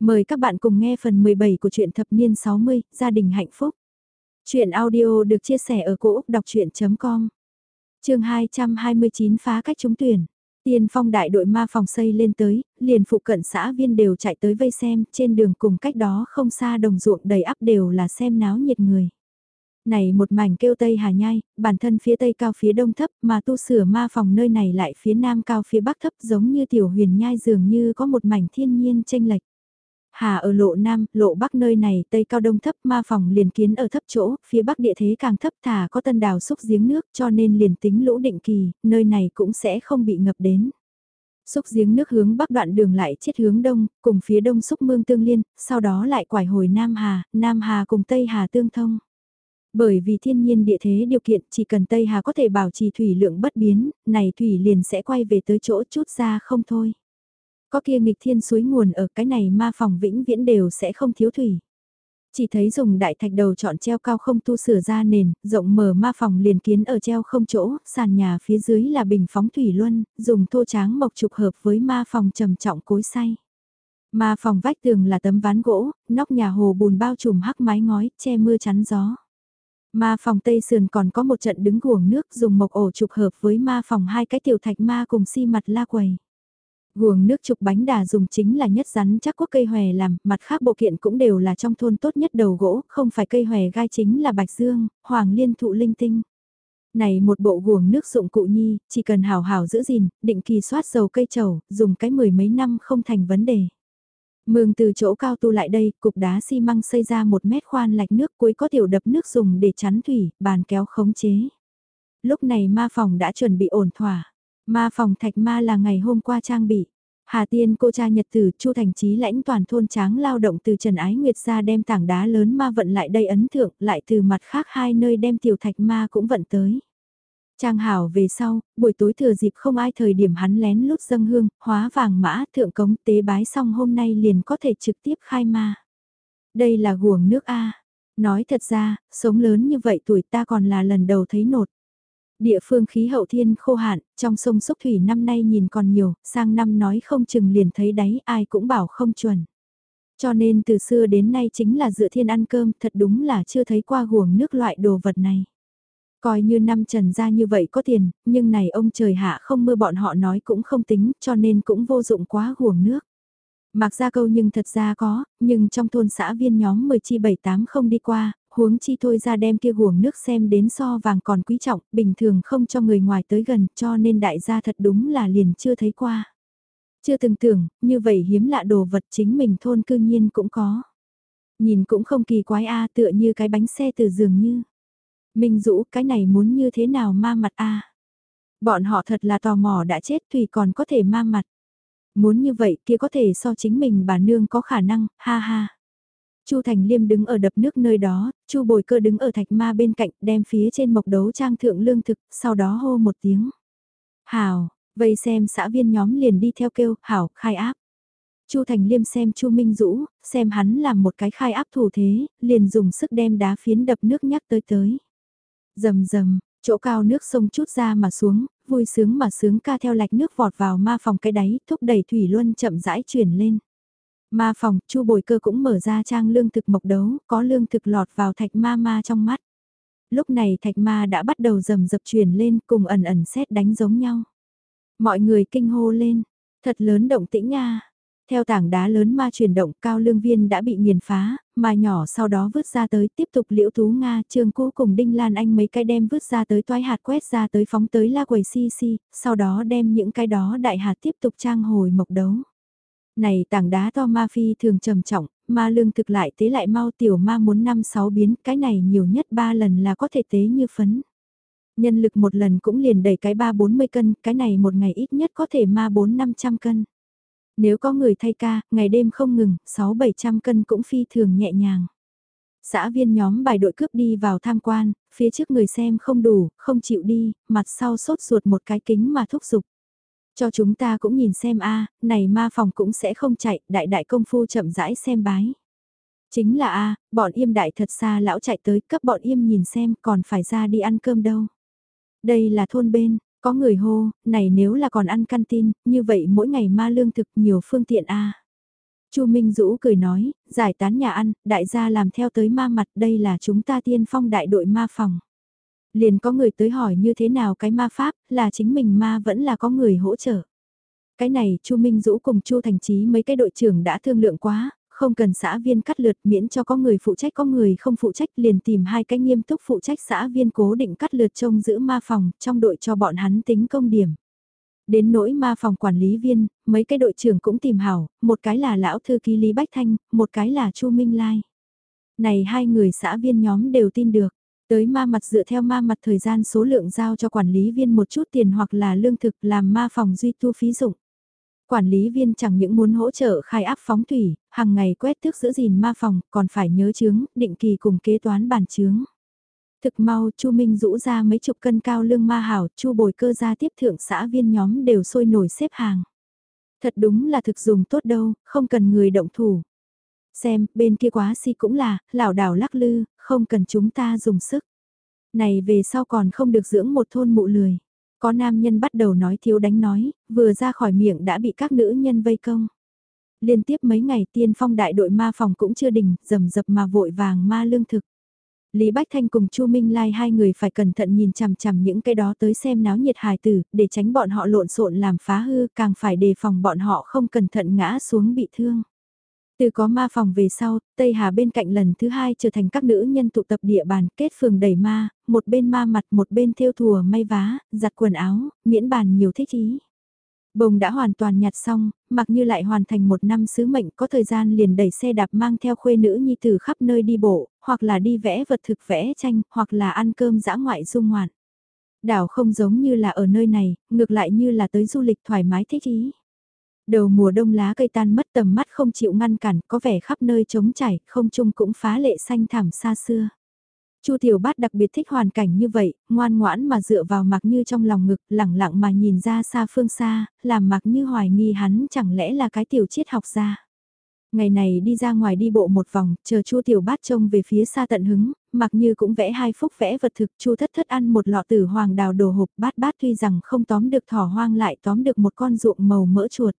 Mời các bạn cùng nghe phần 17 của truyện thập niên 60, gia đình hạnh phúc. Chuyện audio được chia sẻ ở cỗ đọc chuyện.com Trường 229 phá cách trúng tuyển. Tiên phong đại đội ma phòng xây lên tới, liền phụ cận xã viên đều chạy tới vây xem, trên đường cùng cách đó không xa đồng ruộng đầy ắp đều là xem náo nhiệt người. Này một mảnh kêu Tây Hà Nhai, bản thân phía Tây cao phía Đông thấp mà tu sửa ma phòng nơi này lại phía Nam cao phía Bắc thấp giống như tiểu huyền nhai dường như có một mảnh thiên nhiên tranh lệch. Hà ở lộ Nam, lộ Bắc nơi này Tây cao Đông thấp ma phòng liền kiến ở thấp chỗ, phía Bắc địa thế càng thấp thả có tân đào xúc giếng nước cho nên liền tính lũ định kỳ, nơi này cũng sẽ không bị ngập đến xúc giếng nước hướng bắc đoạn đường lại chết hướng đông, cùng phía đông xúc mương tương liên, sau đó lại quải hồi Nam Hà, Nam Hà cùng Tây Hà tương thông. Bởi vì thiên nhiên địa thế điều kiện chỉ cần Tây Hà có thể bảo trì thủy lượng bất biến, này thủy liền sẽ quay về tới chỗ chút ra không thôi. Có kia nghịch thiên suối nguồn ở cái này ma phòng vĩnh viễn đều sẽ không thiếu thủy. Chỉ thấy dùng đại thạch đầu chọn treo cao không tu sửa ra nền, rộng mở ma phòng liền kiến ở treo không chỗ, sàn nhà phía dưới là bình phóng thủy luân, dùng thô tráng mộc trục hợp với ma phòng trầm trọng cối say. Ma phòng vách tường là tấm ván gỗ, nóc nhà hồ bùn bao trùm hắc mái ngói, che mưa chắn gió. Ma phòng Tây Sườn còn có một trận đứng guồng nước dùng mộc ổ trục hợp với ma phòng hai cái tiểu thạch ma cùng xi mặt la quầy. Guồng nước trục bánh đà dùng chính là nhất rắn chắc quốc cây hòe làm, mặt khác bộ kiện cũng đều là trong thôn tốt nhất đầu gỗ, không phải cây hòe gai chính là bạch dương, hoàng liên thụ linh tinh. Này một bộ guồng nước dụng cụ nhi, chỉ cần hào hào giữ gìn, định kỳ soát dầu cây trầu, dùng cái mười mấy năm không thành vấn đề. mường từ chỗ cao tu lại đây, cục đá xi măng xây ra một mét khoan lạch nước cuối có tiểu đập nước dùng để chắn thủy, bàn kéo khống chế. Lúc này ma phòng đã chuẩn bị ổn thỏa. Ma phòng thạch ma là ngày hôm qua trang bị. Hà Tiên cô cha nhật tử Chu Thành Chí lãnh toàn thôn tráng lao động từ Trần Ái Nguyệt ra đem tảng đá lớn ma vận lại đây ấn thượng lại từ mặt khác hai nơi đem tiểu thạch ma cũng vận tới. Trang hảo về sau, buổi tối thừa dịp không ai thời điểm hắn lén lút dâng hương, hóa vàng mã thượng cống tế bái xong hôm nay liền có thể trực tiếp khai ma. Đây là guồng nước A. Nói thật ra, sống lớn như vậy tuổi ta còn là lần đầu thấy nột. Địa phương khí hậu thiên khô hạn, trong sông Xúc Thủy năm nay nhìn còn nhiều, sang năm nói không chừng liền thấy đáy ai cũng bảo không chuẩn. Cho nên từ xưa đến nay chính là dựa thiên ăn cơm, thật đúng là chưa thấy qua guồng nước loại đồ vật này. Coi như năm trần ra như vậy có tiền, nhưng này ông trời hạ không mưa bọn họ nói cũng không tính, cho nên cũng vô dụng quá guồng nước. Mặc ra câu nhưng thật ra có, nhưng trong thôn xã viên nhóm 10 chi 78 không đi qua, huống chi thôi ra đem kia guồng nước xem đến so vàng còn quý trọng, bình thường không cho người ngoài tới gần, cho nên đại gia thật đúng là liền chưa thấy qua. Chưa từng tưởng, như vậy hiếm lạ đồ vật chính mình thôn cư nhiên cũng có. Nhìn cũng không kỳ quái a tựa như cái bánh xe từ giường như. Minh Dũ cái này muốn như thế nào ma mặt a Bọn họ thật là tò mò đã chết Thủy còn có thể ma mặt. Muốn như vậy kia có thể so chính mình bà nương có khả năng, ha ha. Chu Thành Liêm đứng ở đập nước nơi đó, Chu Bồi Cơ đứng ở thạch ma bên cạnh, đem phía trên mộc đấu trang thượng lương thực, sau đó hô một tiếng. Hảo, vây xem xã viên nhóm liền đi theo kêu, Hảo, khai áp. Chu Thành Liêm xem Chu Minh Dũ, xem hắn làm một cái khai áp thủ thế, liền dùng sức đem đá phiến đập nước nhắc tới tới. Rầm rầm, chỗ cao nước sông chút ra mà xuống, vui sướng mà sướng ca theo lạch nước vọt vào ma phòng cái đáy, thúc đẩy thủy luân chậm rãi chuyển lên. Ma phòng, chu bồi cơ cũng mở ra trang lương thực mộc đấu, có lương thực lọt vào thạch ma ma trong mắt. Lúc này thạch ma đã bắt đầu rầm dập chuyển lên cùng ẩn ẩn xét đánh giống nhau. Mọi người kinh hô lên, thật lớn động tĩnh nha. Theo tảng đá lớn ma chuyển động cao lương viên đã bị nghiền phá, mà nhỏ sau đó vứt ra tới tiếp tục liễu tú Nga trương cũ cùng Đinh Lan Anh mấy cái đem vứt ra tới toái hạt quét ra tới phóng tới la quầy si si, sau đó đem những cái đó đại hạt tiếp tục trang hồi mộc đấu. Này tảng đá to ma phi thường trầm trọng, ma lương thực lại tế lại mau tiểu ma muốn năm sáu biến, cái này nhiều nhất ba lần là có thể tế như phấn. Nhân lực một lần cũng liền đẩy cái ba bốn mươi cân, cái này một ngày ít nhất có thể ma bốn năm trăm cân. Nếu có người thay ca, ngày đêm không ngừng, 6-700 cân cũng phi thường nhẹ nhàng. Xã viên nhóm bài đội cướp đi vào tham quan, phía trước người xem không đủ, không chịu đi, mặt sau sốt ruột một cái kính mà thúc giục. Cho chúng ta cũng nhìn xem a này ma phòng cũng sẽ không chạy, đại đại công phu chậm rãi xem bái. Chính là a bọn im đại thật xa lão chạy tới cấp bọn im nhìn xem còn phải ra đi ăn cơm đâu. Đây là thôn bên, có người hô, này nếu là còn ăn canteen, như vậy mỗi ngày ma lương thực nhiều phương tiện a Chu Minh Dũ cười nói, giải tán nhà ăn, đại gia làm theo tới ma mặt, đây là chúng ta tiên phong đại đội ma phòng. Liền có người tới hỏi như thế nào cái ma pháp, là chính mình ma vẫn là có người hỗ trợ. Cái này Chu Minh Dũ cùng Chu Thành Chí mấy cái đội trưởng đã thương lượng quá, không cần xã viên cắt lượt miễn cho có người phụ trách có người không phụ trách liền tìm hai cái nghiêm túc phụ trách xã viên cố định cắt lượt trông giữ ma phòng trong đội cho bọn hắn tính công điểm. Đến nỗi ma phòng quản lý viên, mấy cái đội trưởng cũng tìm hảo, một cái là lão thư ký Lý Bách Thanh, một cái là Chu Minh Lai. Này hai người xã viên nhóm đều tin được, tới ma mặt dựa theo ma mặt thời gian số lượng giao cho quản lý viên một chút tiền hoặc là lương thực làm ma phòng duy tu phí dụng. Quản lý viên chẳng những muốn hỗ trợ khai áp phóng thủy, hàng ngày quét thước giữ gìn ma phòng, còn phải nhớ chướng, định kỳ cùng kế toán bàn chướng. Thực mau, Chu Minh rũ ra mấy chục cân cao lương ma hảo, Chu bồi cơ ra tiếp thượng xã viên nhóm đều sôi nổi xếp hàng. Thật đúng là thực dùng tốt đâu, không cần người động thủ. Xem, bên kia quá si cũng là, lảo đảo lắc lư, không cần chúng ta dùng sức. Này về sau còn không được dưỡng một thôn mụ lười. Có nam nhân bắt đầu nói thiếu đánh nói, vừa ra khỏi miệng đã bị các nữ nhân vây công. Liên tiếp mấy ngày tiên phong đại đội ma phòng cũng chưa đình, rầm rập mà vội vàng ma lương thực. Lý Bách Thanh cùng Chu Minh Lai hai người phải cẩn thận nhìn chằm chằm những cái đó tới xem náo nhiệt hài tử, để tránh bọn họ lộn xộn làm phá hư, càng phải đề phòng bọn họ không cẩn thận ngã xuống bị thương. Từ có ma phòng về sau, Tây Hà bên cạnh lần thứ hai trở thành các nữ nhân tụ tập địa bàn kết phường đầy ma, một bên ma mặt một bên thiêu thùa may vá, giặt quần áo, miễn bàn nhiều thích ý. Bồng đã hoàn toàn nhặt xong, mặc như lại hoàn thành một năm sứ mệnh có thời gian liền đẩy xe đạp mang theo khuê nữ nhi từ khắp nơi đi bộ, hoặc là đi vẽ vật thực vẽ tranh, hoặc là ăn cơm dã ngoại dung ngoạn. Đảo không giống như là ở nơi này, ngược lại như là tới du lịch thoải mái thích ý. Đầu mùa đông lá cây tan mất tầm mắt không chịu ngăn cản, có vẻ khắp nơi trống chảy, không trung cũng phá lệ xanh thảm xa xưa. Chu Tiểu Bát đặc biệt thích hoàn cảnh như vậy, ngoan ngoãn mà dựa vào Mạc Như trong lòng ngực, lẳng lặng mà nhìn ra xa phương xa, làm Mạc Như hoài nghi hắn chẳng lẽ là cái tiểu triết học gia. Ngày này đi ra ngoài đi bộ một vòng, chờ Chu Tiểu Bát trông về phía xa tận hứng, Mạc Như cũng vẽ hai phúc vẽ vật thực, Chu Thất Thất ăn một lọ tử hoàng đào đồ hộp, Bát Bát tuy rằng không tóm được thỏ hoang lại tóm được một con ruộng màu mỡ chuột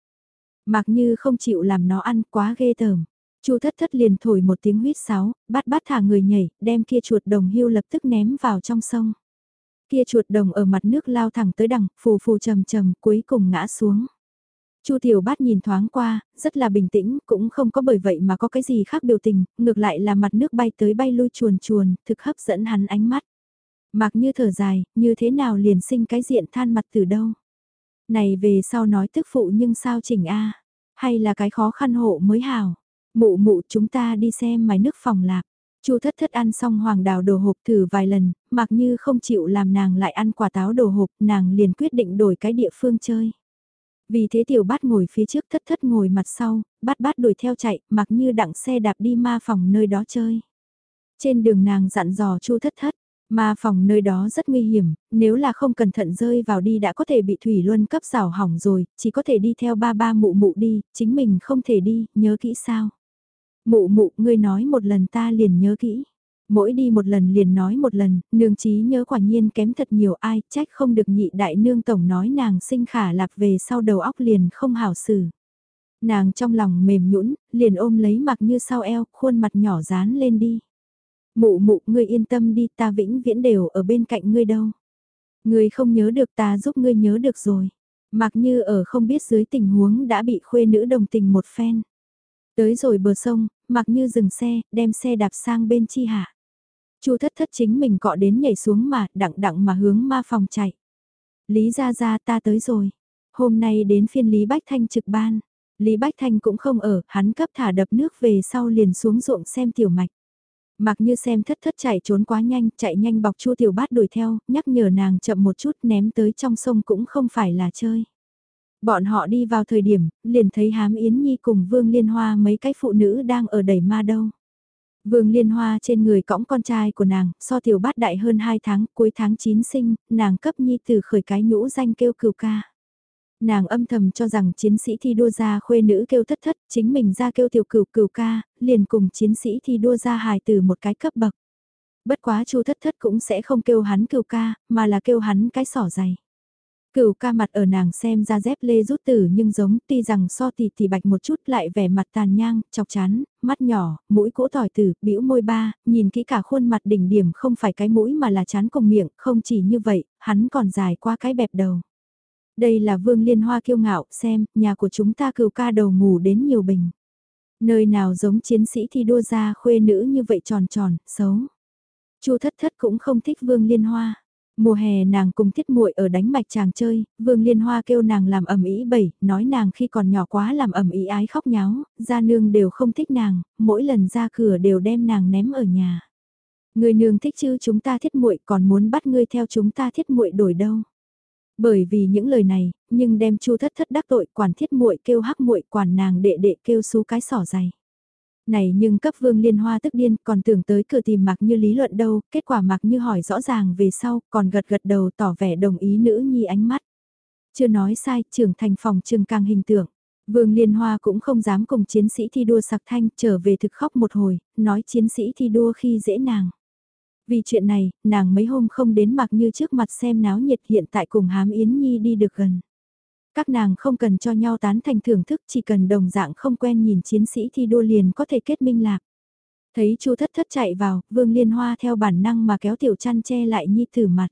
mặc Như không chịu làm nó ăn quá ghê tởm. Chu thất thất liền thổi một tiếng huyết sáo, bắt bắt thả người nhảy, đem kia chuột đồng hưu lập tức ném vào trong sông. Kia chuột đồng ở mặt nước lao thẳng tới đằng, phù phù trầm trầm, cuối cùng ngã xuống. Chu tiểu bát nhìn thoáng qua, rất là bình tĩnh, cũng không có bởi vậy mà có cái gì khác biểu tình, ngược lại là mặt nước bay tới bay lui chuồn chuồn, thực hấp dẫn hắn ánh mắt. Mặc như thở dài, như thế nào liền sinh cái diện than mặt từ đâu. Này về sau nói tức phụ nhưng sao chỉnh a hay là cái khó khăn hộ mới hào. Mụ mụ chúng ta đi xem mái nước phòng lạc. Chu thất thất ăn xong hoàng đào đồ hộp thử vài lần, mặc như không chịu làm nàng lại ăn quả táo đồ hộp, nàng liền quyết định đổi cái địa phương chơi. Vì thế tiểu bát ngồi phía trước thất thất ngồi mặt sau, bát bát đuổi theo chạy, mặc như đặng xe đạp đi ma phòng nơi đó chơi. Trên đường nàng dặn dò chu thất thất, Ma phòng nơi đó rất nguy hiểm, nếu là không cẩn thận rơi vào đi đã có thể bị thủy luân cấp xảo hỏng rồi, chỉ có thể đi theo ba ba mụ mụ đi, chính mình không thể đi, nhớ kỹ sao. Mụ mụ, ngươi nói một lần ta liền nhớ kỹ. Mỗi đi một lần liền nói một lần, nương trí nhớ quả nhiên kém thật nhiều ai, trách không được nhị đại nương tổng nói nàng sinh khả lạc về sau đầu óc liền không hảo xử. Nàng trong lòng mềm nhũn liền ôm lấy mặc như sau eo, khuôn mặt nhỏ dán lên đi. Mụ mụ, ngươi yên tâm đi, ta vĩnh viễn đều ở bên cạnh ngươi đâu. Ngươi không nhớ được ta giúp ngươi nhớ được rồi. Mặc như ở không biết dưới tình huống đã bị khuê nữ đồng tình một phen. Tới rồi bờ sông, mặc như dừng xe, đem xe đạp sang bên chi hạ. Chu thất thất chính mình cọ đến nhảy xuống mà, đặng đặng mà hướng ma phòng chạy. Lý ra ra ta tới rồi. Hôm nay đến phiên Lý Bách Thanh trực ban. Lý Bách Thanh cũng không ở, hắn cấp thả đập nước về sau liền xuống ruộng xem tiểu mạch. Mặc như xem thất thất chạy trốn quá nhanh, chạy nhanh bọc chua tiểu bát đuổi theo, nhắc nhở nàng chậm một chút ném tới trong sông cũng không phải là chơi. Bọn họ đi vào thời điểm, liền thấy Hám Yến Nhi cùng Vương Liên Hoa mấy cái phụ nữ đang ở đẩy ma đâu. Vương Liên Hoa trên người cõng con trai của nàng, so tiểu bát đại hơn 2 tháng, cuối tháng 9 sinh, nàng cấp Nhi từ khởi cái nhũ danh kêu cừu ca. Nàng âm thầm cho rằng chiến sĩ thi đua ra khuê nữ kêu thất thất, chính mình ra kêu tiểu cửu cửu ca, liền cùng chiến sĩ thi đua ra hài từ một cái cấp bậc. Bất quá chu thất thất cũng sẽ không kêu hắn cửu ca, mà là kêu hắn cái sỏ dày. Cửu ca mặt ở nàng xem ra dép lê rút tử nhưng giống tuy rằng so tỷ thì bạch một chút lại vẻ mặt tàn nhang, chọc chán, mắt nhỏ, mũi cỗ tỏi tử, bĩu môi ba, nhìn kỹ cả khuôn mặt đỉnh điểm không phải cái mũi mà là chán cùng miệng, không chỉ như vậy, hắn còn dài qua cái bẹp đầu. Đây là vương liên hoa kiêu ngạo, xem, nhà của chúng ta cừu ca đầu ngủ đến nhiều bình. Nơi nào giống chiến sĩ thi đua ra khuê nữ như vậy tròn tròn, xấu. Chu thất thất cũng không thích vương liên hoa. Mùa hè nàng cùng thiết muội ở đánh mạch chàng chơi, Vương Liên Hoa kêu nàng làm ẩm ý bảy nói nàng khi còn nhỏ quá làm ẩm ý ái khóc nháo, gia nương đều không thích nàng, mỗi lần ra cửa đều đem nàng ném ở nhà. Người nương thích chứ chúng ta thiết muội còn muốn bắt ngươi theo chúng ta thiết muội đổi đâu. Bởi vì những lời này, nhưng đem chu thất thất đắc tội quản thiết muội kêu hắc muội quản nàng đệ đệ kêu xú cái sỏ dày. Này nhưng cấp vương liên hoa tức điên còn tưởng tới cửa tìm mặc như lý luận đâu, kết quả mặc như hỏi rõ ràng về sau còn gật gật đầu tỏ vẻ đồng ý nữ nhi ánh mắt. Chưa nói sai, trưởng thành phòng trường càng hình tượng. Vương Liên Hoa cũng không dám cùng chiến sĩ thi đua sạc thanh trở về thực khóc một hồi, nói chiến sĩ thi đua khi dễ nàng. Vì chuyện này, nàng mấy hôm không đến mặc như trước mặt xem náo nhiệt hiện tại cùng hám Yến Nhi đi được gần. Các nàng không cần cho nhau tán thành thưởng thức chỉ cần đồng dạng không quen nhìn chiến sĩ thi đua liền có thể kết minh lạc. Thấy chu thất thất chạy vào, vương liên hoa theo bản năng mà kéo tiểu chăn che lại nhi tử mặt.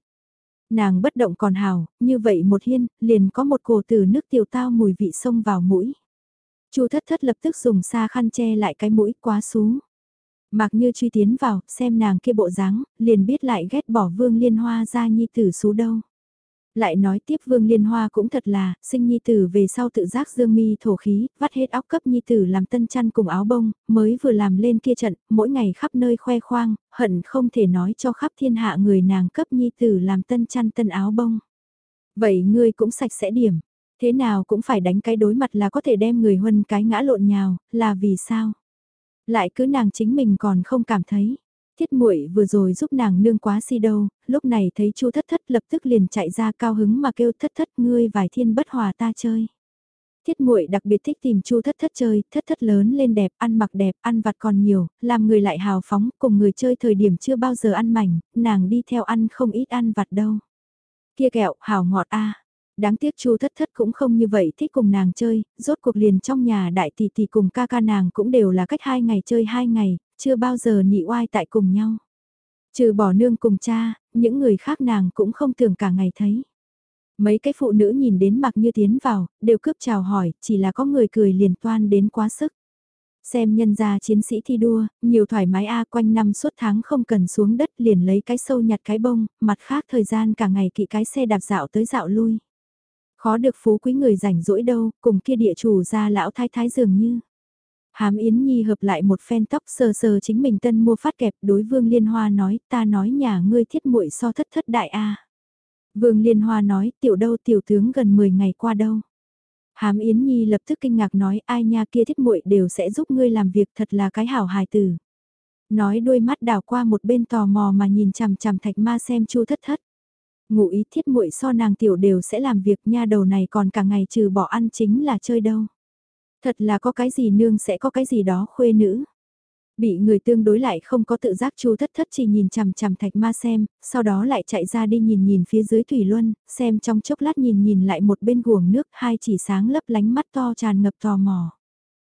Nàng bất động còn hào, như vậy một hiên, liền có một cổ từ nước tiểu tao mùi vị sông vào mũi. chu thất thất lập tức dùng xa khăn che lại cái mũi quá xuống. Mặc như truy tiến vào, xem nàng kia bộ dáng, liền biết lại ghét bỏ vương liên hoa ra nhi tử xú đâu. Lại nói tiếp Vương Liên Hoa cũng thật là, sinh nhi tử về sau tự giác dương mi thổ khí, vắt hết óc cấp nhi tử làm tân chăn cùng áo bông, mới vừa làm lên kia trận, mỗi ngày khắp nơi khoe khoang, hận không thể nói cho khắp thiên hạ người nàng cấp nhi tử làm tân chăn tân áo bông. Vậy ngươi cũng sạch sẽ điểm, thế nào cũng phải đánh cái đối mặt là có thể đem người huân cái ngã lộn nhào, là vì sao? Lại cứ nàng chính mình còn không cảm thấy. Thiết muội vừa rồi giúp nàng nương quá si đâu, lúc này thấy Chu Thất Thất lập tức liền chạy ra cao hứng mà kêu Thất Thất ngươi vài thiên bất hòa ta chơi. Thiết muội đặc biệt thích tìm Chu Thất Thất chơi, Thất Thất lớn lên đẹp, ăn mặc đẹp, ăn vặt còn nhiều, làm người lại hào phóng, cùng người chơi thời điểm chưa bao giờ ăn mảnh, nàng đi theo ăn không ít ăn vặt đâu. Kia kẹo, hào ngọt a. Đáng tiếc Chu Thất Thất cũng không như vậy thích cùng nàng chơi, rốt cuộc liền trong nhà đại tỷ tỷ cùng ca ca nàng cũng đều là cách hai ngày chơi hai ngày, chưa bao giờ nị oai tại cùng nhau. Trừ bỏ nương cùng cha, những người khác nàng cũng không tưởng cả ngày thấy. Mấy cái phụ nữ nhìn đến mặc như tiến vào, đều cướp chào hỏi, chỉ là có người cười liền toan đến quá sức. Xem nhân gia chiến sĩ thi đua, nhiều thoải mái a quanh năm suốt tháng không cần xuống đất liền lấy cái sâu nhặt cái bông, mặt khác thời gian cả ngày kỵ cái xe đạp dạo tới dạo lui. Khó được phú quý người rảnh rỗi đâu, cùng kia địa chủ ra lão thái thái dường như. Hám Yến Nhi hợp lại một phen tóc sờ sờ chính mình tân mua phát kẹp đối Vương Liên Hoa nói ta nói nhà ngươi thiết muội so thất thất đại a Vương Liên Hoa nói tiểu đâu tiểu tướng gần 10 ngày qua đâu. Hám Yến Nhi lập tức kinh ngạc nói ai nha kia thiết muội đều sẽ giúp ngươi làm việc thật là cái hảo hài tử. Nói đôi mắt đảo qua một bên tò mò mà nhìn chằm chằm thạch ma xem chu thất thất. Ngụ ý thiết muội so nàng tiểu đều sẽ làm việc nha đầu này còn cả ngày trừ bỏ ăn chính là chơi đâu. Thật là có cái gì nương sẽ có cái gì đó khuê nữ. Bị người tương đối lại không có tự giác chu thất thất chỉ nhìn chằm chằm thạch ma xem, sau đó lại chạy ra đi nhìn nhìn phía dưới thủy luân, xem trong chốc lát nhìn nhìn lại một bên guồng nước hai chỉ sáng lấp lánh mắt to tràn ngập tò mò.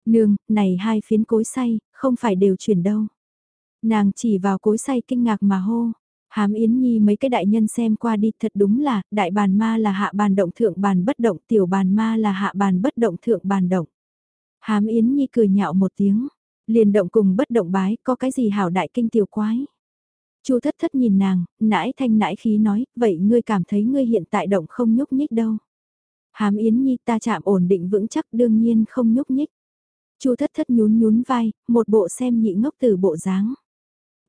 Nương, này hai phiến cối say, không phải đều chuyển đâu. Nàng chỉ vào cối say kinh ngạc mà hô. Hám Yến Nhi mấy cái đại nhân xem qua đi thật đúng là, đại bàn ma là hạ bàn động thượng bàn bất động, tiểu bàn ma là hạ bàn bất động thượng bàn động. Hám Yến Nhi cười nhạo một tiếng, liền động cùng bất động bái, có cái gì hảo đại kinh tiểu quái. Chu thất thất nhìn nàng, nãi thanh nãi khí nói, vậy ngươi cảm thấy ngươi hiện tại động không nhúc nhích đâu. Hám Yến Nhi ta chạm ổn định vững chắc đương nhiên không nhúc nhích. Chu thất thất nhún nhún vai, một bộ xem nhị ngốc từ bộ dáng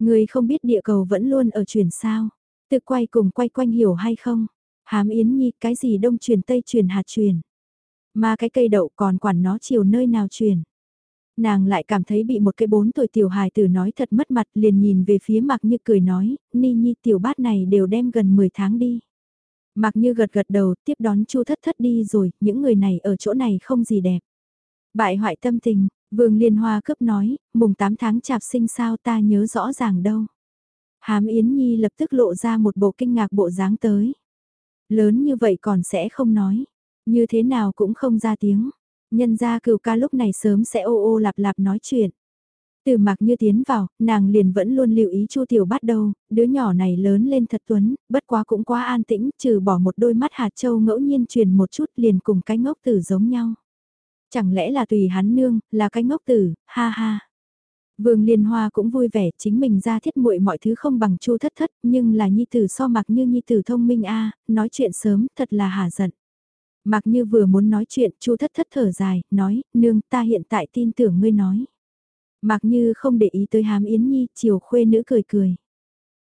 người không biết địa cầu vẫn luôn ở chuyển sao. Tự quay cùng quay quanh hiểu hay không? Hám Yến Nhi cái gì đông truyền tây truyền hạt truyền. Mà cái cây đậu còn quản nó chiều nơi nào truyền. Nàng lại cảm thấy bị một cái bốn tuổi tiểu hài tử nói thật mất mặt liền nhìn về phía mặc như cười nói, ni nhi tiểu bát này đều đem gần 10 tháng đi. Mặc như gật gật đầu tiếp đón chu thất thất đi rồi, những người này ở chỗ này không gì đẹp. Bại hoại tâm tình, vương liên hoa cướp nói, mùng 8 tháng chạp sinh sao ta nhớ rõ ràng đâu. Hám Yến Nhi lập tức lộ ra một bộ kinh ngạc bộ dáng tới. Lớn như vậy còn sẽ không nói. Như thế nào cũng không ra tiếng. Nhân ra cửu ca lúc này sớm sẽ ô ô lạp lạp nói chuyện. Từ mặc như tiến vào, nàng liền vẫn luôn lưu ý Chu Tiểu bắt đầu, đứa nhỏ này lớn lên thật tuấn, bất quá cũng quá an tĩnh, trừ bỏ một đôi mắt hạt châu ngẫu nhiên truyền một chút liền cùng cái ngốc tử giống nhau. Chẳng lẽ là tùy hắn nương, là cái ngốc tử, ha ha. Vương Liên Hoa cũng vui vẻ, chính mình ra thiết muội mọi thứ không bằng Chu Thất Thất, nhưng là nhi tử so mặc như nhi tử thông minh a, nói chuyện sớm, thật là hà giận. Mặc như vừa muốn nói chuyện, Chu Thất Thất thở dài, nói, nương ta hiện tại tin tưởng ngươi nói. Mặc như không để ý tới hám Yến Nhi, chiều khuê nữ cười cười.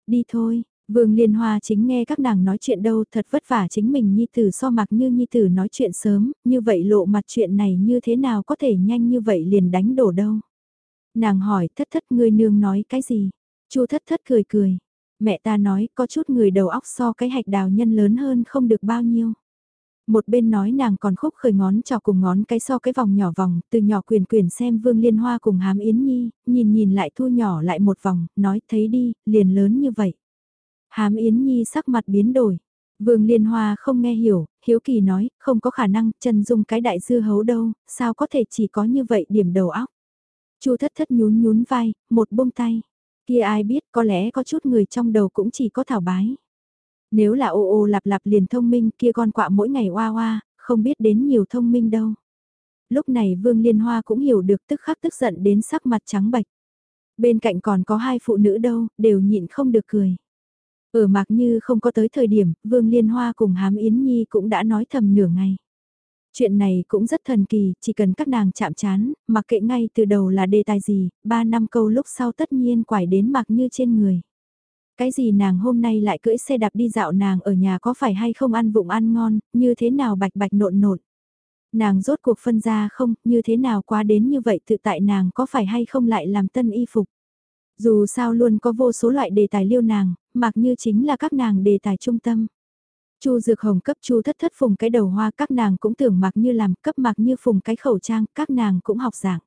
Đi thôi, Vương Liên Hoa chính nghe các nàng nói chuyện đâu, thật vất vả chính mình Nhi Tử so mặc như Nhi Tử nói chuyện sớm, như vậy lộ mặt chuyện này như thế nào có thể nhanh như vậy liền đánh đổ đâu. Nàng hỏi thất thất người nương nói cái gì? Chu thất thất cười cười. Mẹ ta nói có chút người đầu óc so cái hạch đào nhân lớn hơn không được bao nhiêu. Một bên nói nàng còn khúc khởi ngón trò cùng ngón cái so cái vòng nhỏ vòng, từ nhỏ quyền quyền xem Vương Liên Hoa cùng Hám Yến Nhi, nhìn nhìn lại thu nhỏ lại một vòng, nói thấy đi, liền lớn như vậy. Hám Yến Nhi sắc mặt biến đổi. Vương Liên Hoa không nghe hiểu, Hiếu Kỳ nói, không có khả năng, chân dung cái đại dư hấu đâu, sao có thể chỉ có như vậy điểm đầu óc. Chu thất thất nhún nhún vai, một buông tay. Kia ai biết có lẽ có chút người trong đầu cũng chỉ có thảo bái. Nếu là ô ô lạp lạp liền thông minh kia con quạ mỗi ngày oa oa, không biết đến nhiều thông minh đâu. Lúc này Vương Liên Hoa cũng hiểu được tức khắc tức giận đến sắc mặt trắng bạch. Bên cạnh còn có hai phụ nữ đâu, đều nhịn không được cười. Ừ, ở mạc như không có tới thời điểm, Vương Liên Hoa cùng Hám Yến Nhi cũng đã nói thầm nửa ngày. Chuyện này cũng rất thần kỳ, chỉ cần các nàng chạm chán, mặc kệ ngay từ đầu là đề tài gì, ba năm câu lúc sau tất nhiên quải đến mặc như trên người. Cái gì nàng hôm nay lại cưỡi xe đạp đi dạo nàng ở nhà có phải hay không ăn vụng ăn ngon, như thế nào bạch bạch nộn nộn. Nàng rốt cuộc phân ra không, như thế nào quá đến như vậy tự tại nàng có phải hay không lại làm tân y phục. Dù sao luôn có vô số loại đề tài liêu nàng, mặc như chính là các nàng đề tài trung tâm. Chu Dược Hồng cấp Chu Thất Thất phùng cái đầu hoa các nàng cũng tưởng mặc như làm cấp mặc như phùng cái khẩu trang các nàng cũng học dạng.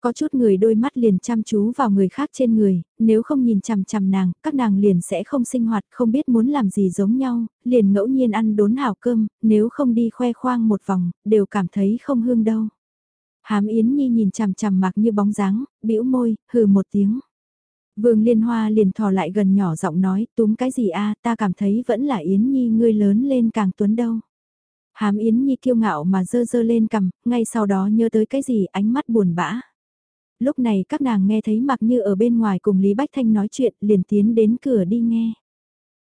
Có chút người đôi mắt liền chăm chú vào người khác trên người, nếu không nhìn chằm chằm nàng, các nàng liền sẽ không sinh hoạt, không biết muốn làm gì giống nhau, liền ngẫu nhiên ăn đốn hảo cơm, nếu không đi khoe khoang một vòng, đều cảm thấy không hương đâu. Hám Yến Nhi nhìn chằm chằm mặc như bóng dáng, bĩu môi, hừ một tiếng. Vương Liên Hoa liền thò lại gần nhỏ giọng nói, túm cái gì a ta cảm thấy vẫn là Yến Nhi ngươi lớn lên càng tuấn đâu. Hám Yến Nhi kiêu ngạo mà dơ dơ lên cầm, ngay sau đó nhớ tới cái gì ánh mắt buồn bã. Lúc này các nàng nghe thấy mặc như ở bên ngoài cùng Lý Bách Thanh nói chuyện liền tiến đến cửa đi nghe.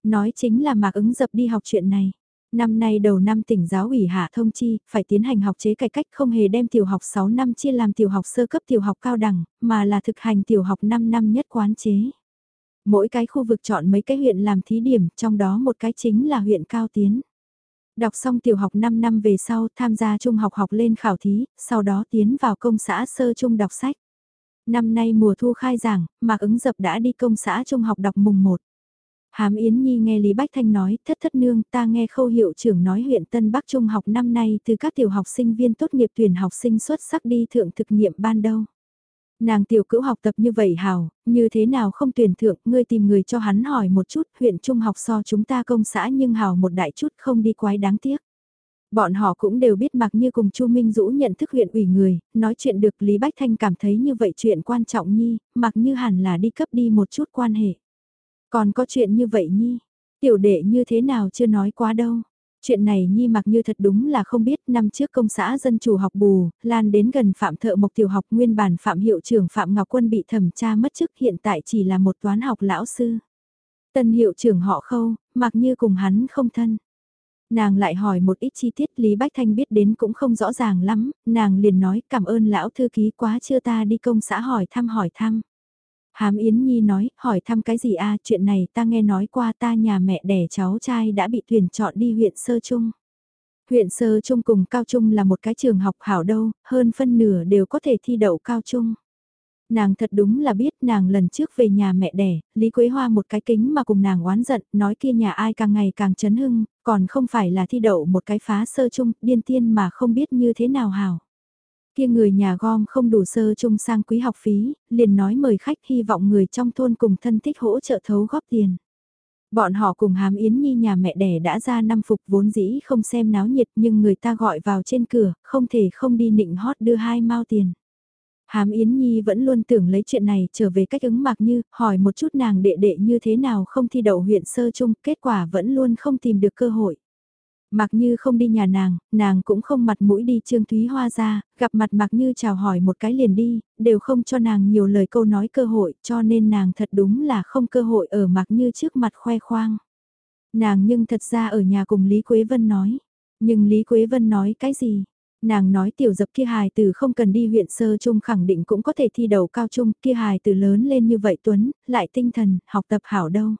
Nói chính là mạc ứng dập đi học chuyện này. Năm nay đầu năm tỉnh giáo ủy hạ thông chi, phải tiến hành học chế cải cách không hề đem tiểu học 6 năm chia làm tiểu học sơ cấp tiểu học cao đẳng, mà là thực hành tiểu học 5 năm nhất quán chế. Mỗi cái khu vực chọn mấy cái huyện làm thí điểm, trong đó một cái chính là huyện Cao Tiến. Đọc xong tiểu học 5 năm về sau tham gia trung học học lên khảo thí, sau đó tiến vào công xã sơ trung đọc sách. Năm nay mùa thu khai giảng, Mạc ứng dập đã đi công xã trung học đọc mùng 1. Hám Yến Nhi nghe Lý Bách Thanh nói, thất thất nương, ta nghe khâu hiệu trưởng nói huyện Tân Bắc Trung học năm nay từ các tiểu học sinh viên tốt nghiệp tuyển học sinh xuất sắc đi thượng thực nghiệm ban đâu. Nàng tiểu cữu học tập như vậy hào, như thế nào không tuyển thượng, ngươi tìm người cho hắn hỏi một chút, huyện trung học so chúng ta công xã nhưng hào một đại chút không đi quái đáng tiếc. Bọn họ cũng đều biết mặc như cùng Chu Minh Dũ nhận thức huyện ủy người, nói chuyện được Lý Bách Thanh cảm thấy như vậy chuyện quan trọng nhi, mặc như hẳn là đi cấp đi một chút quan hệ. Còn có chuyện như vậy Nhi, tiểu đệ như thế nào chưa nói quá đâu. Chuyện này Nhi mặc như thật đúng là không biết năm trước công xã dân chủ học bù, lan đến gần Phạm Thợ Mộc Tiểu học nguyên bản Phạm Hiệu trưởng Phạm Ngọc Quân bị thẩm tra mất chức hiện tại chỉ là một toán học lão sư. Tân hiệu trưởng họ khâu, mặc như cùng hắn không thân. Nàng lại hỏi một ít chi tiết Lý Bách Thanh biết đến cũng không rõ ràng lắm, nàng liền nói cảm ơn lão thư ký quá chưa ta đi công xã hỏi thăm hỏi thăm. Hám Yến Nhi nói, hỏi thăm cái gì a chuyện này ta nghe nói qua ta nhà mẹ đẻ cháu trai đã bị tuyển chọn đi huyện Sơ Trung. Huyện Sơ Trung cùng Cao Trung là một cái trường học hảo đâu, hơn phân nửa đều có thể thi đậu Cao Trung. Nàng thật đúng là biết nàng lần trước về nhà mẹ đẻ, Lý Quế Hoa một cái kính mà cùng nàng oán giận, nói kia nhà ai càng ngày càng chấn hưng, còn không phải là thi đậu một cái phá sơ chung, điên tiên mà không biết như thế nào hảo. Kia người nhà gom không đủ sơ chung sang quý học phí, liền nói mời khách hy vọng người trong thôn cùng thân thích hỗ trợ thấu góp tiền. Bọn họ cùng hám Yến Nhi nhà mẹ đẻ đã ra năm phục vốn dĩ không xem náo nhiệt nhưng người ta gọi vào trên cửa, không thể không đi nịnh hót đưa hai mao tiền. Hám Yến Nhi vẫn luôn tưởng lấy chuyện này trở về cách ứng Mạc Như, hỏi một chút nàng đệ đệ như thế nào không thi đậu huyện sơ chung, kết quả vẫn luôn không tìm được cơ hội. Mạc Như không đi nhà nàng, nàng cũng không mặt mũi đi Trương Thúy Hoa ra, gặp mặt Mạc Như chào hỏi một cái liền đi, đều không cho nàng nhiều lời câu nói cơ hội cho nên nàng thật đúng là không cơ hội ở Mạc Như trước mặt khoe khoang. Nàng nhưng thật ra ở nhà cùng Lý Quế Vân nói, nhưng Lý Quế Vân nói cái gì? Nàng nói tiểu dập kia hài từ không cần đi huyện sơ trung khẳng định cũng có thể thi đầu cao trung kia hài từ lớn lên như vậy Tuấn, lại tinh thần, học tập hảo đâu.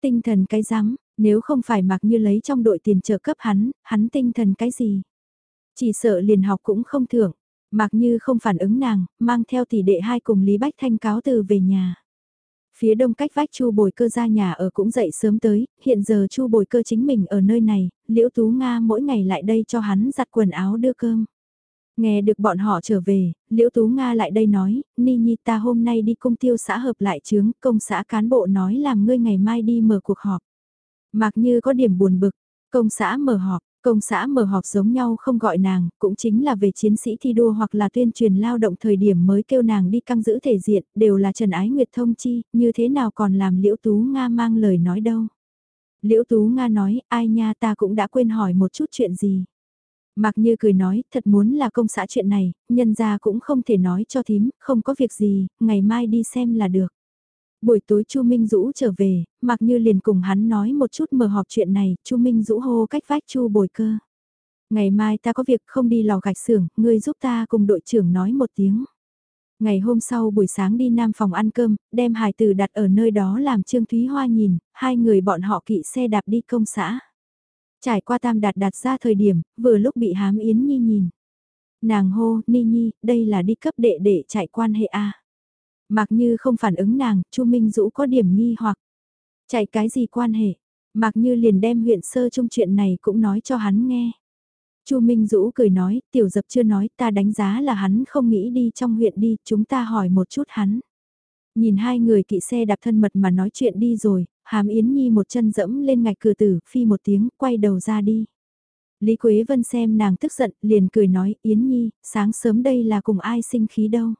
Tinh thần cái rắm nếu không phải mặc như lấy trong đội tiền trợ cấp hắn, hắn tinh thần cái gì? Chỉ sợ liền học cũng không thưởng. Mặc như không phản ứng nàng, mang theo tỷ đệ hai cùng Lý Bách Thanh cáo từ về nhà. Phía đông cách vách Chu Bồi Cơ ra nhà ở cũng dậy sớm tới, hiện giờ Chu Bồi Cơ chính mình ở nơi này, Liễu Tú Nga mỗi ngày lại đây cho hắn giặt quần áo đưa cơm. Nghe được bọn họ trở về, Liễu Tú Nga lại đây nói, Ni Nhi ta hôm nay đi công tiêu xã hợp lại chướng, công xã cán bộ nói làm ngươi ngày mai đi mở cuộc họp. Mạc Như có điểm buồn bực, công xã mở họp, công xã mở họp giống nhau không gọi nàng, cũng chính là về chiến sĩ thi đua hoặc là tuyên truyền lao động thời điểm mới kêu nàng đi căng giữ thể diện, đều là Trần Ái Nguyệt thông chi, như thế nào còn làm Liễu Tú Nga mang lời nói đâu. Liễu Tú Nga nói, ai nha ta cũng đã quên hỏi một chút chuyện gì. Mạc Như cười nói, thật muốn là công xã chuyện này, nhân gia cũng không thể nói cho thím, không có việc gì, ngày mai đi xem là được. Buổi tối Chu Minh Dũ trở về, mặc như liền cùng hắn nói một chút mở họp chuyện này, Chu Minh Dũ hô cách vách Chu bồi cơ. Ngày mai ta có việc không đi lò gạch xưởng, ngươi giúp ta cùng đội trưởng nói một tiếng. Ngày hôm sau buổi sáng đi nam phòng ăn cơm, đem hài tử đặt ở nơi đó làm Trương Thúy Hoa nhìn, hai người bọn họ kỵ xe đạp đi công xã. Trải qua tam đạt đặt ra thời điểm, vừa lúc bị hám Yến Nhi nhìn. Nàng hô, Ni Nhi, đây là đi cấp đệ để chạy quan hệ A. Mặc như không phản ứng nàng, Chu Minh Dũ có điểm nghi hoặc. Chạy cái gì quan hệ? Mặc như liền đem huyện sơ trong chuyện này cũng nói cho hắn nghe. Chu Minh Dũ cười nói, tiểu dập chưa nói, ta đánh giá là hắn không nghĩ đi trong huyện đi, chúng ta hỏi một chút hắn. Nhìn hai người kỵ xe đạp thân mật mà nói chuyện đi rồi, hàm Yến Nhi một chân dẫm lên ngạch cửa tử, phi một tiếng, quay đầu ra đi. Lý Quế Vân xem nàng tức giận, liền cười nói, Yến Nhi, sáng sớm đây là cùng ai sinh khí đâu.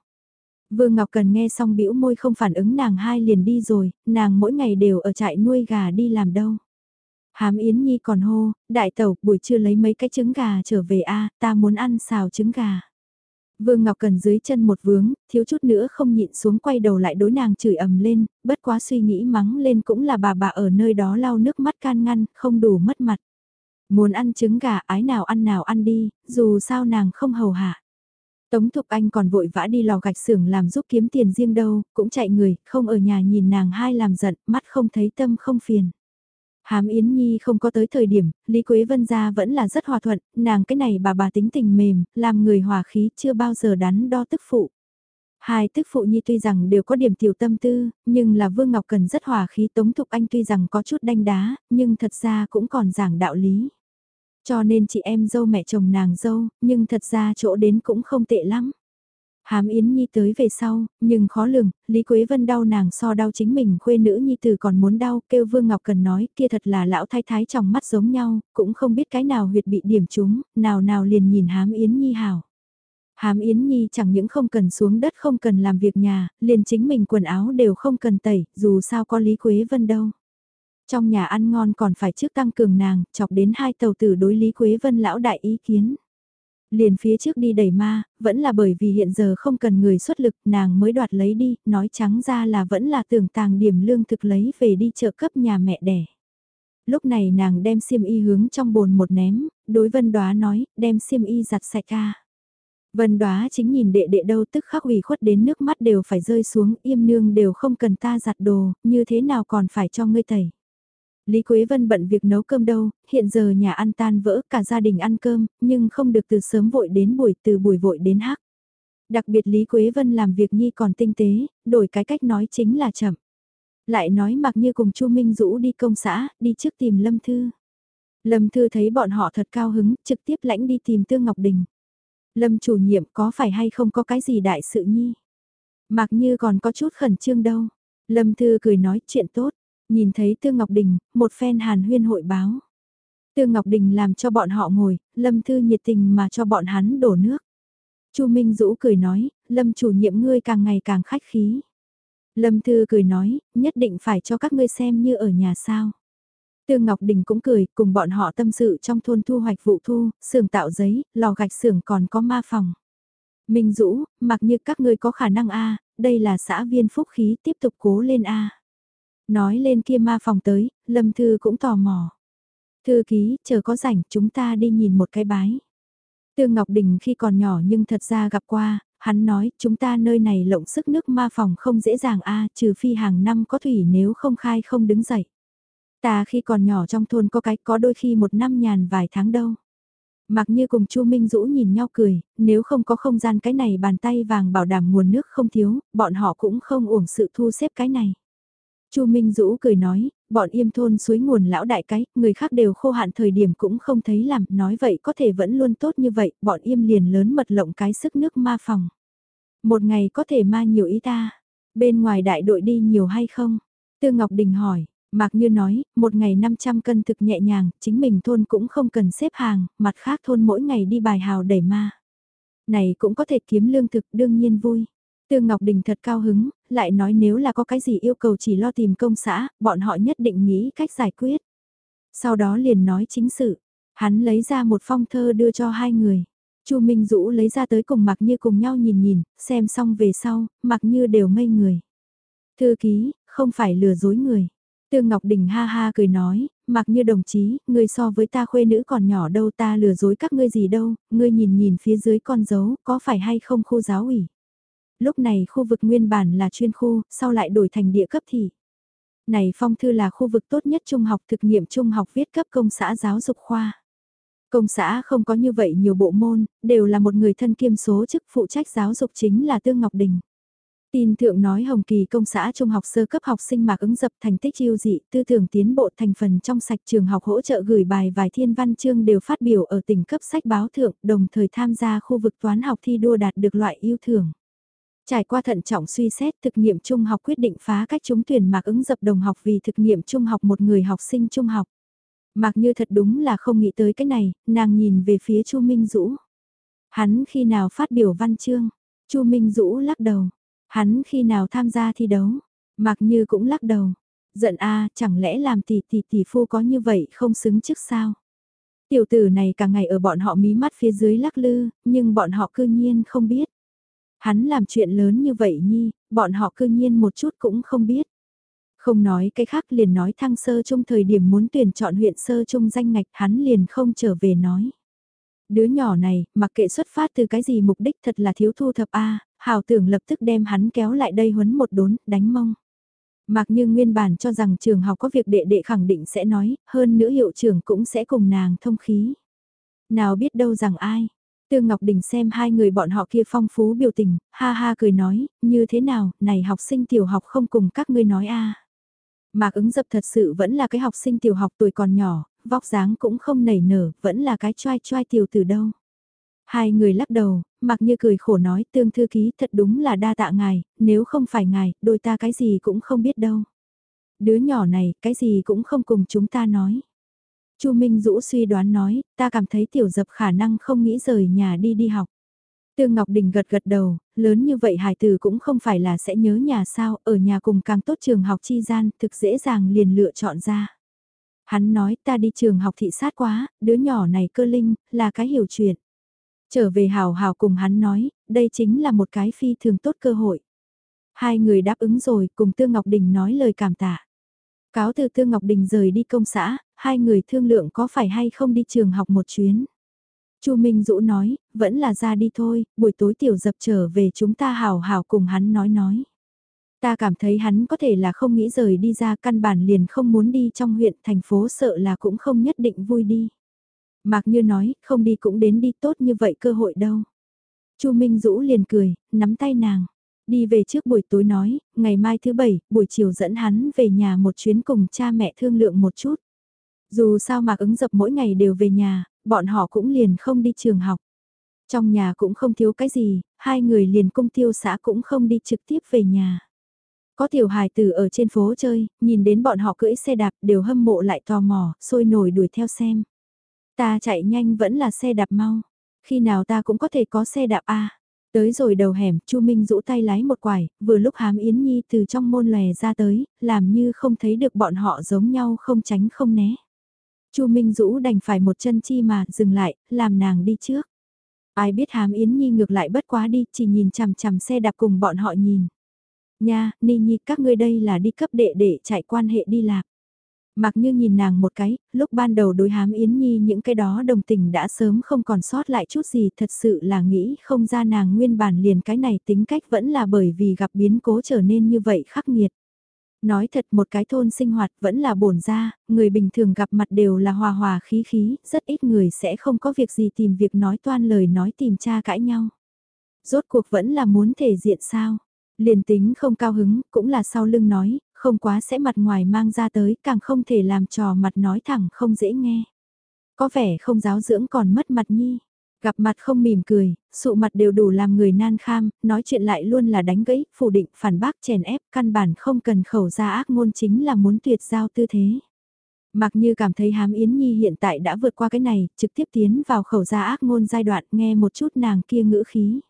Vương Ngọc Cần nghe xong bĩu môi không phản ứng nàng hai liền đi rồi, nàng mỗi ngày đều ở trại nuôi gà đi làm đâu. Hám Yến Nhi còn hô, đại tẩu, buổi trưa lấy mấy cái trứng gà trở về a ta muốn ăn xào trứng gà. Vương Ngọc Cần dưới chân một vướng, thiếu chút nữa không nhịn xuống quay đầu lại đối nàng chửi ầm lên, bất quá suy nghĩ mắng lên cũng là bà bà ở nơi đó lau nước mắt can ngăn, không đủ mất mặt. Muốn ăn trứng gà ái nào ăn nào ăn đi, dù sao nàng không hầu hạ. Tống Thục Anh còn vội vã đi lò gạch xưởng làm giúp kiếm tiền riêng đâu, cũng chạy người, không ở nhà nhìn nàng hai làm giận, mắt không thấy tâm không phiền. Hám Yến Nhi không có tới thời điểm, Lý Quế Vân gia vẫn là rất hòa thuận, nàng cái này bà bà tính tình mềm, làm người hòa khí chưa bao giờ đắn đo tức phụ. Hai tức phụ nhi tuy rằng đều có điểm tiểu tâm tư, nhưng là Vương Ngọc Cần rất hòa khí Tống Thục Anh tuy rằng có chút đanh đá, nhưng thật ra cũng còn giảng đạo lý. Cho nên chị em dâu mẹ chồng nàng dâu, nhưng thật ra chỗ đến cũng không tệ lắm. Hám Yến Nhi tới về sau, nhưng khó lường, Lý Quế Vân đau nàng so đau chính mình khuê nữ Nhi từ còn muốn đau, kêu Vương Ngọc Cần nói kia thật là lão thái thái trong mắt giống nhau, cũng không biết cái nào huyệt bị điểm trúng, nào nào liền nhìn Hám Yến Nhi hảo. Hám Yến Nhi chẳng những không cần xuống đất không cần làm việc nhà, liền chính mình quần áo đều không cần tẩy, dù sao có Lý Quế Vân đâu. Trong nhà ăn ngon còn phải trước tăng cường nàng, chọc đến hai tàu tử đối Lý Quế Vân lão đại ý kiến. Liền phía trước đi đẩy ma, vẫn là bởi vì hiện giờ không cần người xuất lực nàng mới đoạt lấy đi, nói trắng ra là vẫn là tưởng tàng điểm lương thực lấy về đi chợ cấp nhà mẹ đẻ. Lúc này nàng đem xiêm y hướng trong bồn một ném, đối vân đoá nói, đem xiêm y giặt sạch ca. Vân đoá chính nhìn đệ đệ đâu tức khắc ủy khuất đến nước mắt đều phải rơi xuống, im nương đều không cần ta giặt đồ, như thế nào còn phải cho ngươi tẩy. Lý Quế Vân bận việc nấu cơm đâu, hiện giờ nhà ăn tan vỡ cả gia đình ăn cơm, nhưng không được từ sớm vội đến buổi từ buổi vội đến hắc. Đặc biệt Lý Quế Vân làm việc nhi còn tinh tế, đổi cái cách nói chính là chậm. Lại nói mặc như cùng Chu Minh Dũ đi công xã, đi trước tìm Lâm Thư. Lâm Thư thấy bọn họ thật cao hứng, trực tiếp lãnh đi tìm Tương Ngọc Đình. Lâm chủ nhiệm có phải hay không có cái gì đại sự nhi? Mặc như còn có chút khẩn trương đâu. Lâm Thư cười nói chuyện tốt, Nhìn thấy Tương Ngọc Đình, một phen hàn huyên hội báo. Tương Ngọc Đình làm cho bọn họ ngồi, Lâm Thư nhiệt tình mà cho bọn hắn đổ nước. Chu Minh Dũ cười nói, Lâm chủ nhiệm ngươi càng ngày càng khách khí. Lâm Thư cười nói, nhất định phải cho các ngươi xem như ở nhà sao. Tương Ngọc Đình cũng cười, cùng bọn họ tâm sự trong thôn thu hoạch vụ thu, xưởng tạo giấy, lò gạch xưởng còn có ma phòng. Minh Dũ, mặc như các ngươi có khả năng A, đây là xã viên phúc khí tiếp tục cố lên A. Nói lên kia ma phòng tới, Lâm Thư cũng tò mò. Thư ký, chờ có rảnh chúng ta đi nhìn một cái bái. Tương Ngọc Đình khi còn nhỏ nhưng thật ra gặp qua, hắn nói chúng ta nơi này lộng sức nước ma phòng không dễ dàng a trừ phi hàng năm có thủy nếu không khai không đứng dậy. Ta khi còn nhỏ trong thôn có cái có đôi khi một năm nhàn vài tháng đâu. Mặc như cùng Chu Minh Dũ nhìn nhau cười, nếu không có không gian cái này bàn tay vàng bảo đảm nguồn nước không thiếu, bọn họ cũng không uổng sự thu xếp cái này. Chu Minh Dũ cười nói, bọn im thôn suối nguồn lão đại cái, người khác đều khô hạn thời điểm cũng không thấy làm, nói vậy có thể vẫn luôn tốt như vậy, bọn im liền lớn mật lộng cái sức nước ma phòng. Một ngày có thể ma nhiều ý ta, bên ngoài đại đội đi nhiều hay không? Tư Ngọc Đình hỏi, Mạc Như nói, một ngày 500 cân thực nhẹ nhàng, chính mình thôn cũng không cần xếp hàng, mặt khác thôn mỗi ngày đi bài hào đẩy ma. Này cũng có thể kiếm lương thực đương nhiên vui. Tương Ngọc Đình thật cao hứng, lại nói nếu là có cái gì yêu cầu chỉ lo tìm công xã, bọn họ nhất định nghĩ cách giải quyết. Sau đó liền nói chính sự, hắn lấy ra một phong thơ đưa cho hai người. Chu Minh Dũ lấy ra tới cùng Mạc Như cùng nhau nhìn nhìn, xem xong về sau, Mạc Như đều ngây người. Thư ký, không phải lừa dối người. Tương Ngọc Đình ha ha cười nói, mặc như đồng chí, ngươi so với ta khuê nữ còn nhỏ đâu ta lừa dối các ngươi gì đâu, ngươi nhìn nhìn phía dưới con dấu, có phải hay không khu giáo ủy. Lúc này khu vực nguyên bản là chuyên khu, sau lại đổi thành địa cấp thị. Này phong thư là khu vực tốt nhất trung học thực nghiệm trung học viết cấp công xã giáo dục khoa. Công xã không có như vậy nhiều bộ môn, đều là một người thân kiêm số chức phụ trách giáo dục chính là Tương Ngọc Đình. Tin thượng nói Hồng Kỳ công xã trung học sơ cấp học sinh mạc ứng dập thành tích yêu dị, tư tưởng tiến bộ thành phần trong sạch trường học hỗ trợ gửi bài vài thiên văn chương đều phát biểu ở tỉnh cấp sách báo thượng, đồng thời tham gia khu vực toán học thi đua đạt được loại yêu thưởng. Trải qua thận trọng suy xét thực nghiệm trung học quyết định phá cách trúng tuyển mạc ứng dập đồng học vì thực nghiệm trung học một người học sinh trung học. Mạc như thật đúng là không nghĩ tới cái này, nàng nhìn về phía Chu Minh Dũ. Hắn khi nào phát biểu văn chương, Chu Minh Dũ lắc đầu Hắn khi nào tham gia thi đấu, mặc như cũng lắc đầu. Giận a chẳng lẽ làm tỷ tỷ tỷ phu có như vậy không xứng trước sao? Tiểu tử này cả ngày ở bọn họ mí mắt phía dưới lắc lư, nhưng bọn họ cư nhiên không biết. Hắn làm chuyện lớn như vậy nhi, bọn họ cư nhiên một chút cũng không biết. Không nói cái khác liền nói thăng sơ trung thời điểm muốn tuyển chọn huyện sơ trung danh ngạch hắn liền không trở về nói. Đứa nhỏ này, mặc kệ xuất phát từ cái gì mục đích thật là thiếu thu thập A, hào tưởng lập tức đem hắn kéo lại đây huấn một đốn, đánh mông. Mặc như nguyên bản cho rằng trường học có việc đệ đệ khẳng định sẽ nói, hơn nữa hiệu trưởng cũng sẽ cùng nàng thông khí. Nào biết đâu rằng ai. Tương Ngọc Đình xem hai người bọn họ kia phong phú biểu tình, ha ha cười nói, như thế nào, này học sinh tiểu học không cùng các ngươi nói a. Mạc ứng dập thật sự vẫn là cái học sinh tiểu học tuổi còn nhỏ, vóc dáng cũng không nảy nở, vẫn là cái choai choai tiểu từ đâu. Hai người lắc đầu, mặc như cười khổ nói tương thư ký thật đúng là đa tạ ngài, nếu không phải ngài, đôi ta cái gì cũng không biết đâu. Đứa nhỏ này, cái gì cũng không cùng chúng ta nói. Chu Minh Dũ suy đoán nói, ta cảm thấy tiểu dập khả năng không nghĩ rời nhà đi đi học. Tương Ngọc Đình gật gật đầu, lớn như vậy hải tử cũng không phải là sẽ nhớ nhà sao, ở nhà cùng càng tốt trường học chi gian, thực dễ dàng liền lựa chọn ra. Hắn nói ta đi trường học thị sát quá, đứa nhỏ này cơ linh, là cái hiểu chuyện. Trở về hào hào cùng hắn nói, đây chính là một cái phi thường tốt cơ hội. Hai người đáp ứng rồi, cùng Tương Ngọc Đình nói lời cảm tạ. Cáo từ Tương Ngọc Đình rời đi công xã, hai người thương lượng có phải hay không đi trường học một chuyến. Chu Minh Dũ nói, vẫn là ra đi thôi, buổi tối tiểu dập trở về chúng ta hào hào cùng hắn nói nói. Ta cảm thấy hắn có thể là không nghĩ rời đi ra căn bản liền không muốn đi trong huyện thành phố sợ là cũng không nhất định vui đi. Mạc Như nói, không đi cũng đến đi tốt như vậy cơ hội đâu. Chu Minh Dũ liền cười, nắm tay nàng. Đi về trước buổi tối nói, ngày mai thứ bảy, buổi chiều dẫn hắn về nhà một chuyến cùng cha mẹ thương lượng một chút. Dù sao Mạc ứng dập mỗi ngày đều về nhà, bọn họ cũng liền không đi trường học. Trong nhà cũng không thiếu cái gì, hai người liền cung tiêu xã cũng không đi trực tiếp về nhà. Có tiểu hài tử ở trên phố chơi, nhìn đến bọn họ cưỡi xe đạp đều hâm mộ lại tò mò, sôi nổi đuổi theo xem. Ta chạy nhanh vẫn là xe đạp mau. Khi nào ta cũng có thể có xe đạp a Tới rồi đầu hẻm, Chu Minh rũ tay lái một quải, vừa lúc hám Yến Nhi từ trong môn lòe ra tới, làm như không thấy được bọn họ giống nhau không tránh không né. Chu Minh Dũ đành phải một chân chi mà dừng lại, làm nàng đi trước. Ai biết hám Yến Nhi ngược lại bất quá đi, chỉ nhìn chằm chằm xe đạp cùng bọn họ nhìn. Nha, Ni Nhi các ngươi đây là đi cấp đệ để chạy quan hệ đi lạc. Mặc như nhìn nàng một cái, lúc ban đầu đối hám Yến Nhi những cái đó đồng tình đã sớm không còn sót lại chút gì thật sự là nghĩ không ra nàng nguyên bản liền cái này tính cách vẫn là bởi vì gặp biến cố trở nên như vậy khắc nghiệt. Nói thật một cái thôn sinh hoạt vẫn là bổn ra, người bình thường gặp mặt đều là hòa hòa khí khí, rất ít người sẽ không có việc gì tìm việc nói toan lời nói tìm cha cãi nhau. Rốt cuộc vẫn là muốn thể diện sao. Liền tính không cao hứng, cũng là sau lưng nói, không quá sẽ mặt ngoài mang ra tới, càng không thể làm trò mặt nói thẳng không dễ nghe. Có vẻ không giáo dưỡng còn mất mặt nhi. Gặp mặt không mỉm cười, sụ mặt đều đủ làm người nan kham, nói chuyện lại luôn là đánh gãy, phủ định, phản bác, chèn ép, căn bản không cần khẩu ra ác ngôn chính là muốn tuyệt giao tư thế. Mặc như cảm thấy hám Yến Nhi hiện tại đã vượt qua cái này, trực tiếp tiến vào khẩu ra ác ngôn giai đoạn nghe một chút nàng kia ngữ khí.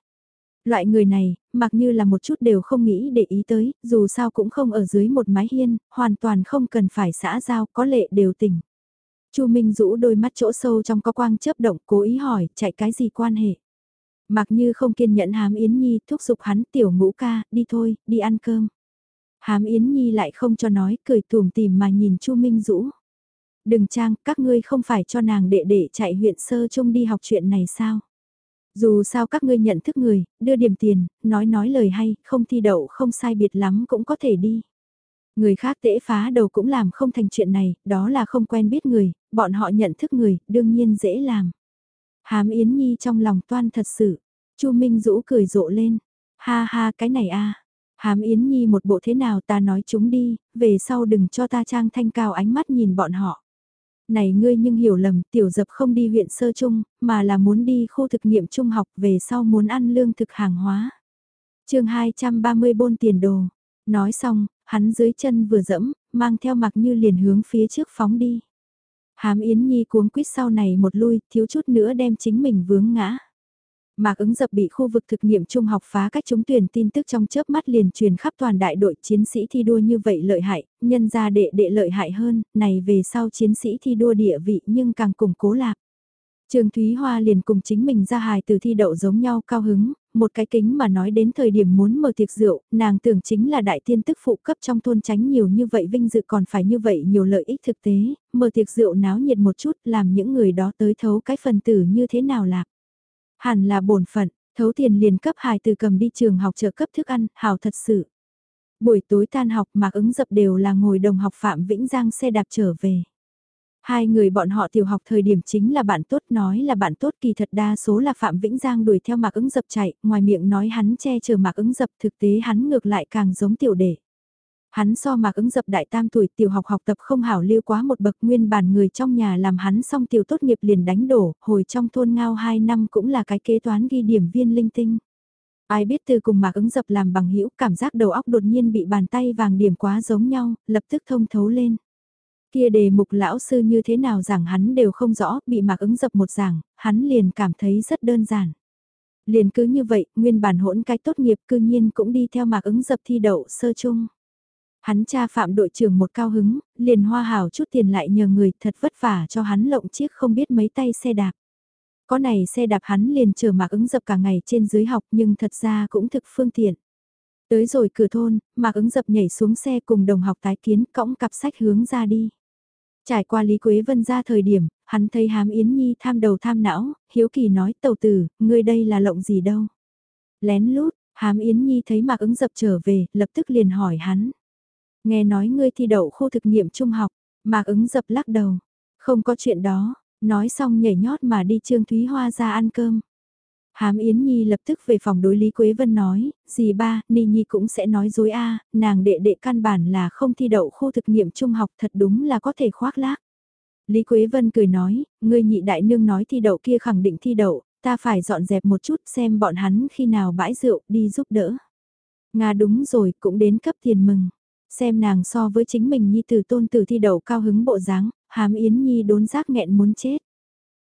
Loại người này, mặc như là một chút đều không nghĩ để ý tới, dù sao cũng không ở dưới một mái hiên, hoàn toàn không cần phải xã giao, có lệ đều tỉnh. Chu Minh rũ đôi mắt chỗ sâu trong có quang chớp động cố ý hỏi, chạy cái gì quan hệ. Mặc như không kiên nhẫn hám Yến Nhi thúc giục hắn tiểu ngũ ca, đi thôi, đi ăn cơm. Hám Yến Nhi lại không cho nói, cười tùm tìm mà nhìn Chu Minh Dũ. Đừng trang, các ngươi không phải cho nàng đệ đệ chạy huyện sơ trung đi học chuyện này sao? Dù sao các ngươi nhận thức người, đưa điểm tiền, nói nói lời hay, không thi đậu không sai biệt lắm cũng có thể đi. Người khác tễ phá đầu cũng làm không thành chuyện này, đó là không quen biết người, bọn họ nhận thức người, đương nhiên dễ làm. Hám Yến Nhi trong lòng toan thật sự, Chu Minh Dũ cười rộ lên, ha ha cái này a Hám Yến Nhi một bộ thế nào ta nói chúng đi, về sau đừng cho ta trang thanh cao ánh mắt nhìn bọn họ này ngươi nhưng hiểu lầm, tiểu dập không đi huyện sơ trung, mà là muốn đi khu thực nghiệm trung học về sau muốn ăn lương thực hàng hóa. chương 230 bôn tiền đồ. Nói xong, hắn dưới chân vừa dẫm, mang theo mặc như liền hướng phía trước phóng đi. Hám Yến Nhi cuống quýt sau này một lui, thiếu chút nữa đem chính mình vướng ngã. Mạc ứng dập bị khu vực thực nghiệm trung học phá cách trúng tuyển tin tức trong chớp mắt liền truyền khắp toàn đại đội chiến sĩ thi đua như vậy lợi hại, nhân ra đệ đệ lợi hại hơn, này về sau chiến sĩ thi đua địa vị nhưng càng củng cố lạc. Trường Thúy Hoa liền cùng chính mình ra hài từ thi đậu giống nhau cao hứng, một cái kính mà nói đến thời điểm muốn mở tiệc rượu, nàng tưởng chính là đại tiên tức phụ cấp trong thôn tránh nhiều như vậy vinh dự còn phải như vậy nhiều lợi ích thực tế, mở tiệc rượu náo nhiệt một chút làm những người đó tới thấu cái phần tử như thế nào lạc. Hẳn là bổn phận, thấu tiền liền cấp hài từ cầm đi trường học trợ cấp thức ăn, hào thật sự. Buổi tối tan học mạc ứng dập đều là ngồi đồng học Phạm Vĩnh Giang xe đạp trở về. Hai người bọn họ tiểu học thời điểm chính là bạn tốt nói là bạn tốt kỳ thật đa số là Phạm Vĩnh Giang đuổi theo mạc ứng dập chạy, ngoài miệng nói hắn che chở mạc ứng dập thực tế hắn ngược lại càng giống tiểu đệ. Hắn so mạc ứng dập đại tam tuổi tiểu học học tập không hảo lưu quá một bậc nguyên bản người trong nhà làm hắn xong tiểu tốt nghiệp liền đánh đổ, hồi trong thôn ngao 2 năm cũng là cái kế toán ghi điểm viên linh tinh. Ai biết từ cùng mạc ứng dập làm bằng hữu cảm giác đầu óc đột nhiên bị bàn tay vàng điểm quá giống nhau, lập tức thông thấu lên. Kia đề mục lão sư như thế nào giảng hắn đều không rõ, bị mạc ứng dập một giảng, hắn liền cảm thấy rất đơn giản. Liền cứ như vậy, nguyên bản hỗn cái tốt nghiệp cư nhiên cũng đi theo mạc ứng dập thi đậu sơ chung. Hắn cha phạm đội trưởng một cao hứng, liền hoa hào chút tiền lại nhờ người thật vất vả cho hắn lộng chiếc không biết mấy tay xe đạp. Có này xe đạp hắn liền chờ mạc ứng dập cả ngày trên dưới học nhưng thật ra cũng thực phương tiện. Tới rồi cửa thôn, mạc ứng dập nhảy xuống xe cùng đồng học tái kiến cõng cặp sách hướng ra đi. Trải qua Lý Quế Vân ra thời điểm, hắn thấy hám Yến Nhi tham đầu tham não, hiếu kỳ nói tàu tử, ngươi đây là lộng gì đâu. Lén lút, hám Yến Nhi thấy mạc ứng dập trở về, lập tức liền hỏi hắn. Nghe nói ngươi thi đậu khu thực nghiệm trung học, mạc ứng dập lắc đầu. Không có chuyện đó, nói xong nhảy nhót mà đi Trương Thúy Hoa ra ăn cơm. Hám Yến Nhi lập tức về phòng đối Lý Quế Vân nói, dì ba, Ni Nhi cũng sẽ nói dối a nàng đệ đệ căn bản là không thi đậu khu thực nghiệm trung học thật đúng là có thể khoác lác. Lý Quế Vân cười nói, ngươi nhị đại nương nói thi đậu kia khẳng định thi đậu, ta phải dọn dẹp một chút xem bọn hắn khi nào bãi rượu đi giúp đỡ. Nga đúng rồi, cũng đến cấp tiền mừng. Xem nàng so với chính mình nhi tử tôn tử thi đậu cao hứng bộ dáng, hám Yến Nhi đốn giác nghẹn muốn chết.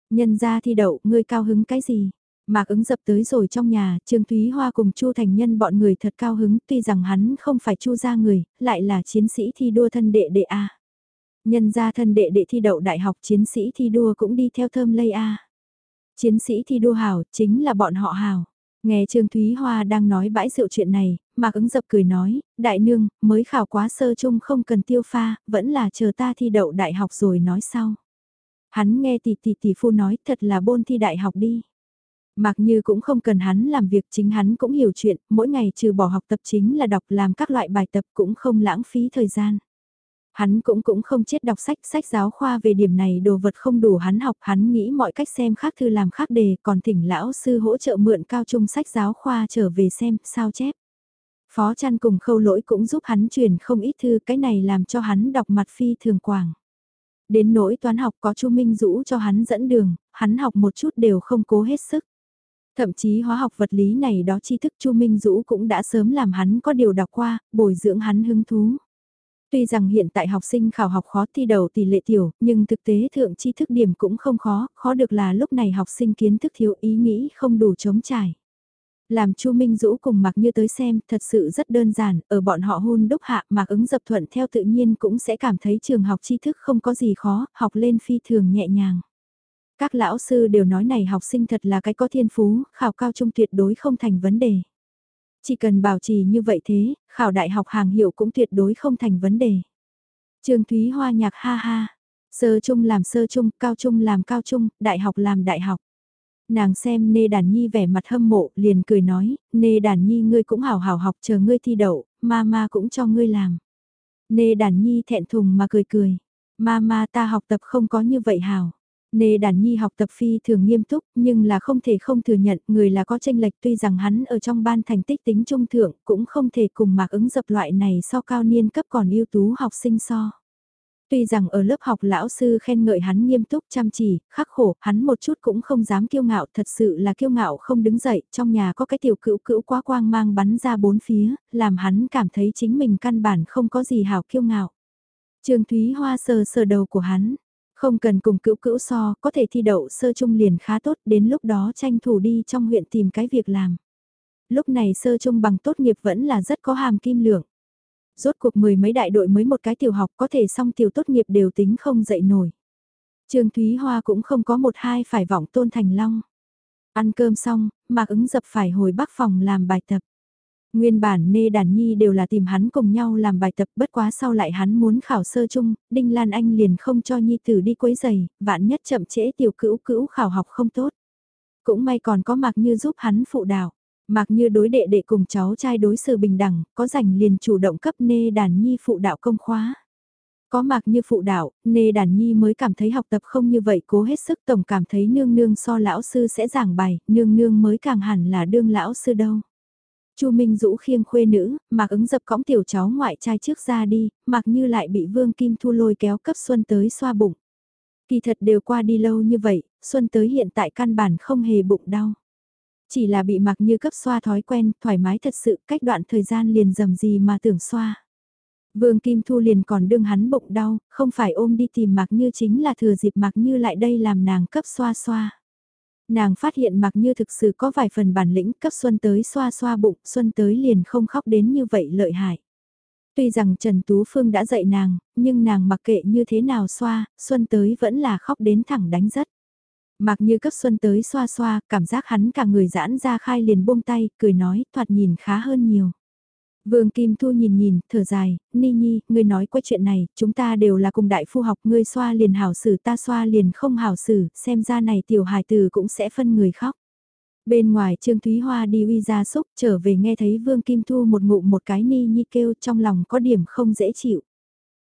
Nhân ra thi đậu, ngươi cao hứng cái gì? Mạc ứng dập tới rồi trong nhà, Trương Thúy Hoa cùng Chu Thành Nhân bọn người thật cao hứng, tuy rằng hắn không phải Chu gia người, lại là chiến sĩ thi đua thân đệ đệ A. Nhân gia thân đệ đệ thi đậu đại học chiến sĩ thi đua cũng đi theo thơm lây A. Chiến sĩ thi đua hào, chính là bọn họ hào. Nghe Trương Thúy Hoa đang nói bãi rượu chuyện này, Mạc ứng dập cười nói, đại nương, mới khảo quá sơ chung không cần tiêu pha, vẫn là chờ ta thi đậu đại học rồi nói sau. Hắn nghe tỷ tỷ tỷ phu nói thật là bôn thi đại học đi. Mạc Như cũng không cần hắn làm việc chính hắn cũng hiểu chuyện, mỗi ngày trừ bỏ học tập chính là đọc làm các loại bài tập cũng không lãng phí thời gian. Hắn cũng cũng không chết đọc sách, sách giáo khoa về điểm này đồ vật không đủ hắn học, hắn nghĩ mọi cách xem khác thư làm khác đề, còn thỉnh lão sư hỗ trợ mượn cao trung sách giáo khoa trở về xem, sao chép. Phó chăn cùng khâu lỗi cũng giúp hắn truyền không ít thư, cái này làm cho hắn đọc mặt phi thường quảng. Đến nỗi toán học có Chu Minh Dũ cho hắn dẫn đường, hắn học một chút đều không cố hết sức. Thậm chí hóa học vật lý này đó tri thức Chu Minh Dũ cũng đã sớm làm hắn có điều đọc qua, bồi dưỡng hắn hứng thú. Tuy rằng hiện tại học sinh khảo học khó thi đầu tỷ lệ tiểu, nhưng thực tế thượng tri thức điểm cũng không khó, khó được là lúc này học sinh kiến thức thiếu ý nghĩ không đủ chống trải. Làm Chu Minh Dũ cùng Mạc Như tới xem, thật sự rất đơn giản, ở bọn họ hôn đúc hạ Mạc ứng dập thuận theo tự nhiên cũng sẽ cảm thấy trường học tri thức không có gì khó, học lên phi thường nhẹ nhàng. Các lão sư đều nói này học sinh thật là cái có thiên phú, khảo cao trung tuyệt đối không thành vấn đề. Chỉ cần bảo trì như vậy thế, khảo đại học hàng hiệu cũng tuyệt đối không thành vấn đề. Trường Thúy Hoa nhạc ha ha, sơ trung làm sơ trung, cao trung làm cao trung, đại học làm đại học. Nàng xem Nê Đàn Nhi vẻ mặt hâm mộ, liền cười nói, Nê Đàn Nhi ngươi cũng hảo hảo học chờ ngươi thi đậu, mama cũng cho ngươi làm. Nê Đàn Nhi thẹn thùng mà cười cười, mama ta học tập không có như vậy hảo. Nê Đàn Nhi học tập phi thường nghiêm túc, nhưng là không thể không thừa nhận người là có tranh lệch tuy rằng hắn ở trong ban thành tích tính trung thượng cũng không thể cùng mạc ứng dập loại này so cao niên cấp còn ưu tú học sinh so. Tuy rằng ở lớp học lão sư khen ngợi hắn nghiêm túc chăm chỉ, khắc khổ, hắn một chút cũng không dám kiêu ngạo, thật sự là kiêu ngạo không đứng dậy, trong nhà có cái tiểu cữu cữu quá quang mang bắn ra bốn phía, làm hắn cảm thấy chính mình căn bản không có gì hảo kiêu ngạo. Trương Thúy Hoa sờ sờ đầu của hắn, không cần cùng cữu cữu so, có thể thi đậu sơ trung liền khá tốt, đến lúc đó tranh thủ đi trong huyện tìm cái việc làm. Lúc này sơ trung bằng tốt nghiệp vẫn là rất có hàm kim lượng. Rốt cuộc mười mấy đại đội mới một cái tiểu học có thể xong tiểu tốt nghiệp đều tính không dậy nổi. Trương Thúy Hoa cũng không có một hai phải vọng tôn thành long. Ăn cơm xong, Mạc ứng dập phải hồi bắc phòng làm bài tập. Nguyên bản Nê Đàn Nhi đều là tìm hắn cùng nhau làm bài tập bất quá sau lại hắn muốn khảo sơ chung, Đinh Lan Anh liền không cho Nhi tử đi quấy giày, vạn nhất chậm trễ tiểu cữu cữu khảo học không tốt. Cũng may còn có Mạc Như giúp hắn phụ đạo. Mạc Như đối đệ đệ cùng cháu trai đối xử bình đẳng, có rảnh liền chủ động cấp Nê Đàn Nhi phụ đạo công khóa. Có Mạc Như phụ đạo, Nê Đàn Nhi mới cảm thấy học tập không như vậy cố hết sức tổng cảm thấy nương nương so lão sư sẽ giảng bài, nương nương mới càng hẳn là đương lão sư đâu. Chu Minh Dũ khiêng khuê nữ, Mạc ứng dập cõng tiểu cháu ngoại trai trước ra đi, Mạc Như lại bị Vương Kim Thu lôi kéo cấp Xuân tới xoa bụng. Kỳ thật đều qua đi lâu như vậy, Xuân tới hiện tại căn bản không hề bụng đau. Chỉ là bị Mạc Như cấp xoa thói quen, thoải mái thật sự, cách đoạn thời gian liền dầm gì mà tưởng xoa. Vương Kim Thu liền còn đương hắn bụng đau, không phải ôm đi tìm Mạc Như chính là thừa dịp Mạc Như lại đây làm nàng cấp xoa xoa. Nàng phát hiện mặc như thực sự có vài phần bản lĩnh cấp Xuân tới xoa xoa bụng, Xuân tới liền không khóc đến như vậy lợi hại. Tuy rằng Trần Tú Phương đã dạy nàng, nhưng nàng mặc kệ như thế nào xoa, Xuân tới vẫn là khóc đến thẳng đánh rất. Mặc như cấp Xuân tới xoa xoa, cảm giác hắn cả người giãn ra khai liền buông tay, cười nói, thoạt nhìn khá hơn nhiều. Vương Kim Thu nhìn nhìn, thở dài, Ni Nhi, ngươi nói qua chuyện này, chúng ta đều là cùng đại phu học, ngươi xoa liền hảo xử ta xoa liền không hảo xử, xem ra này tiểu hài tử cũng sẽ phân người khóc. Bên ngoài Trương Thúy Hoa đi uy ra xúc, trở về nghe thấy Vương Kim Thu một ngụm một cái Ni Nhi kêu trong lòng có điểm không dễ chịu.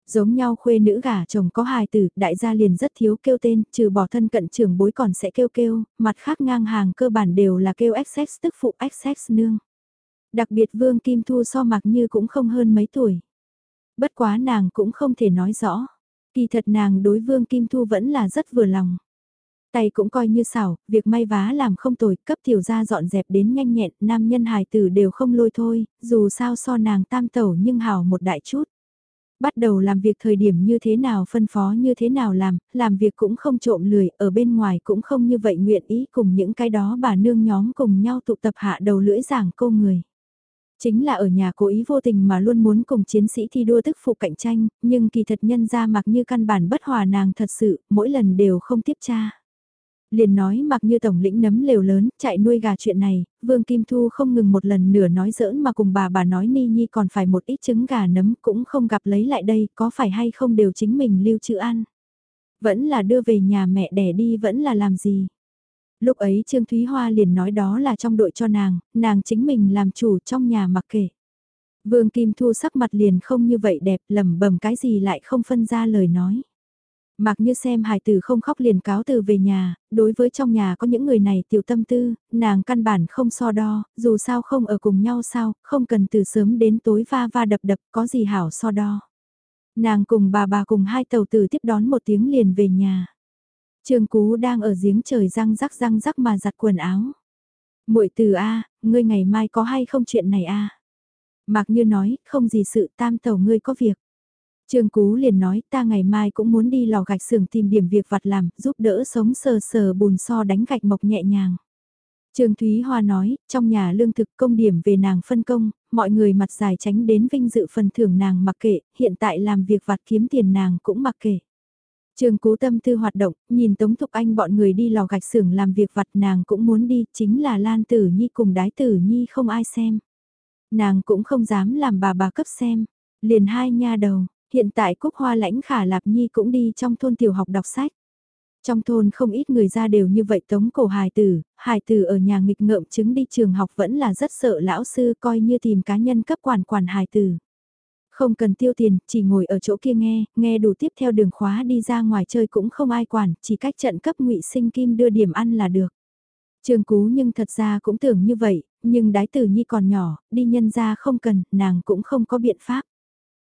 Giống nhau khuê nữ gả chồng có hài tử, đại gia liền rất thiếu kêu tên, trừ bỏ thân cận trưởng bối còn sẽ kêu kêu, mặt khác ngang hàng cơ bản đều là kêu XX tức phụ XX nương. Đặc biệt Vương Kim Thu so mặc như cũng không hơn mấy tuổi. Bất quá nàng cũng không thể nói rõ. Kỳ thật nàng đối Vương Kim Thu vẫn là rất vừa lòng. Tay cũng coi như xảo, việc may vá làm không tồi, cấp tiểu gia dọn dẹp đến nhanh nhẹn, nam nhân hài tử đều không lôi thôi, dù sao so nàng tam tẩu nhưng hào một đại chút. Bắt đầu làm việc thời điểm như thế nào phân phó như thế nào làm, làm việc cũng không trộm lười, ở bên ngoài cũng không như vậy nguyện ý cùng những cái đó bà nương nhóm cùng nhau tụ tập hạ đầu lưỡi giảng câu người. Chính là ở nhà cố ý vô tình mà luôn muốn cùng chiến sĩ thi đua tức phụ cạnh tranh, nhưng kỳ thật nhân ra mặc như căn bản bất hòa nàng thật sự, mỗi lần đều không tiếp tra liền nói mặc như tổng lĩnh nấm lều lớn, chạy nuôi gà chuyện này, Vương Kim Thu không ngừng một lần nửa nói giỡn mà cùng bà bà nói Ni Nhi còn phải một ít trứng gà nấm cũng không gặp lấy lại đây, có phải hay không đều chính mình lưu trữ ăn. Vẫn là đưa về nhà mẹ đẻ đi vẫn là làm gì. Lúc ấy Trương Thúy Hoa liền nói đó là trong đội cho nàng, nàng chính mình làm chủ trong nhà mặc kệ. Vương Kim Thu sắc mặt liền không như vậy đẹp lầm bầm cái gì lại không phân ra lời nói. Mặc như xem hài tử không khóc liền cáo từ về nhà, đối với trong nhà có những người này tiểu tâm tư, nàng căn bản không so đo, dù sao không ở cùng nhau sao, không cần từ sớm đến tối va va đập đập, có gì hảo so đo. Nàng cùng bà bà cùng hai tàu tử tiếp đón một tiếng liền về nhà. Trương Cú đang ở giếng trời răng rắc răng rắc mà giặt quần áo. muội từ A, ngươi ngày mai có hay không chuyện này A? Mạc Như nói, không gì sự tam tàu ngươi có việc. Trương Cú liền nói ta ngày mai cũng muốn đi lò gạch xưởng tìm điểm việc vặt làm, giúp đỡ sống sờ sờ bùn so đánh gạch mộc nhẹ nhàng. Trương Thúy Hoa nói, trong nhà lương thực công điểm về nàng phân công, mọi người mặt dài tránh đến vinh dự phần thưởng nàng mặc kệ, hiện tại làm việc vặt kiếm tiền nàng cũng mặc kệ trường Cú tâm tư hoạt động, nhìn Tống Thục Anh bọn người đi lò gạch xưởng làm việc vặt nàng cũng muốn đi, chính là Lan Tử Nhi cùng Đái Tử Nhi không ai xem. Nàng cũng không dám làm bà bà cấp xem, liền hai nha đầu, Hiện tại Cúc Hoa Lãnh Khả Lạp Nhi cũng đi trong thôn tiểu học đọc sách. Trong thôn không ít người ra đều như vậy tống cổ hài tử, hài tử ở nhà nghịch ngợm chứng đi trường học vẫn là rất sợ lão sư coi như tìm cá nhân cấp quản quản hài tử. Không cần tiêu tiền, chỉ ngồi ở chỗ kia nghe, nghe đủ tiếp theo đường khóa đi ra ngoài chơi cũng không ai quản, chỉ cách trận cấp ngụy sinh kim đưa điểm ăn là được. Trường cú nhưng thật ra cũng tưởng như vậy, nhưng đái tử nhi còn nhỏ, đi nhân ra không cần, nàng cũng không có biện pháp.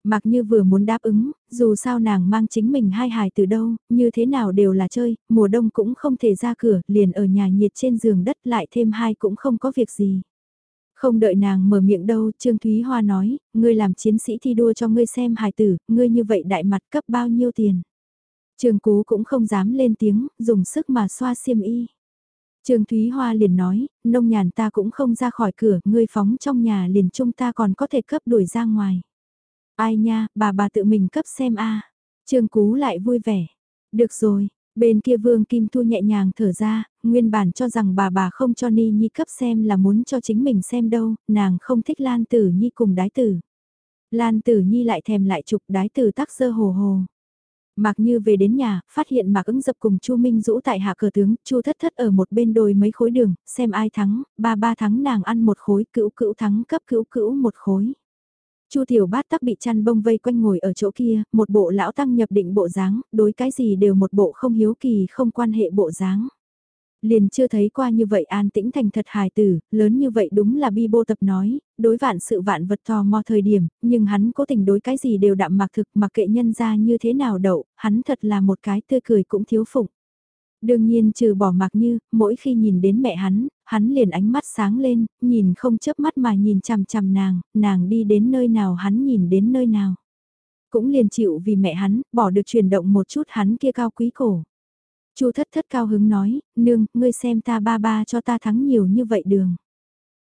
Mặc như vừa muốn đáp ứng, dù sao nàng mang chính mình hai hài từ đâu, như thế nào đều là chơi, mùa đông cũng không thể ra cửa, liền ở nhà nhiệt trên giường đất lại thêm hai cũng không có việc gì. Không đợi nàng mở miệng đâu, Trương Thúy Hoa nói, ngươi làm chiến sĩ thi đua cho ngươi xem hài tử, ngươi như vậy đại mặt cấp bao nhiêu tiền. Trương Cú cũng không dám lên tiếng, dùng sức mà xoa xiêm y. Trương Thúy Hoa liền nói, nông nhàn ta cũng không ra khỏi cửa, ngươi phóng trong nhà liền chung ta còn có thể cấp đuổi ra ngoài. Ai nha, bà bà tự mình cấp xem a. Trương Cú lại vui vẻ. Được rồi, bên kia Vương Kim Thu nhẹ nhàng thở ra, nguyên bản cho rằng bà bà không cho Ni Nhi cấp xem là muốn cho chính mình xem đâu, nàng không thích Lan Tử Nhi cùng đái tử. Lan Tử Nhi lại thèm lại chụp đái tử tắc sơ hồ hồ. Mạc Như về đến nhà, phát hiện Mạc ứng dập cùng Chu Minh Dũ tại hạ cờ tướng, Chu thất thất ở một bên đồi mấy khối đường, xem ai thắng, ba ba thắng nàng ăn một khối, cữu cữu thắng cấp cữu cữu một khối. Chu Tiểu Bát tắc bị chăn bông vây quanh ngồi ở chỗ kia, một bộ lão tăng nhập định bộ dáng, đối cái gì đều một bộ không hiếu kỳ không quan hệ bộ dáng. Liền chưa thấy qua như vậy an tĩnh thành thật hài tử, lớn như vậy đúng là bi bô tập nói, đối vạn sự vạn vật thò mò thời điểm, nhưng hắn cố tình đối cái gì đều đạm mặc thực mặc kệ nhân ra như thế nào đậu, hắn thật là một cái tươi cười cũng thiếu phụng. Đương nhiên trừ bỏ mặc như, mỗi khi nhìn đến mẹ hắn, hắn liền ánh mắt sáng lên, nhìn không chớp mắt mà nhìn chằm chằm nàng, nàng đi đến nơi nào hắn nhìn đến nơi nào. Cũng liền chịu vì mẹ hắn, bỏ được chuyển động một chút hắn kia cao quý cổ. Chu thất thất cao hứng nói, nương, ngươi xem ta ba ba cho ta thắng nhiều như vậy đường.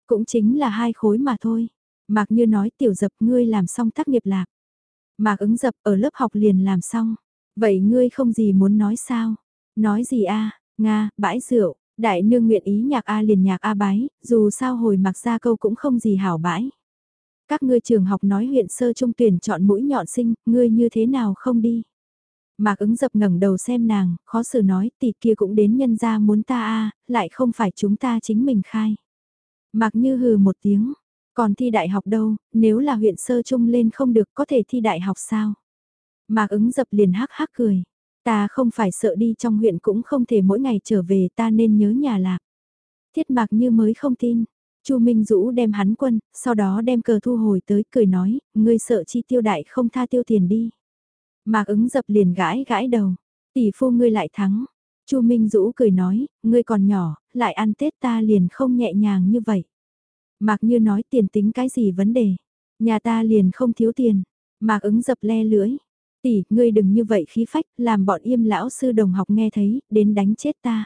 Cũng chính là hai khối mà thôi. Mạc như nói tiểu dập ngươi làm xong tác nghiệp lạc. Mạc ứng dập ở lớp học liền làm xong. Vậy ngươi không gì muốn nói sao? Nói gì a Nga, bãi rượu, đại nương nguyện ý nhạc A liền nhạc A bái, dù sao hồi mặc ra câu cũng không gì hảo bãi. Các ngươi trường học nói huyện sơ trung tuyển chọn mũi nhọn sinh, ngươi như thế nào không đi. Mạc ứng dập ngẩng đầu xem nàng, khó xử nói tỷ kia cũng đến nhân ra muốn ta a lại không phải chúng ta chính mình khai. Mạc như hừ một tiếng, còn thi đại học đâu, nếu là huyện sơ trung lên không được có thể thi đại học sao? Mạc ứng dập liền hắc hắc cười. Ta không phải sợ đi trong huyện cũng không thể mỗi ngày trở về ta nên nhớ nhà lạc. Thiết mạc như mới không tin. Chu Minh Dũ đem hắn quân, sau đó đem cờ thu hồi tới cười nói, ngươi sợ chi tiêu đại không tha tiêu tiền đi. Mạc ứng dập liền gãi gãi đầu, tỷ phu ngươi lại thắng. Chu Minh Dũ cười nói, ngươi còn nhỏ, lại ăn Tết ta liền không nhẹ nhàng như vậy. Mạc Như nói tiền tính cái gì vấn đề, nhà ta liền không thiếu tiền. Mạc ứng dập le lưỡi, tỷ, ngươi đừng như vậy khí phách, làm bọn im lão sư đồng học nghe thấy, đến đánh chết ta.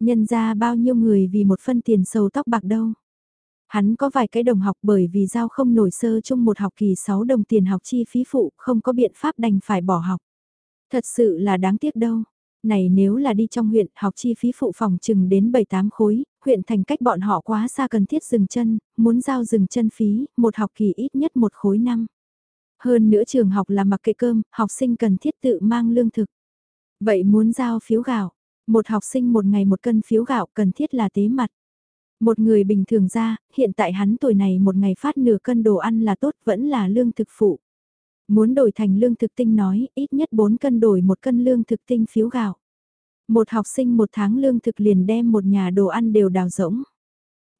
Nhân ra bao nhiêu người vì một phân tiền sầu tóc bạc đâu. Hắn có vài cái đồng học bởi vì giao không nổi sơ chung một học kỳ 6 đồng tiền học chi phí phụ, không có biện pháp đành phải bỏ học. Thật sự là đáng tiếc đâu. Này nếu là đi trong huyện, học chi phí phụ phòng chừng đến 7-8 khối, huyện thành cách bọn họ quá xa cần thiết dừng chân, muốn giao dừng chân phí, một học kỳ ít nhất một khối năm. Hơn nữa trường học là mặc kệ cơm, học sinh cần thiết tự mang lương thực. Vậy muốn giao phiếu gạo, một học sinh một ngày một cân phiếu gạo cần thiết là tế mặt. Một người bình thường ra, hiện tại hắn tuổi này một ngày phát nửa cân đồ ăn là tốt vẫn là lương thực phụ. Muốn đổi thành lương thực tinh nói, ít nhất 4 cân đổi một cân lương thực tinh phiếu gạo. Một học sinh một tháng lương thực liền đem một nhà đồ ăn đều đào rỗng.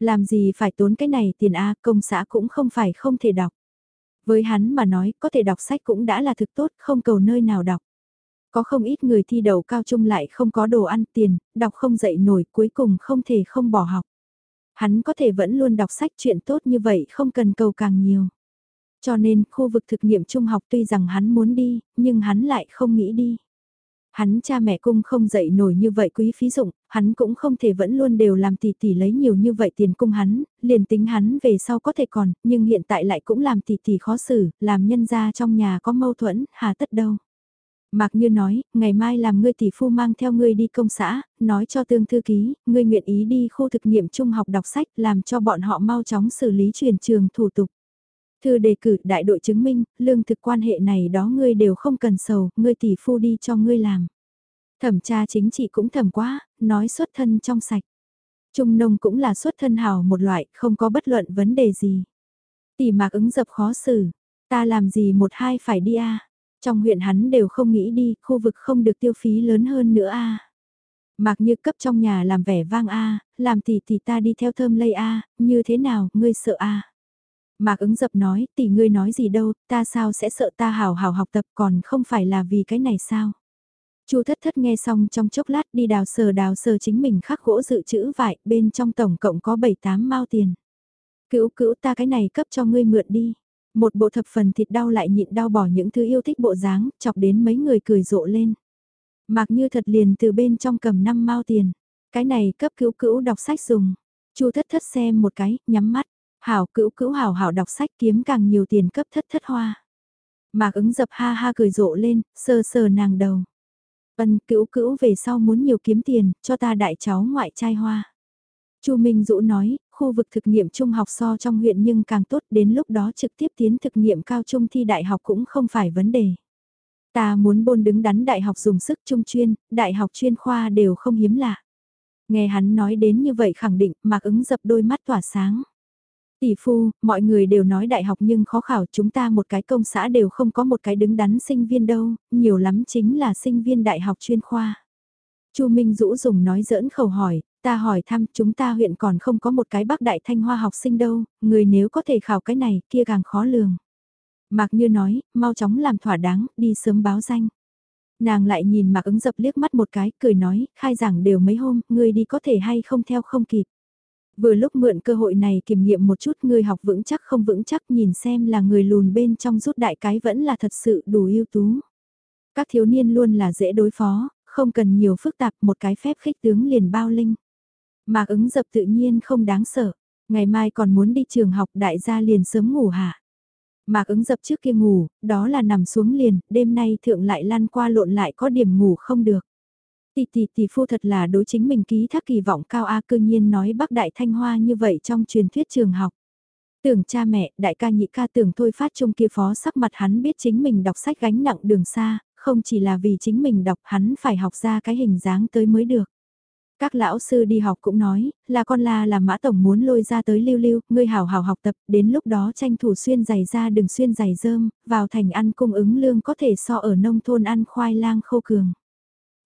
Làm gì phải tốn cái này tiền A công xã cũng không phải không thể đọc. Với hắn mà nói, có thể đọc sách cũng đã là thực tốt, không cầu nơi nào đọc. Có không ít người thi đầu cao trung lại không có đồ ăn tiền, đọc không dậy nổi cuối cùng không thể không bỏ học. Hắn có thể vẫn luôn đọc sách chuyện tốt như vậy không cần cầu càng nhiều. Cho nên khu vực thực nghiệm trung học tuy rằng hắn muốn đi, nhưng hắn lại không nghĩ đi. Hắn cha mẹ cung không dậy nổi như vậy quý phí dụng, hắn cũng không thể vẫn luôn đều làm tỷ tỷ lấy nhiều như vậy tiền cung hắn, liền tính hắn về sau có thể còn, nhưng hiện tại lại cũng làm tỷ tỷ khó xử, làm nhân ra trong nhà có mâu thuẫn, hà tất đâu. Mạc Như nói, ngày mai làm ngươi tỷ phu mang theo ngươi đi công xã, nói cho tương thư ký, ngươi nguyện ý đi khu thực nghiệm trung học đọc sách làm cho bọn họ mau chóng xử lý chuyển trường thủ tục. Thư đề cử đại đội chứng minh, lương thực quan hệ này đó ngươi đều không cần sầu, ngươi tỷ phu đi cho ngươi làm. Thẩm tra chính trị cũng thẩm quá, nói xuất thân trong sạch. Trung nông cũng là xuất thân hào một loại, không có bất luận vấn đề gì. Tỷ mạc ứng dập khó xử, ta làm gì một hai phải đi a Trong huyện hắn đều không nghĩ đi, khu vực không được tiêu phí lớn hơn nữa a Mạc như cấp trong nhà làm vẻ vang a làm tỷ tỷ ta đi theo thơm lây a như thế nào, ngươi sợ a Mạc ứng dập nói, tỷ ngươi nói gì đâu, ta sao sẽ sợ ta hào hào học tập còn không phải là vì cái này sao. Chu thất thất nghe xong trong chốc lát đi đào sờ đào sờ chính mình khắc gỗ dự trữ vải, bên trong tổng cộng có 7-8 mao tiền. Cữu cữu ta cái này cấp cho ngươi mượn đi. Một bộ thập phần thịt đau lại nhịn đau bỏ những thứ yêu thích bộ dáng, chọc đến mấy người cười rộ lên. Mạc như thật liền từ bên trong cầm 5 mao tiền. Cái này cấp cứu cữu đọc sách dùng. Chu thất thất xem một cái, nhắm mắt. Hảo cữu cữu hảo hảo đọc sách kiếm càng nhiều tiền cấp thất thất hoa. Mạc ứng dập ha ha cười rộ lên, sờ sờ nàng đầu. Ân cữu cữu về sau muốn nhiều kiếm tiền, cho ta đại cháu ngoại trai hoa. Chu Minh Dũ nói, khu vực thực nghiệm trung học so trong huyện nhưng càng tốt đến lúc đó trực tiếp tiến thực nghiệm cao trung thi đại học cũng không phải vấn đề. Ta muốn bôn đứng đắn đại học dùng sức trung chuyên, đại học chuyên khoa đều không hiếm lạ. Nghe hắn nói đến như vậy khẳng định, mạc ứng dập đôi mắt tỏa sáng. Tỷ phu, mọi người đều nói đại học nhưng khó khảo chúng ta một cái công xã đều không có một cái đứng đắn sinh viên đâu, nhiều lắm chính là sinh viên đại học chuyên khoa. Chu Minh Dũ dùng nói giỡn khẩu hỏi, ta hỏi thăm chúng ta huyện còn không có một cái bác đại thanh hoa học sinh đâu, người nếu có thể khảo cái này kia càng khó lường. Mạc Như nói, mau chóng làm thỏa đáng, đi sớm báo danh. Nàng lại nhìn Mạc ứng dập liếc mắt một cái, cười nói, khai giảng đều mấy hôm, người đi có thể hay không theo không kịp. Vừa lúc mượn cơ hội này kiểm nghiệm một chút người học vững chắc không vững chắc nhìn xem là người lùn bên trong rút đại cái vẫn là thật sự đủ ưu tú. Các thiếu niên luôn là dễ đối phó, không cần nhiều phức tạp một cái phép khích tướng liền bao linh. Mạc ứng dập tự nhiên không đáng sợ, ngày mai còn muốn đi trường học đại gia liền sớm ngủ hả. Mạc ứng dập trước kia ngủ, đó là nằm xuống liền, đêm nay thượng lại lăn qua lộn lại có điểm ngủ không được. Tỷ tỷ tỷ phu thật là đối chính mình ký thác kỳ vọng cao A cư nhiên nói bác đại thanh hoa như vậy trong truyền thuyết trường học. Tưởng cha mẹ, đại ca nhị ca tưởng thôi phát trung kia phó sắc mặt hắn biết chính mình đọc sách gánh nặng đường xa, không chỉ là vì chính mình đọc hắn phải học ra cái hình dáng tới mới được. Các lão sư đi học cũng nói, là con la là mã tổng muốn lôi ra tới lưu lưu, ngươi hào hào học tập, đến lúc đó tranh thủ xuyên giày ra đừng xuyên giày dơm, vào thành ăn cung ứng lương có thể so ở nông thôn ăn khoai lang khô cường.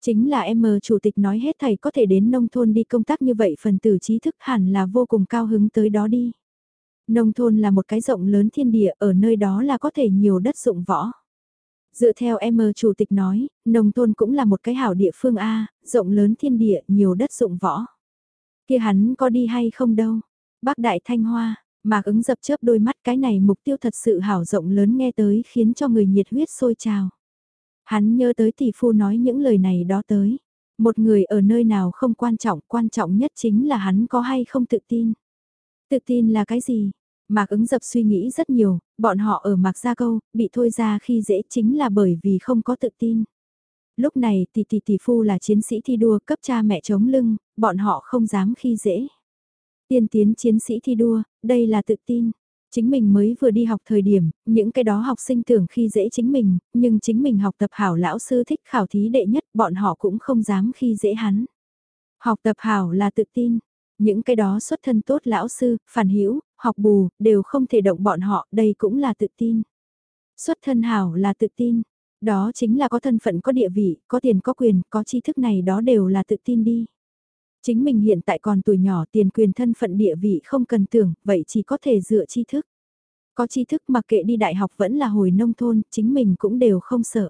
Chính là em chủ tịch nói hết thầy có thể đến nông thôn đi công tác như vậy phần tử trí thức hẳn là vô cùng cao hứng tới đó đi. Nông thôn là một cái rộng lớn thiên địa ở nơi đó là có thể nhiều đất dụng võ. Dựa theo em chủ tịch nói, nông thôn cũng là một cái hảo địa phương A, rộng lớn thiên địa, nhiều đất dụng võ. kia hắn có đi hay không đâu. Bác Đại Thanh Hoa, Mạc ứng dập chớp đôi mắt cái này mục tiêu thật sự hảo rộng lớn nghe tới khiến cho người nhiệt huyết sôi trào. Hắn nhớ tới tỷ phu nói những lời này đó tới. Một người ở nơi nào không quan trọng, quan trọng nhất chính là hắn có hay không tự tin. Tự tin là cái gì? Mạc ứng dập suy nghĩ rất nhiều, bọn họ ở Mạc Gia Câu, bị thôi ra khi dễ chính là bởi vì không có tự tin. Lúc này tỷ tỷ tỷ phu là chiến sĩ thi đua cấp cha mẹ chống lưng, bọn họ không dám khi dễ. Tiên tiến chiến sĩ thi đua, đây là tự tin. Chính mình mới vừa đi học thời điểm, những cái đó học sinh tưởng khi dễ chính mình, nhưng chính mình học tập hảo lão sư thích khảo thí đệ nhất, bọn họ cũng không dám khi dễ hắn. Học tập hảo là tự tin, những cái đó xuất thân tốt lão sư, phản hiểu, học bù, đều không thể động bọn họ, đây cũng là tự tin. Xuất thân hảo là tự tin, đó chính là có thân phận có địa vị, có tiền có quyền, có tri thức này đó đều là tự tin đi. Chính mình hiện tại còn tuổi nhỏ tiền quyền thân phận địa vị không cần tưởng, vậy chỉ có thể dựa tri thức. Có tri thức mà kệ đi đại học vẫn là hồi nông thôn, chính mình cũng đều không sợ.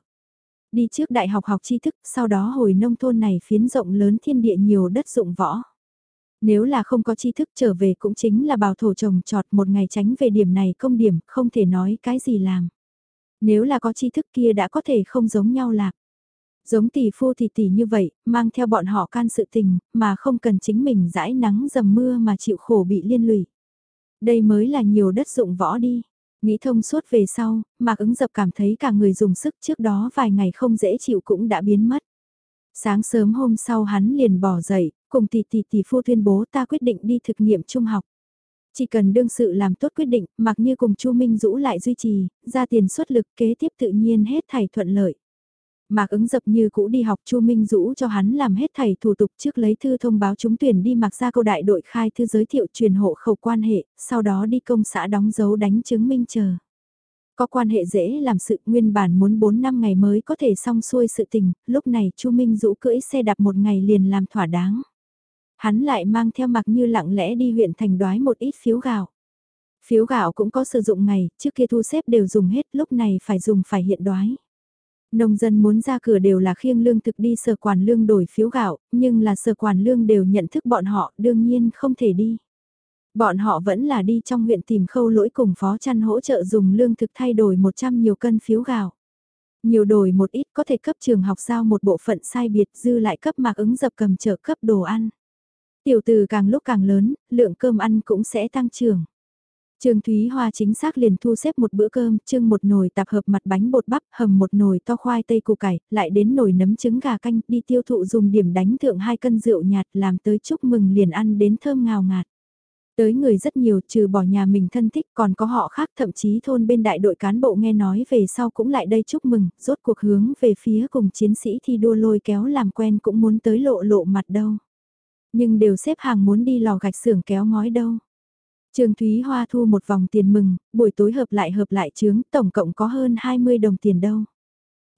Đi trước đại học học tri thức, sau đó hồi nông thôn này phiến rộng lớn thiên địa nhiều đất dụng võ. Nếu là không có tri thức trở về cũng chính là bào thổ trồng trọt một ngày tránh về điểm này công điểm, không thể nói cái gì làm. Nếu là có tri thức kia đã có thể không giống nhau lạc. Giống tỷ phu thì tỷ như vậy, mang theo bọn họ can sự tình, mà không cần chính mình dãi nắng dầm mưa mà chịu khổ bị liên lụy. Đây mới là nhiều đất dụng võ đi. Nghĩ thông suốt về sau, Mạc ứng dập cảm thấy cả người dùng sức trước đó vài ngày không dễ chịu cũng đã biến mất. Sáng sớm hôm sau hắn liền bỏ dậy, cùng tỷ tỷ tỷ phu tuyên bố ta quyết định đi thực nghiệm trung học. Chỉ cần đương sự làm tốt quyết định, mặc như cùng Chu Minh Dũ lại duy trì, ra tiền xuất lực kế tiếp tự nhiên hết thảy thuận lợi. Mạc ứng dập như cũ đi học Chu Minh Dũ cho hắn làm hết thầy thủ tục trước lấy thư thông báo trúng tuyển đi mặc ra câu đại đội khai thư giới thiệu truyền hộ khẩu quan hệ, sau đó đi công xã đóng dấu đánh chứng minh chờ. Có quan hệ dễ làm sự nguyên bản muốn 4 năm ngày mới có thể xong xuôi sự tình, lúc này Chu Minh Dũ cưỡi xe đạp một ngày liền làm thỏa đáng. Hắn lại mang theo mặc như lặng lẽ đi huyện thành đoái một ít phiếu gạo. Phiếu gạo cũng có sử dụng ngày, trước kia thu xếp đều dùng hết, lúc này phải dùng phải hiện đoái. Nông dân muốn ra cửa đều là khiêng lương thực đi sở quản lương đổi phiếu gạo, nhưng là sở quản lương đều nhận thức bọn họ đương nhiên không thể đi. Bọn họ vẫn là đi trong huyện tìm khâu lỗi cùng phó chăn hỗ trợ dùng lương thực thay đổi 100 nhiều cân phiếu gạo. Nhiều đổi một ít có thể cấp trường học giao một bộ phận sai biệt dư lại cấp mạc ứng dập cầm trợ cấp đồ ăn. Tiểu từ càng lúc càng lớn, lượng cơm ăn cũng sẽ tăng trưởng. Trương Thúy Hoa chính xác liền thu xếp một bữa cơm, trưng một nồi tạp hợp mặt bánh bột bắp, hầm một nồi to khoai tây củ cải, lại đến nồi nấm trứng gà canh, đi tiêu thụ dùng điểm đánh thượng hai cân rượu nhạt làm tới chúc mừng liền ăn đến thơm ngào ngạt. Tới người rất nhiều trừ bỏ nhà mình thân thích còn có họ khác thậm chí thôn bên đại đội cán bộ nghe nói về sau cũng lại đây chúc mừng, rốt cuộc hướng về phía cùng chiến sĩ thi đua lôi kéo làm quen cũng muốn tới lộ lộ mặt đâu. Nhưng đều xếp hàng muốn đi lò gạch xưởng kéo ngói đâu. Trương Thúy Hoa thu một vòng tiền mừng, buổi tối hợp lại hợp lại chướng, tổng cộng có hơn 20 đồng tiền đâu.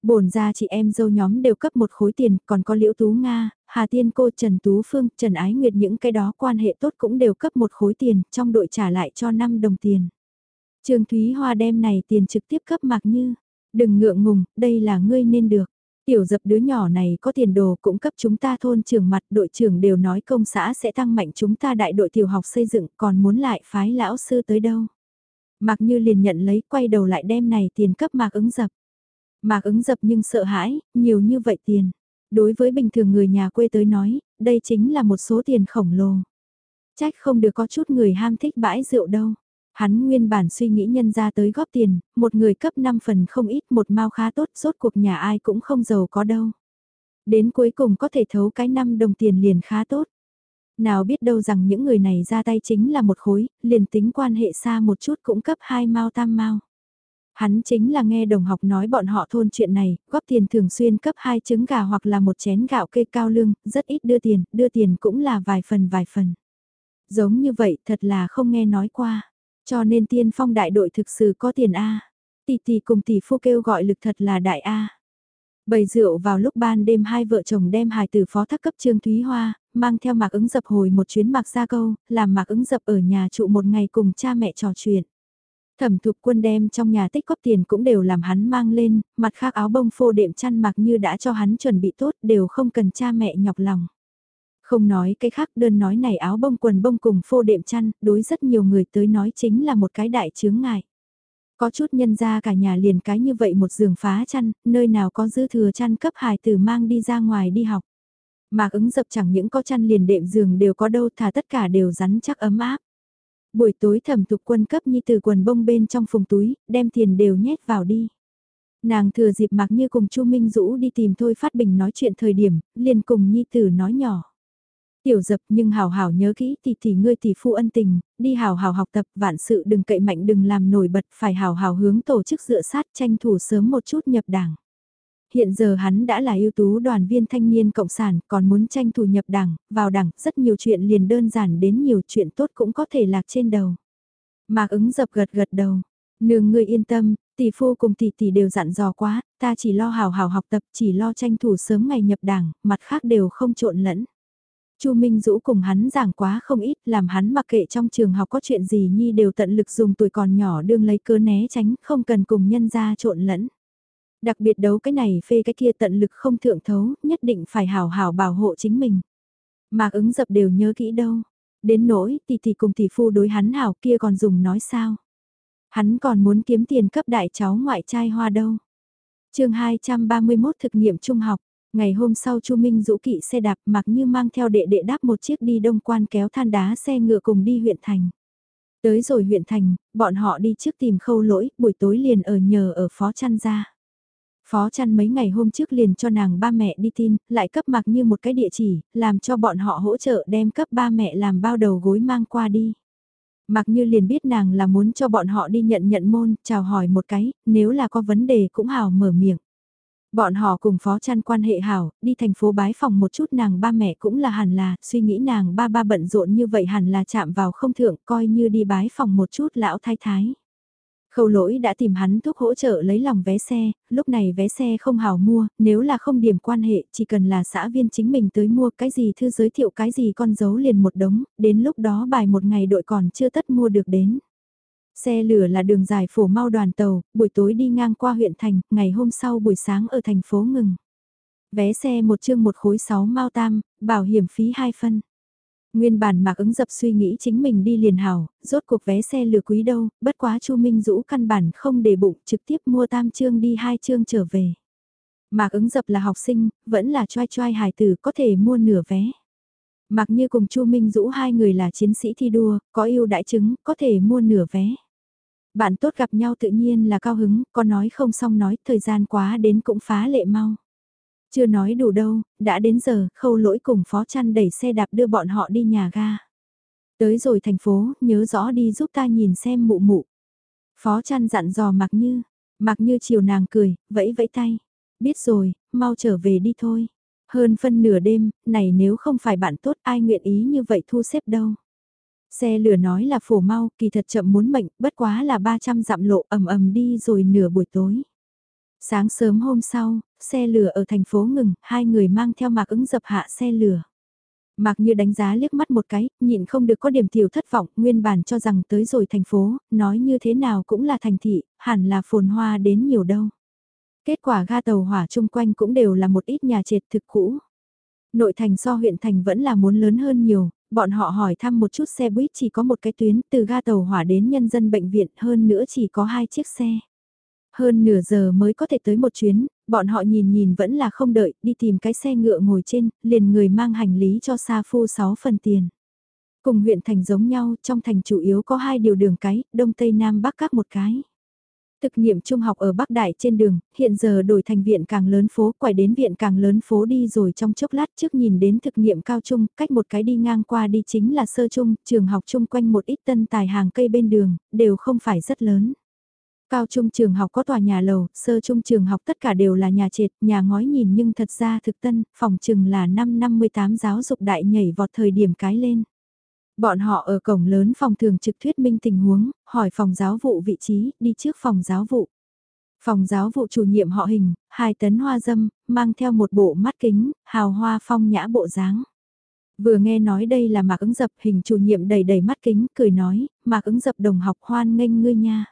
Bổn ra chị em dâu nhóm đều cấp một khối tiền, còn có Liễu Tú Nga, Hà Tiên cô Trần Tú Phương, Trần Ái Nguyệt những cái đó quan hệ tốt cũng đều cấp một khối tiền, trong đội trả lại cho 5 đồng tiền. Trương Thúy Hoa đem này tiền trực tiếp cấp mặc như, đừng ngượng ngùng, đây là ngươi nên được. Tiểu dập đứa nhỏ này có tiền đồ cũng cấp chúng ta thôn trường mặt đội trưởng đều nói công xã sẽ tăng mạnh chúng ta đại đội tiểu học xây dựng còn muốn lại phái lão sư tới đâu. Mạc Như liền nhận lấy quay đầu lại đem này tiền cấp Mạc ứng dập. Mạc ứng dập nhưng sợ hãi, nhiều như vậy tiền. Đối với bình thường người nhà quê tới nói, đây chính là một số tiền khổng lồ. Trách không được có chút người ham thích bãi rượu đâu. Hắn nguyên bản suy nghĩ nhân ra tới góp tiền, một người cấp 5 phần không ít một mao khá tốt, rốt cuộc nhà ai cũng không giàu có đâu. Đến cuối cùng có thể thấu cái 5 đồng tiền liền khá tốt. Nào biết đâu rằng những người này ra tay chính là một khối, liền tính quan hệ xa một chút cũng cấp 2 mao tam mao. Hắn chính là nghe đồng học nói bọn họ thôn chuyện này, góp tiền thường xuyên cấp 2 trứng gà hoặc là một chén gạo kê cao lương, rất ít đưa tiền, đưa tiền cũng là vài phần vài phần. Giống như vậy thật là không nghe nói qua. Cho nên tiên phong đại đội thực sự có tiền A. Tỷ tỷ cùng tỷ phu kêu gọi lực thật là đại A. Bày rượu vào lúc ban đêm hai vợ chồng đem hài tử phó thác cấp Trương Thúy Hoa, mang theo mạc ứng dập hồi một chuyến mạc ra câu, làm mạc ứng dập ở nhà trụ một ngày cùng cha mẹ trò chuyện. Thẩm thục quân đem trong nhà tích góp tiền cũng đều làm hắn mang lên, mặt khác áo bông phô đệm chăn mặc như đã cho hắn chuẩn bị tốt đều không cần cha mẹ nhọc lòng. Không nói cái khác đơn nói này áo bông quần bông cùng phô đệm chăn, đối rất nhiều người tới nói chính là một cái đại chướng ngại. Có chút nhân ra cả nhà liền cái như vậy một giường phá chăn, nơi nào có dư thừa chăn cấp hài tử mang đi ra ngoài đi học. Mạc ứng dập chẳng những có chăn liền đệm giường đều có đâu thà tất cả đều rắn chắc ấm áp. Buổi tối thẩm tục quân cấp nhi từ quần bông bên trong phùng túi, đem tiền đều nhét vào đi. Nàng thừa dịp mặc như cùng Chu Minh Dũ đi tìm Thôi Phát Bình nói chuyện thời điểm, liền cùng nhi tử nói nhỏ. Tiểu dập nhưng hào hào nhớ kỹ tỷ tỷ ngươi tỷ phu ân tình, đi hào hào học tập vạn sự đừng cậy mạnh đừng làm nổi bật phải hào hào hướng tổ chức dựa sát tranh thủ sớm một chút nhập đảng. Hiện giờ hắn đã là ưu tú đoàn viên thanh niên cộng sản, còn muốn tranh thủ nhập đảng, vào đảng, rất nhiều chuyện liền đơn giản đến nhiều chuyện tốt cũng có thể lạc trên đầu. Mạc ứng dập gật gật đầu, nương ngươi yên tâm, tỷ phu cùng tỷ tỷ đều dặn dò quá, ta chỉ lo hào hào học tập, chỉ lo tranh thủ sớm ngày nhập đảng, mặt khác đều không trộn lẫn. Chu Minh Dũ cùng hắn giảng quá không ít, làm hắn mặc kệ trong trường học có chuyện gì nhi đều tận lực dùng tuổi còn nhỏ đương lấy cơ né tránh, không cần cùng nhân ra trộn lẫn. Đặc biệt đấu cái này phê cái kia tận lực không thượng thấu, nhất định phải hào hào bảo hộ chính mình. Mạc ứng dập đều nhớ kỹ đâu. Đến nỗi tỷ tỷ cùng tỷ phu đối hắn hảo kia còn dùng nói sao. Hắn còn muốn kiếm tiền cấp đại cháu ngoại trai hoa đâu. chương 231 thực nghiệm trung học. Ngày hôm sau Chu Minh rũ kỵ xe đạp mặc như mang theo đệ đệ đáp một chiếc đi đông quan kéo than đá xe ngựa cùng đi huyện thành. Tới rồi huyện thành, bọn họ đi trước tìm khâu lỗi, buổi tối liền ở nhờ ở phó chăn ra. Phó chăn mấy ngày hôm trước liền cho nàng ba mẹ đi tin, lại cấp mặc như một cái địa chỉ, làm cho bọn họ hỗ trợ đem cấp ba mẹ làm bao đầu gối mang qua đi. Mặc như liền biết nàng là muốn cho bọn họ đi nhận nhận môn, chào hỏi một cái, nếu là có vấn đề cũng hào mở miệng. Bọn họ cùng phó chăn quan hệ hảo, đi thành phố bái phòng một chút nàng ba mẹ cũng là hẳn là, suy nghĩ nàng ba ba bận rộn như vậy hẳn là chạm vào không thượng, coi như đi bái phòng một chút lão thái thái. Khâu lỗi đã tìm hắn thuốc hỗ trợ lấy lòng vé xe, lúc này vé xe không hào mua, nếu là không điểm quan hệ, chỉ cần là xã viên chính mình tới mua cái gì thư giới thiệu cái gì con dấu liền một đống, đến lúc đó bài một ngày đội còn chưa tất mua được đến. Xe lửa là đường dài phổ mau đoàn tàu, buổi tối đi ngang qua huyện thành, ngày hôm sau buổi sáng ở thành phố ngừng. Vé xe một chương một khối 6 mau tam, bảo hiểm phí 2 phân. Nguyên bản mạc ứng dập suy nghĩ chính mình đi liền hảo, rốt cuộc vé xe lửa quý đâu, bất quá Chu Minh Dũ căn bản không để bụng trực tiếp mua tam chương đi hai chương trở về. Mạc ứng dập là học sinh, vẫn là choai choai hài tử có thể mua nửa vé. Mặc như cùng Chu Minh Dũ hai người là chiến sĩ thi đua, có yêu đại chứng, có thể mua nửa vé. Bạn tốt gặp nhau tự nhiên là cao hứng, có nói không xong nói, thời gian quá đến cũng phá lệ mau. Chưa nói đủ đâu, đã đến giờ, khâu lỗi cùng phó chăn đẩy xe đạp đưa bọn họ đi nhà ga. Tới rồi thành phố, nhớ rõ đi giúp ta nhìn xem mụ mụ. Phó chăn dặn dò mặc như, mặc như chiều nàng cười, vẫy vẫy tay. Biết rồi, mau trở về đi thôi. Hơn phân nửa đêm, này nếu không phải bạn tốt ai nguyện ý như vậy thu xếp đâu. Xe lửa nói là phổ mau, kỳ thật chậm muốn mệnh, bất quá là 300 dặm lộ ầm ầm đi rồi nửa buổi tối. Sáng sớm hôm sau, xe lửa ở thành phố ngừng, hai người mang theo mạc ứng dập hạ xe lửa. Mạc như đánh giá liếc mắt một cái, nhịn không được có điểm tiểu thất vọng, nguyên bản cho rằng tới rồi thành phố, nói như thế nào cũng là thành thị, hẳn là phồn hoa đến nhiều đâu. Kết quả ga tàu hỏa chung quanh cũng đều là một ít nhà trệt thực cũ. Nội thành so huyện thành vẫn là muốn lớn hơn nhiều, bọn họ hỏi thăm một chút xe buýt chỉ có một cái tuyến từ ga tàu hỏa đến nhân dân bệnh viện hơn nữa chỉ có hai chiếc xe. Hơn nửa giờ mới có thể tới một chuyến, bọn họ nhìn nhìn vẫn là không đợi, đi tìm cái xe ngựa ngồi trên, liền người mang hành lý cho Sa Phu 6 phần tiền. Cùng huyện thành giống nhau, trong thành chủ yếu có hai điều đường cái, đông tây nam bắc các một cái. Thực nghiệm trung học ở Bắc Đại trên đường, hiện giờ đổi thành viện càng lớn phố, quay đến viện càng lớn phố đi rồi trong chốc lát trước nhìn đến thực nghiệm cao trung, cách một cái đi ngang qua đi chính là sơ trung, trường học chung quanh một ít tân tài hàng cây bên đường, đều không phải rất lớn. Cao trung trường học có tòa nhà lầu, sơ trung trường học tất cả đều là nhà trệt, nhà ngói nhìn nhưng thật ra thực tân, phòng chừng là năm 58 giáo dục đại nhảy vọt thời điểm cái lên. Bọn họ ở cổng lớn phòng thường trực thuyết minh tình huống, hỏi phòng giáo vụ vị trí, đi trước phòng giáo vụ. Phòng giáo vụ chủ nhiệm họ hình, hai tấn hoa dâm, mang theo một bộ mắt kính, hào hoa phong nhã bộ dáng. Vừa nghe nói đây là mạc ứng dập hình chủ nhiệm đầy đầy mắt kính, cười nói, mạc ứng dập đồng học hoan nghênh ngươi nha.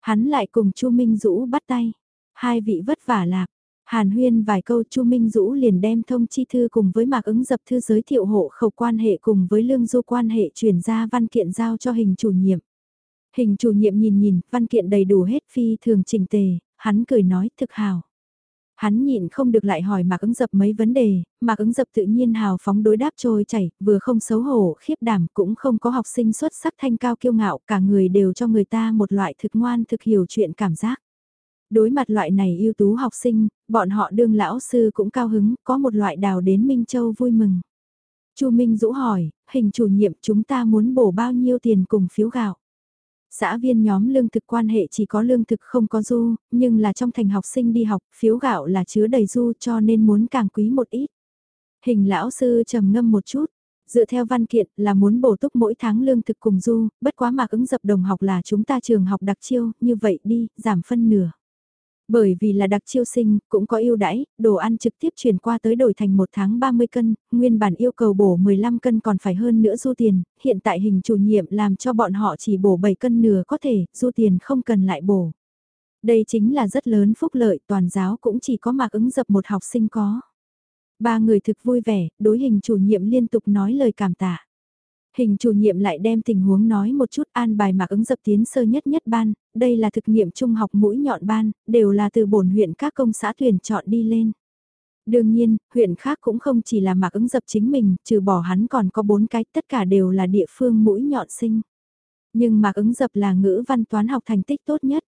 Hắn lại cùng Chu Minh Dũ bắt tay. Hai vị vất vả lạc. Hàn huyên vài câu Chu Minh Dũ liền đem thông chi thư cùng với mạc ứng dập thư giới thiệu hộ khẩu quan hệ cùng với lương du quan hệ chuyển ra văn kiện giao cho hình chủ nhiệm. Hình chủ nhiệm nhìn nhìn, văn kiện đầy đủ hết phi thường trình tề, hắn cười nói thực hào. Hắn nhịn không được lại hỏi Mạc ứng dập mấy vấn đề, Mạc ứng dập tự nhiên hào phóng đối đáp trôi chảy, vừa không xấu hổ, khiếp đảm, cũng không có học sinh xuất sắc thanh cao kiêu ngạo, cả người đều cho người ta một loại thực ngoan thực hiểu chuyện cảm giác. Đối mặt loại này ưu tú học sinh, bọn họ đương lão sư cũng cao hứng, có một loại đào đến Minh Châu vui mừng. Chu Minh Dũ hỏi, hình chủ nhiệm chúng ta muốn bổ bao nhiêu tiền cùng phiếu gạo. Xã viên nhóm lương thực quan hệ chỉ có lương thực không có du, nhưng là trong thành học sinh đi học, phiếu gạo là chứa đầy du cho nên muốn càng quý một ít. Hình lão sư trầm ngâm một chút, dựa theo văn kiện là muốn bổ túc mỗi tháng lương thực cùng du, bất quá mạc ứng dập đồng học là chúng ta trường học đặc chiêu, như vậy đi, giảm phân nửa. Bởi vì là đặc chiêu sinh, cũng có ưu đãi, đồ ăn trực tiếp chuyển qua tới đổi thành một tháng 30 cân, nguyên bản yêu cầu bổ 15 cân còn phải hơn nữa du tiền, hiện tại hình chủ nhiệm làm cho bọn họ chỉ bổ 7 cân nửa có thể, du tiền không cần lại bổ. Đây chính là rất lớn phúc lợi, toàn giáo cũng chỉ có mạc ứng dập một học sinh có. Ba người thực vui vẻ, đối hình chủ nhiệm liên tục nói lời cảm tạ. Hình chủ nhiệm lại đem tình huống nói một chút an bài mạc ứng dập tiến sơ nhất nhất ban, đây là thực nghiệm trung học mũi nhọn ban, đều là từ bổn huyện các công xã tuyển chọn đi lên. Đương nhiên, huyện khác cũng không chỉ là mạc ứng dập chính mình, trừ bỏ hắn còn có bốn cái, tất cả đều là địa phương mũi nhọn sinh. Nhưng mạc ứng dập là ngữ văn toán học thành tích tốt nhất.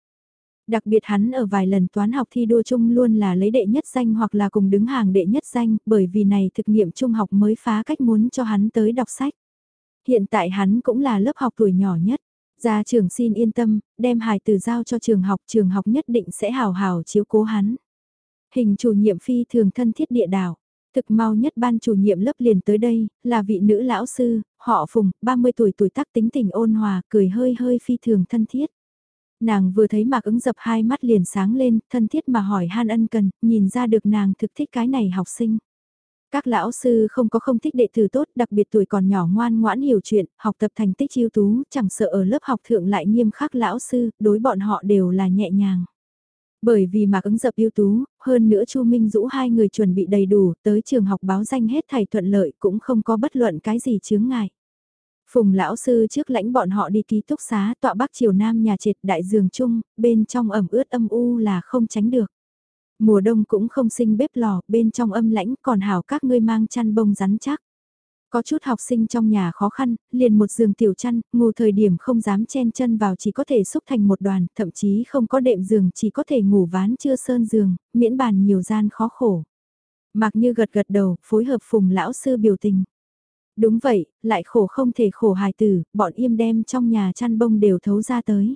Đặc biệt hắn ở vài lần toán học thi đua chung luôn là lấy đệ nhất danh hoặc là cùng đứng hàng đệ nhất danh, bởi vì này thực nghiệm trung học mới phá cách muốn cho hắn tới đọc sách. Hiện tại hắn cũng là lớp học tuổi nhỏ nhất. Gia trưởng xin yên tâm, đem hài từ giao cho trường học, trường học nhất định sẽ hào hào chiếu cố hắn. Hình chủ nhiệm phi thường thân thiết địa đảo. Thực mau nhất ban chủ nhiệm lớp liền tới đây, là vị nữ lão sư, họ Phùng, 30 tuổi tuổi tác tính tình ôn hòa, cười hơi hơi phi thường thân thiết. Nàng vừa thấy mạc ứng dập hai mắt liền sáng lên, thân thiết mà hỏi han ân cần, nhìn ra được nàng thực thích cái này học sinh. Các lão sư không có không thích đệ tử tốt, đặc biệt tuổi còn nhỏ ngoan ngoãn hiểu chuyện, học tập thành tích ưu tú, chẳng sợ ở lớp học thượng lại nghiêm khắc lão sư, đối bọn họ đều là nhẹ nhàng. Bởi vì mạc ứng dập ưu tú, hơn nữa Chu Minh Dũ hai người chuẩn bị đầy đủ, tới trường học báo danh hết thầy thuận lợi cũng không có bất luận cái gì chướng ngại. Phùng lão sư trước lãnh bọn họ đi ký túc xá tọa bắc triều nam nhà triệt đại giường chung, bên trong ẩm ướt âm u là không tránh được. Mùa đông cũng không sinh bếp lò, bên trong âm lãnh còn hảo các ngươi mang chăn bông rắn chắc. Có chút học sinh trong nhà khó khăn, liền một giường tiểu chăn, ngủ thời điểm không dám chen chân vào chỉ có thể xúc thành một đoàn, thậm chí không có đệm giường chỉ có thể ngủ ván chưa sơn giường, miễn bàn nhiều gian khó khổ. Mặc như gật gật đầu, phối hợp phùng lão sư biểu tình. Đúng vậy, lại khổ không thể khổ hài tử, bọn im đem trong nhà chăn bông đều thấu ra tới.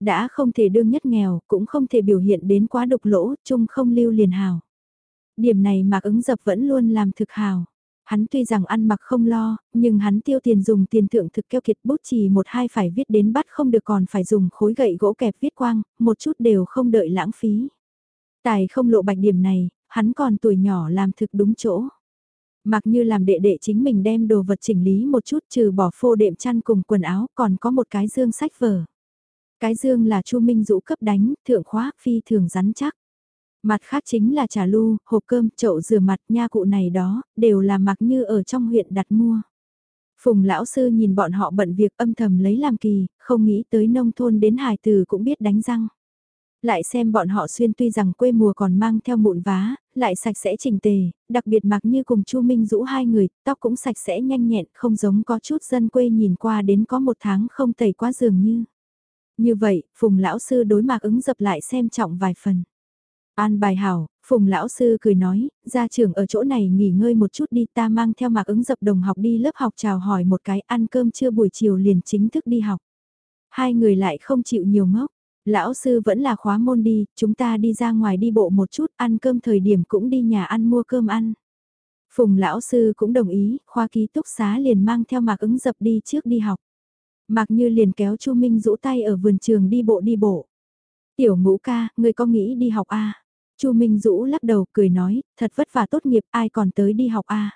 Đã không thể đương nhất nghèo, cũng không thể biểu hiện đến quá đục lỗ, chung không lưu liền hào. Điểm này mạc ứng dập vẫn luôn làm thực hào. Hắn tuy rằng ăn mặc không lo, nhưng hắn tiêu tiền dùng tiền thượng thực keo kiệt bút chỉ một hai phải viết đến bắt không được còn phải dùng khối gậy gỗ kẹp viết quang, một chút đều không đợi lãng phí. Tài không lộ bạch điểm này, hắn còn tuổi nhỏ làm thực đúng chỗ. Mặc như làm đệ đệ chính mình đem đồ vật chỉnh lý một chút trừ bỏ phô đệm chăn cùng quần áo còn có một cái dương sách vở. Cái dương là Chu Minh Dũ cấp đánh, thượng khóa, phi thường rắn chắc. Mặt khác chính là trà lu, hộp cơm, chậu rửa mặt, nha cụ này đó, đều là mặc như ở trong huyện đặt mua. Phùng lão sư nhìn bọn họ bận việc âm thầm lấy làm kỳ, không nghĩ tới nông thôn đến hài từ cũng biết đánh răng. Lại xem bọn họ xuyên tuy rằng quê mùa còn mang theo mụn vá, lại sạch sẽ chỉnh tề, đặc biệt mặc như cùng Chu Minh Dũ hai người, tóc cũng sạch sẽ nhanh nhẹn, không giống có chút dân quê nhìn qua đến có một tháng không tẩy quá dường như. Như vậy, Phùng lão sư đối mạc ứng dập lại xem trọng vài phần. An bài hảo, Phùng lão sư cười nói, ra trường ở chỗ này nghỉ ngơi một chút đi ta mang theo mạc ứng dập đồng học đi lớp học chào hỏi một cái ăn cơm trưa buổi chiều liền chính thức đi học. Hai người lại không chịu nhiều ngốc, lão sư vẫn là khóa môn đi, chúng ta đi ra ngoài đi bộ một chút, ăn cơm thời điểm cũng đi nhà ăn mua cơm ăn. Phùng lão sư cũng đồng ý, khoa ký túc xá liền mang theo mạc ứng dập đi trước đi học. Mạc Như liền kéo Chu Minh rũ tay ở vườn trường đi bộ đi bộ. Tiểu ngũ ca, người có nghĩ đi học à? Chu Minh Dũ lắc đầu cười nói, thật vất vả tốt nghiệp ai còn tới đi học à?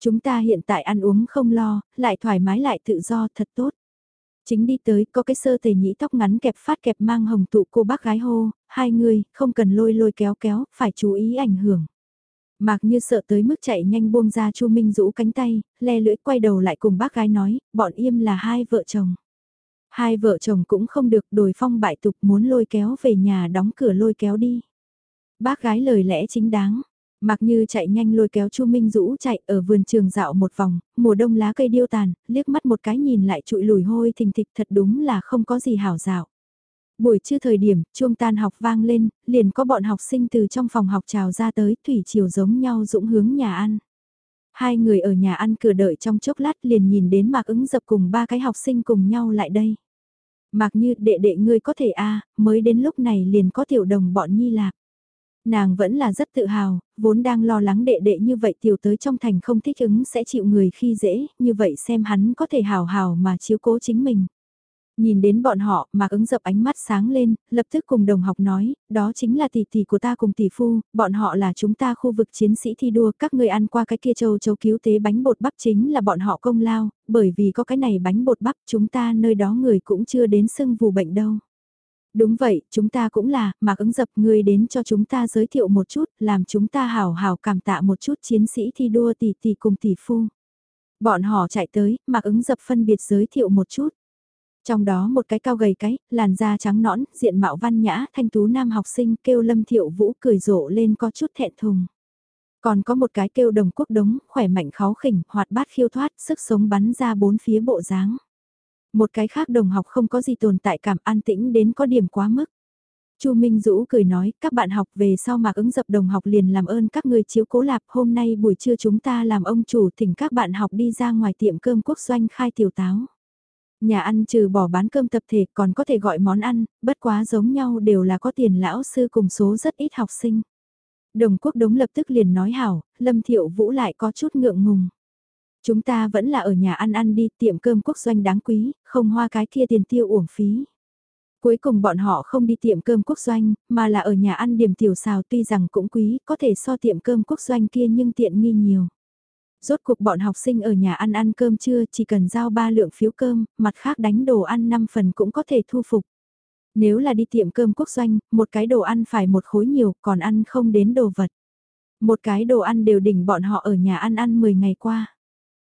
Chúng ta hiện tại ăn uống không lo, lại thoải mái lại tự do thật tốt. Chính đi tới, có cái sơ tề nhĩ tóc ngắn kẹp phát kẹp mang hồng tụ cô bác gái hô, hai người, không cần lôi lôi kéo kéo, phải chú ý ảnh hưởng. Mạc như sợ tới mức chạy nhanh buông ra Chu Minh rũ cánh tay, le lưỡi quay đầu lại cùng bác gái nói, bọn im là hai vợ chồng. Hai vợ chồng cũng không được đồi phong bại tục muốn lôi kéo về nhà đóng cửa lôi kéo đi. Bác gái lời lẽ chính đáng, Mặc như chạy nhanh lôi kéo Chu Minh Dũ chạy ở vườn trường dạo một vòng, mùa đông lá cây điêu tàn, liếc mắt một cái nhìn lại trụi lùi hôi thình thịch thật đúng là không có gì hảo dạo. Buổi trưa thời điểm, chuông tan học vang lên, liền có bọn học sinh từ trong phòng học trào ra tới, thủy chiều giống nhau dũng hướng nhà ăn. Hai người ở nhà ăn cửa đợi trong chốc lát liền nhìn đến Mạc ứng dập cùng ba cái học sinh cùng nhau lại đây. Mạc như đệ đệ ngươi có thể a mới đến lúc này liền có tiểu đồng bọn nhi lạc. Nàng vẫn là rất tự hào, vốn đang lo lắng đệ đệ như vậy tiểu tới trong thành không thích ứng sẽ chịu người khi dễ, như vậy xem hắn có thể hào hào mà chiếu cố chính mình. Nhìn đến bọn họ, Mạc ứng dập ánh mắt sáng lên, lập tức cùng đồng học nói, đó chính là tỷ tỷ của ta cùng tỷ phu, bọn họ là chúng ta khu vực chiến sĩ thi đua, các người ăn qua cái kia châu châu cứu tế bánh bột bắp chính là bọn họ công lao, bởi vì có cái này bánh bột bắp chúng ta nơi đó người cũng chưa đến sưng vù bệnh đâu. Đúng vậy, chúng ta cũng là, Mạc ứng dập người đến cho chúng ta giới thiệu một chút, làm chúng ta hào hào cảm tạ một chút chiến sĩ thi đua tỷ tỷ cùng tỷ phu. Bọn họ chạy tới, Mạc ứng dập phân biệt giới thiệu một chút. Trong đó một cái cao gầy cái, làn da trắng nõn, diện mạo văn nhã, thanh tú nam học sinh kêu lâm thiệu vũ cười rộ lên có chút thẹn thùng. Còn có một cái kêu đồng quốc đống, khỏe mạnh khó khỉnh, hoạt bát khiêu thoát, sức sống bắn ra bốn phía bộ dáng. Một cái khác đồng học không có gì tồn tại cảm an tĩnh đến có điểm quá mức. Chu Minh Dũ cười nói, các bạn học về sau mạc ứng dập đồng học liền làm ơn các người chiếu cố lạp, hôm nay buổi trưa chúng ta làm ông chủ thỉnh các bạn học đi ra ngoài tiệm cơm quốc doanh khai tiểu táo. Nhà ăn trừ bỏ bán cơm tập thể còn có thể gọi món ăn, bất quá giống nhau đều là có tiền lão sư cùng số rất ít học sinh. Đồng quốc đống lập tức liền nói hảo, Lâm Thiệu Vũ lại có chút ngượng ngùng. Chúng ta vẫn là ở nhà ăn ăn đi, tiệm cơm quốc doanh đáng quý, không hoa cái kia tiền tiêu uổng phí. Cuối cùng bọn họ không đi tiệm cơm quốc doanh, mà là ở nhà ăn điểm tiểu xào tuy rằng cũng quý, có thể so tiệm cơm quốc doanh kia nhưng tiện nghi nhiều. Rốt cuộc bọn học sinh ở nhà ăn ăn cơm trưa chỉ cần giao 3 lượng phiếu cơm, mặt khác đánh đồ ăn 5 phần cũng có thể thu phục. Nếu là đi tiệm cơm quốc doanh, một cái đồ ăn phải một khối nhiều, còn ăn không đến đồ vật. Một cái đồ ăn đều đỉnh bọn họ ở nhà ăn ăn 10 ngày qua.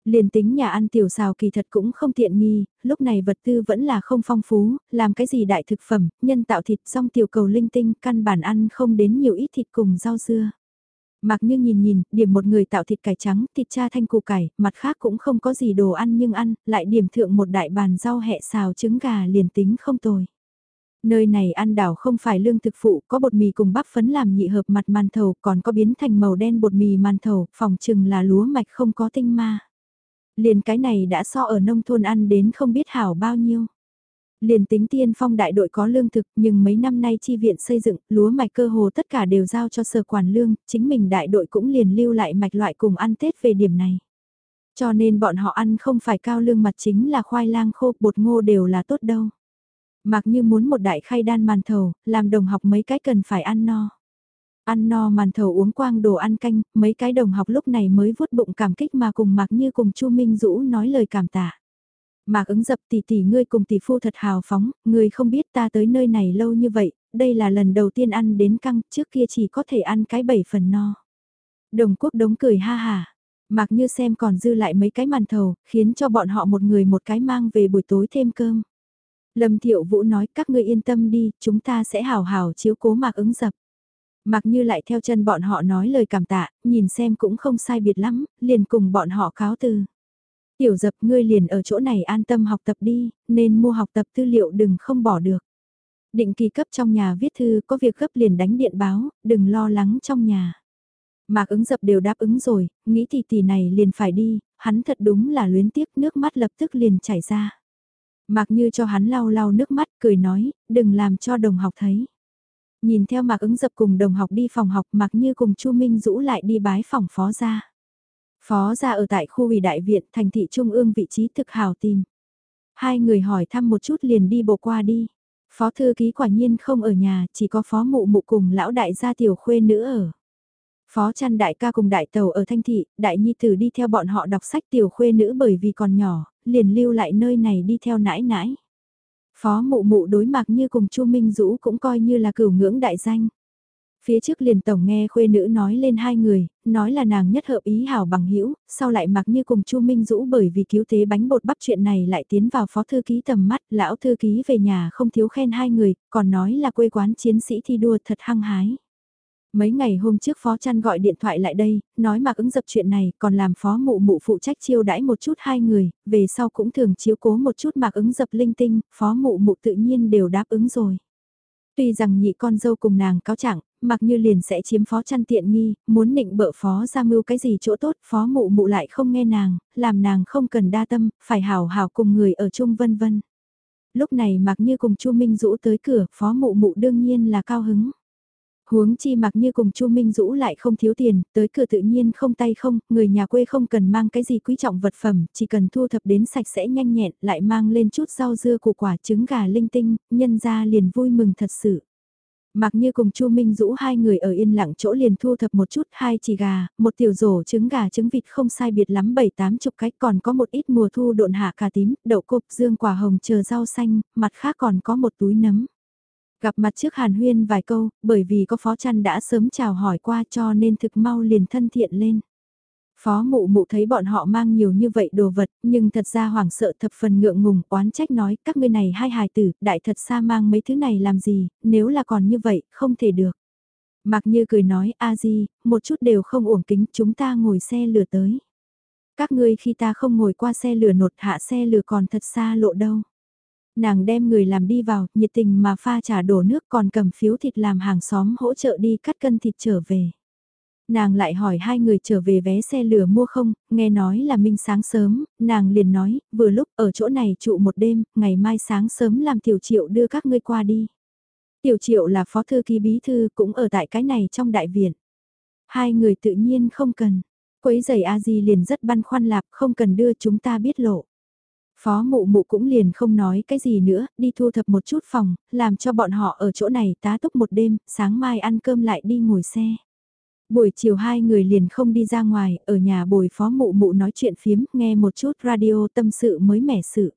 Liền tính nhà ăn tiểu xào kỳ thật cũng không tiện nghi, lúc này vật tư vẫn là không phong phú, làm cái gì đại thực phẩm, nhân tạo thịt xong tiểu cầu linh tinh, căn bản ăn không đến nhiều ít thịt cùng rau dưa. Mặc như nhìn nhìn, điểm một người tạo thịt cải trắng, thịt cha thanh củ cải, mặt khác cũng không có gì đồ ăn nhưng ăn, lại điểm thượng một đại bàn rau hẹ xào trứng gà liền tính không tồi. Nơi này ăn đảo không phải lương thực phụ, có bột mì cùng bắp phấn làm nhị hợp mặt màn thầu, còn có biến thành màu đen bột mì màn thầu, phòng chừng là lúa mạch không có tinh ma. Liền cái này đã so ở nông thôn ăn đến không biết hảo bao nhiêu. Liền tính tiên phong đại đội có lương thực nhưng mấy năm nay chi viện xây dựng, lúa mạch cơ hồ tất cả đều giao cho sở quản lương, chính mình đại đội cũng liền lưu lại mạch loại cùng ăn Tết về điểm này. Cho nên bọn họ ăn không phải cao lương mặt chính là khoai lang khô, bột ngô đều là tốt đâu. Mặc như muốn một đại khay đan màn thầu, làm đồng học mấy cái cần phải ăn no. Ăn no màn thầu uống quang đồ ăn canh, mấy cái đồng học lúc này mới vuốt bụng cảm kích mà cùng Mạc Như cùng Chu Minh Dũ nói lời cảm tạ. Mạc ứng dập tỷ tỷ ngươi cùng tỷ phu thật hào phóng, ngươi không biết ta tới nơi này lâu như vậy, đây là lần đầu tiên ăn đến căng, trước kia chỉ có thể ăn cái bảy phần no. Đồng quốc đống cười ha hà, Mạc Như xem còn dư lại mấy cái màn thầu, khiến cho bọn họ một người một cái mang về buổi tối thêm cơm. Lâm Thiệu Vũ nói các ngươi yên tâm đi, chúng ta sẽ hào hào chiếu cố Mạc ứng dập. Mặc như lại theo chân bọn họ nói lời cảm tạ, nhìn xem cũng không sai biệt lắm, liền cùng bọn họ cáo từ. Tiểu dập ngươi liền ở chỗ này an tâm học tập đi, nên mua học tập tư liệu đừng không bỏ được. Định kỳ cấp trong nhà viết thư có việc gấp liền đánh điện báo, đừng lo lắng trong nhà. Mạc ứng dập đều đáp ứng rồi, nghĩ thì tỷ này liền phải đi, hắn thật đúng là luyến tiếc nước mắt lập tức liền chảy ra. Mạc như cho hắn lau lau nước mắt cười nói, đừng làm cho đồng học thấy. Nhìn theo Mạc ứng dập cùng đồng học đi phòng học Mạc Như cùng Chu Minh Dũ lại đi bái phòng phó ra. Phó ra ở tại khu ủy đại viện thành thị trung ương vị trí thực hào tìm. Hai người hỏi thăm một chút liền đi bộ qua đi. Phó thư ký quả nhiên không ở nhà, chỉ có phó mụ mụ cùng lão đại gia tiểu khuê nữ ở. Phó chăn đại ca cùng đại tàu ở Thanh Thị, đại nhi tử đi theo bọn họ đọc sách tiểu khuê nữ bởi vì còn nhỏ, liền lưu lại nơi này đi theo nãi nãi. Phó mụ mụ đối mặt như cùng Chu Minh Dũ cũng coi như là cửu ngưỡng đại danh. Phía trước liền tổng nghe khuê nữ nói lên hai người, nói là nàng nhất hợp ý hảo bằng hữu sau lại mặc như cùng Chu Minh Dũ bởi vì cứu tế bánh bột bắp chuyện này lại tiến vào phó thư ký tầm mắt, lão thư ký về nhà không thiếu khen hai người, còn nói là quê quán chiến sĩ thi đua thật hăng hái. Mấy ngày hôm trước Phó Trăn gọi điện thoại lại đây, nói mặc ứng dập chuyện này, còn làm Phó Mụ Mụ phụ trách chiêu đãi một chút hai người, về sau cũng thường chiếu cố một chút mặc ứng dập linh tinh, Phó Mụ Mụ tự nhiên đều đáp ứng rồi. Tuy rằng nhị con dâu cùng nàng cáo trạng, mặc như liền sẽ chiếm phó chăn tiện nghi, muốn nịnh bợ phó ra mưu cái gì chỗ tốt, phó mụ mụ lại không nghe nàng, làm nàng không cần đa tâm, phải hào hào cùng người ở chung vân vân. Lúc này mặc như cùng chu Minh Dũ tới cửa, phó mụ mụ đương nhiên là cao hứng. Huống chi mặc như cùng Chu Minh Dũ lại không thiếu tiền, tới cửa tự nhiên không tay không, người nhà quê không cần mang cái gì quý trọng vật phẩm, chỉ cần thu thập đến sạch sẽ nhanh nhẹn, lại mang lên chút rau dưa củ quả trứng gà linh tinh, nhân ra liền vui mừng thật sự. Mặc như cùng Chu Minh Dũ hai người ở yên lặng chỗ liền thu thập một chút hai chỉ gà, một tiểu rổ trứng gà trứng vịt không sai biệt lắm bảy tám chục cách còn có một ít mùa thu độn hạ cà tím, đậu cộp dương quả hồng chờ rau xanh, mặt khác còn có một túi nấm. Gặp mặt trước Hàn Huyên vài câu, bởi vì có phó chăn đã sớm chào hỏi qua cho nên thực mau liền thân thiện lên. Phó mụ mụ thấy bọn họ mang nhiều như vậy đồ vật, nhưng thật ra hoảng sợ thập phần ngượng ngùng, oán trách nói, các ngươi này hai hài tử, đại thật xa mang mấy thứ này làm gì, nếu là còn như vậy, không thể được. Mặc như cười nói, a di, một chút đều không uổng kính, chúng ta ngồi xe lửa tới. Các ngươi khi ta không ngồi qua xe lửa nột hạ xe lửa còn thật xa lộ đâu nàng đem người làm đi vào, nhiệt tình mà pha trà đổ nước còn cầm phiếu thịt làm hàng xóm hỗ trợ đi cắt cân thịt trở về. Nàng lại hỏi hai người trở về vé xe lửa mua không, nghe nói là minh sáng sớm, nàng liền nói, vừa lúc ở chỗ này trụ một đêm, ngày mai sáng sớm làm tiểu triệu đưa các ngươi qua đi. Tiểu triệu là phó thư ký bí thư cũng ở tại cái này trong đại viện. Hai người tự nhiên không cần. Quấy giày A-di liền rất băn khoăn lạp không cần đưa chúng ta biết lộ. Phó mụ mụ cũng liền không nói cái gì nữa, đi thu thập một chút phòng, làm cho bọn họ ở chỗ này tá túc một đêm, sáng mai ăn cơm lại đi ngồi xe. Buổi chiều hai người liền không đi ra ngoài, ở nhà bồi phó mụ mụ nói chuyện phiếm, nghe một chút radio tâm sự mới mẻ sự.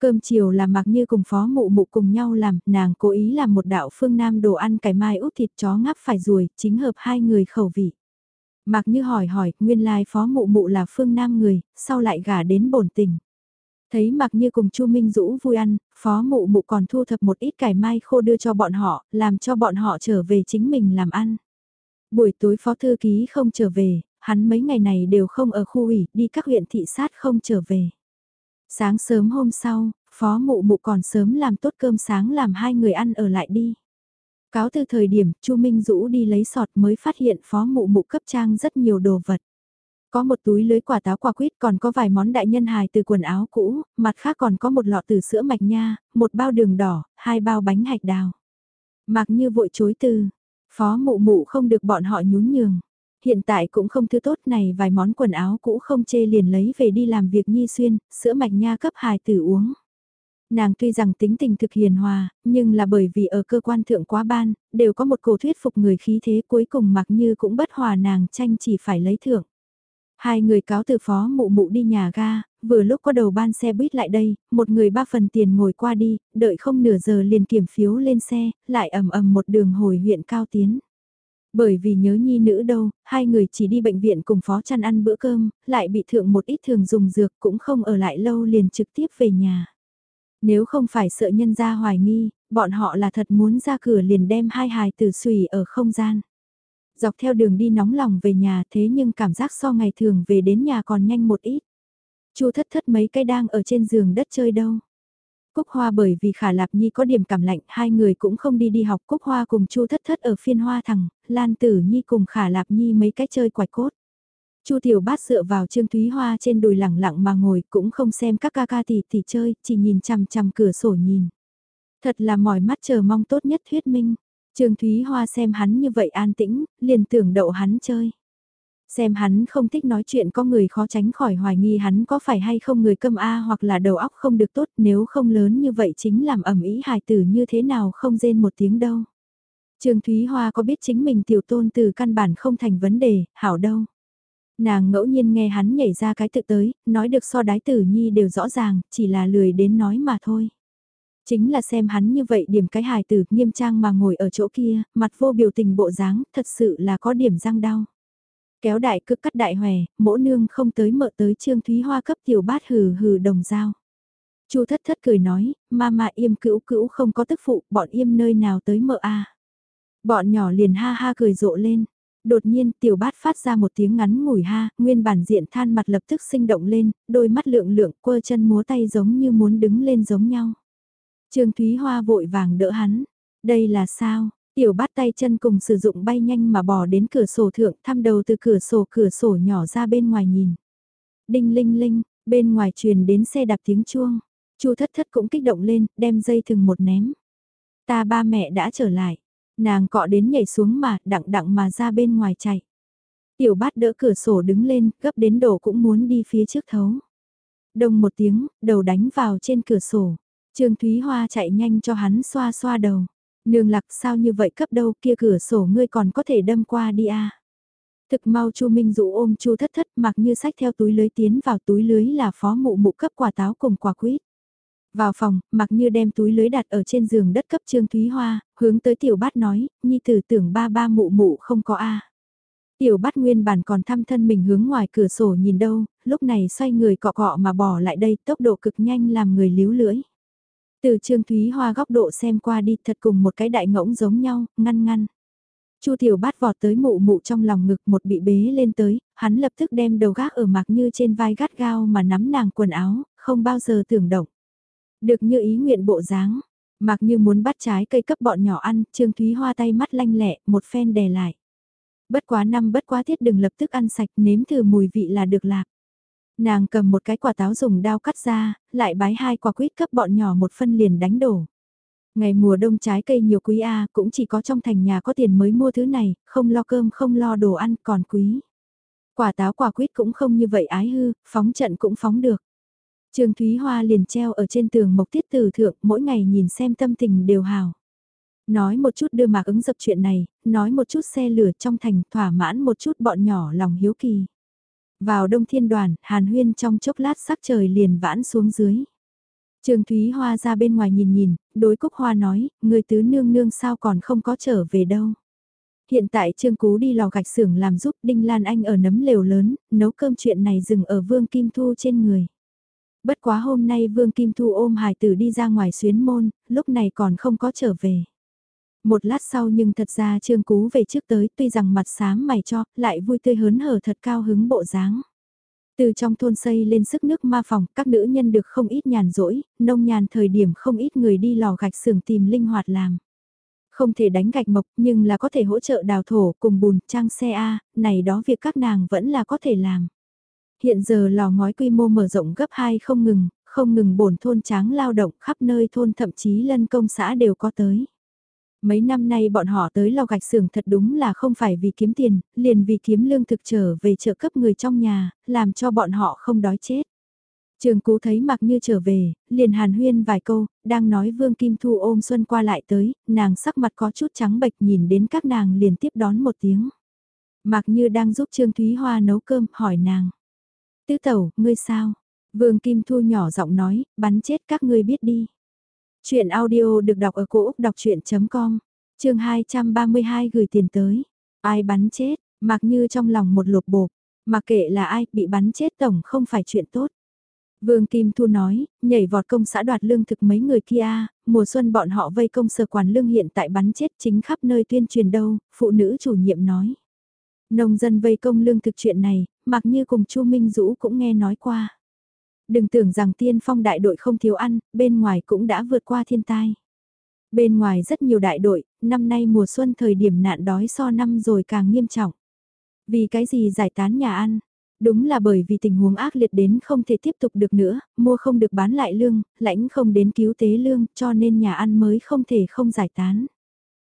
Cơm chiều là mặc như cùng phó mụ mụ cùng nhau làm, nàng cố ý làm một đạo phương nam đồ ăn cải mai út thịt chó ngắp phải ruồi, chính hợp hai người khẩu vị. Mặc như hỏi hỏi, nguyên lai phó mụ mụ là phương nam người, sau lại gả đến bổn tình. Thấy mặc như cùng Chu Minh Dũ vui ăn, phó mụ mụ còn thu thập một ít cải mai khô đưa cho bọn họ, làm cho bọn họ trở về chính mình làm ăn. Buổi tối phó thư ký không trở về, hắn mấy ngày này đều không ở khu ủy, đi các huyện thị sát không trở về. Sáng sớm hôm sau, phó mụ mụ còn sớm làm tốt cơm sáng làm hai người ăn ở lại đi. Cáo từ thời điểm Chu Minh Dũ đi lấy sọt mới phát hiện phó mụ mụ cấp trang rất nhiều đồ vật. Có một túi lưới quả táo quả quýt còn có vài món đại nhân hài từ quần áo cũ, mặt khác còn có một lọ từ sữa mạch nha, một bao đường đỏ, hai bao bánh hạch đào. Mặc như vội chối từ, phó mụ mụ không được bọn họ nhún nhường. Hiện tại cũng không thứ tốt này vài món quần áo cũ không chê liền lấy về đi làm việc nhi xuyên, sữa mạch nha cấp hài tử uống nàng tuy rằng tính tình thực hiền hòa, nhưng là bởi vì ở cơ quan thượng quá ban, đều có một cổ thuyết phục người khí thế cuối cùng mặc như cũng bất hòa nàng tranh chỉ phải lấy thưởng. Hai người cáo từ phó mụ mụ đi nhà ga, vừa lúc có đầu ban xe buýt lại đây, một người ba phần tiền ngồi qua đi, đợi không nửa giờ liền kiểm phiếu lên xe, lại ầm ầm một đường hồi huyện cao tiến. Bởi vì nhớ nhi nữ đâu, hai người chỉ đi bệnh viện cùng phó chăn ăn bữa cơm, lại bị thượng một ít thường dùng dược cũng không ở lại lâu liền trực tiếp về nhà. Nếu không phải sợ nhân ra hoài nghi, bọn họ là thật muốn ra cửa liền đem hai hài tử xùy ở không gian. Dọc theo đường đi nóng lòng về nhà thế nhưng cảm giác so ngày thường về đến nhà còn nhanh một ít. Chu thất thất mấy cây đang ở trên giường đất chơi đâu. Cúc Hoa bởi vì Khả Lạp Nhi có điểm cảm lạnh, hai người cũng không đi đi học. Cúc Hoa cùng Chu Thất Thất ở phiên hoa thẳng, Lan Tử Nhi cùng Khả Lạp Nhi mấy cái chơi quạch cốt. Chu Tiểu Bát dựa vào Trương Thúy Hoa trên đùi lẳng lặng mà ngồi, cũng không xem các ca ca tỷ tỷ chơi, chỉ nhìn chằm chằm cửa sổ nhìn. Thật là mỏi mắt chờ mong tốt nhất thuyết minh. Trương Thúy Hoa xem hắn như vậy an tĩnh, liền tưởng đậu hắn chơi. Xem hắn không thích nói chuyện có người khó tránh khỏi hoài nghi hắn có phải hay không người câm A hoặc là đầu óc không được tốt nếu không lớn như vậy chính làm ẩm ý hài tử như thế nào không rên một tiếng đâu. Trương Thúy Hoa có biết chính mình tiểu tôn từ căn bản không thành vấn đề, hảo đâu. Nàng ngẫu nhiên nghe hắn nhảy ra cái tự tới, nói được so đái tử nhi đều rõ ràng, chỉ là lười đến nói mà thôi. Chính là xem hắn như vậy điểm cái hài tử nghiêm trang mà ngồi ở chỗ kia, mặt vô biểu tình bộ dáng, thật sự là có điểm răng đau. Kéo đại cực cắt đại hòe, mỗ nương không tới mợ tới trương thúy hoa cấp tiểu bát hừ hừ đồng dao. Chu thất thất cười nói, ma ma im cữu cữu không có tức phụ, bọn im nơi nào tới mợ a Bọn nhỏ liền ha ha cười rộ lên. Đột nhiên tiểu bát phát ra một tiếng ngắn ngủi ha, nguyên bản diện than mặt lập tức sinh động lên, đôi mắt lượng lượng quơ chân múa tay giống như muốn đứng lên giống nhau. Trương Thúy Hoa vội vàng đỡ hắn. Đây là sao? Tiểu bát tay chân cùng sử dụng bay nhanh mà bỏ đến cửa sổ thượng thăm đầu từ cửa sổ cửa sổ nhỏ ra bên ngoài nhìn. Đinh linh linh, bên ngoài truyền đến xe đạp tiếng chuông. Chu thất thất cũng kích động lên, đem dây thừng một ném. Ta ba mẹ đã trở lại. Nàng cọ đến nhảy xuống mà, đặng đặng mà ra bên ngoài chạy. Tiểu bát đỡ cửa sổ đứng lên, gấp đến đổ cũng muốn đi phía trước thấu. Đông một tiếng, đầu đánh vào trên cửa sổ. Trương Thúy Hoa chạy nhanh cho hắn xoa xoa đầu. Nương lạc sao như vậy cấp đâu kia cửa sổ ngươi còn có thể đâm qua đi à. Thực mau Chu Minh dụ ôm Chu thất thất mặc như sách theo túi lưới tiến vào túi lưới là phó mụ mụ cấp quả táo cùng quả quýt. Vào phòng, mặc như đem túi lưới đặt ở trên giường đất cấp Trương Thúy Hoa, hướng tới tiểu bát nói, nhi tử tưởng ba ba mụ mụ không có a Tiểu bát nguyên bản còn thăm thân mình hướng ngoài cửa sổ nhìn đâu, lúc này xoay người cọ cọ mà bỏ lại đây tốc độ cực nhanh làm người líu lưỡi. Từ Trương Thúy Hoa góc độ xem qua đi thật cùng một cái đại ngỗng giống nhau, ngăn ngăn. Chu Tiểu Bát vọt tới mụ mụ trong lòng ngực một bị bế lên tới, hắn lập tức đem đầu gác ở mạc như trên vai gắt gao mà nắm nàng quần áo, không bao giờ tưởng động. Được như ý nguyện bộ dáng, mạc như muốn bắt trái cây cấp bọn nhỏ ăn, Trương Thúy Hoa tay mắt lanh lẹ, một phen đè lại. Bất quá năm bất quá thiết đừng lập tức ăn sạch nếm thử mùi vị là được lạc. Nàng cầm một cái quả táo dùng đao cắt ra, lại bái hai quả quýt cấp bọn nhỏ một phân liền đánh đổ. Ngày mùa đông trái cây nhiều quý A cũng chỉ có trong thành nhà có tiền mới mua thứ này, không lo cơm không lo đồ ăn còn quý. Quả táo quả quýt cũng không như vậy ái hư, phóng trận cũng phóng được. Trương Thúy Hoa liền treo ở trên tường mộc tiết từ thượng, mỗi ngày nhìn xem tâm tình đều hào. Nói một chút đưa mạc ứng dập chuyện này, nói một chút xe lửa trong thành thỏa mãn một chút bọn nhỏ lòng hiếu kỳ. Vào đông thiên đoàn, hàn huyên trong chốc lát sắc trời liền vãn xuống dưới. Trương Thúy Hoa ra bên ngoài nhìn nhìn, đối Cúc Hoa nói, người tứ nương nương sao còn không có trở về đâu. Hiện tại Trương Cú đi lò gạch xưởng làm giúp Đinh Lan Anh ở nấm lều lớn, nấu cơm chuyện này dừng ở Vương Kim Thu trên người. Bất quá hôm nay Vương Kim Thu ôm hài tử đi ra ngoài xuyến môn, lúc này còn không có trở về. Một lát sau nhưng thật ra Trương Cú về trước tới tuy rằng mặt xám mày cho, lại vui tươi hớn hở thật cao hứng bộ dáng. Từ trong thôn xây lên sức nước ma phòng, các nữ nhân được không ít nhàn rỗi, nông nhàn thời điểm không ít người đi lò gạch xưởng tìm linh hoạt làm. Không thể đánh gạch mộc nhưng là có thể hỗ trợ đào thổ cùng bùn trang xe A, này đó việc các nàng vẫn là có thể làm. Hiện giờ lò ngói quy mô mở rộng gấp 2 không ngừng, không ngừng bổn thôn tráng lao động khắp nơi thôn thậm chí lân công xã đều có tới. Mấy năm nay bọn họ tới lò gạch xưởng thật đúng là không phải vì kiếm tiền, liền vì kiếm lương thực trở về trợ cấp người trong nhà, làm cho bọn họ không đói chết. Trường cú thấy mặc như trở về, liền hàn huyên vài câu, đang nói Vương Kim Thu ôm Xuân qua lại tới, nàng sắc mặt có chút trắng bệch nhìn đến các nàng liền tiếp đón một tiếng. Mặc như đang giúp Trương Thúy Hoa nấu cơm, hỏi nàng. Tứ tẩu, ngươi sao? Vương Kim Thu nhỏ giọng nói, bắn chết các ngươi biết đi. Chuyện audio được đọc ở cổ Úc đọc chuyện.com, trường 232 gửi tiền tới. Ai bắn chết, mặc như trong lòng một lột bột, mà kệ là ai bị bắn chết tổng không phải chuyện tốt. Vương Kim Thu nói, nhảy vọt công xã đoạt lương thực mấy người kia, mùa xuân bọn họ vây công sở quản lương hiện tại bắn chết chính khắp nơi tuyên truyền đâu, phụ nữ chủ nhiệm nói. Nông dân vây công lương thực chuyện này, mặc như cùng Chu Minh Dũ cũng nghe nói qua. Đừng tưởng rằng tiên phong đại đội không thiếu ăn, bên ngoài cũng đã vượt qua thiên tai. Bên ngoài rất nhiều đại đội, năm nay mùa xuân thời điểm nạn đói so năm rồi càng nghiêm trọng. Vì cái gì giải tán nhà ăn? Đúng là bởi vì tình huống ác liệt đến không thể tiếp tục được nữa, mua không được bán lại lương, lãnh không đến cứu tế lương, cho nên nhà ăn mới không thể không giải tán.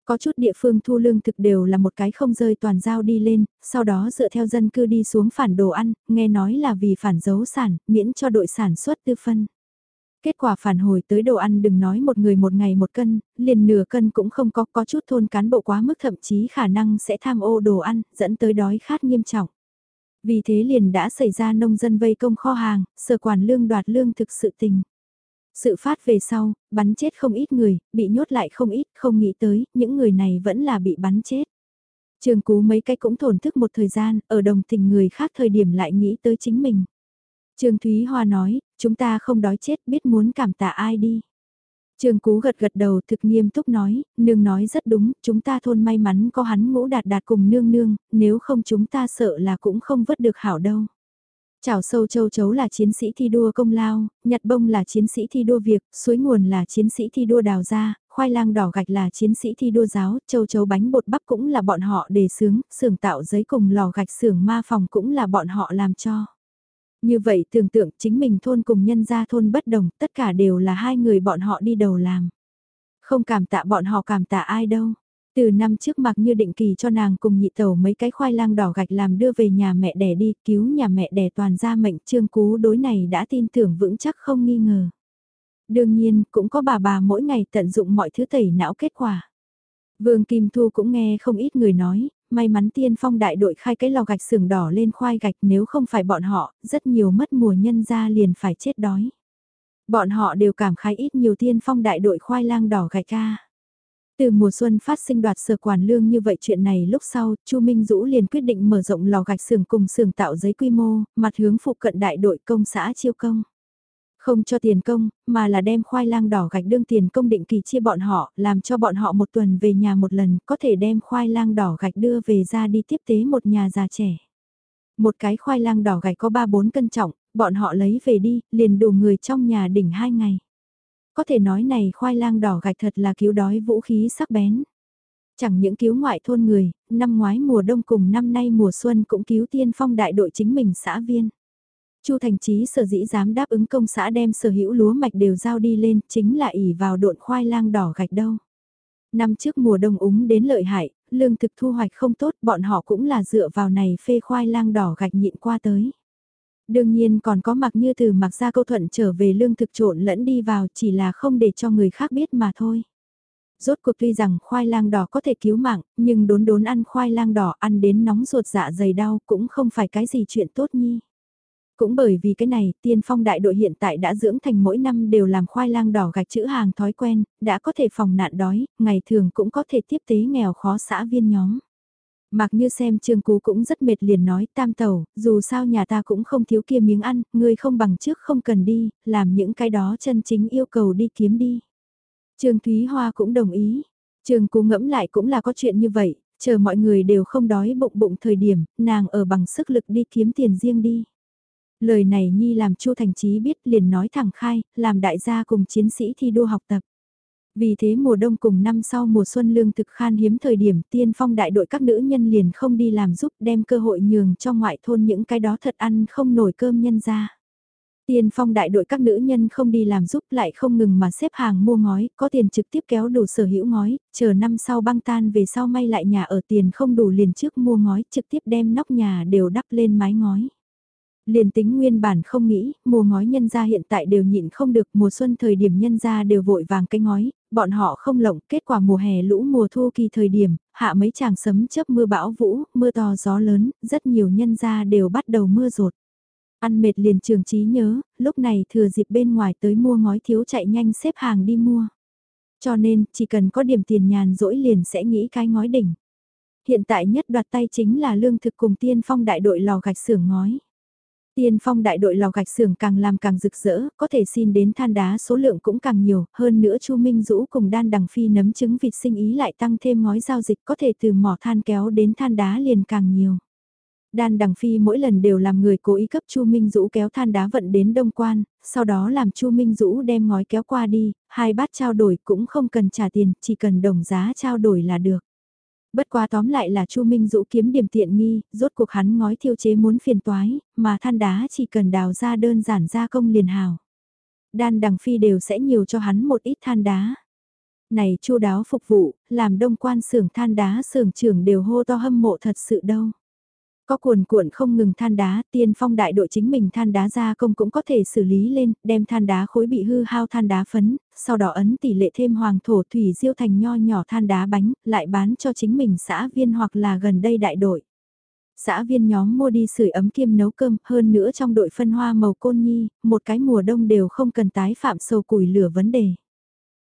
Có chút địa phương thu lương thực đều là một cái không rơi toàn giao đi lên, sau đó dựa theo dân cư đi xuống phản đồ ăn, nghe nói là vì phản dấu sản, miễn cho đội sản xuất tư phân. Kết quả phản hồi tới đồ ăn đừng nói một người một ngày một cân, liền nửa cân cũng không có, có chút thôn cán bộ quá mức thậm chí khả năng sẽ tham ô đồ ăn, dẫn tới đói khát nghiêm trọng. Vì thế liền đã xảy ra nông dân vây công kho hàng, sở quản lương đoạt lương thực sự tình. Sự phát về sau, bắn chết không ít người, bị nhốt lại không ít, không nghĩ tới, những người này vẫn là bị bắn chết. Trường cú mấy cái cũng thổn thức một thời gian, ở đồng tình người khác thời điểm lại nghĩ tới chính mình. Trường Thúy Hoa nói, chúng ta không đói chết biết muốn cảm tạ ai đi. Trường Cú gật gật đầu thực nghiêm túc nói, nương nói rất đúng, chúng ta thôn may mắn có hắn ngũ đạt đạt cùng nương nương, nếu không chúng ta sợ là cũng không vớt được hảo đâu. Chảo sâu châu chấu là chiến sĩ thi đua công lao, nhặt bông là chiến sĩ thi đua việc, suối nguồn là chiến sĩ thi đua đào ra, khoai lang đỏ gạch là chiến sĩ thi đua giáo, châu chấu bánh bột bắp cũng là bọn họ đề xướng, xưởng tạo giấy cùng lò gạch xưởng ma phòng cũng là bọn họ làm cho. Như vậy tưởng tượng chính mình thôn cùng nhân gia thôn bất đồng, tất cả đều là hai người bọn họ đi đầu làm. Không cảm tạ bọn họ cảm tạ ai đâu. Từ năm trước mặc như định kỳ cho nàng cùng nhị tẩu mấy cái khoai lang đỏ gạch làm đưa về nhà mẹ đẻ đi, cứu nhà mẹ đẻ toàn gia mệnh trương cú đối này đã tin tưởng vững chắc không nghi ngờ. Đương nhiên, cũng có bà bà mỗi ngày tận dụng mọi thứ tẩy não kết quả. Vương Kim Thu cũng nghe không ít người nói, may mắn tiên phong đại đội khai cái lò gạch xưởng đỏ lên khoai gạch nếu không phải bọn họ, rất nhiều mất mùa nhân ra liền phải chết đói. Bọn họ đều cảm khái ít nhiều tiên phong đại đội khoai lang đỏ gạch ca. Từ mùa xuân phát sinh đoạt sở quản lương như vậy chuyện này lúc sau, Chu Minh Dũ liền quyết định mở rộng lò gạch xưởng cùng xưởng tạo giấy quy mô, mặt hướng phụ cận đại đội công xã chiêu công. Không cho tiền công, mà là đem khoai lang đỏ gạch đương tiền công định kỳ chia bọn họ, làm cho bọn họ một tuần về nhà một lần, có thể đem khoai lang đỏ gạch đưa về ra đi tiếp tế một nhà già trẻ. Một cái khoai lang đỏ gạch có 3-4 cân trọng, bọn họ lấy về đi, liền đủ người trong nhà đỉnh hai ngày. Có thể nói này khoai lang đỏ gạch thật là cứu đói vũ khí sắc bén. Chẳng những cứu ngoại thôn người, năm ngoái mùa đông cùng năm nay mùa xuân cũng cứu tiên phong đại đội chính mình xã viên. Chu Thành Chí sở dĩ dám đáp ứng công xã đem sở hữu lúa mạch đều giao đi lên, chính là ỉ vào độn khoai lang đỏ gạch đâu. Năm trước mùa đông úng đến lợi hại, lương thực thu hoạch không tốt, bọn họ cũng là dựa vào này phê khoai lang đỏ gạch nhịn qua tới. Đương nhiên còn có mặc như từ mặc ra câu thuận trở về lương thực trộn lẫn đi vào chỉ là không để cho người khác biết mà thôi. Rốt cuộc tuy rằng khoai lang đỏ có thể cứu mạng, nhưng đốn đốn ăn khoai lang đỏ ăn đến nóng ruột dạ dày đau cũng không phải cái gì chuyện tốt nhi. Cũng bởi vì cái này, tiên phong đại đội hiện tại đã dưỡng thành mỗi năm đều làm khoai lang đỏ gạch chữ hàng thói quen, đã có thể phòng nạn đói, ngày thường cũng có thể tiếp tế nghèo khó xã viên nhóm. Mặc như xem trương cú cũng rất mệt liền nói tam tàu, dù sao nhà ta cũng không thiếu kia miếng ăn, ngươi không bằng trước không cần đi, làm những cái đó chân chính yêu cầu đi kiếm đi. Trương Thúy Hoa cũng đồng ý, trương cú ngẫm lại cũng là có chuyện như vậy, chờ mọi người đều không đói bụng bụng thời điểm, nàng ở bằng sức lực đi kiếm tiền riêng đi. Lời này Nhi làm Chu Thành Chí biết liền nói thẳng khai, làm đại gia cùng chiến sĩ thi đua học tập. Vì thế mùa đông cùng năm sau mùa xuân lương thực khan hiếm thời điểm tiên phong đại đội các nữ nhân liền không đi làm giúp đem cơ hội nhường cho ngoại thôn những cái đó thật ăn không nổi cơm nhân ra. Tiên phong đại đội các nữ nhân không đi làm giúp lại không ngừng mà xếp hàng mua ngói, có tiền trực tiếp kéo đủ sở hữu ngói, chờ năm sau băng tan về sau may lại nhà ở tiền không đủ liền trước mua ngói, trực tiếp đem nóc nhà đều đắp lên mái ngói. Liền tính nguyên bản không nghĩ, mùa ngói nhân gia hiện tại đều nhịn không được mùa xuân thời điểm nhân gia đều vội vàng cái ngói, bọn họ không lộng, kết quả mùa hè lũ mùa thu kỳ thời điểm, hạ mấy chàng sấm chớp mưa bão vũ, mưa to gió lớn, rất nhiều nhân gia đều bắt đầu mưa rột. Ăn mệt liền trường trí nhớ, lúc này thừa dịp bên ngoài tới mua ngói thiếu chạy nhanh xếp hàng đi mua. Cho nên, chỉ cần có điểm tiền nhàn rỗi liền sẽ nghĩ cái ngói đỉnh. Hiện tại nhất đoạt tay chính là lương thực cùng tiên phong đại đội lò gạch xưởng ngói. Tiên phong đại đội lò gạch xưởng càng làm càng rực rỡ, có thể xin đến than đá số lượng cũng càng nhiều, hơn nữa Chu Minh Dũ cùng đan đằng phi nấm trứng vịt sinh ý lại tăng thêm ngói giao dịch có thể từ mỏ than kéo đến than đá liền càng nhiều. Đan Đằng Phi mỗi lần đều làm người cố ý cấp Chu Minh Dũ kéo than đá vận đến Đông Quan, sau đó làm Chu Minh Dũ đem ngói kéo qua đi, hai bát trao đổi cũng không cần trả tiền, chỉ cần đồng giá trao đổi là được. Bất quá tóm lại là Chu Minh Dũ kiếm điểm tiện nghi, rốt cuộc hắn ngói thiêu chế muốn phiền toái, mà than đá chỉ cần đào ra đơn giản gia công liền hào. Đan đằng phi đều sẽ nhiều cho hắn một ít than đá. Này chu đáo phục vụ, làm đông quan xưởng than đá xưởng trưởng đều hô to hâm mộ thật sự đâu. Có cuồn cuộn không ngừng than đá, tiên phong đại đội chính mình than đá ra công cũng có thể xử lý lên, đem than đá khối bị hư hao than đá phấn, sau đó ấn tỷ lệ thêm hoàng thổ thủy diêu thành nho nhỏ than đá bánh, lại bán cho chính mình xã viên hoặc là gần đây đại đội. Xã viên nhóm mua đi sưởi ấm kiêm nấu cơm, hơn nữa trong đội phân hoa màu côn nhi, một cái mùa đông đều không cần tái phạm sầu củi lửa vấn đề.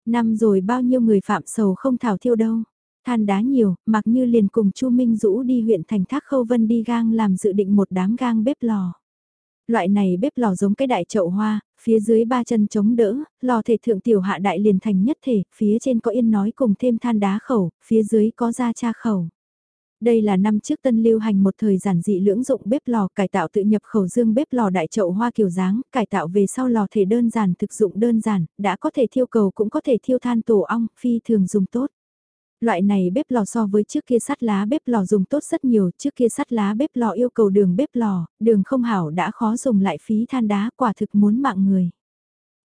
Năm rồi bao nhiêu người phạm sầu không thảo thiêu đâu. Than đá nhiều, mặc như liền cùng Chu Minh Dũ đi huyện thành Thác Khâu Vân đi gang làm dự định một đám gang bếp lò. Loại này bếp lò giống cái đại chậu hoa, phía dưới ba chân chống đỡ, lò thể thượng tiểu hạ đại liền thành nhất thể, phía trên có yên nói cùng thêm than đá khẩu, phía dưới có da cha khẩu. Đây là năm trước tân lưu hành một thời giản dị lưỡng dụng bếp lò cải tạo tự nhập khẩu dương bếp lò đại chậu hoa kiểu dáng, cải tạo về sau lò thể đơn giản thực dụng đơn giản, đã có thể thiêu cầu cũng có thể thiêu than tổ ong, phi thường dùng tốt. Loại này bếp lò so với trước kia sắt lá bếp lò dùng tốt rất nhiều, trước kia sắt lá bếp lò yêu cầu đường bếp lò, đường không hảo đã khó dùng lại phí than đá quả thực muốn mạng người.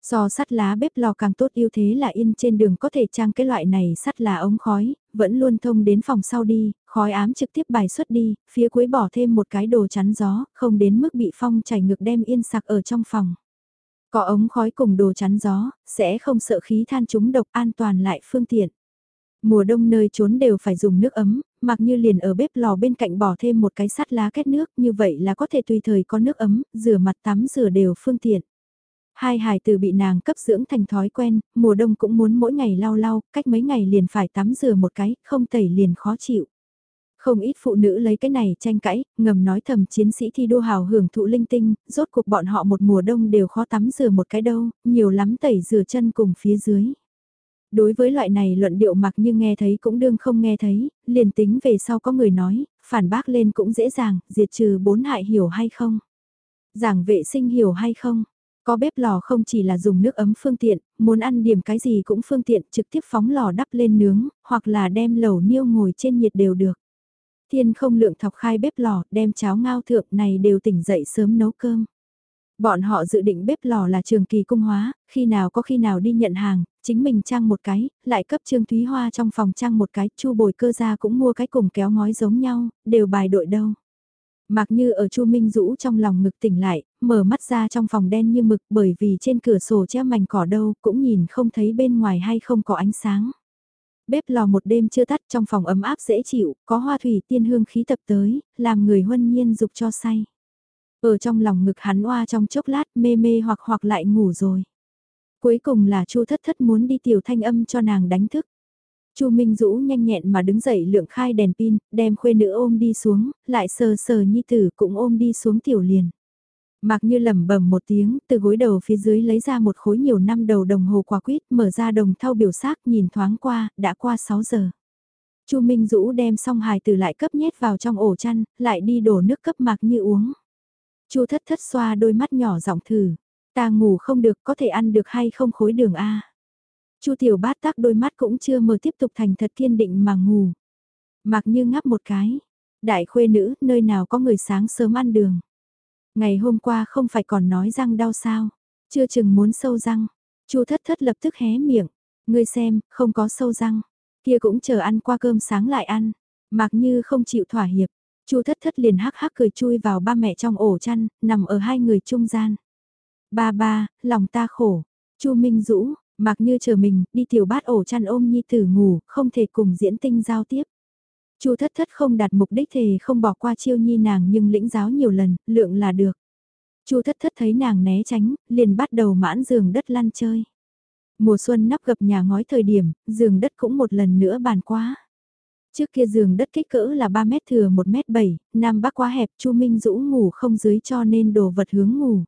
So sắt lá bếp lò càng tốt ưu thế là in trên đường có thể trang cái loại này sắt lá ống khói, vẫn luôn thông đến phòng sau đi, khói ám trực tiếp bài xuất đi, phía cuối bỏ thêm một cái đồ chắn gió, không đến mức bị phong chảy ngược đem yên sạc ở trong phòng. Có ống khói cùng đồ chắn gió, sẽ không sợ khí than chúng độc an toàn lại phương tiện. Mùa đông nơi trốn đều phải dùng nước ấm, mặc như liền ở bếp lò bên cạnh bỏ thêm một cái sắt lá kết nước như vậy là có thể tùy thời có nước ấm, rửa mặt tắm rửa đều phương tiện. Hai hài từ bị nàng cấp dưỡng thành thói quen, mùa đông cũng muốn mỗi ngày lau lau, cách mấy ngày liền phải tắm rửa một cái, không tẩy liền khó chịu. Không ít phụ nữ lấy cái này tranh cãi, ngầm nói thầm chiến sĩ thi đua hào hưởng thụ linh tinh, rốt cuộc bọn họ một mùa đông đều khó tắm rửa một cái đâu, nhiều lắm tẩy rửa chân cùng phía dưới. Đối với loại này luận điệu mặc như nghe thấy cũng đương không nghe thấy, liền tính về sau có người nói, phản bác lên cũng dễ dàng, diệt trừ bốn hại hiểu hay không. Giảng vệ sinh hiểu hay không. Có bếp lò không chỉ là dùng nước ấm phương tiện, muốn ăn điểm cái gì cũng phương tiện trực tiếp phóng lò đắp lên nướng, hoặc là đem lẩu niêu ngồi trên nhiệt đều được. Thiên không lượng thọc khai bếp lò, đem cháo ngao thượng này đều tỉnh dậy sớm nấu cơm. Bọn họ dự định bếp lò là trường kỳ cung hóa, khi nào có khi nào đi nhận hàng, chính mình trang một cái, lại cấp Trương Thúy Hoa trong phòng trang một cái, chu bồi cơ ra cũng mua cái cùng kéo ngói giống nhau, đều bài đội đâu. Mặc như ở Chu Minh Dũ trong lòng ngực tỉnh lại, mở mắt ra trong phòng đen như mực bởi vì trên cửa sổ treo mảnh cỏ đâu cũng nhìn không thấy bên ngoài hay không có ánh sáng. Bếp lò một đêm chưa tắt trong phòng ấm áp dễ chịu, có hoa thủy tiên hương khí tập tới, làm người huân nhiên dục cho say. Ở trong lòng ngực hắn oa trong chốc lát mê mê hoặc hoặc lại ngủ rồi. Cuối cùng là Chu thất thất muốn đi tiểu thanh âm cho nàng đánh thức. Chu Minh Dũ nhanh nhẹn mà đứng dậy lượng khai đèn pin, đem khuê nữ ôm đi xuống, lại sờ sờ nhi tử cũng ôm đi xuống tiểu liền. Mặc như lẩm bẩm một tiếng, từ gối đầu phía dưới lấy ra một khối nhiều năm đầu đồng hồ quả quýt, mở ra đồng thau biểu xác nhìn thoáng qua, đã qua 6 giờ. Chu Minh Dũ đem xong hài từ lại cấp nhét vào trong ổ chăn, lại đi đổ nước cấp mặc như uống. Chu thất thất xoa đôi mắt nhỏ giọng thử, ta ngủ không được có thể ăn được hay không khối đường A. Chu tiểu bát tác đôi mắt cũng chưa mở tiếp tục thành thật kiên định mà ngủ. Mặc như ngắp một cái, đại khuê nữ nơi nào có người sáng sớm ăn đường. Ngày hôm qua không phải còn nói răng đau sao, chưa chừng muốn sâu răng. Chu thất thất lập tức hé miệng, ngươi xem, không có sâu răng, kia cũng chờ ăn qua cơm sáng lại ăn. Mặc như không chịu thỏa hiệp, Chu thất thất liền hắc hắc cười chui vào ba mẹ trong ổ chăn, nằm ở hai người trung gian. Ba ba, lòng ta khổ. Chu Minh Dũ, mặc như chờ mình, đi tiểu bát ổ chăn ôm nhi tử ngủ, không thể cùng diễn tinh giao tiếp. Chu thất thất không đạt mục đích thì không bỏ qua chiêu nhi nàng nhưng lĩnh giáo nhiều lần, lượng là được. Chu thất thất thấy nàng né tránh, liền bắt đầu mãn giường đất lăn chơi. Mùa xuân nắp gập nhà ngói thời điểm, giường đất cũng một lần nữa bàn quá. Trước kia giường đất kích cỡ là 3 mét thừa 1 mét 7, nam bắc quá hẹp Chu Minh Dũ ngủ không dưới cho nên đồ vật hướng ngủ.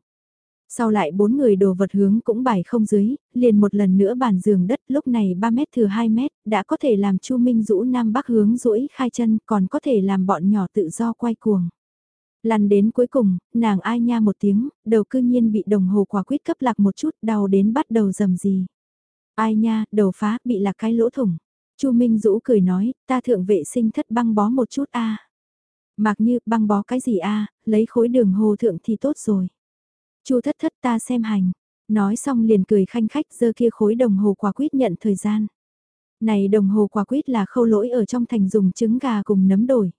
Sau lại bốn người đồ vật hướng cũng bài không dưới, liền một lần nữa bàn giường đất lúc này 3 mét thừa 2 mét, đã có thể làm Chu Minh Dũ nam bắc hướng duỗi khai chân, còn có thể làm bọn nhỏ tự do quay cuồng. Lăn đến cuối cùng, nàng ai nha một tiếng, đầu cư nhiên bị đồng hồ quả quyết cấp lạc một chút, đau đến bắt đầu dầm gì. Ai nha, đầu phá, bị lạc cái lỗ thủng. Chu Minh Dũ cười nói, ta thượng vệ sinh thất băng bó một chút a. À. Mặc như băng bó cái gì a, lấy khối đường hồ thượng thì tốt rồi. Chu thất thất ta xem hành. Nói xong liền cười khanh khách giơ kia khối đồng hồ quả quýt nhận thời gian. Này đồng hồ quả quýt là khâu lỗi ở trong thành dùng trứng gà cùng nấm đổi.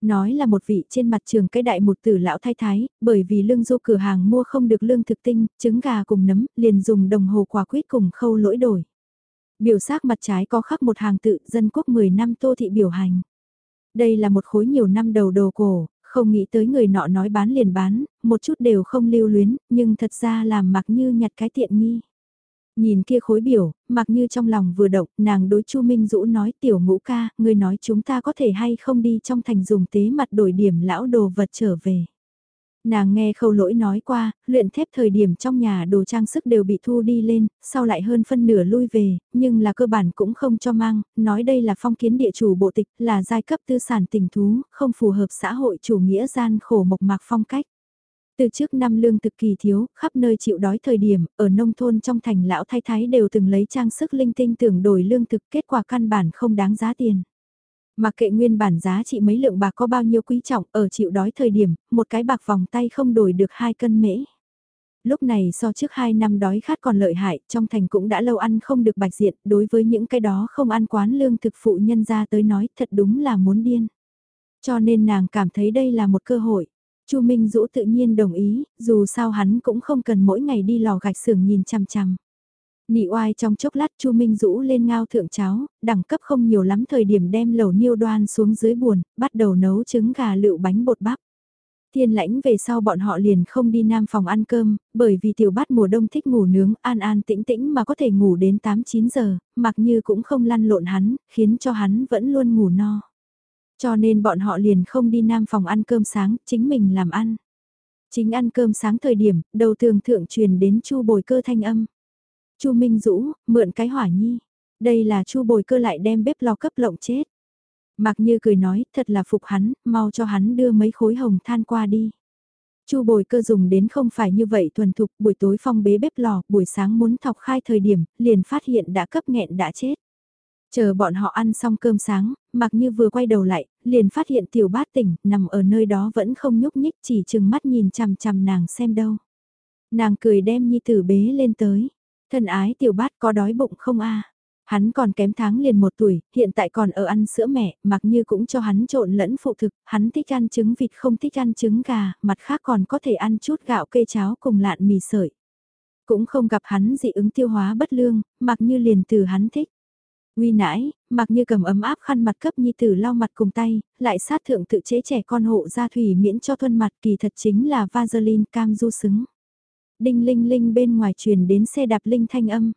Nói là một vị trên mặt trường cái đại một tử lão thái thái, bởi vì lương du cửa hàng mua không được lương thực tinh, trứng gà cùng nấm, liền dùng đồng hồ quả quyết cùng khâu lỗi đổi. Biểu xác mặt trái có khắc một hàng tự dân quốc 10 năm tô thị biểu hành. Đây là một khối nhiều năm đầu đồ cổ, không nghĩ tới người nọ nói bán liền bán, một chút đều không lưu luyến, nhưng thật ra làm mặc như nhặt cái tiện nghi. Nhìn kia khối biểu, mặc như trong lòng vừa động, nàng đối Chu Minh Dũ nói tiểu ngũ ca, người nói chúng ta có thể hay không đi trong thành dùng tế mặt đổi điểm lão đồ vật trở về. Nàng nghe khâu lỗi nói qua, luyện thép thời điểm trong nhà đồ trang sức đều bị thu đi lên, sau lại hơn phân nửa lui về, nhưng là cơ bản cũng không cho mang, nói đây là phong kiến địa chủ bộ tịch, là giai cấp tư sản tình thú, không phù hợp xã hội chủ nghĩa gian khổ mộc mạc phong cách. Từ trước năm lương thực kỳ thiếu, khắp nơi chịu đói thời điểm, ở nông thôn trong thành lão thái thái đều từng lấy trang sức linh tinh tưởng đổi lương thực kết quả căn bản không đáng giá tiền. Mà kệ nguyên bản giá trị mấy lượng bạc có bao nhiêu quý trọng ở chịu đói thời điểm, một cái bạc vòng tay không đổi được hai cân mễ. Lúc này so trước hai năm đói khát còn lợi hại, trong thành cũng đã lâu ăn không được bạch diện, đối với những cái đó không ăn quán lương thực phụ nhân ra tới nói thật đúng là muốn điên. Cho nên nàng cảm thấy đây là một cơ hội. Chu Minh Dũ tự nhiên đồng ý, dù sao hắn cũng không cần mỗi ngày đi lò gạch xưởng nhìn chằm chằm. Nị oai trong chốc lát Chu Minh rũ lên ngao thượng cháo, đẳng cấp không nhiều lắm thời điểm đem lẩu niêu đoan xuống dưới buồn, bắt đầu nấu trứng gà lựu bánh bột bắp. Thiên lãnh về sau bọn họ liền không đi nam phòng ăn cơm, bởi vì tiểu bát mùa đông thích ngủ nướng an an tĩnh tĩnh mà có thể ngủ đến 8-9 giờ, mặc như cũng không lăn lộn hắn, khiến cho hắn vẫn luôn ngủ no. Cho nên bọn họ liền không đi nam phòng ăn cơm sáng, chính mình làm ăn. Chính ăn cơm sáng thời điểm, đầu tường thượng truyền đến chu bồi cơ thanh âm chu Minh Dũ, mượn cái hỏa nhi. Đây là chu bồi cơ lại đem bếp lò cấp lộng chết. Mặc như cười nói, thật là phục hắn, mau cho hắn đưa mấy khối hồng than qua đi. Chu bồi cơ dùng đến không phải như vậy thuần thục, buổi tối phong bế bếp lò, buổi sáng muốn thọc khai thời điểm, liền phát hiện đã cấp nghẹn đã chết. Chờ bọn họ ăn xong cơm sáng, mặc như vừa quay đầu lại, liền phát hiện tiểu bát tỉnh, nằm ở nơi đó vẫn không nhúc nhích chỉ chừng mắt nhìn chằm chằm nàng xem đâu. Nàng cười đem nhi tử bế lên tới. Thân ái tiểu bát có đói bụng không a Hắn còn kém tháng liền một tuổi, hiện tại còn ở ăn sữa mẹ, mặc như cũng cho hắn trộn lẫn phụ thực, hắn thích ăn trứng vịt không thích ăn trứng gà, mặt khác còn có thể ăn chút gạo cây cháo cùng lạn mì sợi. Cũng không gặp hắn dị ứng tiêu hóa bất lương, mặc như liền từ hắn thích. Uy nãi, mặc như cầm ấm áp khăn mặt cấp nhi tử lau mặt cùng tay, lại sát thượng tự chế trẻ con hộ ra thủy miễn cho thuân mặt kỳ thật chính là Vaseline cam du xứng. Đinh linh linh bên ngoài truyền đến xe đạp linh thanh âm.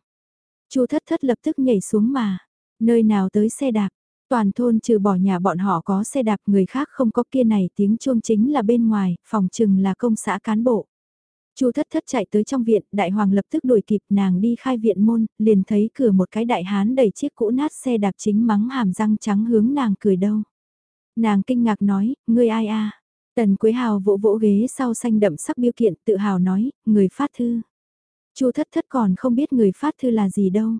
Chu thất thất lập tức nhảy xuống mà. Nơi nào tới xe đạp, toàn thôn trừ bỏ nhà bọn họ có xe đạp người khác không có kia này tiếng chuông chính là bên ngoài, phòng trừng là công xã cán bộ. Chu thất thất chạy tới trong viện, đại hoàng lập tức đuổi kịp nàng đi khai viện môn, liền thấy cửa một cái đại hán đẩy chiếc cũ nát xe đạp chính mắng hàm răng trắng hướng nàng cười đâu. Nàng kinh ngạc nói, ngươi ai a? Tần Quế Hào vỗ vỗ ghế sau xanh đậm sắc biêu kiện tự hào nói, người phát thư. Chu thất thất còn không biết người phát thư là gì đâu.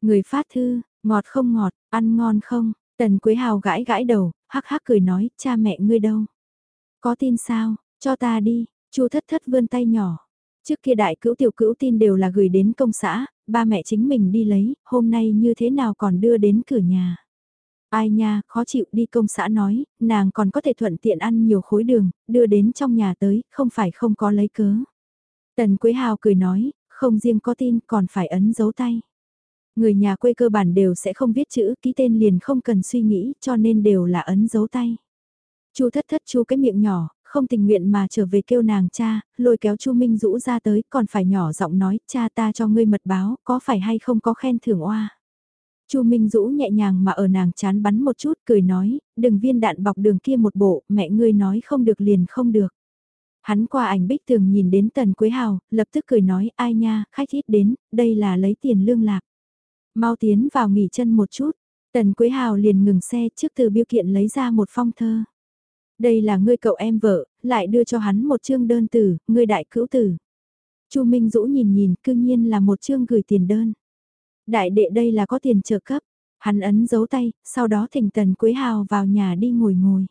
Người phát thư, ngọt không ngọt, ăn ngon không? Tần Quế Hào gãi gãi đầu, hắc hắc cười nói, cha mẹ ngươi đâu? Có tin sao, cho ta đi, Chu thất thất vươn tay nhỏ. Trước kia đại cữu tiểu cữu tin đều là gửi đến công xã, ba mẹ chính mình đi lấy, hôm nay như thế nào còn đưa đến cửa nhà. Ai nha, khó chịu đi công xã nói, nàng còn có thể thuận tiện ăn nhiều khối đường, đưa đến trong nhà tới, không phải không có lấy cớ. Tần Quế Hào cười nói, không riêng có tin còn phải ấn dấu tay. Người nhà quê cơ bản đều sẽ không viết chữ, ký tên liền không cần suy nghĩ, cho nên đều là ấn dấu tay. Chu thất thất chu cái miệng nhỏ, không tình nguyện mà trở về kêu nàng cha, lôi kéo Chu Minh Dũ ra tới, còn phải nhỏ giọng nói, cha ta cho ngươi mật báo, có phải hay không có khen thưởng oa. Chu Minh Dũ nhẹ nhàng mà ở nàng chán bắn một chút, cười nói, đừng viên đạn bọc đường kia một bộ, mẹ ngươi nói không được liền không được. Hắn qua ảnh bích tường nhìn đến Tần Quế Hào, lập tức cười nói, ai nha, khách ít đến, đây là lấy tiền lương lạc. Mau tiến vào nghỉ chân một chút, Tần Quế Hào liền ngừng xe trước từ biêu kiện lấy ra một phong thơ. Đây là ngươi cậu em vợ, lại đưa cho hắn một chương đơn tử, ngươi đại cữu tử. Chu Minh Dũ nhìn nhìn, cương nhiên là một chương gửi tiền đơn. Đại đệ đây là có tiền trợ cấp. Hắn ấn dấu tay, sau đó thỉnh Tần Quế Hào vào nhà đi ngồi ngồi.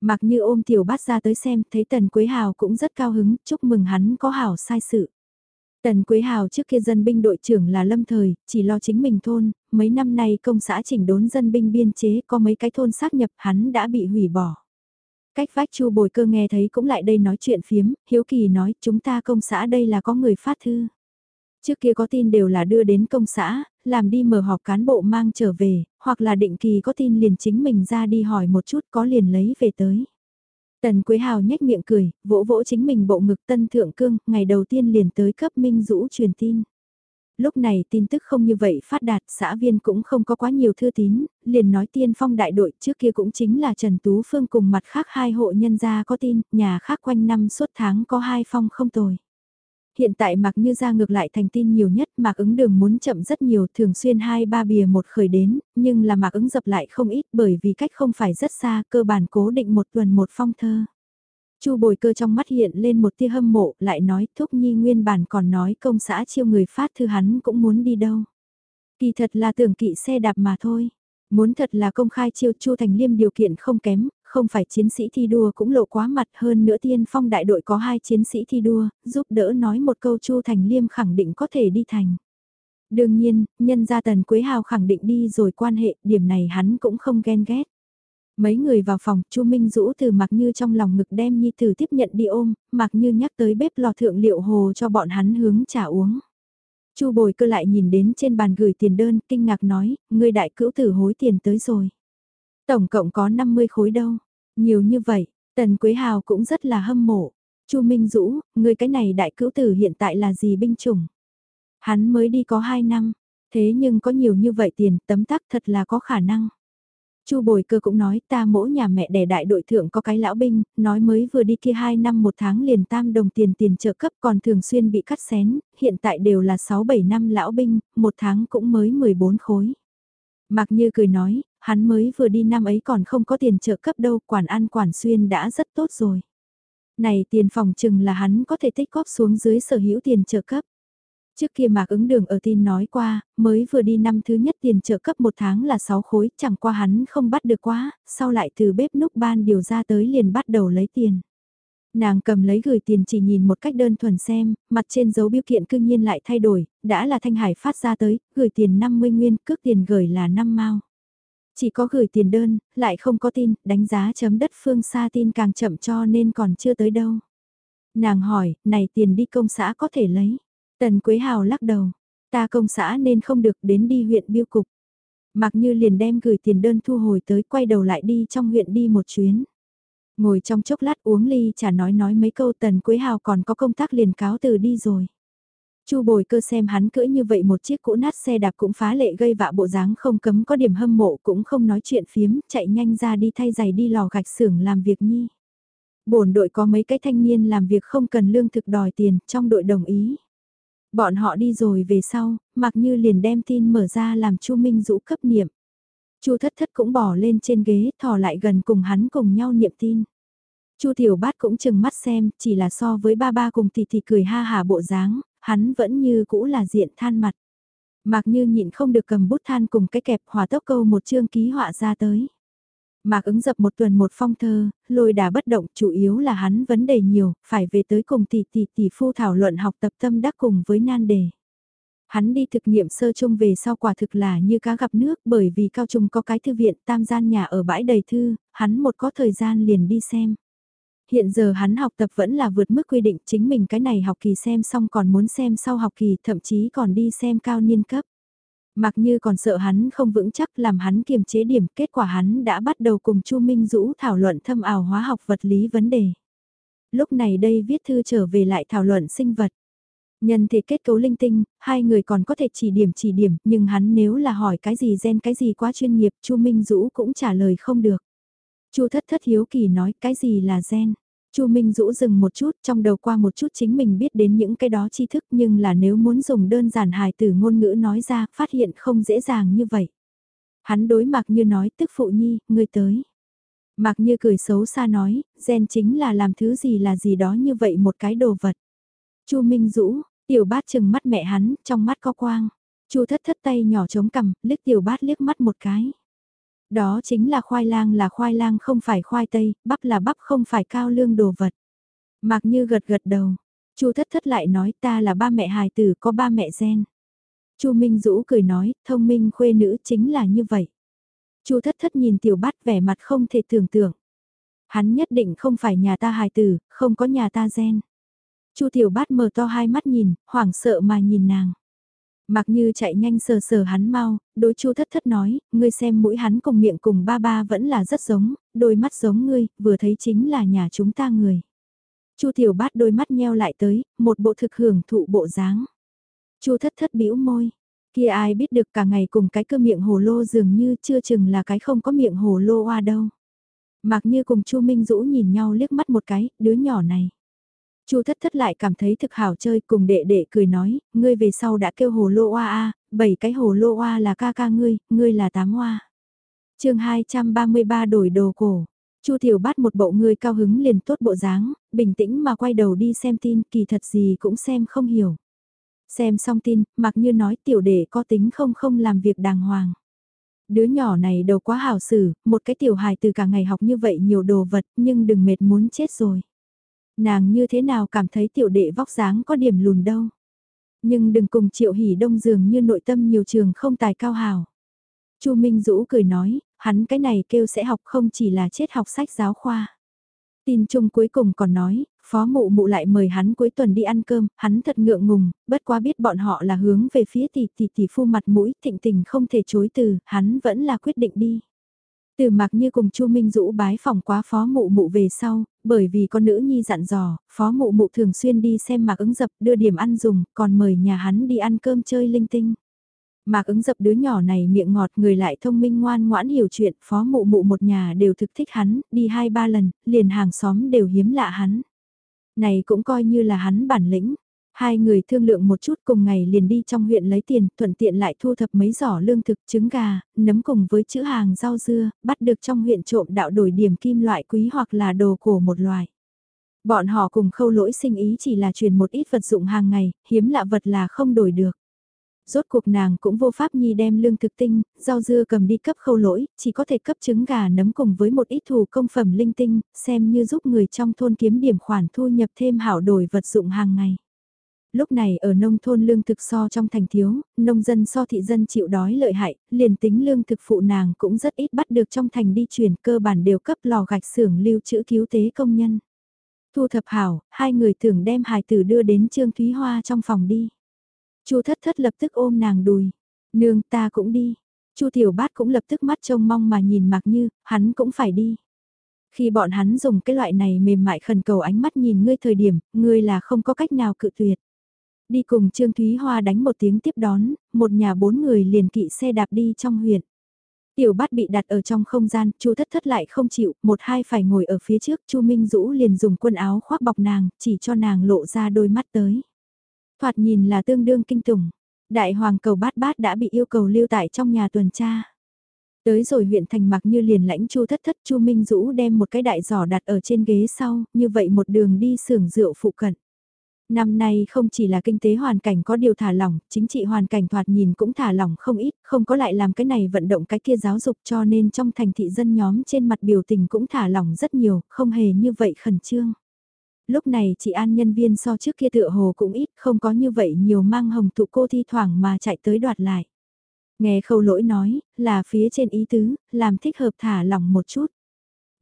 Mặc như ôm tiểu bát ra tới xem, thấy Tần Quế Hào cũng rất cao hứng, chúc mừng hắn có hảo sai sự. Tần Quế Hào trước kia dân binh đội trưởng là lâm thời, chỉ lo chính mình thôn, mấy năm nay công xã chỉnh đốn dân binh biên chế có mấy cái thôn xác nhập hắn đã bị hủy bỏ. Cách vách Chu Bồi Cơ nghe thấy cũng lại đây nói chuyện phiếm, hiếu kỳ nói chúng ta công xã đây là có người phát thư. Trước kia có tin đều là đưa đến công xã, làm đi mở họp cán bộ mang trở về, hoặc là định kỳ có tin liền chính mình ra đi hỏi một chút có liền lấy về tới. Tần Quế Hào nhếch miệng cười, vỗ vỗ chính mình bộ ngực tân thượng cương, ngày đầu tiên liền tới cấp minh rũ truyền tin. Lúc này tin tức không như vậy phát đạt, xã viên cũng không có quá nhiều thư tín, liền nói tiên phong đại đội trước kia cũng chính là Trần Tú Phương cùng mặt khác hai hộ nhân gia có tin, nhà khác quanh năm suốt tháng có hai phong không tồi. Hiện tại mặc như ra ngược lại thành tin nhiều nhất mạc ứng đường muốn chậm rất nhiều thường xuyên hai ba bìa một khởi đến, nhưng là mạc ứng dập lại không ít bởi vì cách không phải rất xa cơ bản cố định một tuần một phong thơ. Chu bồi cơ trong mắt hiện lên một tia hâm mộ, lại nói Thúc Nhi nguyên bản còn nói công xã chiêu người phát thư hắn cũng muốn đi đâu. Kỳ thật là tưởng kỵ xe đạp mà thôi. Muốn thật là công khai chiêu Chu Thành Liêm điều kiện không kém, không phải chiến sĩ thi đua cũng lộ quá mặt hơn nữa tiên phong đại đội có hai chiến sĩ thi đua, giúp đỡ nói một câu Chu Thành Liêm khẳng định có thể đi thành. Đương nhiên, nhân gia Tần Quế Hào khẳng định đi rồi quan hệ, điểm này hắn cũng không ghen ghét. Mấy người vào phòng, Chu Minh Dũ từ Mạc Như trong lòng ngực đem Nhi Tử tiếp nhận đi ôm, Mạc Như nhắc tới bếp lò thượng liệu hồ cho bọn hắn hướng trà uống. Chu Bồi cơ lại nhìn đến trên bàn gửi tiền đơn, kinh ngạc nói, người đại cữu tử hối tiền tới rồi. Tổng cộng có 50 khối đâu, nhiều như vậy, Tần Quế Hào cũng rất là hâm mộ. Chu Minh Dũ, người cái này đại cữu tử hiện tại là gì binh chủng? Hắn mới đi có 2 năm, thế nhưng có nhiều như vậy tiền, tấm tắc thật là có khả năng. Chu Bồi Cơ cũng nói ta mỗi nhà mẹ đẻ đại đội thượng có cái lão binh, nói mới vừa đi kia 2 năm một tháng liền tam đồng tiền tiền trợ cấp còn thường xuyên bị cắt xén, hiện tại đều là 6-7 năm lão binh, một tháng cũng mới 14 khối. Mặc như cười nói, hắn mới vừa đi năm ấy còn không có tiền trợ cấp đâu, quản ăn quản xuyên đã rất tốt rồi. Này tiền phòng chừng là hắn có thể tích góp xuống dưới sở hữu tiền trợ cấp. Trước kia Mạc ứng đường ở tin nói qua, mới vừa đi năm thứ nhất tiền trợ cấp một tháng là 6 khối, chẳng qua hắn không bắt được quá, sau lại từ bếp núc ban điều ra tới liền bắt đầu lấy tiền. Nàng cầm lấy gửi tiền chỉ nhìn một cách đơn thuần xem, mặt trên dấu biểu kiện cương nhiên lại thay đổi, đã là Thanh Hải phát ra tới, gửi tiền 50 nguyên, cước tiền gửi là 5 mao. Chỉ có gửi tiền đơn, lại không có tin, đánh giá chấm đất phương xa tin càng chậm cho nên còn chưa tới đâu. Nàng hỏi, này tiền đi công xã có thể lấy. Tần Quế Hào lắc đầu, ta công xã nên không được đến đi huyện biêu cục. Mặc như liền đem gửi tiền đơn thu hồi tới quay đầu lại đi trong huyện đi một chuyến. Ngồi trong chốc lát uống ly chả nói nói mấy câu tần Quế Hào còn có công tác liền cáo từ đi rồi. Chu bồi cơ xem hắn cưỡi như vậy một chiếc cũ nát xe đạp cũng phá lệ gây vạ bộ dáng không cấm có điểm hâm mộ cũng không nói chuyện phiếm, chạy nhanh ra đi thay giày đi lò gạch xưởng làm việc nhi. Bổn đội có mấy cái thanh niên làm việc không cần lương thực đòi tiền, trong đội đồng ý. Bọn họ đi rồi về sau, mặc như liền đem tin mở ra làm Chu Minh Dũ cấp niệm. Chu thất thất cũng bỏ lên trên ghế thò lại gần cùng hắn cùng nhau niệm tin. Chu tiểu bát cũng chừng mắt xem, chỉ là so với ba ba cùng tỷ tỷ cười ha hà bộ dáng, hắn vẫn như cũ là diện than mặt. Mạc như nhịn không được cầm bút than cùng cái kẹp hòa tốc câu một chương ký họa ra tới. Mạc ứng dập một tuần một phong thơ, lôi đà bất động chủ yếu là hắn vấn đề nhiều, phải về tới cùng tỷ tỷ tỷ phu thảo luận học tập tâm đắc cùng với nan đề. Hắn đi thực nghiệm sơ chung về sau quả thực là như cá gặp nước bởi vì cao trung có cái thư viện tam gian nhà ở bãi đầy thư, hắn một có thời gian liền đi xem. Hiện giờ hắn học tập vẫn là vượt mức quy định chính mình cái này học kỳ xem xong còn muốn xem sau học kỳ thậm chí còn đi xem cao niên cấp. Mặc như còn sợ hắn không vững chắc làm hắn kiềm chế điểm kết quả hắn đã bắt đầu cùng Chu Minh Dũ thảo luận thâm ảo hóa học vật lý vấn đề. Lúc này đây viết thư trở về lại thảo luận sinh vật. Nhân thể kết cấu linh tinh, hai người còn có thể chỉ điểm chỉ điểm, nhưng hắn nếu là hỏi cái gì gen cái gì quá chuyên nghiệp, Chu Minh Dũ cũng trả lời không được. Chu Thất Thất hiếu kỳ nói cái gì là gen. Chu Minh Dũ dừng một chút, trong đầu qua một chút chính mình biết đến những cái đó tri thức nhưng là nếu muốn dùng đơn giản hài từ ngôn ngữ nói ra, phát hiện không dễ dàng như vậy. Hắn đối mặc như nói tức phụ nhi, ngươi tới. Mạc như cười xấu xa nói, gen chính là làm thứ gì là gì đó như vậy một cái đồ vật. Chu Minh Dũ, tiểu bát chừng mắt mẹ hắn, trong mắt có quang. Chu thất thất tay nhỏ chống cằm, liếc tiểu bát liếc mắt một cái. Đó chính là khoai lang là khoai lang không phải khoai tây, bắp là bắp không phải cao lương đồ vật. Mạc Như gật gật đầu. Chu Thất Thất lại nói ta là ba mẹ hài tử có ba mẹ gen. Chu Minh Dũ cười nói, thông minh khuê nữ chính là như vậy. Chu Thất Thất nhìn tiểu bát vẻ mặt không thể tưởng tượng. Hắn nhất định không phải nhà ta hài tử, không có nhà ta gen. Chu Tiểu Bát mở to hai mắt nhìn, hoảng sợ mà nhìn nàng. Mặc như chạy nhanh sờ sờ hắn mau, đối chu thất thất nói, ngươi xem mũi hắn cùng miệng cùng ba ba vẫn là rất giống, đôi mắt giống ngươi, vừa thấy chính là nhà chúng ta người. chu tiểu bát đôi mắt nheo lại tới, một bộ thực hưởng thụ bộ dáng. chu thất thất bĩu môi, kia ai biết được cả ngày cùng cái cơ miệng hồ lô dường như chưa chừng là cái không có miệng hồ lô hoa đâu. Mặc như cùng chu Minh Dũ nhìn nhau liếc mắt một cái, đứa nhỏ này. Chu thất thất lại cảm thấy thực hảo chơi cùng đệ đệ cười nói, ngươi về sau đã kêu hồ lô oa a, bảy cái hồ lô oa là ca ca ngươi, ngươi là tám oa. chương 233 đổi đồ cổ. Chu Tiểu bắt một bộ người cao hứng liền tốt bộ dáng, bình tĩnh mà quay đầu đi xem tin, kỳ thật gì cũng xem không hiểu. Xem xong tin, mặc như nói tiểu đệ có tính không không làm việc đàng hoàng. Đứa nhỏ này đầu quá hảo xử, một cái tiểu hài từ cả ngày học như vậy nhiều đồ vật, nhưng đừng mệt muốn chết rồi. Nàng như thế nào cảm thấy tiểu đệ vóc dáng có điểm lùn đâu. Nhưng đừng cùng triệu hỉ đông dường như nội tâm nhiều trường không tài cao hào. Chu Minh Dũ cười nói, hắn cái này kêu sẽ học không chỉ là chết học sách giáo khoa. Tin chung cuối cùng còn nói, phó mụ mụ lại mời hắn cuối tuần đi ăn cơm, hắn thật ngượng ngùng, bất quá biết bọn họ là hướng về phía tỷ tỷ tỷ phu mặt mũi, thịnh tình không thể chối từ, hắn vẫn là quyết định đi. Từ mặc như cùng Chu Minh Dũ bái phòng quá phó mụ mụ về sau, bởi vì con nữ nhi dặn dò, phó mụ mụ thường xuyên đi xem mạc ứng dập đưa điểm ăn dùng, còn mời nhà hắn đi ăn cơm chơi linh tinh. Mạc ứng dập đứa nhỏ này miệng ngọt người lại thông minh ngoan ngoãn hiểu chuyện, phó mụ mụ một nhà đều thực thích hắn, đi hai ba lần, liền hàng xóm đều hiếm lạ hắn. Này cũng coi như là hắn bản lĩnh, Hai người thương lượng một chút cùng ngày liền đi trong huyện lấy tiền, thuận tiện lại thu thập mấy giỏ lương thực trứng gà, nấm cùng với chữ hàng rau dưa, bắt được trong huyện trộm đạo đổi điểm kim loại quý hoặc là đồ cổ một loại. Bọn họ cùng khâu lỗi sinh ý chỉ là truyền một ít vật dụng hàng ngày, hiếm lạ vật là không đổi được. Rốt cuộc nàng cũng vô pháp nhi đem lương thực tinh, rau dưa cầm đi cấp khâu lỗi, chỉ có thể cấp trứng gà nấm cùng với một ít thủ công phẩm linh tinh, xem như giúp người trong thôn kiếm điểm khoản thu nhập thêm hảo đổi vật dụng hàng ngày lúc này ở nông thôn lương thực so trong thành thiếu, nông dân so thị dân chịu đói lợi hại, liền tính lương thực phụ nàng cũng rất ít bắt được trong thành đi chuyển cơ bản đều cấp lò gạch xưởng lưu trữ cứu tế công nhân. Thu thập hảo, hai người tưởng đem hài tử đưa đến Trương Thúy Hoa trong phòng đi. Chu thất thất lập tức ôm nàng đùi. Nương ta cũng đi. Chu tiểu bát cũng lập tức mắt trông mong mà nhìn mặc như, hắn cũng phải đi. Khi bọn hắn dùng cái loại này mềm mại khẩn cầu ánh mắt nhìn ngươi thời điểm, ngươi là không có cách nào cự tuyệt. Đi cùng Trương Thúy Hoa đánh một tiếng tiếp đón, một nhà bốn người liền kỵ xe đạp đi trong huyện. Tiểu bát bị đặt ở trong không gian, chu thất thất lại không chịu, một hai phải ngồi ở phía trước, chu Minh Dũ liền dùng quần áo khoác bọc nàng, chỉ cho nàng lộ ra đôi mắt tới. Thoạt nhìn là tương đương kinh tủng, đại hoàng cầu bát bát đã bị yêu cầu lưu tại trong nhà tuần tra. Tới rồi huyện thành mặc như liền lãnh chu thất thất chu Minh Dũ đem một cái đại giỏ đặt ở trên ghế sau, như vậy một đường đi xưởng rượu phụ cận. Năm nay không chỉ là kinh tế hoàn cảnh có điều thả lỏng, chính trị hoàn cảnh thoạt nhìn cũng thả lỏng không ít, không có lại làm cái này vận động cái kia giáo dục cho nên trong thành thị dân nhóm trên mặt biểu tình cũng thả lỏng rất nhiều, không hề như vậy khẩn trương. Lúc này chị An nhân viên so trước kia tựa hồ cũng ít, không có như vậy nhiều mang hồng tụ cô thi thoảng mà chạy tới đoạt lại. Nghe khâu lỗi nói, là phía trên ý tứ, làm thích hợp thả lỏng một chút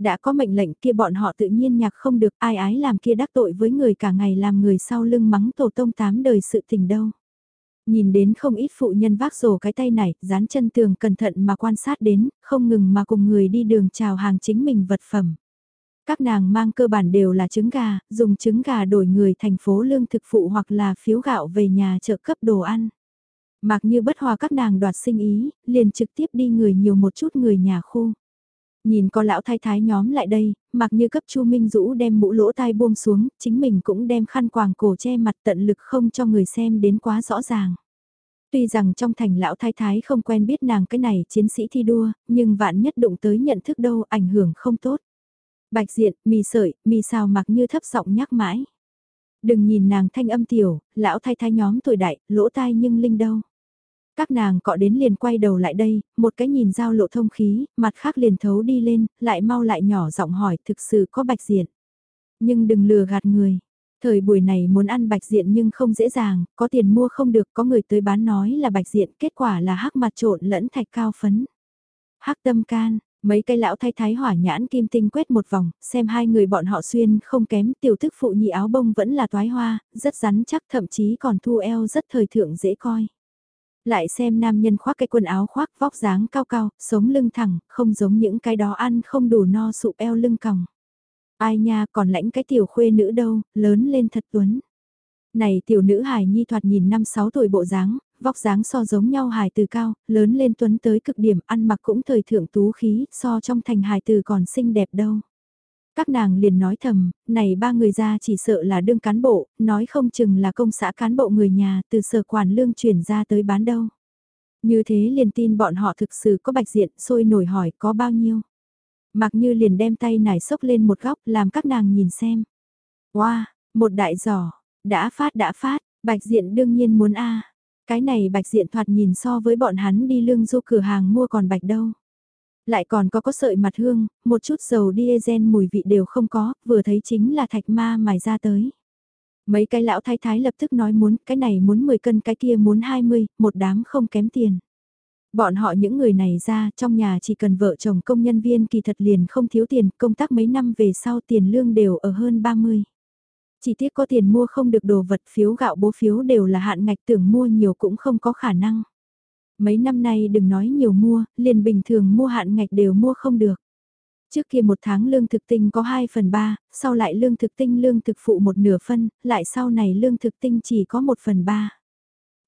đã có mệnh lệnh kia bọn họ tự nhiên nhạc không được ai ái làm kia đắc tội với người cả ngày làm người sau lưng mắng tổ tông tám đời sự tình đâu. Nhìn đến không ít phụ nhân vác rổ cái tay này, dán chân tường cẩn thận mà quan sát đến, không ngừng mà cùng người đi đường chào hàng chính mình vật phẩm. Các nàng mang cơ bản đều là trứng gà, dùng trứng gà đổi người thành phố lương thực phụ hoặc là phiếu gạo về nhà trợ cấp đồ ăn. Mặc như bất hòa các nàng đoạt sinh ý, liền trực tiếp đi người nhiều một chút người nhà khu. Nhìn có lão thái thái nhóm lại đây, mặc như cấp Chu Minh Dũ đem mũ lỗ tai buông xuống, chính mình cũng đem khăn quàng cổ che mặt tận lực không cho người xem đến quá rõ ràng. Tuy rằng trong thành lão thái thái không quen biết nàng cái này chiến sĩ thi đua, nhưng vạn nhất đụng tới nhận thức đâu ảnh hưởng không tốt. Bạch diện, mì sợi, mì xào mặc như thấp giọng nhắc mãi. Đừng nhìn nàng thanh âm tiểu, lão thái thái nhóm tuổi đại, lỗ tai nhưng linh đâu. Các nàng cọ đến liền quay đầu lại đây, một cái nhìn giao lộ thông khí, mặt khác liền thấu đi lên, lại mau lại nhỏ giọng hỏi thực sự có bạch diện. Nhưng đừng lừa gạt người. Thời buổi này muốn ăn bạch diện nhưng không dễ dàng, có tiền mua không được, có người tới bán nói là bạch diện, kết quả là hắc mặt trộn lẫn thạch cao phấn. Hắc tâm can, Mấy cái lão thái thái hỏa nhãn kim tinh quét một vòng, xem hai người bọn họ xuyên không kém, tiểu thức phụ nhị áo bông vẫn là toái hoa, rất rắn chắc thậm chí còn thu eo rất thời thượng dễ coi. Lại xem nam nhân khoác cái quần áo khoác vóc dáng cao cao, sống lưng thẳng, không giống những cái đó ăn không đủ no sụp eo lưng còng. Ai nha còn lãnh cái tiểu khuê nữ đâu, lớn lên thật tuấn. Này tiểu nữ hài nhi thoạt nhìn năm sáu tuổi bộ dáng, vóc dáng so giống nhau hài từ cao, lớn lên tuấn tới cực điểm ăn mặc cũng thời thượng tú khí, so trong thành hài từ còn xinh đẹp đâu. Các nàng liền nói thầm, này ba người ra chỉ sợ là đương cán bộ, nói không chừng là công xã cán bộ người nhà từ sở quản lương chuyển ra tới bán đâu. Như thế liền tin bọn họ thực sự có bạch diện, sôi nổi hỏi có bao nhiêu. Mặc như liền đem tay nải sốc lên một góc làm các nàng nhìn xem. Wow, một đại giỏ, đã phát đã phát, bạch diện đương nhiên muốn a Cái này bạch diện thoạt nhìn so với bọn hắn đi lương du cửa hàng mua còn bạch đâu. Lại còn có có sợi mặt hương, một chút dầu diesel mùi vị đều không có, vừa thấy chính là thạch ma mài ra tới. Mấy cái lão thái thái lập tức nói muốn, cái này muốn 10 cân cái kia muốn 20, một đám không kém tiền. Bọn họ những người này ra trong nhà chỉ cần vợ chồng công nhân viên kỳ thật liền không thiếu tiền, công tác mấy năm về sau tiền lương đều ở hơn 30. Chỉ tiếc có tiền mua không được đồ vật phiếu gạo bố phiếu đều là hạn ngạch tưởng mua nhiều cũng không có khả năng. Mấy năm nay đừng nói nhiều mua, liền bình thường mua hạn ngạch đều mua không được. Trước kia một tháng lương thực tinh có 2 phần 3, sau lại lương thực tinh lương thực phụ một nửa phân, lại sau này lương thực tinh chỉ có 1 phần 3.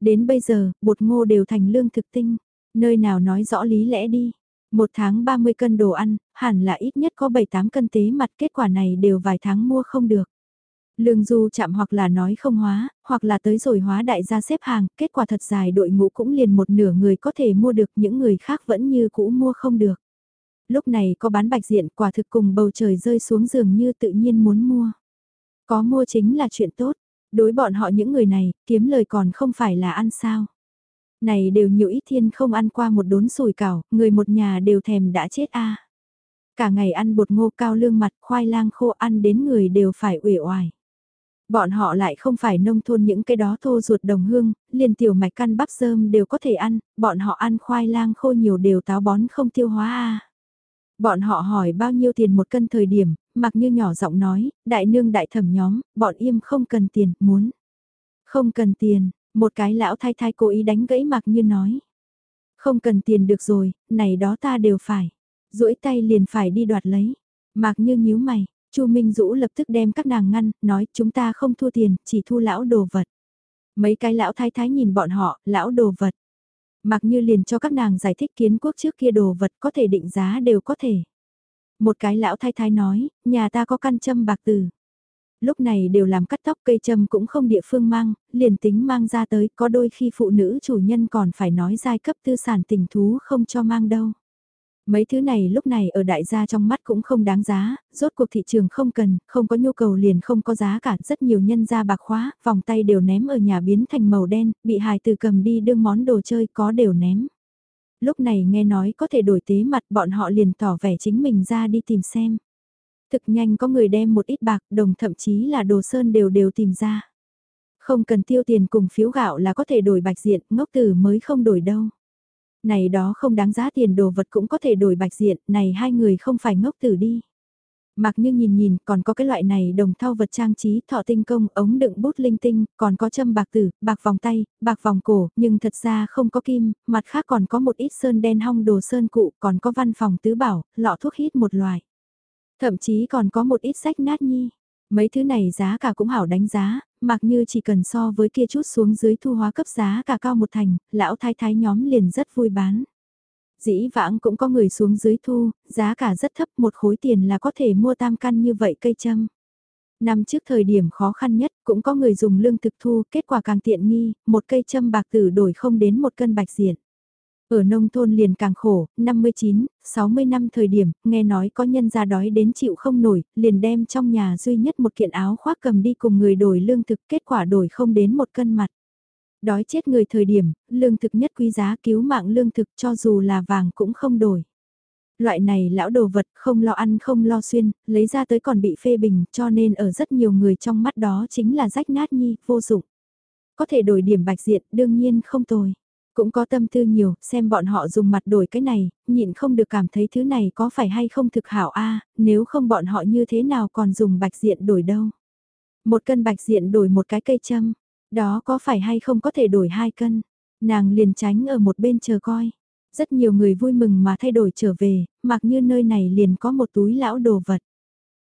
Đến bây giờ, bột ngô đều thành lương thực tinh, nơi nào nói rõ lý lẽ đi. Một tháng 30 cân đồ ăn, hẳn là ít nhất có 7-8 cân tế mặt kết quả này đều vài tháng mua không được. Lương du chạm hoặc là nói không hóa, hoặc là tới rồi hóa đại gia xếp hàng, kết quả thật dài đội ngũ cũng liền một nửa người có thể mua được những người khác vẫn như cũ mua không được. Lúc này có bán bạch diện quả thực cùng bầu trời rơi xuống giường như tự nhiên muốn mua. Có mua chính là chuyện tốt, đối bọn họ những người này, kiếm lời còn không phải là ăn sao. Này đều nhiều ít thiên không ăn qua một đốn sùi cảo, người một nhà đều thèm đã chết a Cả ngày ăn bột ngô cao lương mặt, khoai lang khô ăn đến người đều phải uể oải. Bọn họ lại không phải nông thôn những cái đó thô ruột đồng hương, liền tiểu mạch căn bắp rơm đều có thể ăn, bọn họ ăn khoai lang khô nhiều đều táo bón không tiêu hóa à Bọn họ hỏi bao nhiêu tiền một cân thời điểm, mặc như nhỏ giọng nói, đại nương đại thẩm nhóm, bọn im không cần tiền, muốn. Không cần tiền, một cái lão thái thái cố ý đánh gãy mặc như nói. Không cần tiền được rồi, này đó ta đều phải. duỗi tay liền phải đi đoạt lấy. Mặc như nhíu mày, Chu Minh Dũ lập tức đem các nàng ngăn, nói chúng ta không thua tiền, chỉ thu lão đồ vật. Mấy cái lão thái thái nhìn bọn họ, lão đồ vật. Mặc như liền cho các nàng giải thích kiến quốc trước kia đồ vật có thể định giá đều có thể. Một cái lão thái thái nói, nhà ta có căn châm bạc từ. Lúc này đều làm cắt tóc cây châm cũng không địa phương mang, liền tính mang ra tới có đôi khi phụ nữ chủ nhân còn phải nói giai cấp tư sản tình thú không cho mang đâu. Mấy thứ này lúc này ở đại gia trong mắt cũng không đáng giá, rốt cuộc thị trường không cần, không có nhu cầu liền không có giá cả, rất nhiều nhân gia bạc khóa, vòng tay đều ném ở nhà biến thành màu đen, bị hài từ cầm đi đương món đồ chơi có đều ném. Lúc này nghe nói có thể đổi tế mặt bọn họ liền tỏ vẻ chính mình ra đi tìm xem. Thực nhanh có người đem một ít bạc đồng thậm chí là đồ sơn đều đều tìm ra. Không cần tiêu tiền cùng phiếu gạo là có thể đổi bạch diện, ngốc tử mới không đổi đâu này đó không đáng giá tiền đồ vật cũng có thể đổi bạch diện, này hai người không phải ngốc tử đi. Mặc như nhìn nhìn, còn có cái loại này đồng thau vật trang trí, thọ tinh công, ống đựng bút linh tinh, còn có châm bạc tử, bạc vòng tay, bạc vòng cổ, nhưng thật ra không có kim, mặt khác còn có một ít sơn đen hong đồ sơn cụ, còn có văn phòng tứ bảo, lọ thuốc hít một loài. Thậm chí còn có một ít sách nát nhi. Mấy thứ này giá cả cũng hảo đánh giá, mặc như chỉ cần so với kia chút xuống dưới thu hóa cấp giá cả cao một thành, lão thái thái nhóm liền rất vui bán. Dĩ vãng cũng có người xuống dưới thu, giá cả rất thấp một khối tiền là có thể mua tam căn như vậy cây châm. Năm trước thời điểm khó khăn nhất cũng có người dùng lương thực thu, kết quả càng tiện nghi, một cây châm bạc tử đổi không đến một cân bạch diện. Ở nông thôn liền càng khổ, 59, 60 năm thời điểm, nghe nói có nhân ra đói đến chịu không nổi, liền đem trong nhà duy nhất một kiện áo khoác cầm đi cùng người đổi lương thực, kết quả đổi không đến một cân mặt. Đói chết người thời điểm, lương thực nhất quý giá cứu mạng lương thực cho dù là vàng cũng không đổi. Loại này lão đồ vật không lo ăn không lo xuyên, lấy ra tới còn bị phê bình cho nên ở rất nhiều người trong mắt đó chính là rách nát nhi, vô dụng. Có thể đổi điểm bạch diện đương nhiên không tồi cũng có tâm tư nhiều, xem bọn họ dùng mặt đổi cái này, nhịn không được cảm thấy thứ này có phải hay không thực hảo a nếu không bọn họ như thế nào còn dùng bạch diện đổi đâu. Một cân bạch diện đổi một cái cây châm, đó có phải hay không có thể đổi hai cân. Nàng liền tránh ở một bên chờ coi. Rất nhiều người vui mừng mà thay đổi trở về, mặc như nơi này liền có một túi lão đồ vật.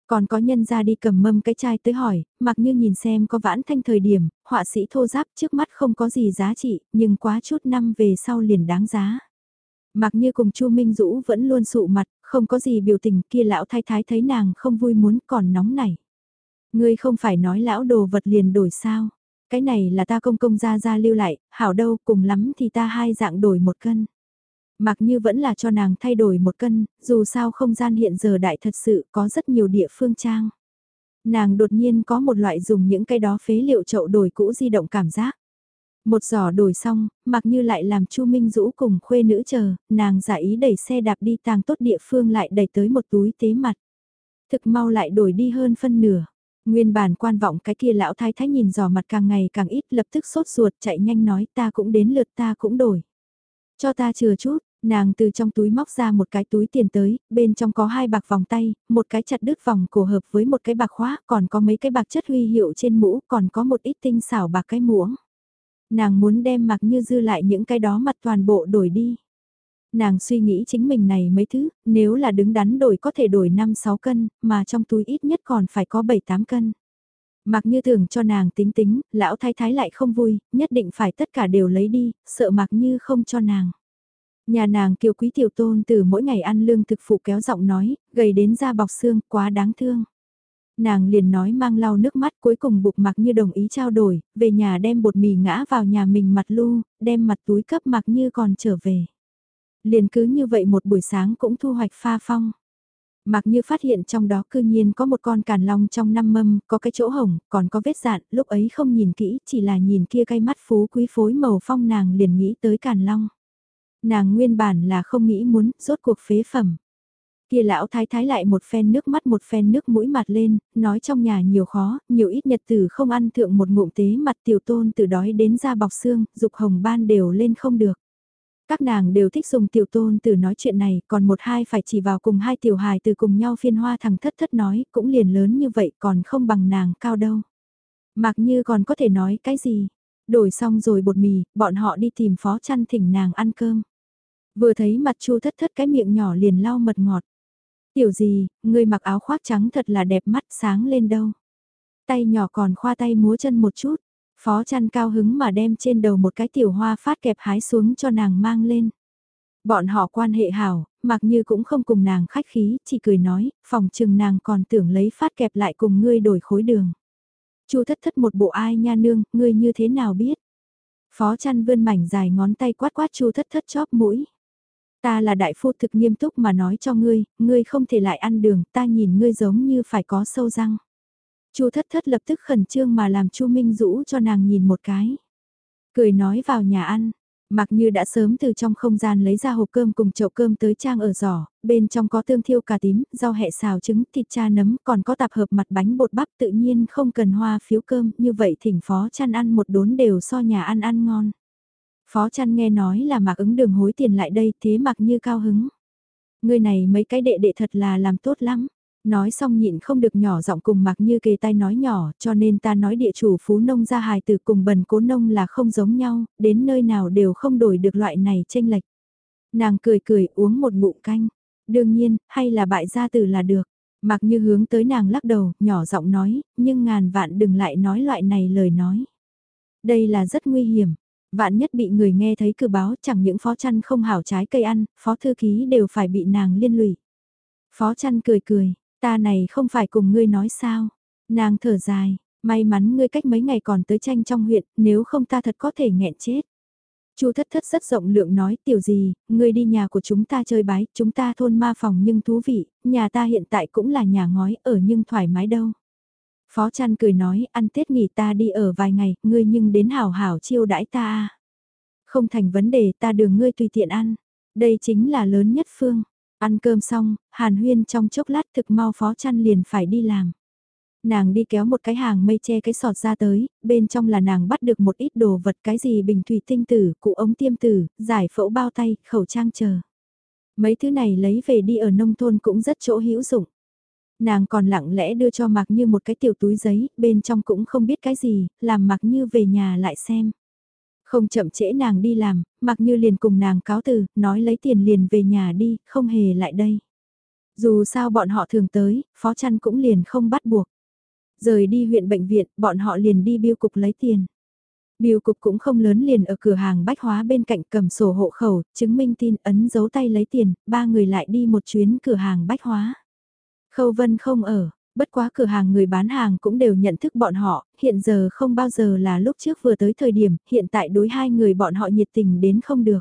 Còn có nhân ra đi cầm mâm cái chai tới hỏi, mặc như nhìn xem có vãn thanh thời điểm, họa sĩ thô giáp trước mắt không có gì giá trị, nhưng quá chút năm về sau liền đáng giá. Mặc như cùng Chu Minh Dũ vẫn luôn sụ mặt, không có gì biểu tình kia lão thái thái thấy nàng không vui muốn còn nóng nảy. Ngươi không phải nói lão đồ vật liền đổi sao? Cái này là ta công công ra ra lưu lại, hảo đâu cùng lắm thì ta hai dạng đổi một cân. Mặc như vẫn là cho nàng thay đổi một cân, dù sao không gian hiện giờ đại thật sự có rất nhiều địa phương trang. Nàng đột nhiên có một loại dùng những cái đó phế liệu chậu đổi cũ di động cảm giác. Một giỏ đổi xong, mặc như lại làm Chu Minh Dũ cùng khuê nữ chờ, nàng giả ý đẩy xe đạp đi tàng tốt địa phương lại đẩy tới một túi tế mặt. Thực mau lại đổi đi hơn phân nửa. Nguyên bản quan vọng cái kia lão thái thái nhìn giò mặt càng ngày càng ít lập tức sốt ruột chạy nhanh nói ta cũng đến lượt ta cũng đổi. Cho ta chừa chút, nàng từ trong túi móc ra một cái túi tiền tới, bên trong có hai bạc vòng tay, một cái chặt đứt vòng cổ hợp với một cái bạc khóa, còn có mấy cái bạc chất huy hiệu trên mũ, còn có một ít tinh xảo bạc cái muỗng. Nàng muốn đem mặc như dư lại những cái đó mặt toàn bộ đổi đi. Nàng suy nghĩ chính mình này mấy thứ, nếu là đứng đắn đổi có thể đổi 5-6 cân, mà trong túi ít nhất còn phải có 7-8 cân. Mặc như thường cho nàng tính tính, lão thái thái lại không vui, nhất định phải tất cả đều lấy đi, sợ mặc như không cho nàng. Nhà nàng kiều quý tiểu tôn từ mỗi ngày ăn lương thực phụ kéo giọng nói, gầy đến da bọc xương, quá đáng thương. Nàng liền nói mang lau nước mắt cuối cùng bục mặc như đồng ý trao đổi, về nhà đem bột mì ngã vào nhà mình mặt lu, đem mặt túi cấp mặc như còn trở về. Liền cứ như vậy một buổi sáng cũng thu hoạch pha phong. Mặc như phát hiện trong đó cư nhiên có một con càn long trong năm mâm, có cái chỗ hồng, còn có vết dạn, lúc ấy không nhìn kỹ, chỉ là nhìn kia cây mắt phú quý phối màu phong nàng liền nghĩ tới càn long. Nàng nguyên bản là không nghĩ muốn, rốt cuộc phế phẩm. Kia lão thái thái lại một phen nước mắt một phen nước mũi mặt lên, nói trong nhà nhiều khó, nhiều ít nhật tử không ăn thượng một ngụm tế mặt tiểu tôn từ đói đến ra bọc xương, dục hồng ban đều lên không được. Các nàng đều thích dùng tiểu tôn từ nói chuyện này, còn một hai phải chỉ vào cùng hai tiểu hài từ cùng nhau phiên hoa thằng thất thất nói, cũng liền lớn như vậy còn không bằng nàng cao đâu. Mặc như còn có thể nói cái gì, đổi xong rồi bột mì, bọn họ đi tìm phó chăn thỉnh nàng ăn cơm. Vừa thấy mặt chu thất thất cái miệng nhỏ liền lau mật ngọt. Tiểu gì, người mặc áo khoác trắng thật là đẹp mắt sáng lên đâu. Tay nhỏ còn khoa tay múa chân một chút. Phó chăn cao hứng mà đem trên đầu một cái tiểu hoa phát kẹp hái xuống cho nàng mang lên. Bọn họ quan hệ hảo, mặc như cũng không cùng nàng khách khí, chỉ cười nói, phòng trừng nàng còn tưởng lấy phát kẹp lại cùng ngươi đổi khối đường. Chu thất thất một bộ ai nha nương, ngươi như thế nào biết? Phó chăn vươn mảnh dài ngón tay quát quát chu thất thất chóp mũi. Ta là đại phu thực nghiêm túc mà nói cho ngươi, ngươi không thể lại ăn đường, ta nhìn ngươi giống như phải có sâu răng. Chu thất thất lập tức khẩn trương mà làm Chu Minh Dũ cho nàng nhìn một cái. Cười nói vào nhà ăn, mặc như đã sớm từ trong không gian lấy ra hộp cơm cùng chậu cơm tới trang ở giỏ, bên trong có tương thiêu cà tím, rau hẹ xào trứng, thịt cha nấm, còn có tạp hợp mặt bánh bột bắp tự nhiên không cần hoa phiếu cơm, như vậy thỉnh phó chăn ăn một đốn đều so nhà ăn ăn ngon. Phó chăn nghe nói là mặc ứng đường hối tiền lại đây thế mặc như cao hứng. Người này mấy cái đệ đệ thật là làm tốt lắm. Nói xong nhịn không được nhỏ giọng cùng mặc như kề tay nói nhỏ cho nên ta nói địa chủ phú nông ra hài từ cùng bần cố nông là không giống nhau, đến nơi nào đều không đổi được loại này tranh lệch. Nàng cười cười uống một ngụm canh. Đương nhiên, hay là bại gia tử là được. Mặc như hướng tới nàng lắc đầu, nhỏ giọng nói, nhưng ngàn vạn đừng lại nói loại này lời nói. Đây là rất nguy hiểm, Vạn nhất bị người nghe thấy cử báo chẳng những phó chăn không hảo trái cây ăn, phó thư ký đều phải bị nàng liên lụy. Phó chăn cười cười, ta này không phải cùng ngươi nói sao. Nàng thở dài, may mắn ngươi cách mấy ngày còn tới tranh trong huyện, nếu không ta thật có thể nghẹn chết. Chu thất thất rất rộng lượng nói tiểu gì, ngươi đi nhà của chúng ta chơi bái, chúng ta thôn ma phòng nhưng thú vị, nhà ta hiện tại cũng là nhà ngói ở nhưng thoải mái đâu. Phó chăn cười nói, ăn Tết nghỉ ta đi ở vài ngày, ngươi nhưng đến hảo hảo chiêu đãi ta. Không thành vấn đề ta đường ngươi tùy tiện ăn. Đây chính là lớn nhất phương. Ăn cơm xong, Hàn Huyên trong chốc lát thực mau phó chăn liền phải đi làm. Nàng đi kéo một cái hàng mây che cái sọt ra tới, bên trong là nàng bắt được một ít đồ vật cái gì bình thủy tinh tử, cụ ống tiêm tử, giải phẫu bao tay, khẩu trang chờ. Mấy thứ này lấy về đi ở nông thôn cũng rất chỗ hữu dụng. Nàng còn lặng lẽ đưa cho Mạc Như một cái tiểu túi giấy, bên trong cũng không biết cái gì, làm Mạc Như về nhà lại xem. Không chậm trễ nàng đi làm, Mạc Như liền cùng nàng cáo từ, nói lấy tiền liền về nhà đi, không hề lại đây. Dù sao bọn họ thường tới, phó chăn cũng liền không bắt buộc. Rời đi huyện bệnh viện, bọn họ liền đi biêu cục lấy tiền. Biêu cục cũng không lớn liền ở cửa hàng bách hóa bên cạnh cầm sổ hộ khẩu, chứng minh tin ấn dấu tay lấy tiền, ba người lại đi một chuyến cửa hàng bách hóa. Khâu Vân không ở, bất quá cửa hàng người bán hàng cũng đều nhận thức bọn họ, hiện giờ không bao giờ là lúc trước vừa tới thời điểm, hiện tại đối hai người bọn họ nhiệt tình đến không được.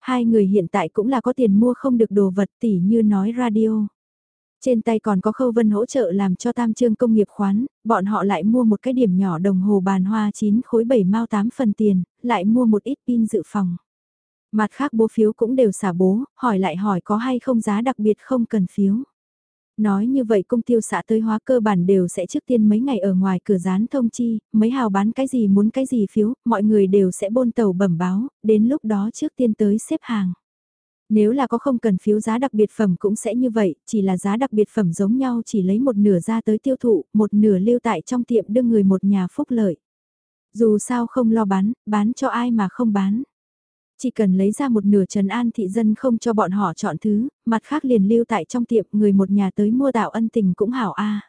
Hai người hiện tại cũng là có tiền mua không được đồ vật tỉ như nói radio. Trên tay còn có khâu vân hỗ trợ làm cho tam trương công nghiệp khoán, bọn họ lại mua một cái điểm nhỏ đồng hồ bàn hoa 9 khối 7 mao 8 phần tiền, lại mua một ít pin dự phòng. Mặt khác bố phiếu cũng đều xả bố, hỏi lại hỏi có hay không giá đặc biệt không cần phiếu. Nói như vậy công tiêu xã tới hóa cơ bản đều sẽ trước tiên mấy ngày ở ngoài cửa dán thông chi, mấy hào bán cái gì muốn cái gì phiếu, mọi người đều sẽ bôn tàu bẩm báo, đến lúc đó trước tiên tới xếp hàng. Nếu là có không cần phiếu giá đặc biệt phẩm cũng sẽ như vậy, chỉ là giá đặc biệt phẩm giống nhau chỉ lấy một nửa ra tới tiêu thụ, một nửa lưu tại trong tiệm đưa người một nhà phúc lợi. Dù sao không lo bán, bán cho ai mà không bán. Chỉ cần lấy ra một nửa trần an thị dân không cho bọn họ chọn thứ, mặt khác liền lưu tại trong tiệm người một nhà tới mua tạo ân tình cũng hảo a.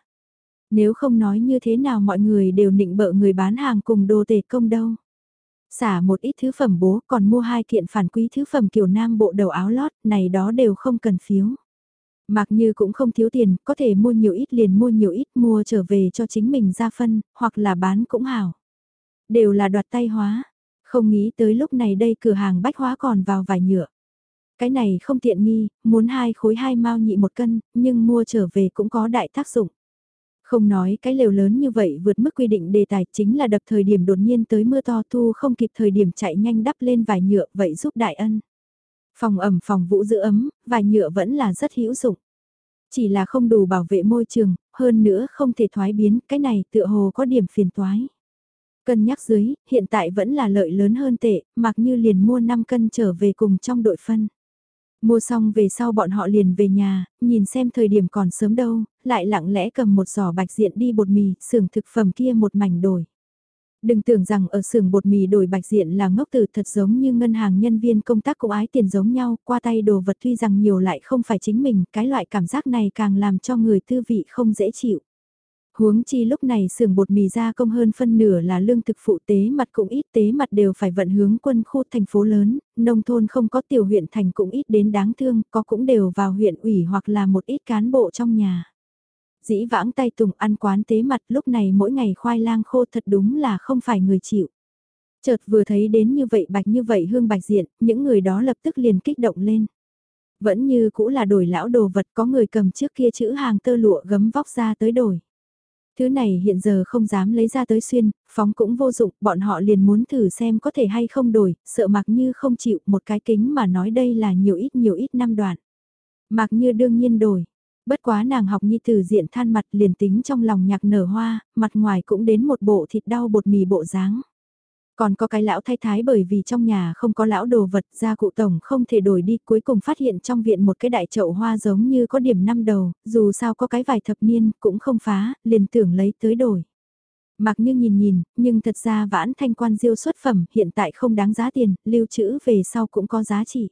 Nếu không nói như thế nào mọi người đều nịnh bợ người bán hàng cùng đồ tể công đâu. Xả một ít thứ phẩm bố còn mua hai kiện phản quý thứ phẩm kiểu nam bộ đầu áo lót, này đó đều không cần phiếu. Mặc như cũng không thiếu tiền, có thể mua nhiều ít liền mua nhiều ít mua trở về cho chính mình ra phân, hoặc là bán cũng hảo. Đều là đoạt tay hóa, không nghĩ tới lúc này đây cửa hàng bách hóa còn vào vài nhựa. Cái này không tiện nghi, muốn hai khối hai mao nhị một cân, nhưng mua trở về cũng có đại tác dụng. Không nói cái lều lớn như vậy vượt mức quy định đề tài chính là đập thời điểm đột nhiên tới mưa to thu không kịp thời điểm chạy nhanh đắp lên vài nhựa vậy giúp đại ân. Phòng ẩm phòng vũ giữ ấm, vài nhựa vẫn là rất hữu dụng. Chỉ là không đủ bảo vệ môi trường, hơn nữa không thể thoái biến, cái này tựa hồ có điểm phiền toái. Cân nhắc dưới, hiện tại vẫn là lợi lớn hơn tệ, mặc như liền mua 5 cân trở về cùng trong đội phân. Mua xong về sau bọn họ liền về nhà, nhìn xem thời điểm còn sớm đâu, lại lặng lẽ cầm một giỏ bạch diện đi bột mì, xưởng thực phẩm kia một mảnh đổi. Đừng tưởng rằng ở xưởng bột mì đổi bạch diện là ngốc từ thật giống như ngân hàng nhân viên công tác cũng ái tiền giống nhau, qua tay đồ vật tuy rằng nhiều lại không phải chính mình, cái loại cảm giác này càng làm cho người tư vị không dễ chịu. Huống chi lúc này xưởng bột mì gia công hơn phân nửa là lương thực phụ tế mặt cũng ít tế mặt đều phải vận hướng quân khu thành phố lớn, nông thôn không có tiểu huyện thành cũng ít đến đáng thương, có cũng đều vào huyện ủy hoặc là một ít cán bộ trong nhà. Dĩ vãng tay tùng ăn quán tế mặt lúc này mỗi ngày khoai lang khô thật đúng là không phải người chịu. Chợt vừa thấy đến như vậy bạch như vậy hương bạch diện, những người đó lập tức liền kích động lên. Vẫn như cũ là đổi lão đồ vật có người cầm trước kia chữ hàng tơ lụa gấm vóc ra tới đổi. Thứ này hiện giờ không dám lấy ra tới xuyên, phóng cũng vô dụng, bọn họ liền muốn thử xem có thể hay không đổi, sợ mặc như không chịu một cái kính mà nói đây là nhiều ít nhiều ít năm đoạn. Mặc như đương nhiên đổi, bất quá nàng học nhi từ diện than mặt liền tính trong lòng nhạc nở hoa, mặt ngoài cũng đến một bộ thịt đau bột mì bộ dáng. Còn có cái lão thay thái bởi vì trong nhà không có lão đồ vật gia cụ tổng không thể đổi đi cuối cùng phát hiện trong viện một cái đại chậu hoa giống như có điểm năm đầu, dù sao có cái vài thập niên cũng không phá, liền tưởng lấy tới đổi. Mặc như nhìn nhìn, nhưng thật ra vãn thanh quan diêu xuất phẩm hiện tại không đáng giá tiền, lưu trữ về sau cũng có giá trị.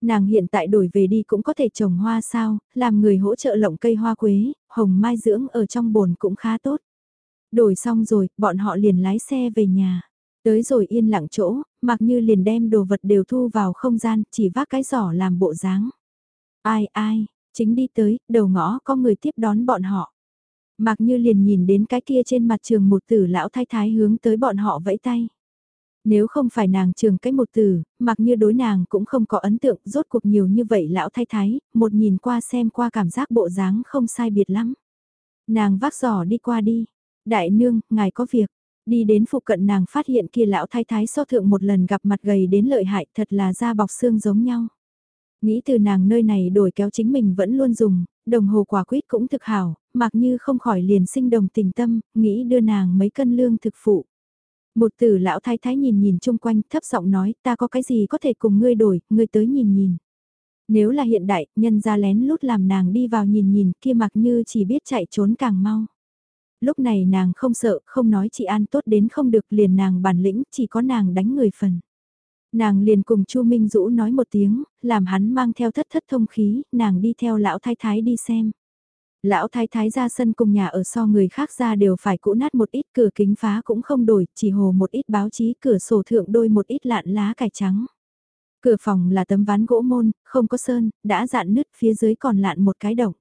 Nàng hiện tại đổi về đi cũng có thể trồng hoa sao, làm người hỗ trợ lộng cây hoa quế, hồng mai dưỡng ở trong bồn cũng khá tốt. Đổi xong rồi, bọn họ liền lái xe về nhà. Tới rồi yên lặng chỗ, mặc như liền đem đồ vật đều thu vào không gian, chỉ vác cái giỏ làm bộ dáng. Ai ai, chính đi tới, đầu ngõ có người tiếp đón bọn họ. Mặc như liền nhìn đến cái kia trên mặt trường một tử lão thái thái hướng tới bọn họ vẫy tay. Nếu không phải nàng trường cái một tử, mặc như đối nàng cũng không có ấn tượng rốt cuộc nhiều như vậy lão thái thái, một nhìn qua xem qua cảm giác bộ dáng không sai biệt lắm. Nàng vác giỏ đi qua đi. Đại nương, ngài có việc, Đi đến phụ cận nàng phát hiện kia lão thái thái so thượng một lần gặp mặt gầy đến lợi hại thật là da bọc xương giống nhau. Nghĩ từ nàng nơi này đổi kéo chính mình vẫn luôn dùng, đồng hồ quả quýt cũng thực hảo, mặc như không khỏi liền sinh đồng tình tâm, nghĩ đưa nàng mấy cân lương thực phụ. Một tử lão thái thái nhìn nhìn chung quanh thấp giọng nói ta có cái gì có thể cùng ngươi đổi, ngươi tới nhìn nhìn. Nếu là hiện đại, nhân ra lén lút làm nàng đi vào nhìn nhìn kia mặc như chỉ biết chạy trốn càng mau. Lúc này nàng không sợ, không nói chị An tốt đến không được liền nàng bản lĩnh, chỉ có nàng đánh người phần. Nàng liền cùng Chu Minh Dũ nói một tiếng, làm hắn mang theo thất thất thông khí, nàng đi theo lão thái thái đi xem. Lão thái thái ra sân cùng nhà ở so người khác ra đều phải cũ nát một ít cửa kính phá cũng không đổi, chỉ hồ một ít báo chí cửa sổ thượng đôi một ít lạn lá cải trắng. Cửa phòng là tấm ván gỗ môn, không có sơn, đã dạn nứt phía dưới còn lạn một cái động.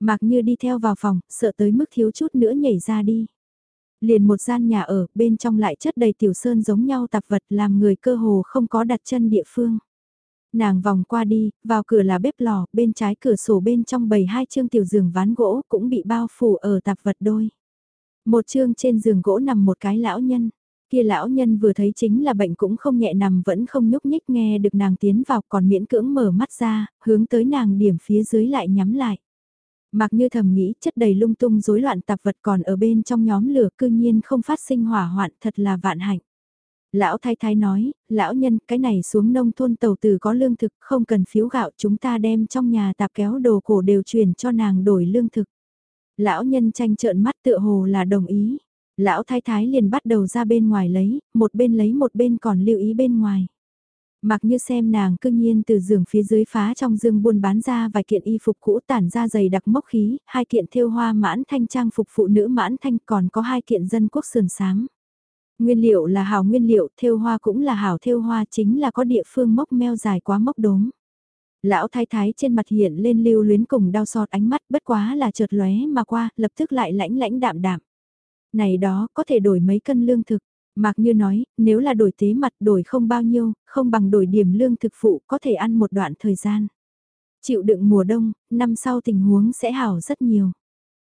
Mặc như đi theo vào phòng, sợ tới mức thiếu chút nữa nhảy ra đi. Liền một gian nhà ở, bên trong lại chất đầy tiểu sơn giống nhau tạp vật làm người cơ hồ không có đặt chân địa phương. Nàng vòng qua đi, vào cửa là bếp lò, bên trái cửa sổ bên trong bầy hai chương tiểu giường ván gỗ cũng bị bao phủ ở tạp vật đôi. Một chương trên giường gỗ nằm một cái lão nhân. Kia lão nhân vừa thấy chính là bệnh cũng không nhẹ nằm vẫn không nhúc nhích nghe được nàng tiến vào còn miễn cưỡng mở mắt ra, hướng tới nàng điểm phía dưới lại nhắm lại. Mặc như thầm nghĩ chất đầy lung tung rối loạn tạp vật còn ở bên trong nhóm lửa cư nhiên không phát sinh hỏa hoạn thật là vạn hạnh. Lão thái thái nói, lão nhân cái này xuống nông thôn tàu tử có lương thực không cần phiếu gạo chúng ta đem trong nhà tạp kéo đồ cổ đều chuyển cho nàng đổi lương thực. Lão nhân tranh trợn mắt tựa hồ là đồng ý. Lão thái thái liền bắt đầu ra bên ngoài lấy, một bên lấy một bên còn lưu ý bên ngoài. Mặc như xem nàng cương nhiên từ giường phía dưới phá trong dương buôn bán ra vài kiện y phục cũ tản ra dày đặc mốc khí, hai kiện thêu hoa mãn thanh trang phục phụ nữ mãn thanh còn có hai kiện dân quốc sườn sáng. Nguyên liệu là hảo nguyên liệu, thêu hoa cũng là hảo thêu hoa chính là có địa phương mốc meo dài quá mốc đốm. Lão thái thái trên mặt hiện lên lưu luyến cùng đau xót ánh mắt bất quá là chợt lóe mà qua, lập tức lại lãnh lãnh đạm đạm. Này đó có thể đổi mấy cân lương thực, Mạc Như nói, nếu là đổi tế mặt đổi không bao nhiêu, không bằng đổi điểm lương thực phụ có thể ăn một đoạn thời gian. Chịu đựng mùa đông, năm sau tình huống sẽ hảo rất nhiều.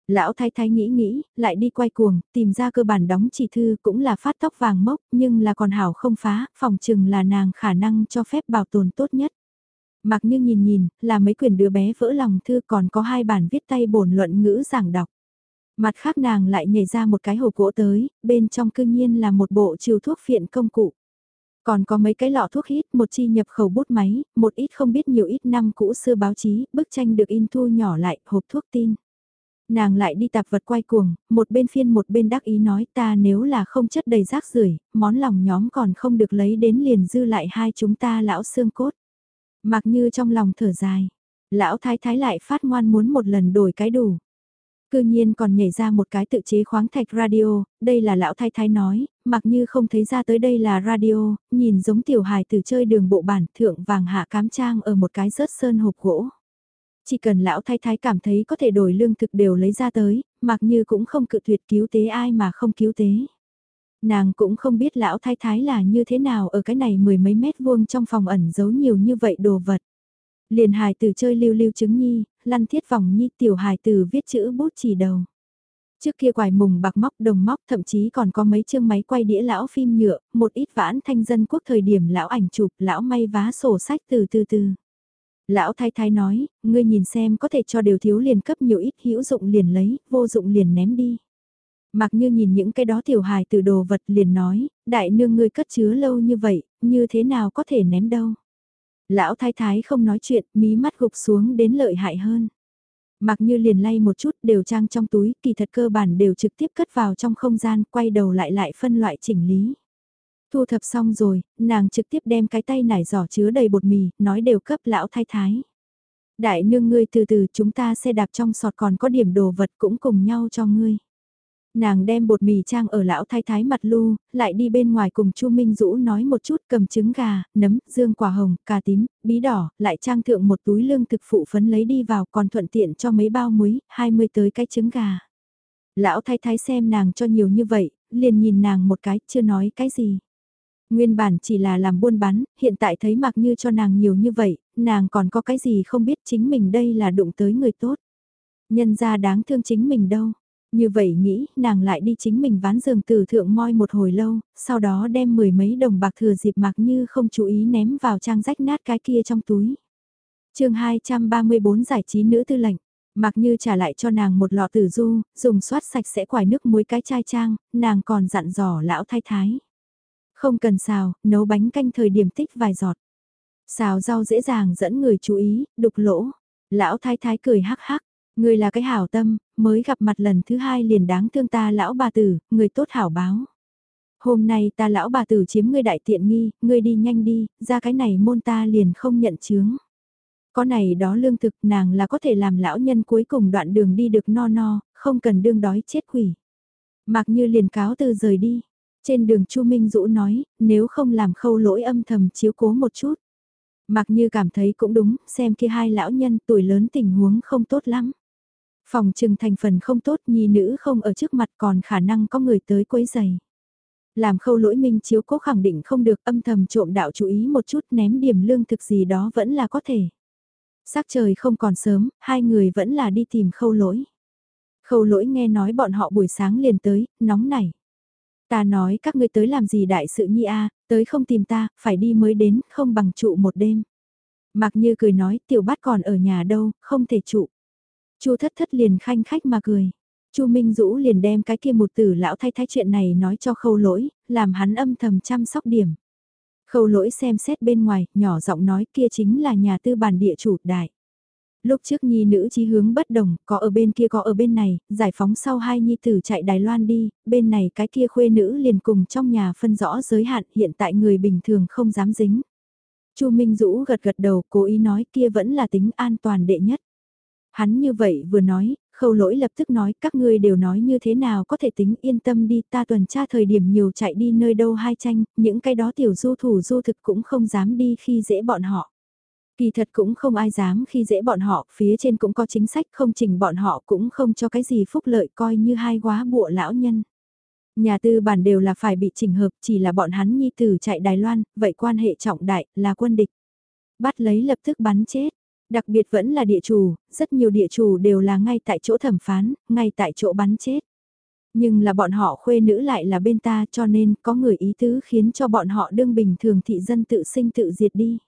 Lão thái thái nghĩ nghĩ, lại đi quay cuồng, tìm ra cơ bản đóng chỉ thư cũng là phát tóc vàng mốc, nhưng là còn hảo không phá, phòng chừng là nàng khả năng cho phép bảo tồn tốt nhất. Mặc như nhìn nhìn, là mấy quyển đứa bé vỡ lòng thư còn có hai bản viết tay bổn luận ngữ giảng đọc. Mặt khác nàng lại nhảy ra một cái hộp gỗ tới, bên trong cương nhiên là một bộ chiều thuốc phiện công cụ. Còn có mấy cái lọ thuốc hít, một chi nhập khẩu bút máy, một ít không biết nhiều ít năm cũ xưa báo chí, bức tranh được in thu nhỏ lại, hộp thuốc tin. Nàng lại đi tạp vật quay cuồng, một bên phiên một bên đắc ý nói ta nếu là không chất đầy rác rưởi món lòng nhóm còn không được lấy đến liền dư lại hai chúng ta lão xương cốt. Mặc như trong lòng thở dài, lão thái thái lại phát ngoan muốn một lần đổi cái đủ. Cư nhiên còn nhảy ra một cái tự chế khoáng thạch radio, đây là lão thái thái nói, mặc như không thấy ra tới đây là radio, nhìn giống tiểu hài từ chơi đường bộ bản thượng vàng hạ cám trang ở một cái rớt sơn hộp gỗ. Chỉ cần lão thái thái cảm thấy có thể đổi lương thực đều lấy ra tới, mặc như cũng không cự tuyệt cứu tế ai mà không cứu tế. Nàng cũng không biết lão thái thái là như thế nào ở cái này mười mấy mét vuông trong phòng ẩn giấu nhiều như vậy đồ vật. Liền hài từ chơi lưu lưu chứng nhi, lăn thiết vòng nhi tiểu hài từ viết chữ bút chỉ đầu. Trước kia quài mùng bạc móc đồng móc thậm chí còn có mấy chương máy quay đĩa lão phim nhựa, một ít vãn thanh dân quốc thời điểm lão ảnh chụp, lão may vá sổ sách từ từ từ. Lão thái thái nói, ngươi nhìn xem có thể cho đều thiếu liền cấp nhiều ít hữu dụng liền lấy, vô dụng liền ném đi. Mặc như nhìn những cái đó tiểu hài từ đồ vật liền nói, đại nương ngươi cất chứa lâu như vậy, như thế nào có thể ném đâu. Lão thái thái không nói chuyện, mí mắt gục xuống đến lợi hại hơn. Mặc như liền lay một chút đều trang trong túi, kỳ thật cơ bản đều trực tiếp cất vào trong không gian, quay đầu lại lại phân loại chỉnh lý. Thu thập xong rồi, nàng trực tiếp đem cái tay nải giỏ chứa đầy bột mì, nói đều cấp lão thái thái. Đại nương ngươi từ từ chúng ta xe đạp trong sọt còn có điểm đồ vật cũng cùng nhau cho ngươi. Nàng đem bột mì trang ở lão thái thái mặt lu, lại đi bên ngoài cùng Chu Minh Dũ nói một chút cầm trứng gà, nấm, dương quả hồng, cà tím, bí đỏ, lại trang thượng một túi lương thực phụ phấn lấy đi vào còn thuận tiện cho mấy bao muối, 20 tới cái trứng gà. Lão thái thái xem nàng cho nhiều như vậy, liền nhìn nàng một cái, chưa nói cái gì. Nguyên bản chỉ là làm buôn bán, hiện tại thấy mặc như cho nàng nhiều như vậy, nàng còn có cái gì không biết chính mình đây là đụng tới người tốt. Nhân ra đáng thương chính mình đâu. Như vậy nghĩ, nàng lại đi chính mình ván giường từ thượng moi một hồi lâu, sau đó đem mười mấy đồng bạc thừa dịp mặc như không chú ý ném vào trang rách nát cái kia trong túi. chương 234 giải trí nữ tư lệnh. Mặc như trả lại cho nàng một lọ tử du, dùng xoát sạch sẽ quải nước muối cái chai trang, nàng còn dặn dò lão thái thái. Không cần xào, nấu bánh canh thời điểm tích vài giọt. Xào rau dễ dàng dẫn người chú ý, đục lỗ. Lão thái thái cười hắc hắc, người là cái hảo tâm, mới gặp mặt lần thứ hai liền đáng thương ta lão bà tử, người tốt hảo báo. Hôm nay ta lão bà tử chiếm ngươi đại tiện nghi, ngươi đi nhanh đi, ra cái này môn ta liền không nhận chướng. Có này đó lương thực nàng là có thể làm lão nhân cuối cùng đoạn đường đi được no no, không cần đương đói chết quỷ. Mặc như liền cáo từ rời đi. Trên đường Chu Minh Dũ nói, nếu không làm khâu lỗi âm thầm chiếu cố một chút. Mặc như cảm thấy cũng đúng, xem kia hai lão nhân tuổi lớn tình huống không tốt lắm. Phòng trừng thành phần không tốt nhi nữ không ở trước mặt còn khả năng có người tới quấy giày. Làm khâu lỗi minh chiếu cố khẳng định không được âm thầm trộm đạo chú ý một chút ném điểm lương thực gì đó vẫn là có thể. Sắc trời không còn sớm, hai người vẫn là đi tìm khâu lỗi. Khâu lỗi nghe nói bọn họ buổi sáng liền tới, nóng nảy. Ta nói các ngươi tới làm gì đại sự nhi a tới không tìm ta, phải đi mới đến, không bằng trụ một đêm. Mặc như cười nói, tiểu bát còn ở nhà đâu, không thể trụ. Chu thất thất liền khanh khách mà cười. Chu Minh Dũ liền đem cái kia một tử lão thay thái chuyện này nói cho khâu lỗi, làm hắn âm thầm chăm sóc điểm. Khâu lỗi xem xét bên ngoài, nhỏ giọng nói kia chính là nhà tư bản địa chủ đại. Lúc trước nhi nữ chí hướng bất đồng, có ở bên kia có ở bên này, giải phóng sau hai nhi tử chạy Đài Loan đi, bên này cái kia khuê nữ liền cùng trong nhà phân rõ giới hạn hiện tại người bình thường không dám dính. Chu Minh Dũ gật gật đầu cố ý nói kia vẫn là tính an toàn đệ nhất. Hắn như vậy vừa nói, khâu lỗi lập tức nói các ngươi đều nói như thế nào có thể tính yên tâm đi ta tuần tra thời điểm nhiều chạy đi nơi đâu hai tranh, những cái đó tiểu du thủ du thực cũng không dám đi khi dễ bọn họ. Kỳ thật cũng không ai dám khi dễ bọn họ, phía trên cũng có chính sách không chỉnh bọn họ cũng không cho cái gì phúc lợi coi như hai quá bụa lão nhân. Nhà tư bản đều là phải bị chỉnh hợp chỉ là bọn hắn nhi tử chạy Đài Loan, vậy quan hệ trọng đại là quân địch. Bắt lấy lập tức bắn chết, Đặc biệt vẫn là địa chủ, rất nhiều địa chủ đều là ngay tại chỗ thẩm phán, ngay tại chỗ bắn chết. Nhưng là bọn họ khuê nữ lại là bên ta cho nên có người ý tứ khiến cho bọn họ đương bình thường thị dân tự sinh tự diệt đi.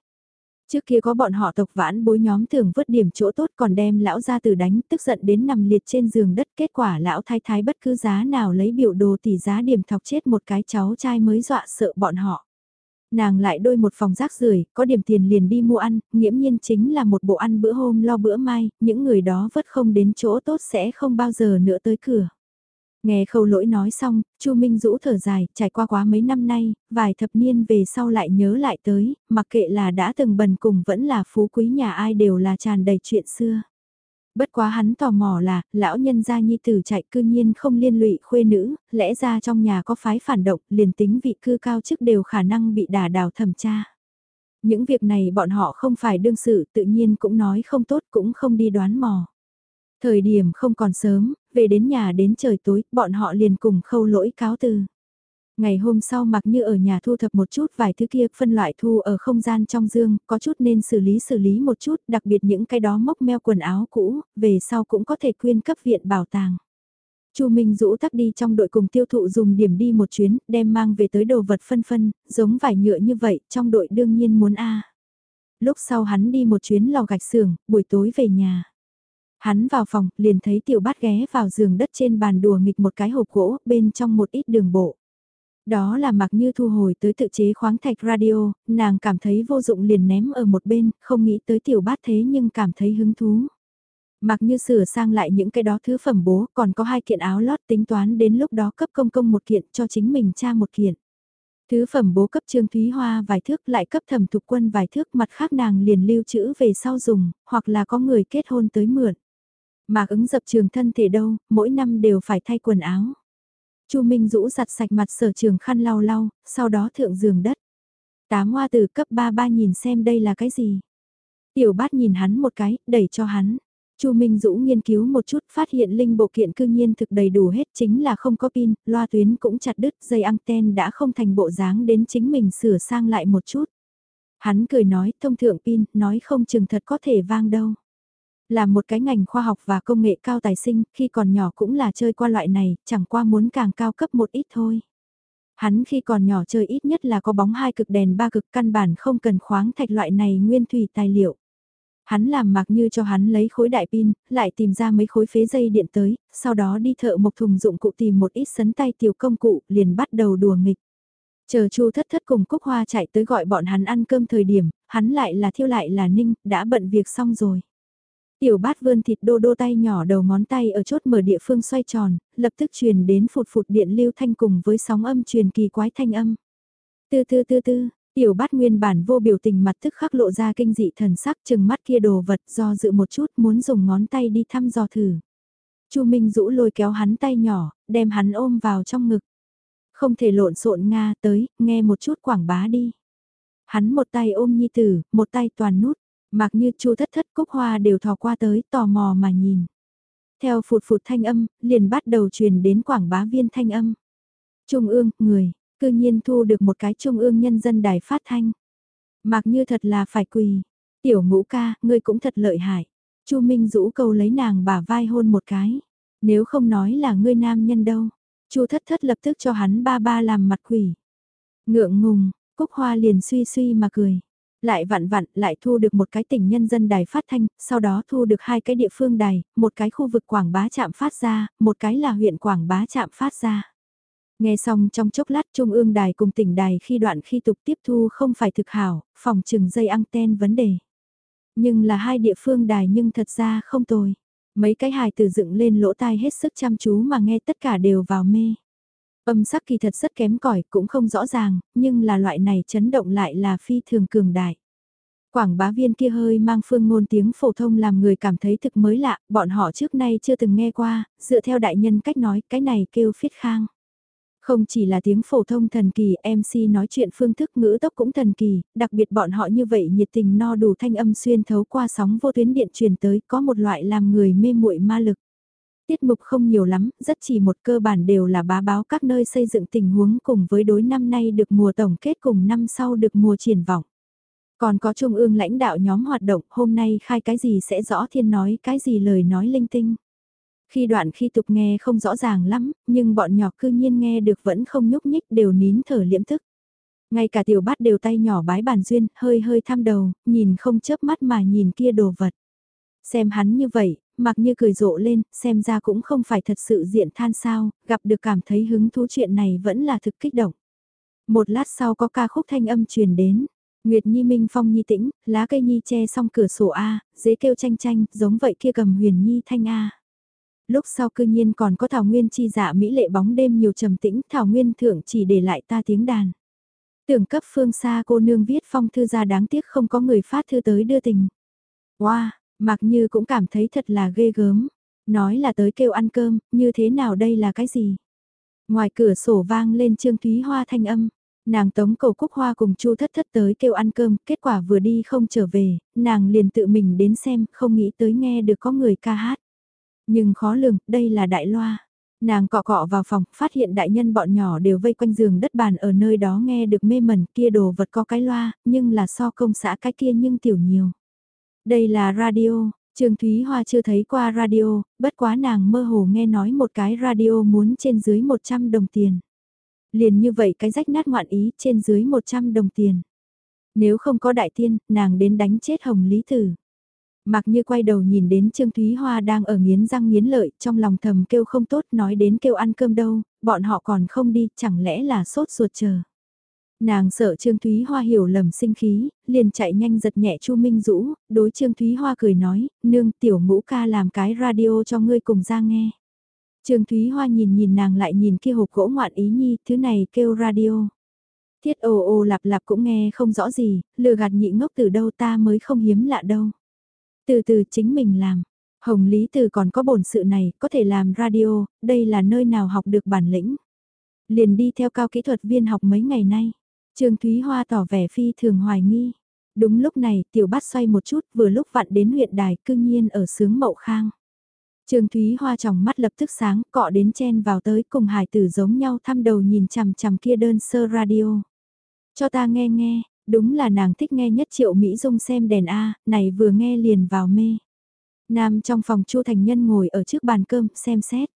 Trước kia có bọn họ tộc vãn bối nhóm thường vứt điểm chỗ tốt còn đem lão ra từ đánh tức giận đến nằm liệt trên giường đất kết quả lão thái thái bất cứ giá nào lấy biểu đồ tỷ giá điểm thọc chết một cái cháu trai mới dọa sợ bọn họ. Nàng lại đôi một phòng rác rưởi có điểm tiền liền đi mua ăn, nghiễm nhiên chính là một bộ ăn bữa hôm lo bữa mai, những người đó vất không đến chỗ tốt sẽ không bao giờ nữa tới cửa. Nghe khâu lỗi nói xong, Chu Minh Dũ thở dài, trải qua quá mấy năm nay, vài thập niên về sau lại nhớ lại tới, mặc kệ là đã từng bần cùng vẫn là phú quý nhà ai đều là tràn đầy chuyện xưa. Bất quá hắn tò mò là, lão nhân gia nhi tử chạy cư nhiên không liên lụy khuê nữ, lẽ ra trong nhà có phái phản động, liền tính vị cư cao chức đều khả năng bị đả đào thẩm tra. Những việc này bọn họ không phải đương sự tự nhiên cũng nói không tốt cũng không đi đoán mò. Thời điểm không còn sớm, về đến nhà đến trời tối, bọn họ liền cùng khâu lỗi cáo từ. Ngày hôm sau mặc như ở nhà thu thập một chút vài thứ kia phân loại thu ở không gian trong dương, có chút nên xử lý xử lý một chút, đặc biệt những cái đó mốc meo quần áo cũ, về sau cũng có thể quyên cấp viện bảo tàng. Chu Minh Dũ tắt đi trong đội cùng tiêu thụ dùng điểm đi một chuyến, đem mang về tới đồ vật phân phân, giống vải nhựa như vậy, trong đội đương nhiên muốn A. Lúc sau hắn đi một chuyến lò gạch xưởng, buổi tối về nhà. Hắn vào phòng, liền thấy tiểu bát ghé vào giường đất trên bàn đùa nghịch một cái hộp gỗ, bên trong một ít đường bộ. Đó là mặc như thu hồi tới tự chế khoáng thạch radio, nàng cảm thấy vô dụng liền ném ở một bên, không nghĩ tới tiểu bát thế nhưng cảm thấy hứng thú. Mặc như sửa sang lại những cái đó thứ phẩm bố, còn có hai kiện áo lót tính toán đến lúc đó cấp công công một kiện cho chính mình cha một kiện. Thứ phẩm bố cấp Trương Thúy Hoa vài thước lại cấp thẩm thục quân vài thước mặt khác nàng liền lưu trữ về sau dùng, hoặc là có người kết hôn tới mượn. Mạc ứng dập trường thân thể đâu, mỗi năm đều phải thay quần áo. Chu Minh rũ giặt sạch mặt sở trường khăn lau lau, sau đó thượng giường đất. Tám hoa từ cấp 3 ba nhìn xem đây là cái gì. Tiểu bát nhìn hắn một cái, đẩy cho hắn. Chu Minh Dũ nghiên cứu một chút phát hiện linh bộ kiện cư nhiên thực đầy đủ hết chính là không có pin, loa tuyến cũng chặt đứt, dây anten đã không thành bộ dáng đến chính mình sửa sang lại một chút. Hắn cười nói thông thượng pin, nói không chừng thật có thể vang đâu. Là một cái ngành khoa học và công nghệ cao tài sinh, khi còn nhỏ cũng là chơi qua loại này, chẳng qua muốn càng cao cấp một ít thôi. Hắn khi còn nhỏ chơi ít nhất là có bóng hai cực đèn ba cực căn bản không cần khoáng thạch loại này nguyên thủy tài liệu. Hắn làm mặc như cho hắn lấy khối đại pin, lại tìm ra mấy khối phế dây điện tới, sau đó đi thợ một thùng dụng cụ tìm một ít sấn tay tiểu công cụ, liền bắt đầu đùa nghịch. Chờ Chu Thất Thất cùng Cúc Hoa chạy tới gọi bọn hắn ăn cơm thời điểm, hắn lại là thiêu lại là ninh, đã bận việc xong rồi. Tiểu bát vươn thịt đô đô tay nhỏ đầu ngón tay ở chốt mở địa phương xoay tròn, lập tức truyền đến phụt phụt điện lưu thanh cùng với sóng âm truyền kỳ quái thanh âm. Tư tư tư tư, tiểu bát nguyên bản vô biểu tình mặt tức khắc lộ ra kinh dị thần sắc chừng mắt kia đồ vật do dự một chút muốn dùng ngón tay đi thăm dò thử. Chu Minh rũ lôi kéo hắn tay nhỏ, đem hắn ôm vào trong ngực. Không thể lộn xộn Nga tới, nghe một chút quảng bá đi. Hắn một tay ôm nhi tử, một tay toàn nút, mặc như chu thất thất cúc hoa đều thò qua tới tò mò mà nhìn. Theo phụt phụt thanh âm, liền bắt đầu truyền đến quảng bá viên thanh âm. Trung ương, người, cư nhiên thu được một cái trung ương nhân dân đài phát thanh. Mặc như thật là phải quỳ. Tiểu ngũ ca, ngươi cũng thật lợi hại. Chu Minh rũ câu lấy nàng bà vai hôn một cái. Nếu không nói là ngươi nam nhân đâu. Chu thất thất lập tức cho hắn ba ba làm mặt quỷ. Ngượng ngùng, Cúc Hoa liền suy suy mà cười. Lại vặn vặn, lại thu được một cái tỉnh nhân dân đài phát thanh, sau đó thu được hai cái địa phương đài, một cái khu vực quảng bá chạm phát ra, một cái là huyện quảng bá chạm phát ra. Nghe xong trong chốc lát trung ương đài cùng tỉnh đài khi đoạn khi tục tiếp thu không phải thực hảo, phòng trừng dây anten vấn đề. Nhưng là hai địa phương đài nhưng thật ra không tồi. Mấy cái hài từ dựng lên lỗ tai hết sức chăm chú mà nghe tất cả đều vào mê. Âm sắc kỳ thật rất kém cỏi cũng không rõ ràng, nhưng là loại này chấn động lại là phi thường cường đại. Quảng bá viên kia hơi mang phương ngôn tiếng phổ thông làm người cảm thấy thực mới lạ, bọn họ trước nay chưa từng nghe qua, dựa theo đại nhân cách nói, cái này kêu phiết khang. Không chỉ là tiếng phổ thông thần kỳ, MC nói chuyện phương thức ngữ tốc cũng thần kỳ, đặc biệt bọn họ như vậy nhiệt tình no đủ thanh âm xuyên thấu qua sóng vô tuyến điện truyền tới, có một loại làm người mê muội ma lực. Tiết mục không nhiều lắm, rất chỉ một cơ bản đều là bá báo các nơi xây dựng tình huống cùng với đối năm nay được mùa tổng kết cùng năm sau được mùa triển vọng. Còn có trung ương lãnh đạo nhóm hoạt động, hôm nay khai cái gì sẽ rõ thiên nói cái gì lời nói linh tinh. Khi đoạn khi tục nghe không rõ ràng lắm, nhưng bọn nhỏ cư nhiên nghe được vẫn không nhúc nhích đều nín thở liễm thức. Ngay cả tiểu bát đều tay nhỏ bái bàn duyên, hơi hơi tham đầu, nhìn không chớp mắt mà nhìn kia đồ vật. Xem hắn như vậy, mặc như cười rộ lên, xem ra cũng không phải thật sự diện than sao, gặp được cảm thấy hứng thú chuyện này vẫn là thực kích động. Một lát sau có ca khúc thanh âm truyền đến. Nguyệt Nhi Minh Phong Nhi tĩnh, lá cây Nhi che xong cửa sổ A, dế kêu tranh tranh, giống vậy kia cầm huyền Nhi thanh A. Lúc sau cư nhiên còn có Thảo Nguyên chi dạ Mỹ lệ bóng đêm nhiều trầm tĩnh, Thảo Nguyên thượng chỉ để lại ta tiếng đàn. Tưởng cấp phương xa cô nương viết phong thư ra đáng tiếc không có người phát thư tới đưa tình. Wow, mặc như cũng cảm thấy thật là ghê gớm. Nói là tới kêu ăn cơm, như thế nào đây là cái gì? Ngoài cửa sổ vang lên Trương Thúy Hoa thanh âm. Nàng tống cầu cúc hoa cùng chu thất thất tới kêu ăn cơm, kết quả vừa đi không trở về, nàng liền tự mình đến xem, không nghĩ tới nghe được có người ca hát. Nhưng khó lường, đây là đại loa. Nàng cọ cọ vào phòng, phát hiện đại nhân bọn nhỏ đều vây quanh giường đất bàn ở nơi đó nghe được mê mẩn kia đồ vật có cái loa, nhưng là so công xã cái kia nhưng tiểu nhiều. Đây là radio, Trương Thúy Hoa chưa thấy qua radio, bất quá nàng mơ hồ nghe nói một cái radio muốn trên dưới 100 đồng tiền. Liền như vậy cái rách nát ngoạn ý trên dưới 100 đồng tiền. Nếu không có đại tiên, nàng đến đánh chết hồng lý tử. Mặc như quay đầu nhìn đến Trương Thúy Hoa đang ở nghiến răng nghiến lợi, trong lòng thầm kêu không tốt nói đến kêu ăn cơm đâu, bọn họ còn không đi, chẳng lẽ là sốt ruột chờ. Nàng sợ Trương Thúy Hoa hiểu lầm sinh khí, liền chạy nhanh giật nhẹ Chu Minh Dũ, đối Trương Thúy Hoa cười nói, nương tiểu ngũ ca làm cái radio cho ngươi cùng ra nghe. Trương Thúy Hoa nhìn nhìn nàng lại nhìn kia hộp gỗ ngoạn ý nhi, thứ này kêu radio. Thiết ồ ồ lạp lạp cũng nghe không rõ gì, lừa gạt nhị ngốc từ đâu ta mới không hiếm lạ đâu. Từ từ chính mình làm. Hồng Lý Từ còn có bổn sự này, có thể làm radio, đây là nơi nào học được bản lĩnh. Liền đi theo cao kỹ thuật viên học mấy ngày nay. Trương Thúy Hoa tỏ vẻ phi thường hoài nghi. Đúng lúc này, tiểu bát xoay một chút, vừa lúc vặn đến huyện đài, cương nhiên ở sướng mậu khang. Trương Thúy Hoa tròng mắt lập tức sáng, cọ đến chen vào tới cùng hải tử giống nhau thăm đầu nhìn chằm chằm kia đơn sơ radio. Cho ta nghe nghe, Đúng là nàng thích nghe nhất triệu Mỹ Dung xem đèn A, này vừa nghe liền vào mê. Nam trong phòng Chu Thành Nhân ngồi ở trước bàn cơm, xem xét.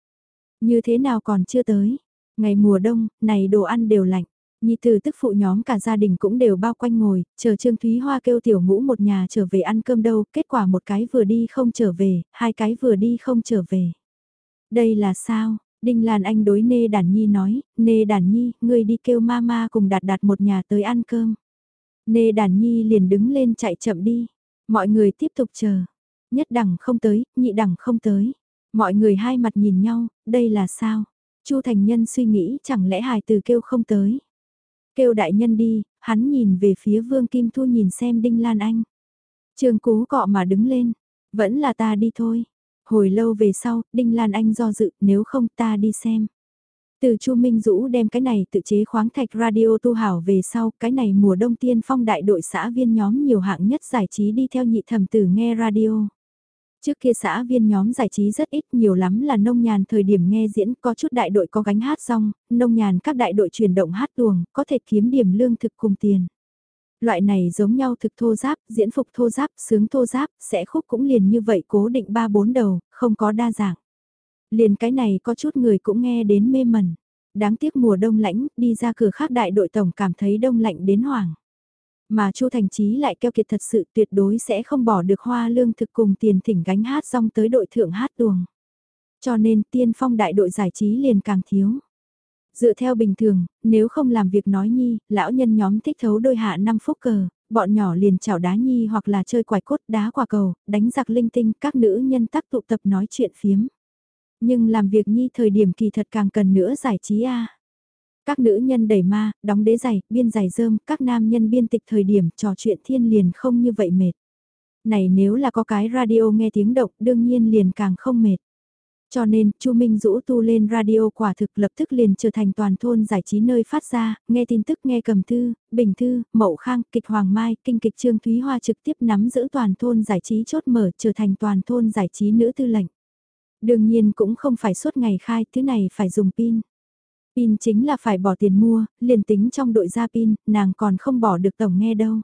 Như thế nào còn chưa tới. Ngày mùa đông, này đồ ăn đều lạnh. Nhi từ tức phụ nhóm cả gia đình cũng đều bao quanh ngồi, chờ Trương Thúy Hoa kêu tiểu ngũ một nhà trở về ăn cơm đâu, kết quả một cái vừa đi không trở về, hai cái vừa đi không trở về. Đây là sao? Đinh Lan Anh đối Nê Đản Nhi nói, Nê Đản Nhi, ngươi đi kêu mama cùng đạt đạt một nhà tới ăn cơm. Nê Đản Nhi liền đứng lên chạy chậm đi, mọi người tiếp tục chờ. Nhất đẳng không tới, nhị đẳng không tới. Mọi người hai mặt nhìn nhau, đây là sao? Chu Thành Nhân suy nghĩ chẳng lẽ hài từ kêu không tới. Kêu đại nhân đi, hắn nhìn về phía Vương Kim Thu nhìn xem Đinh Lan Anh. Trường cú cọ mà đứng lên, vẫn là ta đi thôi. Hồi lâu về sau, Đinh Lan Anh do dự, nếu không ta đi xem. Từ Chu Minh Dũ đem cái này tự chế khoáng thạch radio tu hảo về sau, cái này mùa đông tiên phong đại đội xã viên nhóm nhiều hạng nhất giải trí đi theo nhị thẩm tử nghe radio. Trước kia xã viên nhóm giải trí rất ít nhiều lắm là nông nhàn thời điểm nghe diễn có chút đại đội có gánh hát xong, nông nhàn các đại đội chuyển động hát tuồng, có thể kiếm điểm lương thực cùng tiền. Loại này giống nhau thực thô giáp, diễn phục thô giáp, sướng thô giáp, sẽ khúc cũng liền như vậy cố định ba bốn đầu, không có đa dạng. Liền cái này có chút người cũng nghe đến mê mẩn. Đáng tiếc mùa đông lạnh đi ra cửa khác đại đội tổng cảm thấy đông lạnh đến hoảng. Mà Chu Thành Chí lại keo kiệt thật sự tuyệt đối sẽ không bỏ được hoa lương thực cùng tiền thỉnh gánh hát xong tới đội thượng hát tuồng. Cho nên tiên phong đại đội giải trí liền càng thiếu. Dựa theo bình thường, nếu không làm việc nói nhi, lão nhân nhóm thích thấu đôi hạ 5 phút cờ, bọn nhỏ liền chảo đá nhi hoặc là chơi quải cốt đá quả cầu, đánh giặc linh tinh, các nữ nhân tác tụ tập nói chuyện phiếm. Nhưng làm việc nhi thời điểm kỳ thật càng cần nữa giải trí a. Các nữ nhân đẩy ma, đóng đế giày, biên giày rơm, các nam nhân biên tịch thời điểm trò chuyện thiên liền không như vậy mệt. Này nếu là có cái radio nghe tiếng động đương nhiên liền càng không mệt. Cho nên, Chu Minh Dũ tu lên radio quả thực lập tức liền trở thành toàn thôn giải trí nơi phát ra, nghe tin tức nghe cầm thư, bình thư, mậu khang, kịch hoàng mai, kinh kịch trương Thúy Hoa trực tiếp nắm giữ toàn thôn giải trí chốt mở trở thành toàn thôn giải trí nữ tư lệnh. Đương nhiên cũng không phải suốt ngày khai, thứ này phải dùng pin. Pin chính là phải bỏ tiền mua, liền tính trong đội ra pin, nàng còn không bỏ được tổng nghe đâu.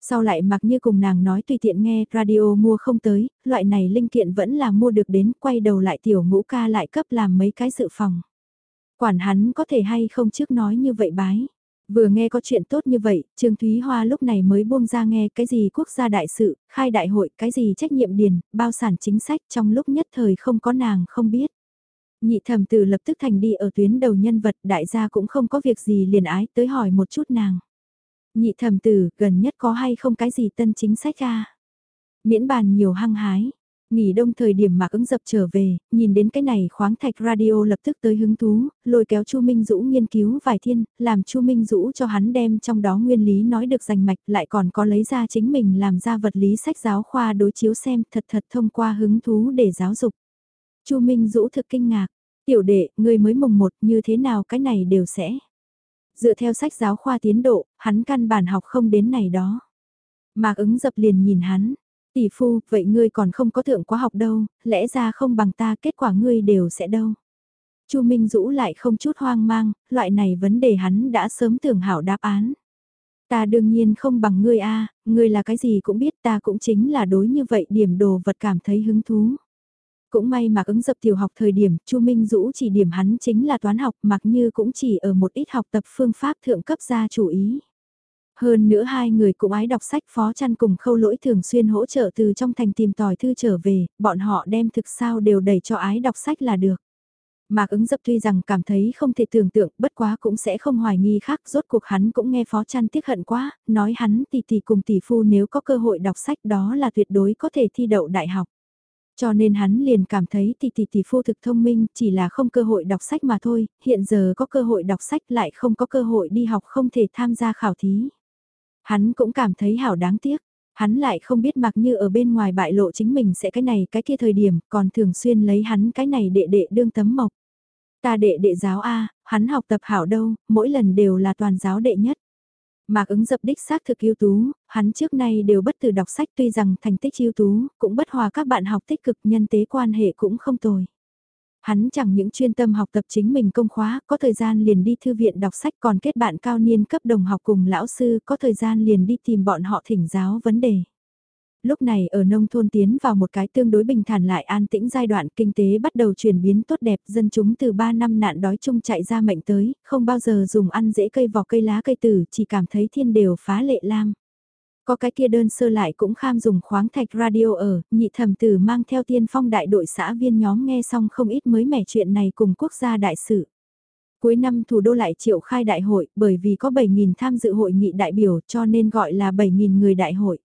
Sau lại mặc như cùng nàng nói tùy tiện nghe, radio mua không tới, loại này linh kiện vẫn là mua được đến, quay đầu lại tiểu ngũ ca lại cấp làm mấy cái dự phòng. Quản hắn có thể hay không trước nói như vậy bái. Vừa nghe có chuyện tốt như vậy, Trương Thúy Hoa lúc này mới buông ra nghe cái gì quốc gia đại sự, khai đại hội, cái gì trách nhiệm điền, bao sản chính sách trong lúc nhất thời không có nàng không biết. Nhị thẩm tử lập tức thành đi ở tuyến đầu nhân vật đại gia cũng không có việc gì liền ái tới hỏi một chút nàng. Nhị thẩm tử gần nhất có hay không cái gì tân chính sách ra. Miễn bàn nhiều hăng hái. Nghỉ đông thời điểm mà ứng dập trở về, nhìn đến cái này khoáng thạch radio lập tức tới hứng thú, lôi kéo Chu Minh Dũ nghiên cứu vài thiên, làm Chu Minh Dũ cho hắn đem trong đó nguyên lý nói được rành mạch lại còn có lấy ra chính mình làm ra vật lý sách giáo khoa đối chiếu xem thật thật thông qua hứng thú để giáo dục. Chu Minh Dũ thực kinh ngạc, tiểu đệ, người mới mồng một như thế nào cái này đều sẽ. Dựa theo sách giáo khoa tiến độ, hắn căn bản học không đến này đó. Mạc ứng dập liền nhìn hắn, tỷ phu, vậy ngươi còn không có thượng quá học đâu, lẽ ra không bằng ta kết quả ngươi đều sẽ đâu. Chu Minh Dũ lại không chút hoang mang, loại này vấn đề hắn đã sớm tưởng hảo đáp án. Ta đương nhiên không bằng ngươi a, ngươi là cái gì cũng biết ta cũng chính là đối như vậy điểm đồ vật cảm thấy hứng thú. Cũng may mà ứng dập tiểu học thời điểm, Chu Minh Dũ chỉ điểm hắn chính là toán học mặc như cũng chỉ ở một ít học tập phương pháp thượng cấp ra chủ ý. Hơn nữa hai người cũng ái đọc sách phó chăn cùng khâu lỗi thường xuyên hỗ trợ từ trong thành tìm tòi thư trở về, bọn họ đem thực sao đều đẩy cho ái đọc sách là được. Mạc ứng dập tuy rằng cảm thấy không thể tưởng tượng bất quá cũng sẽ không hoài nghi khác rốt cuộc hắn cũng nghe phó chăn tiếc hận quá, nói hắn tỷ tỷ cùng tỷ phu nếu có cơ hội đọc sách đó là tuyệt đối có thể thi đậu đại học. Cho nên hắn liền cảm thấy tỷ tỷ tỷ phu thực thông minh chỉ là không cơ hội đọc sách mà thôi, hiện giờ có cơ hội đọc sách lại không có cơ hội đi học không thể tham gia khảo thí. Hắn cũng cảm thấy hảo đáng tiếc, hắn lại không biết mặc như ở bên ngoài bại lộ chính mình sẽ cái này cái kia thời điểm còn thường xuyên lấy hắn cái này đệ đệ đương tấm mộc. Ta đệ đệ giáo A, hắn học tập hảo đâu, mỗi lần đều là toàn giáo đệ nhất. Mạc ứng dập đích xác thực ưu tú, hắn trước nay đều bất tử đọc sách tuy rằng thành tích ưu tú, cũng bất hòa các bạn học tích cực nhân tế quan hệ cũng không tồi. Hắn chẳng những chuyên tâm học tập chính mình công khóa, có thời gian liền đi thư viện đọc sách còn kết bạn cao niên cấp đồng học cùng lão sư, có thời gian liền đi tìm bọn họ thỉnh giáo vấn đề. Lúc này ở nông thôn tiến vào một cái tương đối bình thản lại an tĩnh giai đoạn kinh tế bắt đầu chuyển biến tốt đẹp dân chúng từ 3 năm nạn đói chung chạy ra mệnh tới, không bao giờ dùng ăn dễ cây vỏ cây lá cây tử chỉ cảm thấy thiên đều phá lệ lam. Có cái kia đơn sơ lại cũng kham dùng khoáng thạch radio ở, nhị thẩm tử mang theo tiên phong đại đội xã viên nhóm nghe xong không ít mới mẻ chuyện này cùng quốc gia đại sự. Cuối năm thủ đô lại triệu khai đại hội bởi vì có 7.000 tham dự hội nghị đại biểu cho nên gọi là 7.000 người đại hội.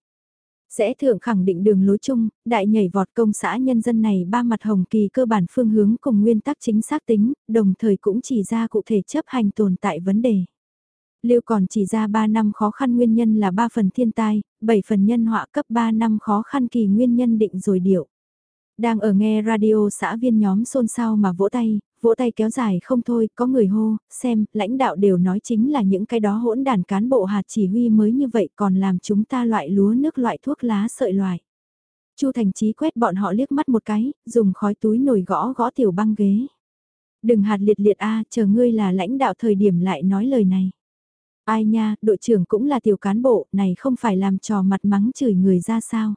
Sẽ thượng khẳng định đường lối chung, đại nhảy vọt công xã nhân dân này ba mặt hồng kỳ cơ bản phương hướng cùng nguyên tắc chính xác tính, đồng thời cũng chỉ ra cụ thể chấp hành tồn tại vấn đề. Lưu còn chỉ ra 3 năm khó khăn nguyên nhân là 3 phần thiên tai, 7 phần nhân họa cấp 3 năm khó khăn kỳ nguyên nhân định rồi điệu. Đang ở nghe radio xã viên nhóm xôn xao mà vỗ tay, vỗ tay kéo dài không thôi, có người hô, xem, lãnh đạo đều nói chính là những cái đó hỗn đàn cán bộ hạt chỉ huy mới như vậy còn làm chúng ta loại lúa nước loại thuốc lá sợi loại. Chu Thành Chí quét bọn họ liếc mắt một cái, dùng khói túi nổi gõ gõ tiểu băng ghế. Đừng hạt liệt liệt a, chờ ngươi là lãnh đạo thời điểm lại nói lời này. Ai nha, đội trưởng cũng là tiểu cán bộ, này không phải làm trò mặt mắng chửi người ra sao.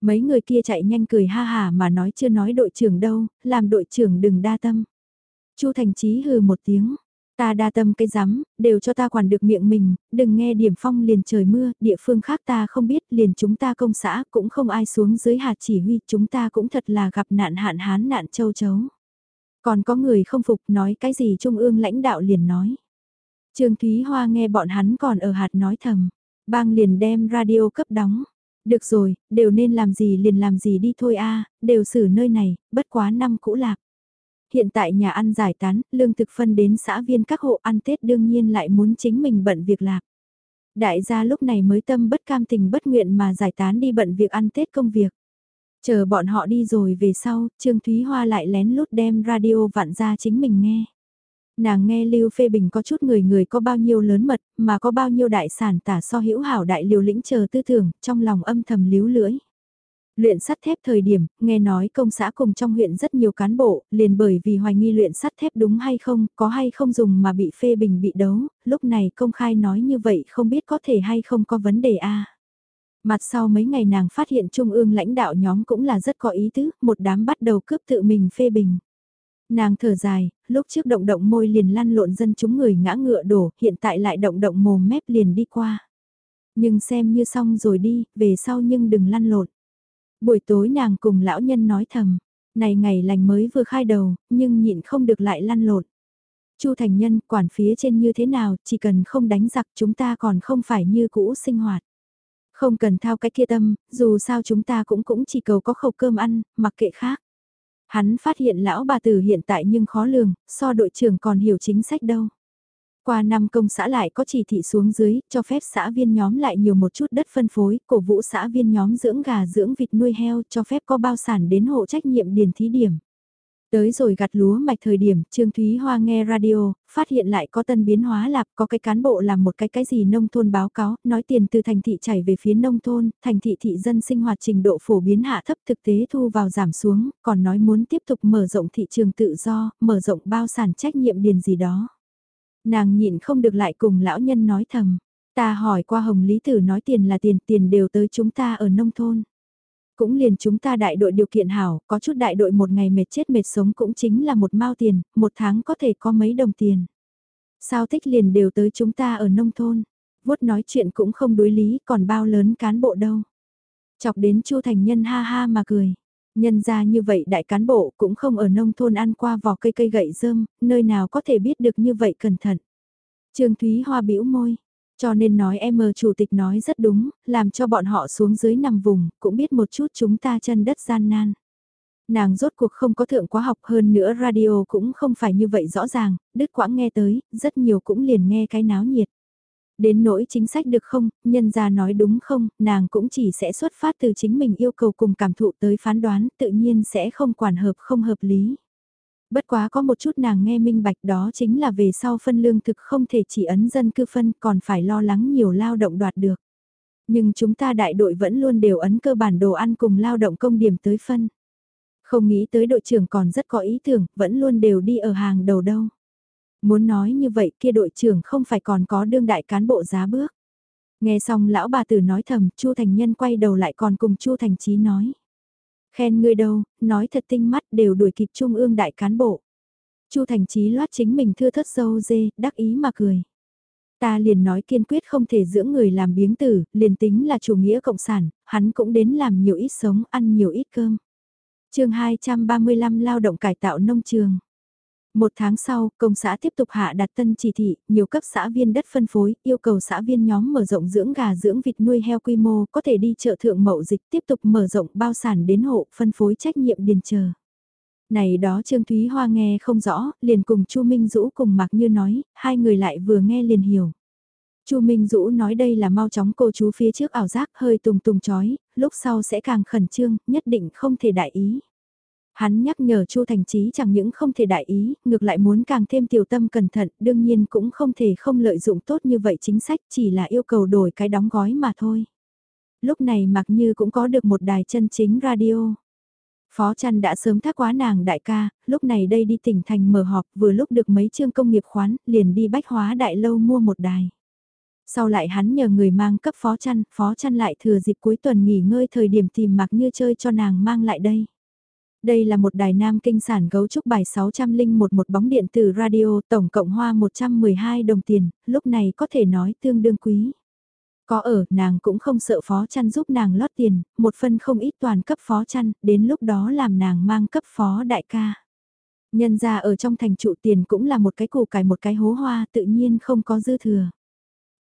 Mấy người kia chạy nhanh cười ha hà mà nói chưa nói đội trưởng đâu, làm đội trưởng đừng đa tâm. Chu Thành Chí hừ một tiếng, ta đa tâm cái rắm, đều cho ta quản được miệng mình, đừng nghe điểm phong liền trời mưa, địa phương khác ta không biết, liền chúng ta công xã cũng không ai xuống dưới hạt chỉ huy, chúng ta cũng thật là gặp nạn hạn hán nạn châu chấu. Còn có người không phục nói cái gì trung ương lãnh đạo liền nói. Trương Thúy Hoa nghe bọn hắn còn ở hạt nói thầm, bang liền đem radio cấp đóng. Được rồi, đều nên làm gì liền làm gì đi thôi a đều xử nơi này, bất quá năm cũ lạc. Hiện tại nhà ăn giải tán, lương thực phân đến xã viên các hộ ăn Tết đương nhiên lại muốn chính mình bận việc lạc. Đại gia lúc này mới tâm bất cam tình bất nguyện mà giải tán đi bận việc ăn Tết công việc. Chờ bọn họ đi rồi về sau, Trương Thúy Hoa lại lén lút đem radio vặn ra chính mình nghe. Nàng nghe Lưu Phê Bình có chút người người có bao nhiêu lớn mật, mà có bao nhiêu đại sản tả so hữu hảo đại liều lĩnh chờ tư tưởng, trong lòng âm thầm líu lưỡi. Luyện sắt thép thời điểm, nghe nói công xã cùng trong huyện rất nhiều cán bộ, liền bởi vì hoài nghi luyện sắt thép đúng hay không, có hay không dùng mà bị phê bình bị đấu, lúc này công khai nói như vậy không biết có thể hay không có vấn đề a Mặt sau mấy ngày nàng phát hiện trung ương lãnh đạo nhóm cũng là rất có ý tứ, một đám bắt đầu cướp tự mình phê bình. Nàng thở dài, lúc trước động động môi liền lăn lộn dân chúng người ngã ngựa đổ, hiện tại lại động động mồm mép liền đi qua. Nhưng xem như xong rồi đi, về sau nhưng đừng lăn lộn. Buổi tối nàng cùng lão nhân nói thầm, này ngày lành mới vừa khai đầu, nhưng nhịn không được lại lăn lộn. Chu thành nhân quản phía trên như thế nào, chỉ cần không đánh giặc chúng ta còn không phải như cũ sinh hoạt. Không cần thao cái kia tâm, dù sao chúng ta cũng cũng chỉ cầu có khẩu cơm ăn, mặc kệ khác. Hắn phát hiện lão bà tử hiện tại nhưng khó lường, so đội trưởng còn hiểu chính sách đâu. Qua năm công xã lại có chỉ thị xuống dưới, cho phép xã viên nhóm lại nhiều một chút đất phân phối, cổ vũ xã viên nhóm dưỡng gà dưỡng vịt nuôi heo, cho phép có bao sản đến hộ trách nhiệm điền thí điểm. Tới rồi gặt lúa mạch thời điểm, Trương Thúy Hoa nghe radio, phát hiện lại có tân biến hóa lạp, có cái cán bộ làm một cái cái gì nông thôn báo cáo, nói tiền từ thành thị chảy về phía nông thôn, thành thị thị dân sinh hoạt trình độ phổ biến hạ thấp thực tế thu vào giảm xuống, còn nói muốn tiếp tục mở rộng thị trường tự do, mở rộng bao sản trách nhiệm điền gì đó. Nàng nhịn không được lại cùng lão nhân nói thầm, ta hỏi qua Hồng Lý Tử nói tiền là tiền, tiền đều tới chúng ta ở nông thôn. Cũng liền chúng ta đại đội điều kiện hảo, có chút đại đội một ngày mệt chết mệt sống cũng chính là một mao tiền, một tháng có thể có mấy đồng tiền. Sao thích liền đều tới chúng ta ở nông thôn, vuốt nói chuyện cũng không đối lý còn bao lớn cán bộ đâu. Chọc đến chu thành nhân ha ha mà cười. Nhân ra như vậy đại cán bộ cũng không ở nông thôn ăn qua vỏ cây cây gậy rơm, nơi nào có thể biết được như vậy cẩn thận. Trương Thúy Hoa bĩu môi, cho nên nói em chủ tịch nói rất đúng, làm cho bọn họ xuống dưới nằm vùng, cũng biết một chút chúng ta chân đất gian nan. Nàng rốt cuộc không có thượng quá học hơn nữa radio cũng không phải như vậy rõ ràng, đứt quãng nghe tới, rất nhiều cũng liền nghe cái náo nhiệt. Đến nỗi chính sách được không, nhân ra nói đúng không, nàng cũng chỉ sẽ xuất phát từ chính mình yêu cầu cùng cảm thụ tới phán đoán, tự nhiên sẽ không quản hợp không hợp lý. Bất quá có một chút nàng nghe minh bạch đó chính là về sau phân lương thực không thể chỉ ấn dân cư phân còn phải lo lắng nhiều lao động đoạt được. Nhưng chúng ta đại đội vẫn luôn đều ấn cơ bản đồ ăn cùng lao động công điểm tới phân. Không nghĩ tới đội trưởng còn rất có ý tưởng, vẫn luôn đều đi ở hàng đầu đâu. Muốn nói như vậy kia đội trưởng không phải còn có đương đại cán bộ giá bước. Nghe xong lão bà tử nói thầm, Chu Thành Nhân quay đầu lại còn cùng Chu Thành Chí nói. Khen ngươi đâu, nói thật tinh mắt đều đuổi kịp trung ương đại cán bộ. Chu Thành Chí loát chính mình thưa thất dâu dê, đắc ý mà cười. Ta liền nói kiên quyết không thể dưỡng người làm biếng tử, liền tính là chủ nghĩa cộng sản, hắn cũng đến làm nhiều ít sống, ăn nhiều ít cơm. chương 235 lao động cải tạo nông trường. Một tháng sau, công xã tiếp tục hạ đặt tân chỉ thị, nhiều cấp xã viên đất phân phối, yêu cầu xã viên nhóm mở rộng dưỡng gà dưỡng vịt nuôi heo quy mô, có thể đi chợ thượng mậu dịch tiếp tục mở rộng bao sản đến hộ, phân phối trách nhiệm điền chờ. Này đó Trương Thúy Hoa nghe không rõ, liền cùng Chu Minh Dũ cùng Mạc Như nói, hai người lại vừa nghe liền hiểu. Chu Minh Dũ nói đây là mau chóng cô chú phía trước ảo giác hơi tùng tùng chói, lúc sau sẽ càng khẩn trương, nhất định không thể đại ý. Hắn nhắc nhở Chu Thành Chí chẳng những không thể đại ý, ngược lại muốn càng thêm tiểu tâm cẩn thận, đương nhiên cũng không thể không lợi dụng tốt như vậy chính sách chỉ là yêu cầu đổi cái đóng gói mà thôi. Lúc này mặc như cũng có được một đài chân chính radio. Phó Trăn đã sớm thác quá nàng đại ca, lúc này đây đi tỉnh thành mở họp vừa lúc được mấy chương công nghiệp khoán, liền đi bách hóa đại lâu mua một đài. Sau lại hắn nhờ người mang cấp Phó Trăn, Phó Trăn lại thừa dịp cuối tuần nghỉ ngơi thời điểm tìm mặc như chơi cho nàng mang lại đây. Đây là một đài nam kinh sản gấu trúc bài 601 một bóng điện tử radio tổng cộng hoa 112 đồng tiền, lúc này có thể nói tương đương quý. Có ở, nàng cũng không sợ phó chăn giúp nàng lót tiền, một phân không ít toàn cấp phó chăn, đến lúc đó làm nàng mang cấp phó đại ca. Nhân ra ở trong thành trụ tiền cũng là một cái củ cải một cái hố hoa tự nhiên không có dư thừa.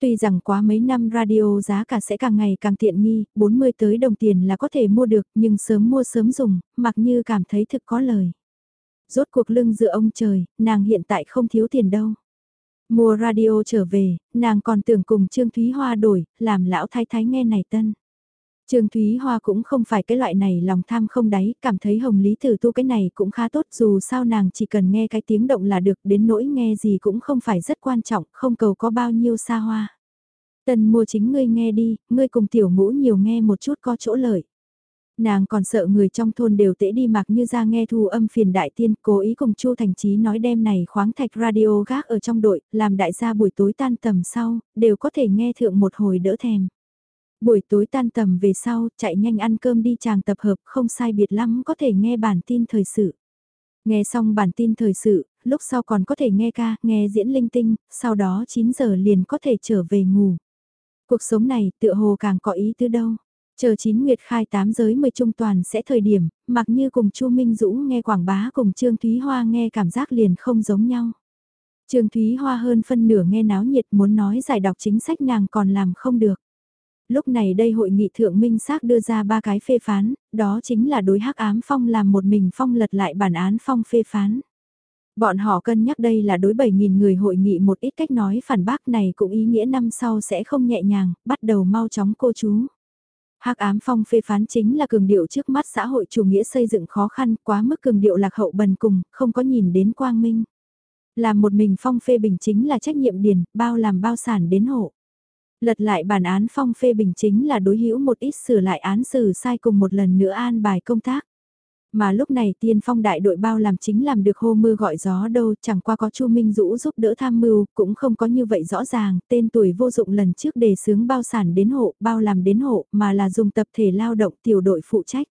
Tuy rằng quá mấy năm radio giá cả sẽ càng ngày càng tiện nghi, 40 tới đồng tiền là có thể mua được nhưng sớm mua sớm dùng, mặc như cảm thấy thực có lời. Rốt cuộc lưng dựa ông trời, nàng hiện tại không thiếu tiền đâu. Mua radio trở về, nàng còn tưởng cùng Trương Thúy Hoa đổi, làm lão thái thái nghe này tân. Trương Thúy Hoa cũng không phải cái loại này lòng tham không đáy, cảm thấy Hồng Lý Tử tu cái này cũng khá tốt dù sao nàng chỉ cần nghe cái tiếng động là được đến nỗi nghe gì cũng không phải rất quan trọng, không cầu có bao nhiêu xa hoa. Tần mua chính ngươi nghe đi, ngươi cùng tiểu ngũ nhiều nghe một chút có chỗ lợi. Nàng còn sợ người trong thôn đều tễ đi mặc như ra nghe thu âm phiền đại tiên, cố ý cùng Chu Thành Chí nói đêm này khoáng thạch radio gác ở trong đội, làm đại gia buổi tối tan tầm sau, đều có thể nghe thượng một hồi đỡ thèm. Buổi tối tan tầm về sau, chạy nhanh ăn cơm đi chàng tập hợp, không sai biệt lắm có thể nghe bản tin thời sự. Nghe xong bản tin thời sự, lúc sau còn có thể nghe ca, nghe diễn linh tinh, sau đó 9 giờ liền có thể trở về ngủ. Cuộc sống này tựa hồ càng có ý tứ đâu. Chờ chín nguyệt khai tám giới mười trung toàn sẽ thời điểm, mặc như cùng Chu Minh Dũ nghe quảng bá cùng Trương Thúy Hoa nghe cảm giác liền không giống nhau. Trương Thúy Hoa hơn phân nửa nghe náo nhiệt muốn nói giải đọc chính sách nàng còn làm không được. Lúc này đây hội nghị thượng minh xác đưa ra ba cái phê phán, đó chính là đối hắc ám phong làm một mình phong lật lại bản án phong phê phán. Bọn họ cân nhắc đây là đối 7.000 người hội nghị một ít cách nói phản bác này cũng ý nghĩa năm sau sẽ không nhẹ nhàng, bắt đầu mau chóng cô chú. Hắc ám phong phê phán chính là cường điệu trước mắt xã hội chủ nghĩa xây dựng khó khăn quá mức cường điệu lạc hậu bần cùng, không có nhìn đến quang minh. Làm một mình phong phê bình chính là trách nhiệm điền, bao làm bao sản đến hộ. Lật lại bản án phong phê bình chính là đối hữu một ít sửa lại án xử sai cùng một lần nữa an bài công tác. Mà lúc này tiên phong đại đội bao làm chính làm được hô mưa gọi gió đâu, chẳng qua có Chu Minh Dũ giúp đỡ tham mưu, cũng không có như vậy rõ ràng, tên tuổi vô dụng lần trước đề xướng bao sản đến hộ, bao làm đến hộ, mà là dùng tập thể lao động tiểu đội phụ trách.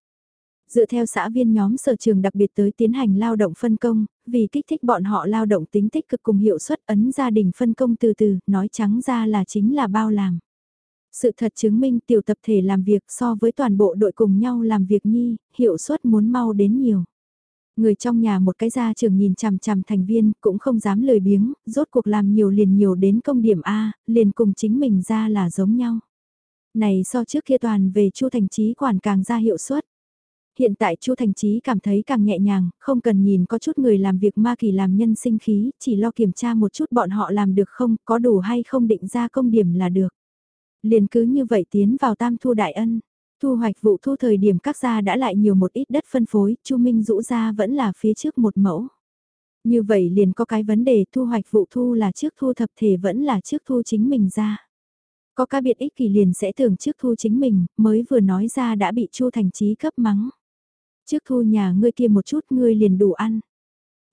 Dựa theo xã viên nhóm sở trường đặc biệt tới tiến hành lao động phân công, vì kích thích bọn họ lao động tính tích cực cùng hiệu suất ấn gia đình phân công từ từ, nói trắng ra là chính là bao làm. Sự thật chứng minh tiểu tập thể làm việc so với toàn bộ đội cùng nhau làm việc nhi, hiệu suất muốn mau đến nhiều. Người trong nhà một cái gia trường nhìn chằm chằm thành viên cũng không dám lười biếng, rốt cuộc làm nhiều liền nhiều đến công điểm A, liền cùng chính mình ra là giống nhau. Này so trước kia toàn về chu thành trí quản càng ra hiệu suất. Hiện tại Chu Thành Chí cảm thấy càng nhẹ nhàng, không cần nhìn có chút người làm việc ma kỳ làm nhân sinh khí, chỉ lo kiểm tra một chút bọn họ làm được không, có đủ hay không định ra công điểm là được. Liền cứ như vậy tiến vào tam thu đại ân. Thu hoạch vụ thu thời điểm các gia đã lại nhiều một ít đất phân phối, Chu Minh rũ ra vẫn là phía trước một mẫu. Như vậy liền có cái vấn đề thu hoạch vụ thu là trước thu thập thể vẫn là trước thu chính mình ra. Có cá biệt ích kỳ liền sẽ tưởng trước thu chính mình, mới vừa nói ra đã bị Chu Thành Chí cấp mắng. Trước thu nhà ngươi kia một chút ngươi liền đủ ăn.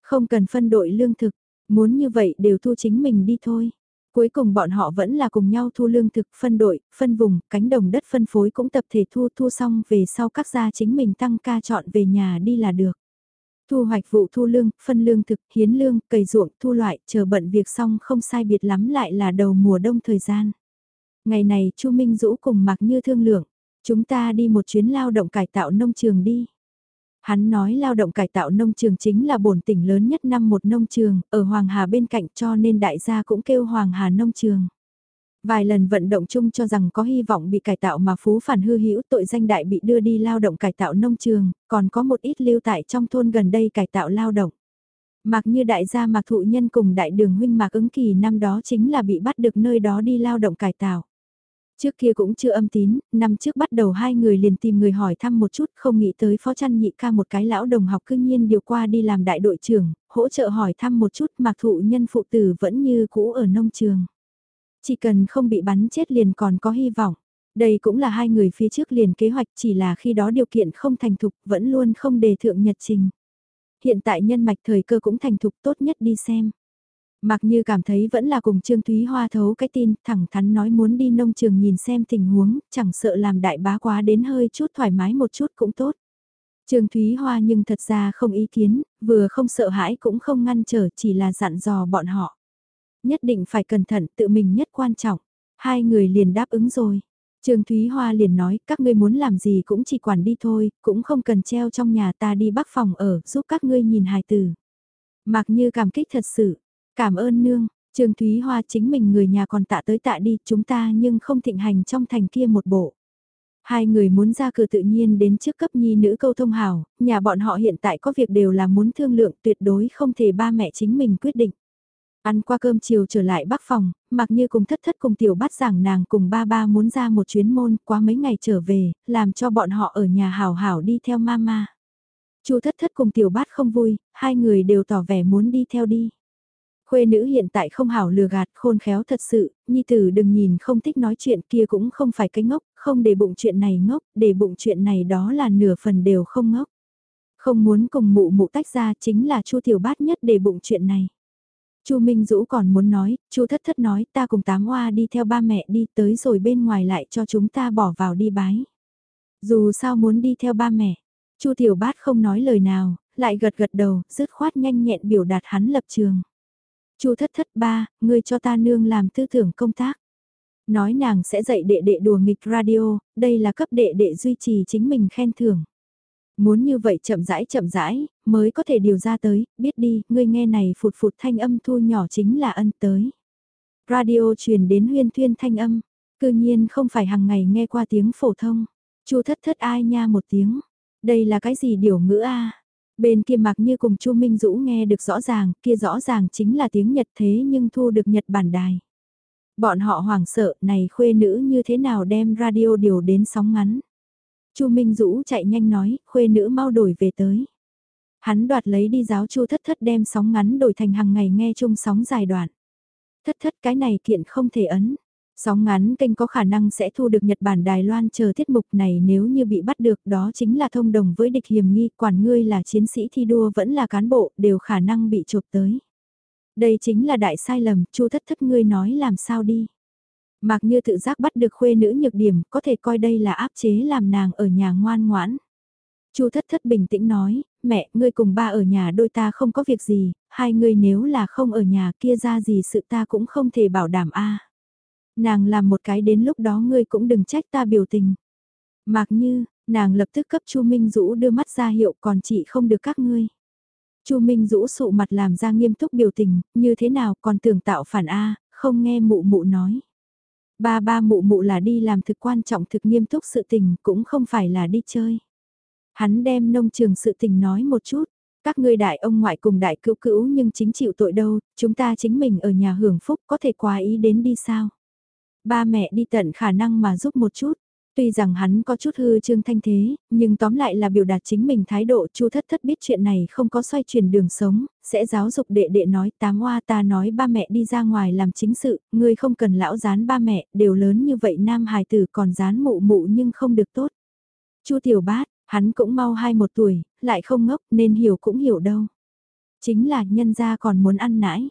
Không cần phân đội lương thực, muốn như vậy đều thu chính mình đi thôi. Cuối cùng bọn họ vẫn là cùng nhau thu lương thực, phân đội, phân vùng, cánh đồng đất phân phối cũng tập thể thu thu xong về sau các gia chính mình tăng ca chọn về nhà đi là được. Thu hoạch vụ thu lương, phân lương thực, hiến lương, cày ruộng, thu loại, chờ bận việc xong không sai biệt lắm lại là đầu mùa đông thời gian. Ngày này Chu Minh Dũ cùng mặc như thương lượng, chúng ta đi một chuyến lao động cải tạo nông trường đi. Hắn nói lao động cải tạo nông trường chính là bổn tỉnh lớn nhất năm một nông trường, ở Hoàng Hà bên cạnh cho nên đại gia cũng kêu Hoàng Hà nông trường. Vài lần vận động chung cho rằng có hy vọng bị cải tạo mà phú phản hư hữu tội danh đại bị đưa đi lao động cải tạo nông trường, còn có một ít lưu tại trong thôn gần đây cải tạo lao động. Mặc như đại gia Mạc Thụ Nhân cùng đại đường huynh Mạc ứng kỳ năm đó chính là bị bắt được nơi đó đi lao động cải tạo. Trước kia cũng chưa âm tín, năm trước bắt đầu hai người liền tìm người hỏi thăm một chút không nghĩ tới phó chăn nhị ca một cái lão đồng học cư nhiên điều qua đi làm đại đội trưởng, hỗ trợ hỏi thăm một chút Mạc Thụ Nhân phụ tử vẫn như cũ ở nông trường. Chỉ cần không bị bắn chết liền còn có hy vọng. Đây cũng là hai người phía trước liền kế hoạch chỉ là khi đó điều kiện không thành thục vẫn luôn không đề thượng nhật trình. Hiện tại nhân mạch thời cơ cũng thành thục tốt nhất đi xem. Mặc như cảm thấy vẫn là cùng Trương Thúy Hoa thấu cái tin, thẳng thắn nói muốn đi nông trường nhìn xem tình huống, chẳng sợ làm đại bá quá đến hơi chút thoải mái một chút cũng tốt. Trương Thúy Hoa nhưng thật ra không ý kiến, vừa không sợ hãi cũng không ngăn trở chỉ là dặn dò bọn họ. Nhất định phải cẩn thận tự mình nhất quan trọng. Hai người liền đáp ứng rồi. Trương Thúy Hoa liền nói các ngươi muốn làm gì cũng chỉ quản đi thôi, cũng không cần treo trong nhà ta đi bắc phòng ở giúp các ngươi nhìn hài tử. Mặc như cảm kích thật sự, cảm ơn nương, Trương Thúy Hoa chính mình người nhà còn tạ tới tạ đi chúng ta nhưng không thịnh hành trong thành kia một bộ. Hai người muốn ra cửa tự nhiên đến trước cấp nhi nữ câu thông hào, nhà bọn họ hiện tại có việc đều là muốn thương lượng tuyệt đối không thể ba mẹ chính mình quyết định. Ăn qua cơm chiều trở lại bắc phòng, mặc như cùng thất thất cùng tiểu bắt giảng nàng cùng ba ba muốn ra một chuyến môn qua mấy ngày trở về, làm cho bọn họ ở nhà hảo hảo đi theo mama. Chu thất thất cùng tiểu bát không vui, hai người đều tỏ vẻ muốn đi theo đi. Khuê nữ hiện tại không hảo lừa gạt khôn khéo thật sự, nhi tử đừng nhìn không thích nói chuyện kia cũng không phải cái ngốc, không để bụng chuyện này ngốc, để bụng chuyện này đó là nửa phần đều không ngốc. Không muốn cùng mụ mụ tách ra chính là chu tiểu bát nhất để bụng chuyện này. Chu Minh Dũ còn muốn nói, Chu Thất Thất nói ta cùng tám hoa đi theo ba mẹ đi tới rồi bên ngoài lại cho chúng ta bỏ vào đi bái. Dù sao muốn đi theo ba mẹ, Chu Tiểu Bát không nói lời nào, lại gật gật đầu, dứt khoát nhanh nhẹn biểu đạt hắn lập trường. Chu Thất Thất ba, ngươi cho ta nương làm tư tưởng công tác. Nói nàng sẽ dạy đệ đệ đùa nghịch radio, đây là cấp đệ đệ duy trì chính mình khen thưởng. Muốn như vậy chậm rãi chậm rãi, mới có thể điều ra tới, biết đi, ngươi nghe này phụt phụt thanh âm thu nhỏ chính là ân tới. Radio truyền đến huyên thuyên thanh âm, cư nhiên không phải hàng ngày nghe qua tiếng phổ thông. Chu thất thất ai nha một tiếng. Đây là cái gì điều ngữ a? Bên kia mặc như cùng Chu Minh Dũ nghe được rõ ràng, kia rõ ràng chính là tiếng Nhật thế nhưng thu được Nhật bản đài. Bọn họ hoảng sợ, này khuê nữ như thế nào đem radio điều đến sóng ngắn. Chu Minh Dũ chạy nhanh nói, khuê nữ mau đổi về tới. Hắn đoạt lấy đi giáo Chu Thất Thất đem sóng ngắn đổi thành hàng ngày nghe chung sóng dài đoạn. Thất Thất cái này kiện không thể ấn. Sóng ngắn kênh có khả năng sẽ thu được Nhật Bản Đài Loan chờ tiết mục này nếu như bị bắt được đó chính là thông đồng với địch hiểm nghi, quản ngươi là chiến sĩ thi đua vẫn là cán bộ, đều khả năng bị chụp tới. Đây chính là đại sai lầm, chu thất thất ngươi nói làm sao đi. Mặc như tự giác bắt được khuê nữ nhược điểm, có thể coi đây là áp chế làm nàng ở nhà ngoan ngoãn. Chu thất thất bình tĩnh nói, mẹ, ngươi cùng ba ở nhà đôi ta không có việc gì, hai ngươi nếu là không ở nhà kia ra gì sự ta cũng không thể bảo đảm a. Nàng làm một cái đến lúc đó ngươi cũng đừng trách ta biểu tình. Mạc như, nàng lập tức cấp Chu Minh Dũ đưa mắt ra hiệu còn chị không được các ngươi. Chu Minh Dũ sụ mặt làm ra nghiêm túc biểu tình, như thế nào còn tưởng tạo phản A, không nghe mụ mụ nói. Ba ba mụ mụ là đi làm thực quan trọng thực nghiêm túc sự tình cũng không phải là đi chơi. Hắn đem nông trường sự tình nói một chút, các ngươi đại ông ngoại cùng đại cữu cữu nhưng chính chịu tội đâu, chúng ta chính mình ở nhà hưởng phúc có thể quá ý đến đi sao. Ba mẹ đi tận khả năng mà giúp một chút. Tuy rằng hắn có chút hư trương thanh thế, nhưng tóm lại là biểu đạt chính mình thái độ chu thất thất biết chuyện này không có xoay chuyển đường sống, sẽ giáo dục đệ đệ nói tám hoa ta nói ba mẹ đi ra ngoài làm chính sự, ngươi không cần lão dán ba mẹ, đều lớn như vậy nam hài tử còn dán mụ mụ nhưng không được tốt. chu tiểu bát, hắn cũng mau hai một tuổi, lại không ngốc nên hiểu cũng hiểu đâu. Chính là nhân gia còn muốn ăn nãi.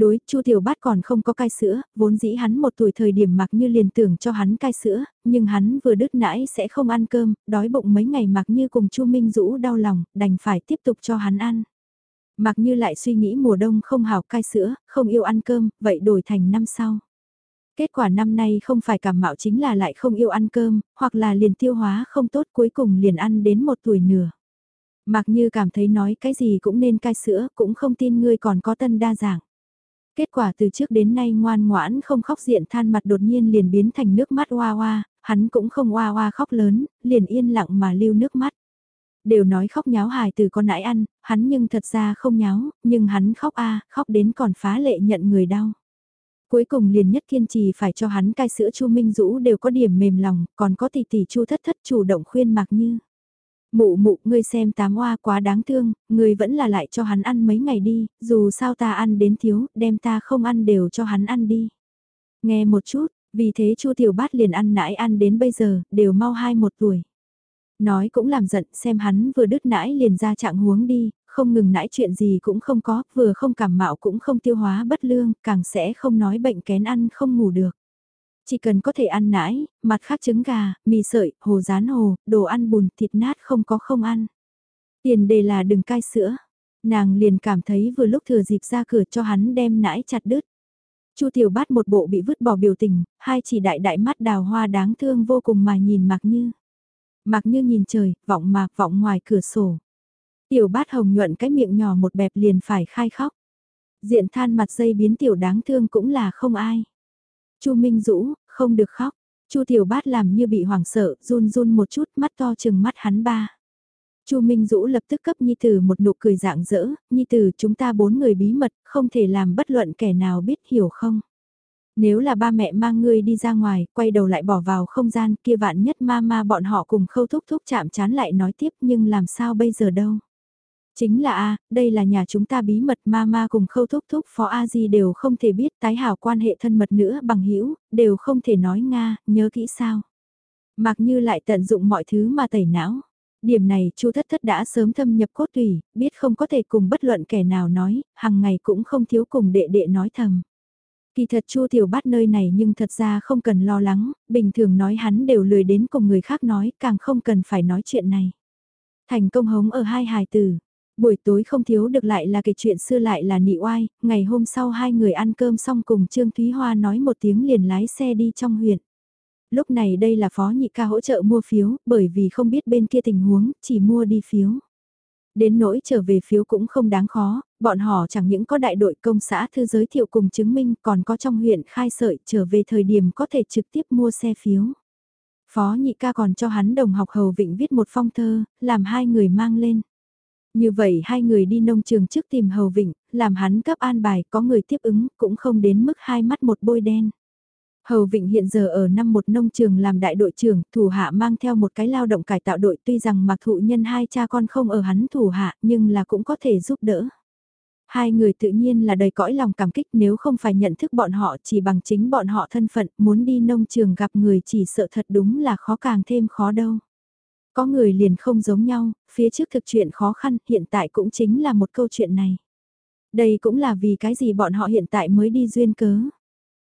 Đối, Chu Tiểu Bát còn không có cai sữa, vốn dĩ hắn một tuổi thời điểm mặc như liền tưởng cho hắn cai sữa, nhưng hắn vừa đứt nãy sẽ không ăn cơm, đói bụng mấy ngày mặc như cùng Chu Minh Dũ đau lòng, đành phải tiếp tục cho hắn ăn. Mặc như lại suy nghĩ mùa đông không hào cai sữa, không yêu ăn cơm, vậy đổi thành năm sau. Kết quả năm nay không phải cảm mạo chính là lại không yêu ăn cơm, hoặc là liền tiêu hóa không tốt cuối cùng liền ăn đến một tuổi nửa. Mặc như cảm thấy nói cái gì cũng nên cai sữa, cũng không tin ngươi còn có tân đa dạng. Kết quả từ trước đến nay ngoan ngoãn không khóc diện than mặt đột nhiên liền biến thành nước mắt hoa hoa, hắn cũng không hoa hoa khóc lớn, liền yên lặng mà lưu nước mắt. Đều nói khóc nháo hài từ con nãi ăn, hắn nhưng thật ra không nháo, nhưng hắn khóc a khóc đến còn phá lệ nhận người đau. Cuối cùng liền nhất kiên trì phải cho hắn cai sữa Chu Minh Dũ đều có điểm mềm lòng, còn có tỷ tỷ Chu thất thất chủ động khuyên Mạc Như. Mụ mụ, ngươi xem tám oa quá đáng thương, ngươi vẫn là lại cho hắn ăn mấy ngày đi, dù sao ta ăn đến thiếu, đem ta không ăn đều cho hắn ăn đi. Nghe một chút, vì thế Chu Tiểu Bát liền ăn nãi ăn đến bây giờ, đều mau hai một tuổi. Nói cũng làm giận xem hắn vừa đứt nãi liền ra trạng huống đi, không ngừng nãi chuyện gì cũng không có, vừa không cảm mạo cũng không tiêu hóa bất lương, càng sẽ không nói bệnh kén ăn không ngủ được. Chỉ cần có thể ăn nãi, mặt khác trứng gà, mì sợi, hồ rán hồ, đồ ăn bùn, thịt nát không có không ăn. Tiền đề là đừng cai sữa. Nàng liền cảm thấy vừa lúc thừa dịp ra cửa cho hắn đem nãi chặt đứt. Chu Tiểu Bát một bộ bị vứt bỏ biểu tình, hai chỉ đại đại mắt đào hoa đáng thương vô cùng mà nhìn Mạc Như. Mạc Như nhìn trời, vọng mạc vọng ngoài cửa sổ. Tiểu Bát hồng nhuận cái miệng nhỏ một bẹp liền phải khai khóc. Diện than mặt dây biến tiểu đáng thương cũng là không ai. Chu Minh Dũ, không được khóc. Chu Tiểu Bát làm như bị hoảng sợ, run run một chút, mắt to chừng mắt hắn ba. Chu Minh Dũ lập tức cấp Nhi Tử một nụ cười dạng dỡ, Nhi Tử chúng ta bốn người bí mật, không thể làm bất luận kẻ nào biết hiểu không. Nếu là ba mẹ mang ngươi đi ra ngoài, quay đầu lại bỏ vào không gian kia vạn nhất ma ma bọn họ cùng khâu thúc thúc chạm chán lại nói tiếp nhưng làm sao bây giờ đâu. Chính là a đây là nhà chúng ta bí mật mama cùng khâu thúc thúc phó A Di đều không thể biết tái hảo quan hệ thân mật nữa bằng hữu đều không thể nói Nga, nhớ kỹ sao. Mặc như lại tận dụng mọi thứ mà tẩy não. Điểm này chu thất thất đã sớm thâm nhập cốt tùy, biết không có thể cùng bất luận kẻ nào nói, hàng ngày cũng không thiếu cùng đệ đệ nói thầm. Kỳ thật Chu Tiểu Bát nơi này nhưng thật ra không cần lo lắng, bình thường nói hắn đều lười đến cùng người khác nói, càng không cần phải nói chuyện này. Thành công hống ở hai hài tử, Buổi tối không thiếu được lại là kể chuyện xưa lại là nị oai, ngày hôm sau hai người ăn cơm xong cùng Trương Thúy Hoa nói một tiếng liền lái xe đi trong huyện. Lúc này đây là phó nhị ca hỗ trợ mua phiếu, bởi vì không biết bên kia tình huống, chỉ mua đi phiếu. Đến nỗi trở về phiếu cũng không đáng khó, bọn họ chẳng những có đại đội công xã thư giới thiệu cùng chứng minh còn có trong huyện khai sợi trở về thời điểm có thể trực tiếp mua xe phiếu. Phó nhị ca còn cho hắn đồng học Hầu Vịnh viết một phong thơ, làm hai người mang lên. Như vậy hai người đi nông trường trước tìm Hầu Vịnh, làm hắn cấp an bài có người tiếp ứng cũng không đến mức hai mắt một bôi đen. Hầu Vịnh hiện giờ ở năm một nông trường làm đại đội trưởng, thủ hạ mang theo một cái lao động cải tạo đội tuy rằng mặc thụ nhân hai cha con không ở hắn thủ hạ nhưng là cũng có thể giúp đỡ. Hai người tự nhiên là đầy cõi lòng cảm kích nếu không phải nhận thức bọn họ chỉ bằng chính bọn họ thân phận muốn đi nông trường gặp người chỉ sợ thật đúng là khó càng thêm khó đâu. Có người liền không giống nhau, phía trước thực chuyện khó khăn hiện tại cũng chính là một câu chuyện này. Đây cũng là vì cái gì bọn họ hiện tại mới đi duyên cớ.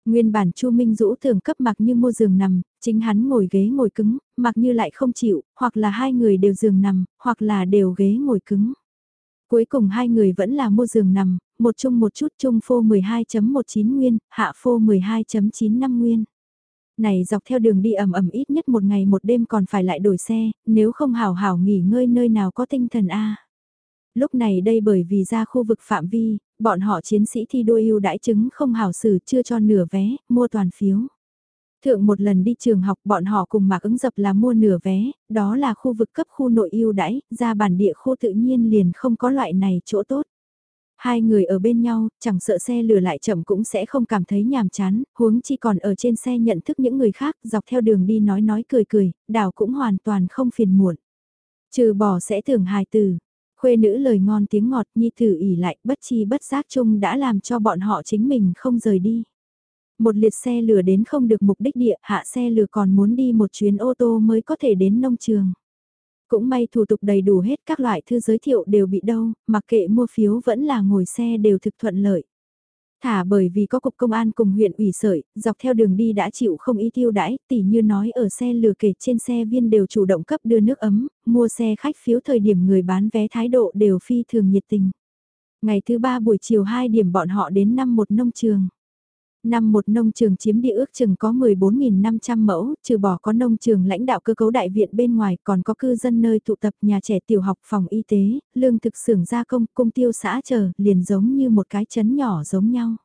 Nguyên bản Chu Minh Dũ thường cấp mặc như mua giường nằm, chính hắn ngồi ghế ngồi cứng, mặc như lại không chịu, hoặc là hai người đều giường nằm, hoặc là đều ghế ngồi cứng. Cuối cùng hai người vẫn là mua giường nằm, một chung một chút chung phô 12.19 nguyên, hạ phô 12.95 nguyên. Này dọc theo đường đi ẩm ẩm ít nhất một ngày một đêm còn phải lại đổi xe, nếu không hảo hảo nghỉ ngơi nơi nào có tinh thần a. Lúc này đây bởi vì ra khu vực phạm vi, bọn họ chiến sĩ thi đua yêu đãi chứng không hảo xử chưa cho nửa vé, mua toàn phiếu. Thượng một lần đi trường học bọn họ cùng mạc ứng dập là mua nửa vé, đó là khu vực cấp khu nội yêu đãi, ra bản địa khu tự nhiên liền không có loại này chỗ tốt. Hai người ở bên nhau, chẳng sợ xe lửa lại chậm cũng sẽ không cảm thấy nhàm chán, huống chi còn ở trên xe nhận thức những người khác, dọc theo đường đi nói nói cười cười, đảo cũng hoàn toàn không phiền muộn. Trừ bỏ sẽ tưởng hài từ, khuê nữ lời ngon tiếng ngọt nhi tử ỉ lại bất chi bất giác chung đã làm cho bọn họ chính mình không rời đi. Một liệt xe lửa đến không được mục đích địa, hạ xe lửa còn muốn đi một chuyến ô tô mới có thể đến nông trường. Cũng may thủ tục đầy đủ hết các loại thư giới thiệu đều bị đâu, mặc kệ mua phiếu vẫn là ngồi xe đều thực thuận lợi. Thả bởi vì có cục công an cùng huyện ủy sợi, dọc theo đường đi đã chịu không y tiêu đãi, tỉ như nói ở xe lừa kể trên xe viên đều chủ động cấp đưa nước ấm, mua xe khách phiếu thời điểm người bán vé thái độ đều phi thường nhiệt tình. Ngày thứ ba buổi chiều 2 điểm bọn họ đến năm một nông trường. Năm một nông trường chiếm địa ước chừng có 14.500 mẫu, trừ bỏ có nông trường lãnh đạo cơ cấu đại viện bên ngoài còn có cư dân nơi tụ tập nhà trẻ tiểu học phòng y tế, lương thực xưởng gia công, cung tiêu xã chờ, liền giống như một cái chấn nhỏ giống nhau.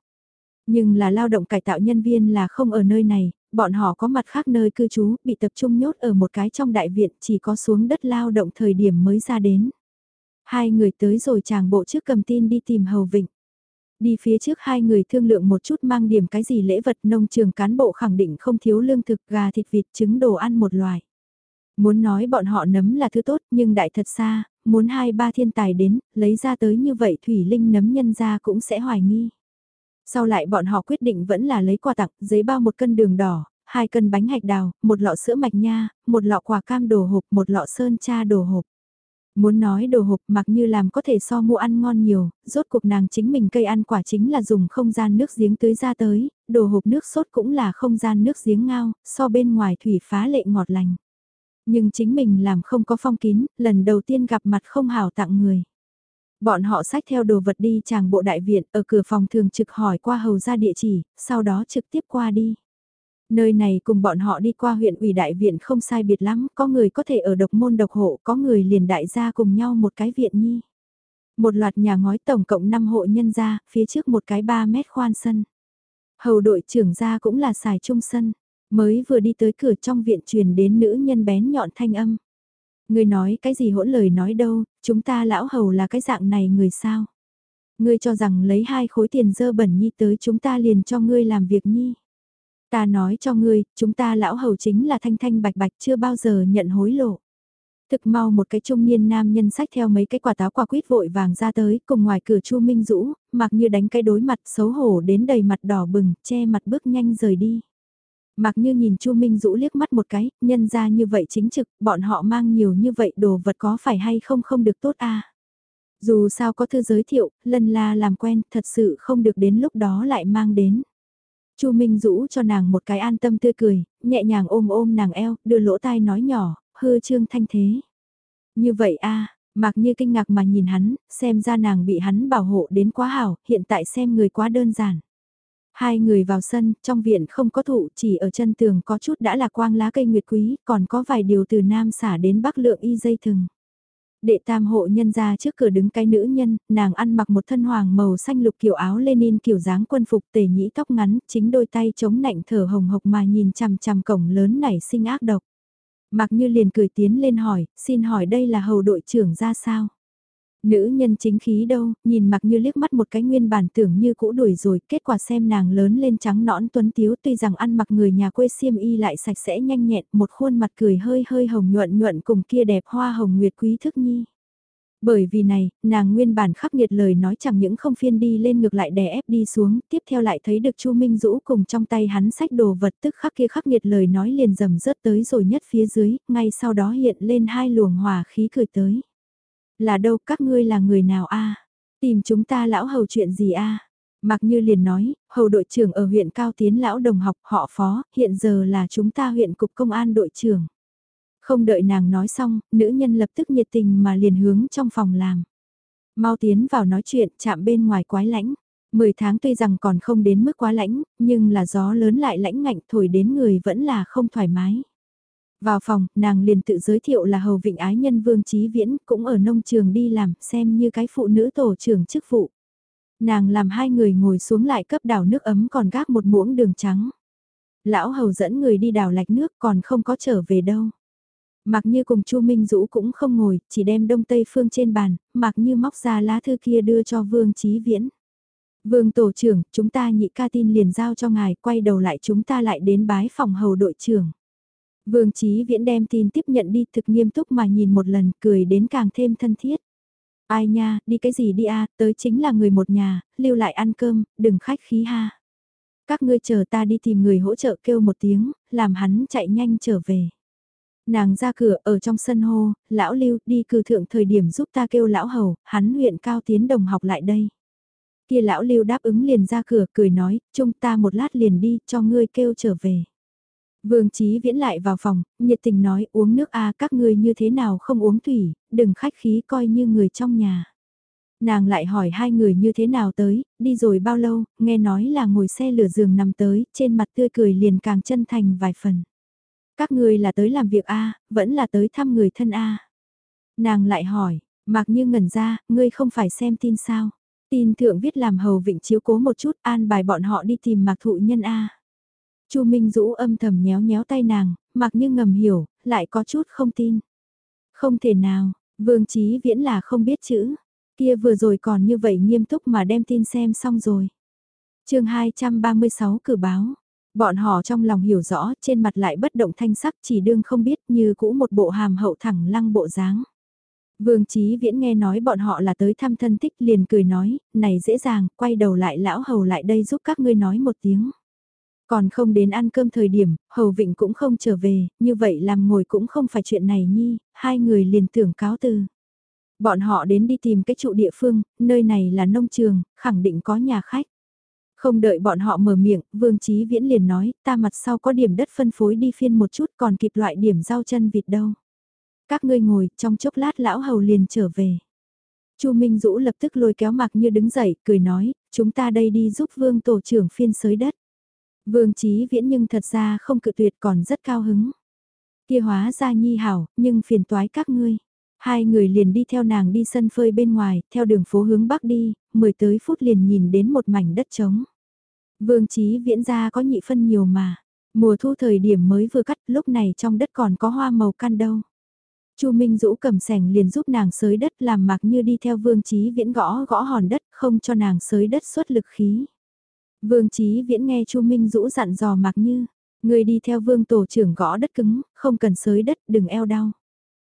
Nhưng là lao động cải tạo nhân viên là không ở nơi này, bọn họ có mặt khác nơi cư trú, bị tập trung nhốt ở một cái trong đại viện chỉ có xuống đất lao động thời điểm mới ra đến. Hai người tới rồi chàng bộ trước cầm tin đi tìm Hầu Vịnh. Đi phía trước hai người thương lượng một chút mang điểm cái gì lễ vật nông trường cán bộ khẳng định không thiếu lương thực gà thịt vịt trứng đồ ăn một loài. Muốn nói bọn họ nấm là thứ tốt nhưng đại thật xa, muốn hai ba thiên tài đến, lấy ra tới như vậy thủy linh nấm nhân ra cũng sẽ hoài nghi. Sau lại bọn họ quyết định vẫn là lấy quà tặng, giấy bao một cân đường đỏ, hai cân bánh hạch đào, một lọ sữa mạch nha, một lọ quả cam đồ hộp, một lọ sơn cha đồ hộp. Muốn nói đồ hộp mặc như làm có thể so mua ăn ngon nhiều, rốt cuộc nàng chính mình cây ăn quả chính là dùng không gian nước giếng tưới ra tới, đồ hộp nước sốt cũng là không gian nước giếng ngao, so bên ngoài thủy phá lệ ngọt lành. Nhưng chính mình làm không có phong kín, lần đầu tiên gặp mặt không hảo tặng người. Bọn họ xách theo đồ vật đi chàng bộ đại viện ở cửa phòng thường trực hỏi qua hầu ra địa chỉ, sau đó trực tiếp qua đi. Nơi này cùng bọn họ đi qua huyện ủy đại viện không sai biệt lắm, có người có thể ở độc môn độc hộ, có người liền đại gia cùng nhau một cái viện nhi. Một loạt nhà ngói tổng cộng 5 hộ nhân gia, phía trước một cái 3 mét khoan sân. Hầu đội trưởng gia cũng là xài trung sân, mới vừa đi tới cửa trong viện truyền đến nữ nhân bén nhọn thanh âm. Người nói cái gì hỗn lời nói đâu, chúng ta lão hầu là cái dạng này người sao? Ngươi cho rằng lấy hai khối tiền dơ bẩn nhi tới chúng ta liền cho ngươi làm việc nhi. Ta nói cho ngươi, chúng ta lão hầu chính là thanh thanh bạch bạch chưa bao giờ nhận hối lộ. Thực mau một cái trung niên nam nhân sách theo mấy cái quả táo quả quýt vội vàng ra tới, cùng ngoài cửa Chu Minh Dũ, mặc như đánh cái đối mặt xấu hổ đến đầy mặt đỏ bừng, che mặt bước nhanh rời đi. Mặc như nhìn Chu Minh Dũ liếc mắt một cái, nhân ra như vậy chính trực, bọn họ mang nhiều như vậy đồ vật có phải hay không không được tốt a Dù sao có thư giới thiệu, lần la làm quen, thật sự không được đến lúc đó lại mang đến. Chu Minh Dũ cho nàng một cái an tâm tươi cười, nhẹ nhàng ôm ôm nàng eo, đưa lỗ tai nói nhỏ, hư trương thanh thế. Như vậy a mặc như kinh ngạc mà nhìn hắn, xem ra nàng bị hắn bảo hộ đến quá hảo, hiện tại xem người quá đơn giản. Hai người vào sân, trong viện không có thụ, chỉ ở chân tường có chút đã là quang lá cây nguyệt quý, còn có vài điều từ nam xả đến bắc lượng y dây thừng. Đệ tam hộ nhân ra trước cửa đứng cái nữ nhân, nàng ăn mặc một thân hoàng màu xanh lục kiểu áo Lenin kiểu dáng quân phục tề nhĩ tóc ngắn, chính đôi tay chống nạnh thở hồng hộc mà nhìn chằm chằm cổng lớn nảy sinh ác độc. Mặc như liền cười tiến lên hỏi, xin hỏi đây là hầu đội trưởng ra sao? Nữ nhân chính khí đâu, nhìn mặc như liếc mắt một cái nguyên bản tưởng như cũ đuổi rồi, kết quả xem nàng lớn lên trắng nõn tuấn tiếu tuy rằng ăn mặc người nhà quê xiêm y lại sạch sẽ nhanh nhẹn, một khuôn mặt cười hơi hơi hồng nhuận nhuận cùng kia đẹp hoa hồng nguyệt quý thức nhi. Bởi vì này, nàng nguyên bản khắc nghiệt lời nói chẳng những không phiên đi lên ngược lại đè ép đi xuống, tiếp theo lại thấy được Chu Minh Dũ cùng trong tay hắn sách đồ vật tức khắc kia khắc nghiệt lời nói liền dầm rớt tới rồi nhất phía dưới, ngay sau đó hiện lên hai luồng hòa khí cười tới. Là đâu các ngươi là người nào a Tìm chúng ta lão hầu chuyện gì a Mặc như liền nói, hầu đội trưởng ở huyện Cao Tiến lão đồng học họ phó, hiện giờ là chúng ta huyện cục công an đội trưởng. Không đợi nàng nói xong, nữ nhân lập tức nhiệt tình mà liền hướng trong phòng làm. Mau tiến vào nói chuyện, chạm bên ngoài quái lãnh. Mười tháng tuy rằng còn không đến mức quá lãnh, nhưng là gió lớn lại lãnh ngạnh thổi đến người vẫn là không thoải mái. Vào phòng, nàng liền tự giới thiệu là hầu vịnh ái nhân Vương Trí Viễn, cũng ở nông trường đi làm, xem như cái phụ nữ tổ trưởng chức vụ. Nàng làm hai người ngồi xuống lại cấp đảo nước ấm còn gác một muỗng đường trắng. Lão hầu dẫn người đi đào lạch nước còn không có trở về đâu. Mặc như cùng Chu Minh Dũ cũng không ngồi, chỉ đem đông tây phương trên bàn, mặc như móc ra lá thư kia đưa cho Vương Trí Viễn. Vương tổ trưởng, chúng ta nhị ca tin liền giao cho ngài, quay đầu lại chúng ta lại đến bái phòng hầu đội trưởng. Vương Chí Viễn đem tin tiếp nhận đi thực nghiêm túc mà nhìn một lần cười đến càng thêm thân thiết. Ai nha, đi cái gì đi a tới chính là người một nhà, lưu lại ăn cơm, đừng khách khí ha. Các ngươi chờ ta đi tìm người hỗ trợ kêu một tiếng, làm hắn chạy nhanh trở về. Nàng ra cửa ở trong sân hô, lão lưu đi cử thượng thời điểm giúp ta kêu lão hầu, hắn huyện cao tiến đồng học lại đây. Kia lão lưu đáp ứng liền ra cửa cười nói, chúng ta một lát liền đi cho ngươi kêu trở về. Vương Chí Viễn lại vào phòng, nhiệt tình nói uống nước a các ngươi như thế nào không uống thủy, đừng khách khí coi như người trong nhà. Nàng lại hỏi hai người như thế nào tới, đi rồi bao lâu, nghe nói là ngồi xe lửa giường nằm tới, trên mặt tươi cười liền càng chân thành vài phần. Các ngươi là tới làm việc a vẫn là tới thăm người thân a Nàng lại hỏi, mặc như ngẩn ra, ngươi không phải xem tin sao. Tin thượng viết làm hầu vịnh chiếu cố một chút an bài bọn họ đi tìm mạc thụ nhân a Chu Minh Dũ âm thầm nhéo nhéo tay nàng, mặc như ngầm hiểu, lại có chút không tin. Không thể nào, Vương Chí Viễn là không biết chữ, kia vừa rồi còn như vậy nghiêm túc mà đem tin xem xong rồi. chương 236 cử báo, bọn họ trong lòng hiểu rõ, trên mặt lại bất động thanh sắc chỉ đương không biết như cũ một bộ hàm hậu thẳng lăng bộ dáng. Vương Chí Viễn nghe nói bọn họ là tới thăm thân thích liền cười nói, này dễ dàng, quay đầu lại lão hầu lại đây giúp các ngươi nói một tiếng. Còn không đến ăn cơm thời điểm, Hầu Vịnh cũng không trở về, như vậy làm ngồi cũng không phải chuyện này nhi, hai người liền tưởng cáo từ. Bọn họ đến đi tìm cái trụ địa phương, nơi này là nông trường, khẳng định có nhà khách. Không đợi bọn họ mở miệng, Vương Chí Viễn liền nói, ta mặt sau có điểm đất phân phối đi phiên một chút còn kịp loại điểm rau chân vịt đâu. Các ngươi ngồi, trong chốc lát lão hầu liền trở về. Chu Minh Dũ lập tức lôi kéo mặc như đứng dậy, cười nói, chúng ta đây đi giúp Vương tổ trưởng phiên sới đất. Vương Chí Viễn nhưng thật ra không cự tuyệt còn rất cao hứng. Kia hóa ra nhi hảo, nhưng phiền toái các ngươi. Hai người liền đi theo nàng đi sân phơi bên ngoài, theo đường phố hướng bắc đi, mười tới phút liền nhìn đến một mảnh đất trống. Vương Chí Viễn ra có nhị phân nhiều mà. Mùa thu thời điểm mới vừa cắt, lúc này trong đất còn có hoa màu căn đâu. Chu Minh Dũ cầm sẻng liền giúp nàng sới đất làm mặc như đi theo Vương Chí Viễn gõ gõ hòn đất, không cho nàng sới đất xuất lực khí. Vương Chí Viễn nghe Chu Minh Dũ dặn dò mặc như, người đi theo Vương tổ trưởng gõ đất cứng, không cần sới đất, đừng eo đau.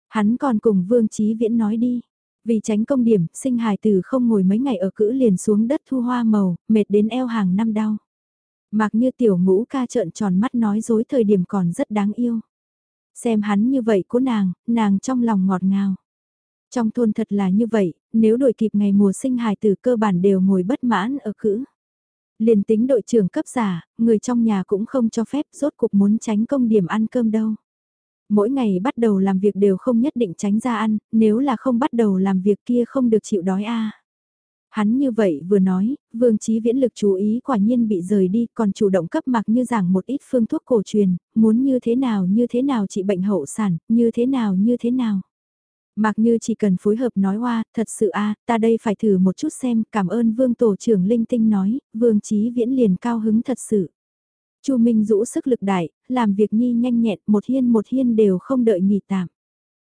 Hắn còn cùng Vương Chí Viễn nói đi, vì tránh công điểm, sinh hài tử không ngồi mấy ngày ở cữ liền xuống đất thu hoa màu, mệt đến eo hàng năm đau. Mặc như tiểu ngũ ca trợn tròn mắt nói dối thời điểm còn rất đáng yêu. Xem hắn như vậy của nàng, nàng trong lòng ngọt ngào. Trong thôn thật là như vậy, nếu đổi kịp ngày mùa sinh hài tử cơ bản đều ngồi bất mãn ở cữ. Liền tính đội trưởng cấp giả, người trong nhà cũng không cho phép rốt cuộc muốn tránh công điểm ăn cơm đâu. Mỗi ngày bắt đầu làm việc đều không nhất định tránh ra ăn, nếu là không bắt đầu làm việc kia không được chịu đói a. Hắn như vậy vừa nói, Vương Chí Viễn lực chú ý quả nhiên bị rời đi, còn chủ động cấp mặc như giảng một ít phương thuốc cổ truyền, muốn như thế nào như thế nào trị bệnh hậu sản, như thế nào như thế nào. Mặc như chỉ cần phối hợp nói hoa, thật sự a ta đây phải thử một chút xem, cảm ơn Vương Tổ trưởng Linh Tinh nói, Vương Chí Viễn liền cao hứng thật sự. Chu Minh rũ sức lực đại, làm việc nhi nhanh nhẹn, một hiên một hiên đều không đợi nghỉ tạm.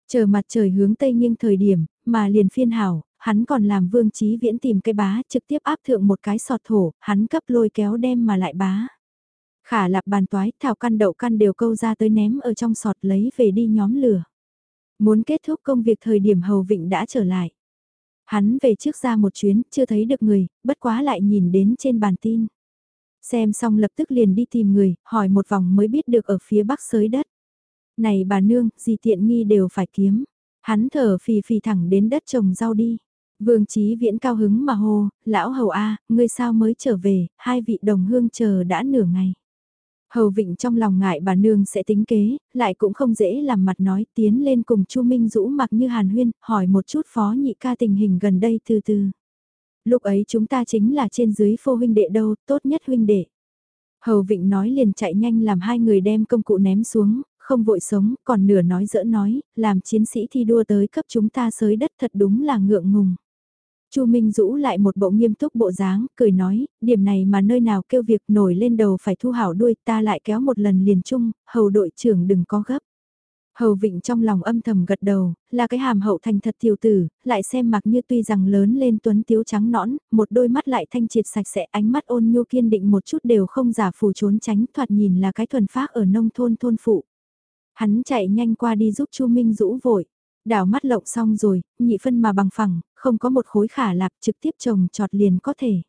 Chờ mặt trời hướng tây nghiêng thời điểm, mà liền phiên hảo, hắn còn làm vương trí viễn tìm cái bá trực tiếp áp thượng một cái sọt thổ, hắn cấp lôi kéo đem mà lại bá. Khả lạp bàn toái, thảo căn đậu căn đều câu ra tới ném ở trong sọt lấy về đi nhóm lửa. Muốn kết thúc công việc thời điểm hầu vịnh đã trở lại. Hắn về trước ra một chuyến, chưa thấy được người, bất quá lại nhìn đến trên bàn tin. Xem xong lập tức liền đi tìm người, hỏi một vòng mới biết được ở phía bắc sới đất. Này bà nương, gì tiện nghi đều phải kiếm. Hắn thở phì phì thẳng đến đất trồng rau đi. Vương Chí Viễn cao hứng mà hô, lão hầu A, ngươi sao mới trở về, hai vị đồng hương chờ đã nửa ngày. Hầu Vịnh trong lòng ngại bà nương sẽ tính kế, lại cũng không dễ làm mặt nói tiến lên cùng Chu Minh Dũ mặc như Hàn Huyên, hỏi một chút phó nhị ca tình hình gần đây từ từ. Lúc ấy chúng ta chính là trên dưới phô huynh đệ đâu, tốt nhất huynh đệ. Hầu Vịnh nói liền chạy nhanh làm hai người đem công cụ ném xuống, không vội sống, còn nửa nói dỡ nói, làm chiến sĩ thi đua tới cấp chúng ta sới đất thật đúng là ngượng ngùng. Chu Minh Dũ lại một bộ nghiêm túc bộ dáng, cười nói, điểm này mà nơi nào kêu việc nổi lên đầu phải thu hảo đuôi ta lại kéo một lần liền chung, hầu đội trưởng đừng có gấp. Hầu Vịnh trong lòng âm thầm gật đầu, là cái hàm hậu thành thật tiểu tử, lại xem mặc như tuy rằng lớn lên tuấn tiếu trắng nõn, một đôi mắt lại thanh triệt sạch sẽ ánh mắt ôn nhu kiên định một chút đều không giả phù trốn tránh thoạt nhìn là cái thuần phác ở nông thôn thôn phụ. Hắn chạy nhanh qua đi giúp Chu Minh Dũ vội. Đảo mắt lộng xong rồi, nhị phân mà bằng phẳng, không có một khối khả lạp trực tiếp trồng trọt liền có thể.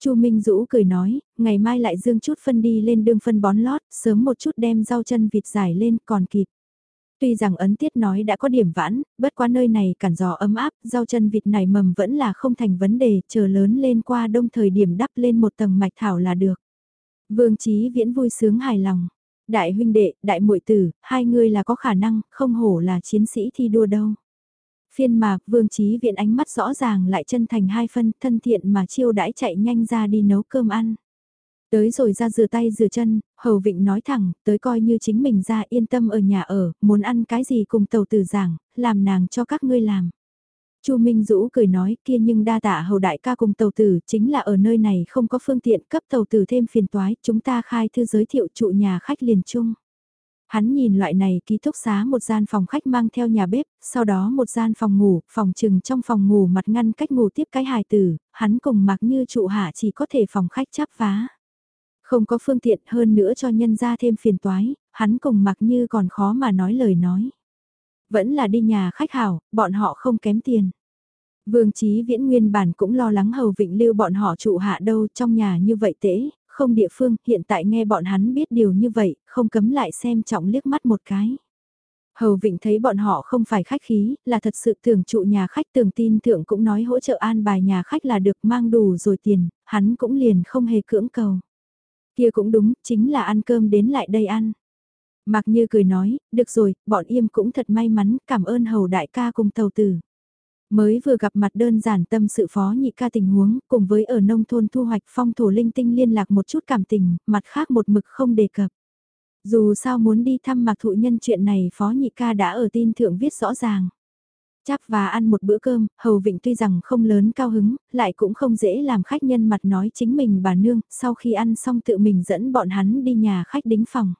Chu Minh Dũ cười nói, ngày mai lại dương chút phân đi lên đương phân bón lót, sớm một chút đem rau chân vịt giải lên còn kịp. Tuy rằng ấn tiết nói đã có điểm vãn, bất quá nơi này cản gió ấm áp, rau chân vịt này mầm vẫn là không thành vấn đề, chờ lớn lên qua đông thời điểm đắp lên một tầng mạch thảo là được. Vương Chí Viễn vui sướng hài lòng. Đại huynh đệ, đại muội tử, hai người là có khả năng, không hổ là chiến sĩ thi đua đâu. Phiên mà Vương Chí viện ánh mắt rõ ràng lại chân thành hai phân, thân thiện mà chiêu đãi chạy nhanh ra đi nấu cơm ăn. Tới rồi ra rửa tay rửa chân, Hầu Vịnh nói thẳng, tới coi như chính mình ra yên tâm ở nhà ở, muốn ăn cái gì cùng tàu tử giảng, làm nàng cho các ngươi làm. Chu Minh Dũ cười nói kia nhưng đa tạ hầu đại ca cùng tàu tử chính là ở nơi này không có phương tiện cấp tàu tử thêm phiền toái, chúng ta khai thư giới thiệu trụ nhà khách liền chung. Hắn nhìn loại này ký túc xá một gian phòng khách mang theo nhà bếp, sau đó một gian phòng ngủ, phòng trừng trong phòng ngủ mặt ngăn cách ngủ tiếp cái hài tử, hắn cùng mặc như trụ hạ chỉ có thể phòng khách chắp vá. Không có phương tiện hơn nữa cho nhân ra thêm phiền toái, hắn cùng mặc như còn khó mà nói lời nói. Vẫn là đi nhà khách hảo, bọn họ không kém tiền. Vương Chí Viễn nguyên bản cũng lo lắng Hầu Vịnh lưu bọn họ trụ hạ đâu trong nhà như vậy tễ, không địa phương, hiện tại nghe bọn hắn biết điều như vậy, không cấm lại xem trọng liếc mắt một cái. Hầu Vịnh thấy bọn họ không phải khách khí, là thật sự tưởng trụ nhà khách tưởng tin thượng cũng nói hỗ trợ an bài nhà khách là được mang đủ rồi tiền, hắn cũng liền không hề cưỡng cầu. Kia cũng đúng, chính là ăn cơm đến lại đây ăn. Mạc Như cười nói, được rồi, bọn im cũng thật may mắn, cảm ơn hầu đại ca cùng tàu tử. Mới vừa gặp mặt đơn giản tâm sự phó nhị ca tình huống, cùng với ở nông thôn thu hoạch phong thổ linh tinh liên lạc một chút cảm tình, mặt khác một mực không đề cập. Dù sao muốn đi thăm mạc thụ nhân chuyện này phó nhị ca đã ở tin thượng viết rõ ràng. Chắp và ăn một bữa cơm, Hầu Vịnh tuy rằng không lớn cao hứng, lại cũng không dễ làm khách nhân mặt nói chính mình bà nương, sau khi ăn xong tự mình dẫn bọn hắn đi nhà khách đính phòng.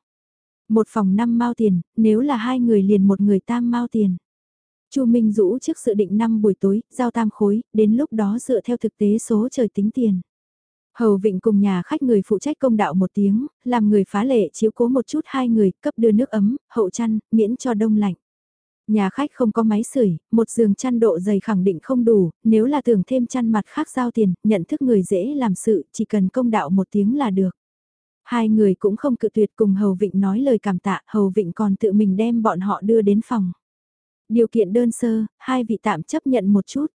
Một phòng năm mao tiền, nếu là hai người liền một người tam mao tiền. Chu Minh Dũ trước sự định năm buổi tối, giao tam khối, đến lúc đó dựa theo thực tế số trời tính tiền. Hầu Vịnh cùng nhà khách người phụ trách công đạo một tiếng, làm người phá lệ chiếu cố một chút hai người, cấp đưa nước ấm, hậu chăn, miễn cho đông lạnh. Nhà khách không có máy sưởi, một giường chăn độ dày khẳng định không đủ, nếu là tưởng thêm chăn mặt khác giao tiền, nhận thức người dễ làm sự, chỉ cần công đạo một tiếng là được. Hai người cũng không cự tuyệt cùng Hầu Vịnh nói lời cảm tạ, Hầu Vịnh còn tự mình đem bọn họ đưa đến phòng. Điều kiện đơn sơ, hai vị tạm chấp nhận một chút.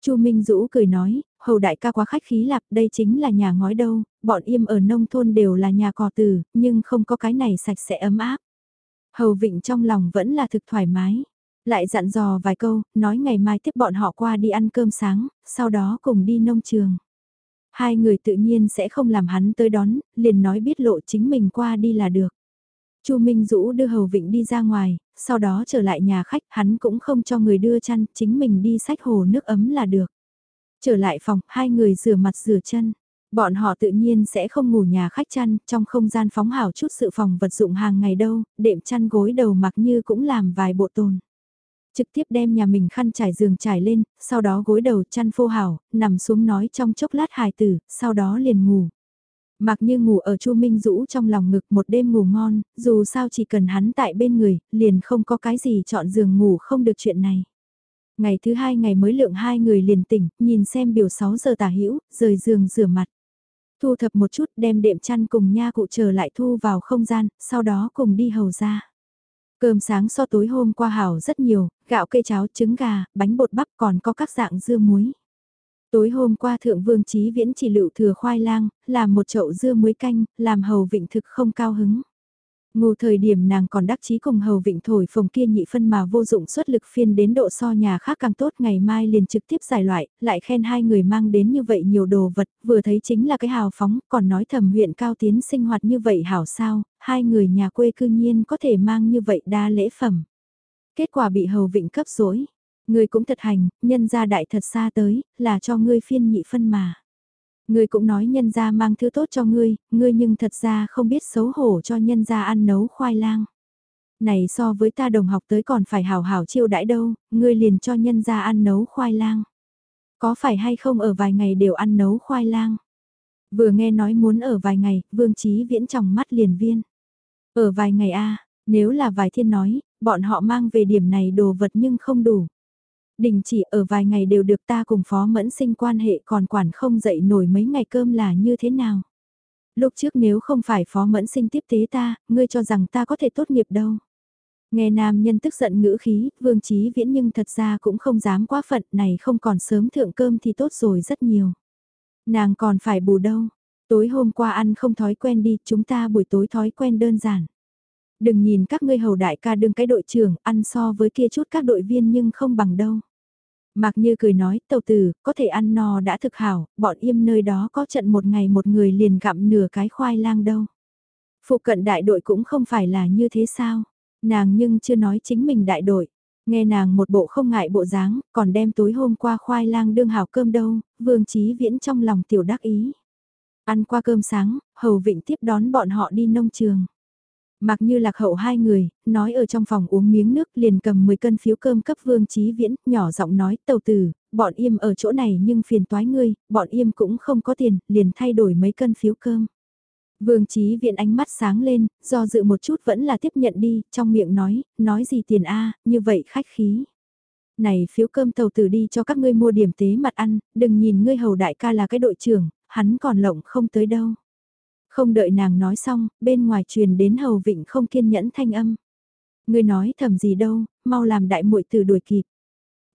Chu Minh Dũ cười nói, hầu đại ca quá khách khí lạp, đây chính là nhà ngói đâu, bọn im ở nông thôn đều là nhà cò từ, nhưng không có cái này sạch sẽ ấm áp. Hầu Vịnh trong lòng vẫn là thực thoải mái. Lại dặn dò vài câu, nói ngày mai tiếp bọn họ qua đi ăn cơm sáng, sau đó cùng đi nông trường. Hai người tự nhiên sẽ không làm hắn tới đón, liền nói biết lộ chính mình qua đi là được. Chu Minh Dũ đưa Hầu Vịnh đi ra ngoài, sau đó trở lại nhà khách, hắn cũng không cho người đưa chăn, chính mình đi sách hồ nước ấm là được. Trở lại phòng, hai người rửa mặt rửa chân. Bọn họ tự nhiên sẽ không ngủ nhà khách chăn, trong không gian phóng hảo chút sự phòng vật dụng hàng ngày đâu, đệm chăn gối đầu mặc như cũng làm vài bộ tồn. Trực tiếp đem nhà mình khăn trải giường trải lên, sau đó gối đầu chăn phô hảo, nằm xuống nói trong chốc lát hài tử, sau đó liền ngủ. Mặc như ngủ ở Chu Minh Dũ trong lòng ngực một đêm ngủ ngon, dù sao chỉ cần hắn tại bên người, liền không có cái gì chọn giường ngủ không được chuyện này. Ngày thứ hai ngày mới lượng hai người liền tỉnh, nhìn xem biểu 6 giờ tả hữu rời giường rửa mặt. Thu thập một chút đem đệm chăn cùng nha cụ trở lại thu vào không gian, sau đó cùng đi hầu ra. Cơm sáng so tối hôm qua hảo rất nhiều, gạo cây cháo, trứng gà, bánh bột bắp còn có các dạng dưa muối. Tối hôm qua Thượng Vương Chí Viễn chỉ lựu thừa khoai lang, làm một chậu dưa muối canh, làm hầu vịnh thực không cao hứng. Ngủ thời điểm nàng còn đắc chí cùng hầu vịnh thổi phồng kia nhị phân mà vô dụng xuất lực phiên đến độ so nhà khác càng tốt ngày mai liền trực tiếp giải loại, lại khen hai người mang đến như vậy nhiều đồ vật, vừa thấy chính là cái hào phóng, còn nói thầm huyện cao tiến sinh hoạt như vậy hảo sao, hai người nhà quê cư nhiên có thể mang như vậy đa lễ phẩm. Kết quả bị hầu vịnh cấp dối Ngươi cũng thật hành, nhân gia đại thật xa tới, là cho ngươi phiên nhị phân mà. Ngươi cũng nói nhân gia mang thứ tốt cho ngươi, ngươi nhưng thật ra không biết xấu hổ cho nhân gia ăn nấu khoai lang. Này so với ta đồng học tới còn phải hào hảo chiêu đãi đâu, ngươi liền cho nhân gia ăn nấu khoai lang. Có phải hay không ở vài ngày đều ăn nấu khoai lang? Vừa nghe nói muốn ở vài ngày, vương trí viễn trong mắt liền viên. Ở vài ngày a nếu là vài thiên nói, bọn họ mang về điểm này đồ vật nhưng không đủ. Đình chỉ ở vài ngày đều được ta cùng phó mẫn sinh quan hệ còn quản không dậy nổi mấy ngày cơm là như thế nào. Lúc trước nếu không phải phó mẫn sinh tiếp tế ta, ngươi cho rằng ta có thể tốt nghiệp đâu. Nghe nam nhân tức giận ngữ khí, Vương trí Viễn nhưng thật ra cũng không dám quá phận này không còn sớm thượng cơm thì tốt rồi rất nhiều. Nàng còn phải bù đâu, tối hôm qua ăn không thói quen đi, chúng ta buổi tối thói quen đơn giản. Đừng nhìn các ngươi hầu đại ca đương cái đội trưởng, ăn so với kia chút các đội viên nhưng không bằng đâu. Mạc Như cười nói, tàu tử, có thể ăn no đã thực hảo, bọn im nơi đó có trận một ngày một người liền gặm nửa cái khoai lang đâu. Phụ cận đại đội cũng không phải là như thế sao, nàng nhưng chưa nói chính mình đại đội. Nghe nàng một bộ không ngại bộ dáng, còn đem tối hôm qua khoai lang đương hảo cơm đâu, vương trí viễn trong lòng tiểu đắc ý. Ăn qua cơm sáng, Hầu Vịnh tiếp đón bọn họ đi nông trường. Mặc như lạc hậu hai người, nói ở trong phòng uống miếng nước liền cầm 10 cân phiếu cơm cấp vương trí viễn, nhỏ giọng nói tàu tử, bọn im ở chỗ này nhưng phiền toái ngươi, bọn im cũng không có tiền, liền thay đổi mấy cân phiếu cơm. Vương trí viễn ánh mắt sáng lên, do dự một chút vẫn là tiếp nhận đi, trong miệng nói, nói gì tiền a như vậy khách khí. Này phiếu cơm tàu tử đi cho các ngươi mua điểm tế mặt ăn, đừng nhìn ngươi hầu đại ca là cái đội trưởng, hắn còn lộng không tới đâu. Không đợi nàng nói xong, bên ngoài truyền đến hầu vịnh không kiên nhẫn thanh âm. Người nói thầm gì đâu, mau làm đại muội từ đuổi kịp.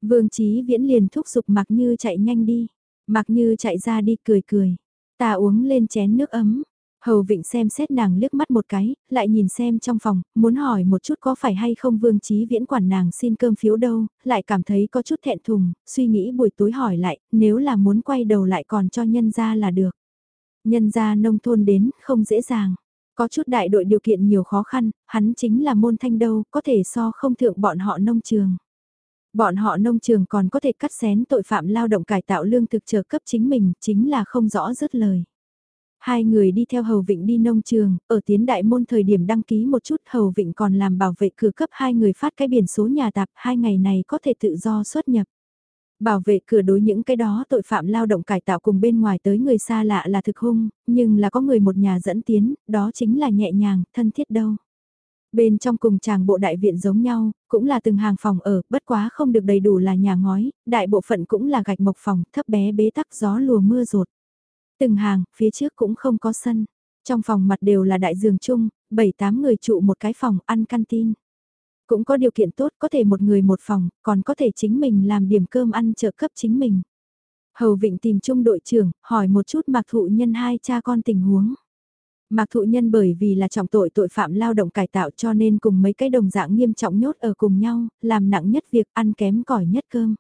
Vương Chí Viễn liền thúc giục Mạc Như chạy nhanh đi. Mạc Như chạy ra đi cười cười. Ta uống lên chén nước ấm. Hầu Vịnh xem xét nàng liếc mắt một cái, lại nhìn xem trong phòng, muốn hỏi một chút có phải hay không Vương Chí Viễn quản nàng xin cơm phiếu đâu, lại cảm thấy có chút thẹn thùng, suy nghĩ buổi tối hỏi lại, nếu là muốn quay đầu lại còn cho nhân ra là được. Nhân ra nông thôn đến, không dễ dàng. Có chút đại đội điều kiện nhiều khó khăn, hắn chính là môn thanh đâu, có thể so không thượng bọn họ nông trường. Bọn họ nông trường còn có thể cắt xén tội phạm lao động cải tạo lương thực trợ cấp chính mình, chính là không rõ dứt lời. Hai người đi theo Hầu Vịnh đi nông trường, ở tiến đại môn thời điểm đăng ký một chút Hầu Vịnh còn làm bảo vệ cửa cấp hai người phát cái biển số nhà tạp, hai ngày này có thể tự do xuất nhập. Bảo vệ cửa đối những cái đó tội phạm lao động cải tạo cùng bên ngoài tới người xa lạ là thực hung, nhưng là có người một nhà dẫn tiến, đó chính là nhẹ nhàng, thân thiết đâu. Bên trong cùng chàng bộ đại viện giống nhau, cũng là từng hàng phòng ở, bất quá không được đầy đủ là nhà ngói, đại bộ phận cũng là gạch mộc phòng, thấp bé bế tắc gió lùa mưa rột. Từng hàng, phía trước cũng không có sân. Trong phòng mặt đều là đại giường chung, 7-8 người trụ một cái phòng ăn canteen. Cũng có điều kiện tốt có thể một người một phòng, còn có thể chính mình làm điểm cơm ăn trợ cấp chính mình. Hầu Vịnh tìm trung đội trưởng, hỏi một chút Mạc Thụ Nhân hai cha con tình huống. Mạc Thụ Nhân bởi vì là trọng tội tội phạm lao động cải tạo cho nên cùng mấy cái đồng dạng nghiêm trọng nhốt ở cùng nhau, làm nặng nhất việc ăn kém cỏi nhất cơm.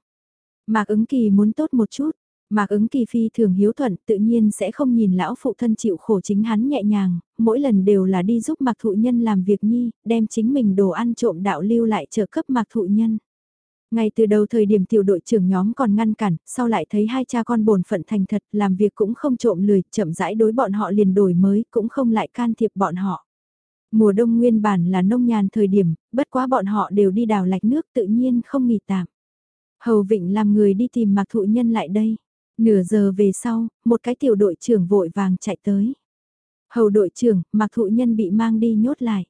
Mạc ứng kỳ muốn tốt một chút, Mạc ứng kỳ phi thường hiếu thuận tự nhiên sẽ không nhìn lão phụ thân chịu khổ chính hắn nhẹ nhàng, mỗi lần đều là đi giúp mạc thụ nhân làm việc nhi, đem chính mình đồ ăn trộm đạo lưu lại trợ cấp mạc thụ nhân. Ngay từ đầu thời điểm tiểu đội trưởng nhóm còn ngăn cản, sau lại thấy hai cha con bổn phận thành thật, làm việc cũng không trộm lười, chậm rãi đối bọn họ liền đổi mới, cũng không lại can thiệp bọn họ. Mùa đông nguyên bản là nông nhàn thời điểm, bất quá bọn họ đều đi đào lạch nước tự nhiên không nghỉ tạm. Hầu Vịnh làm người đi tìm mạc thụ nhân lại đây. Nửa giờ về sau, một cái tiểu đội trưởng vội vàng chạy tới. Hầu đội trưởng, mặc thụ nhân bị mang đi nhốt lại.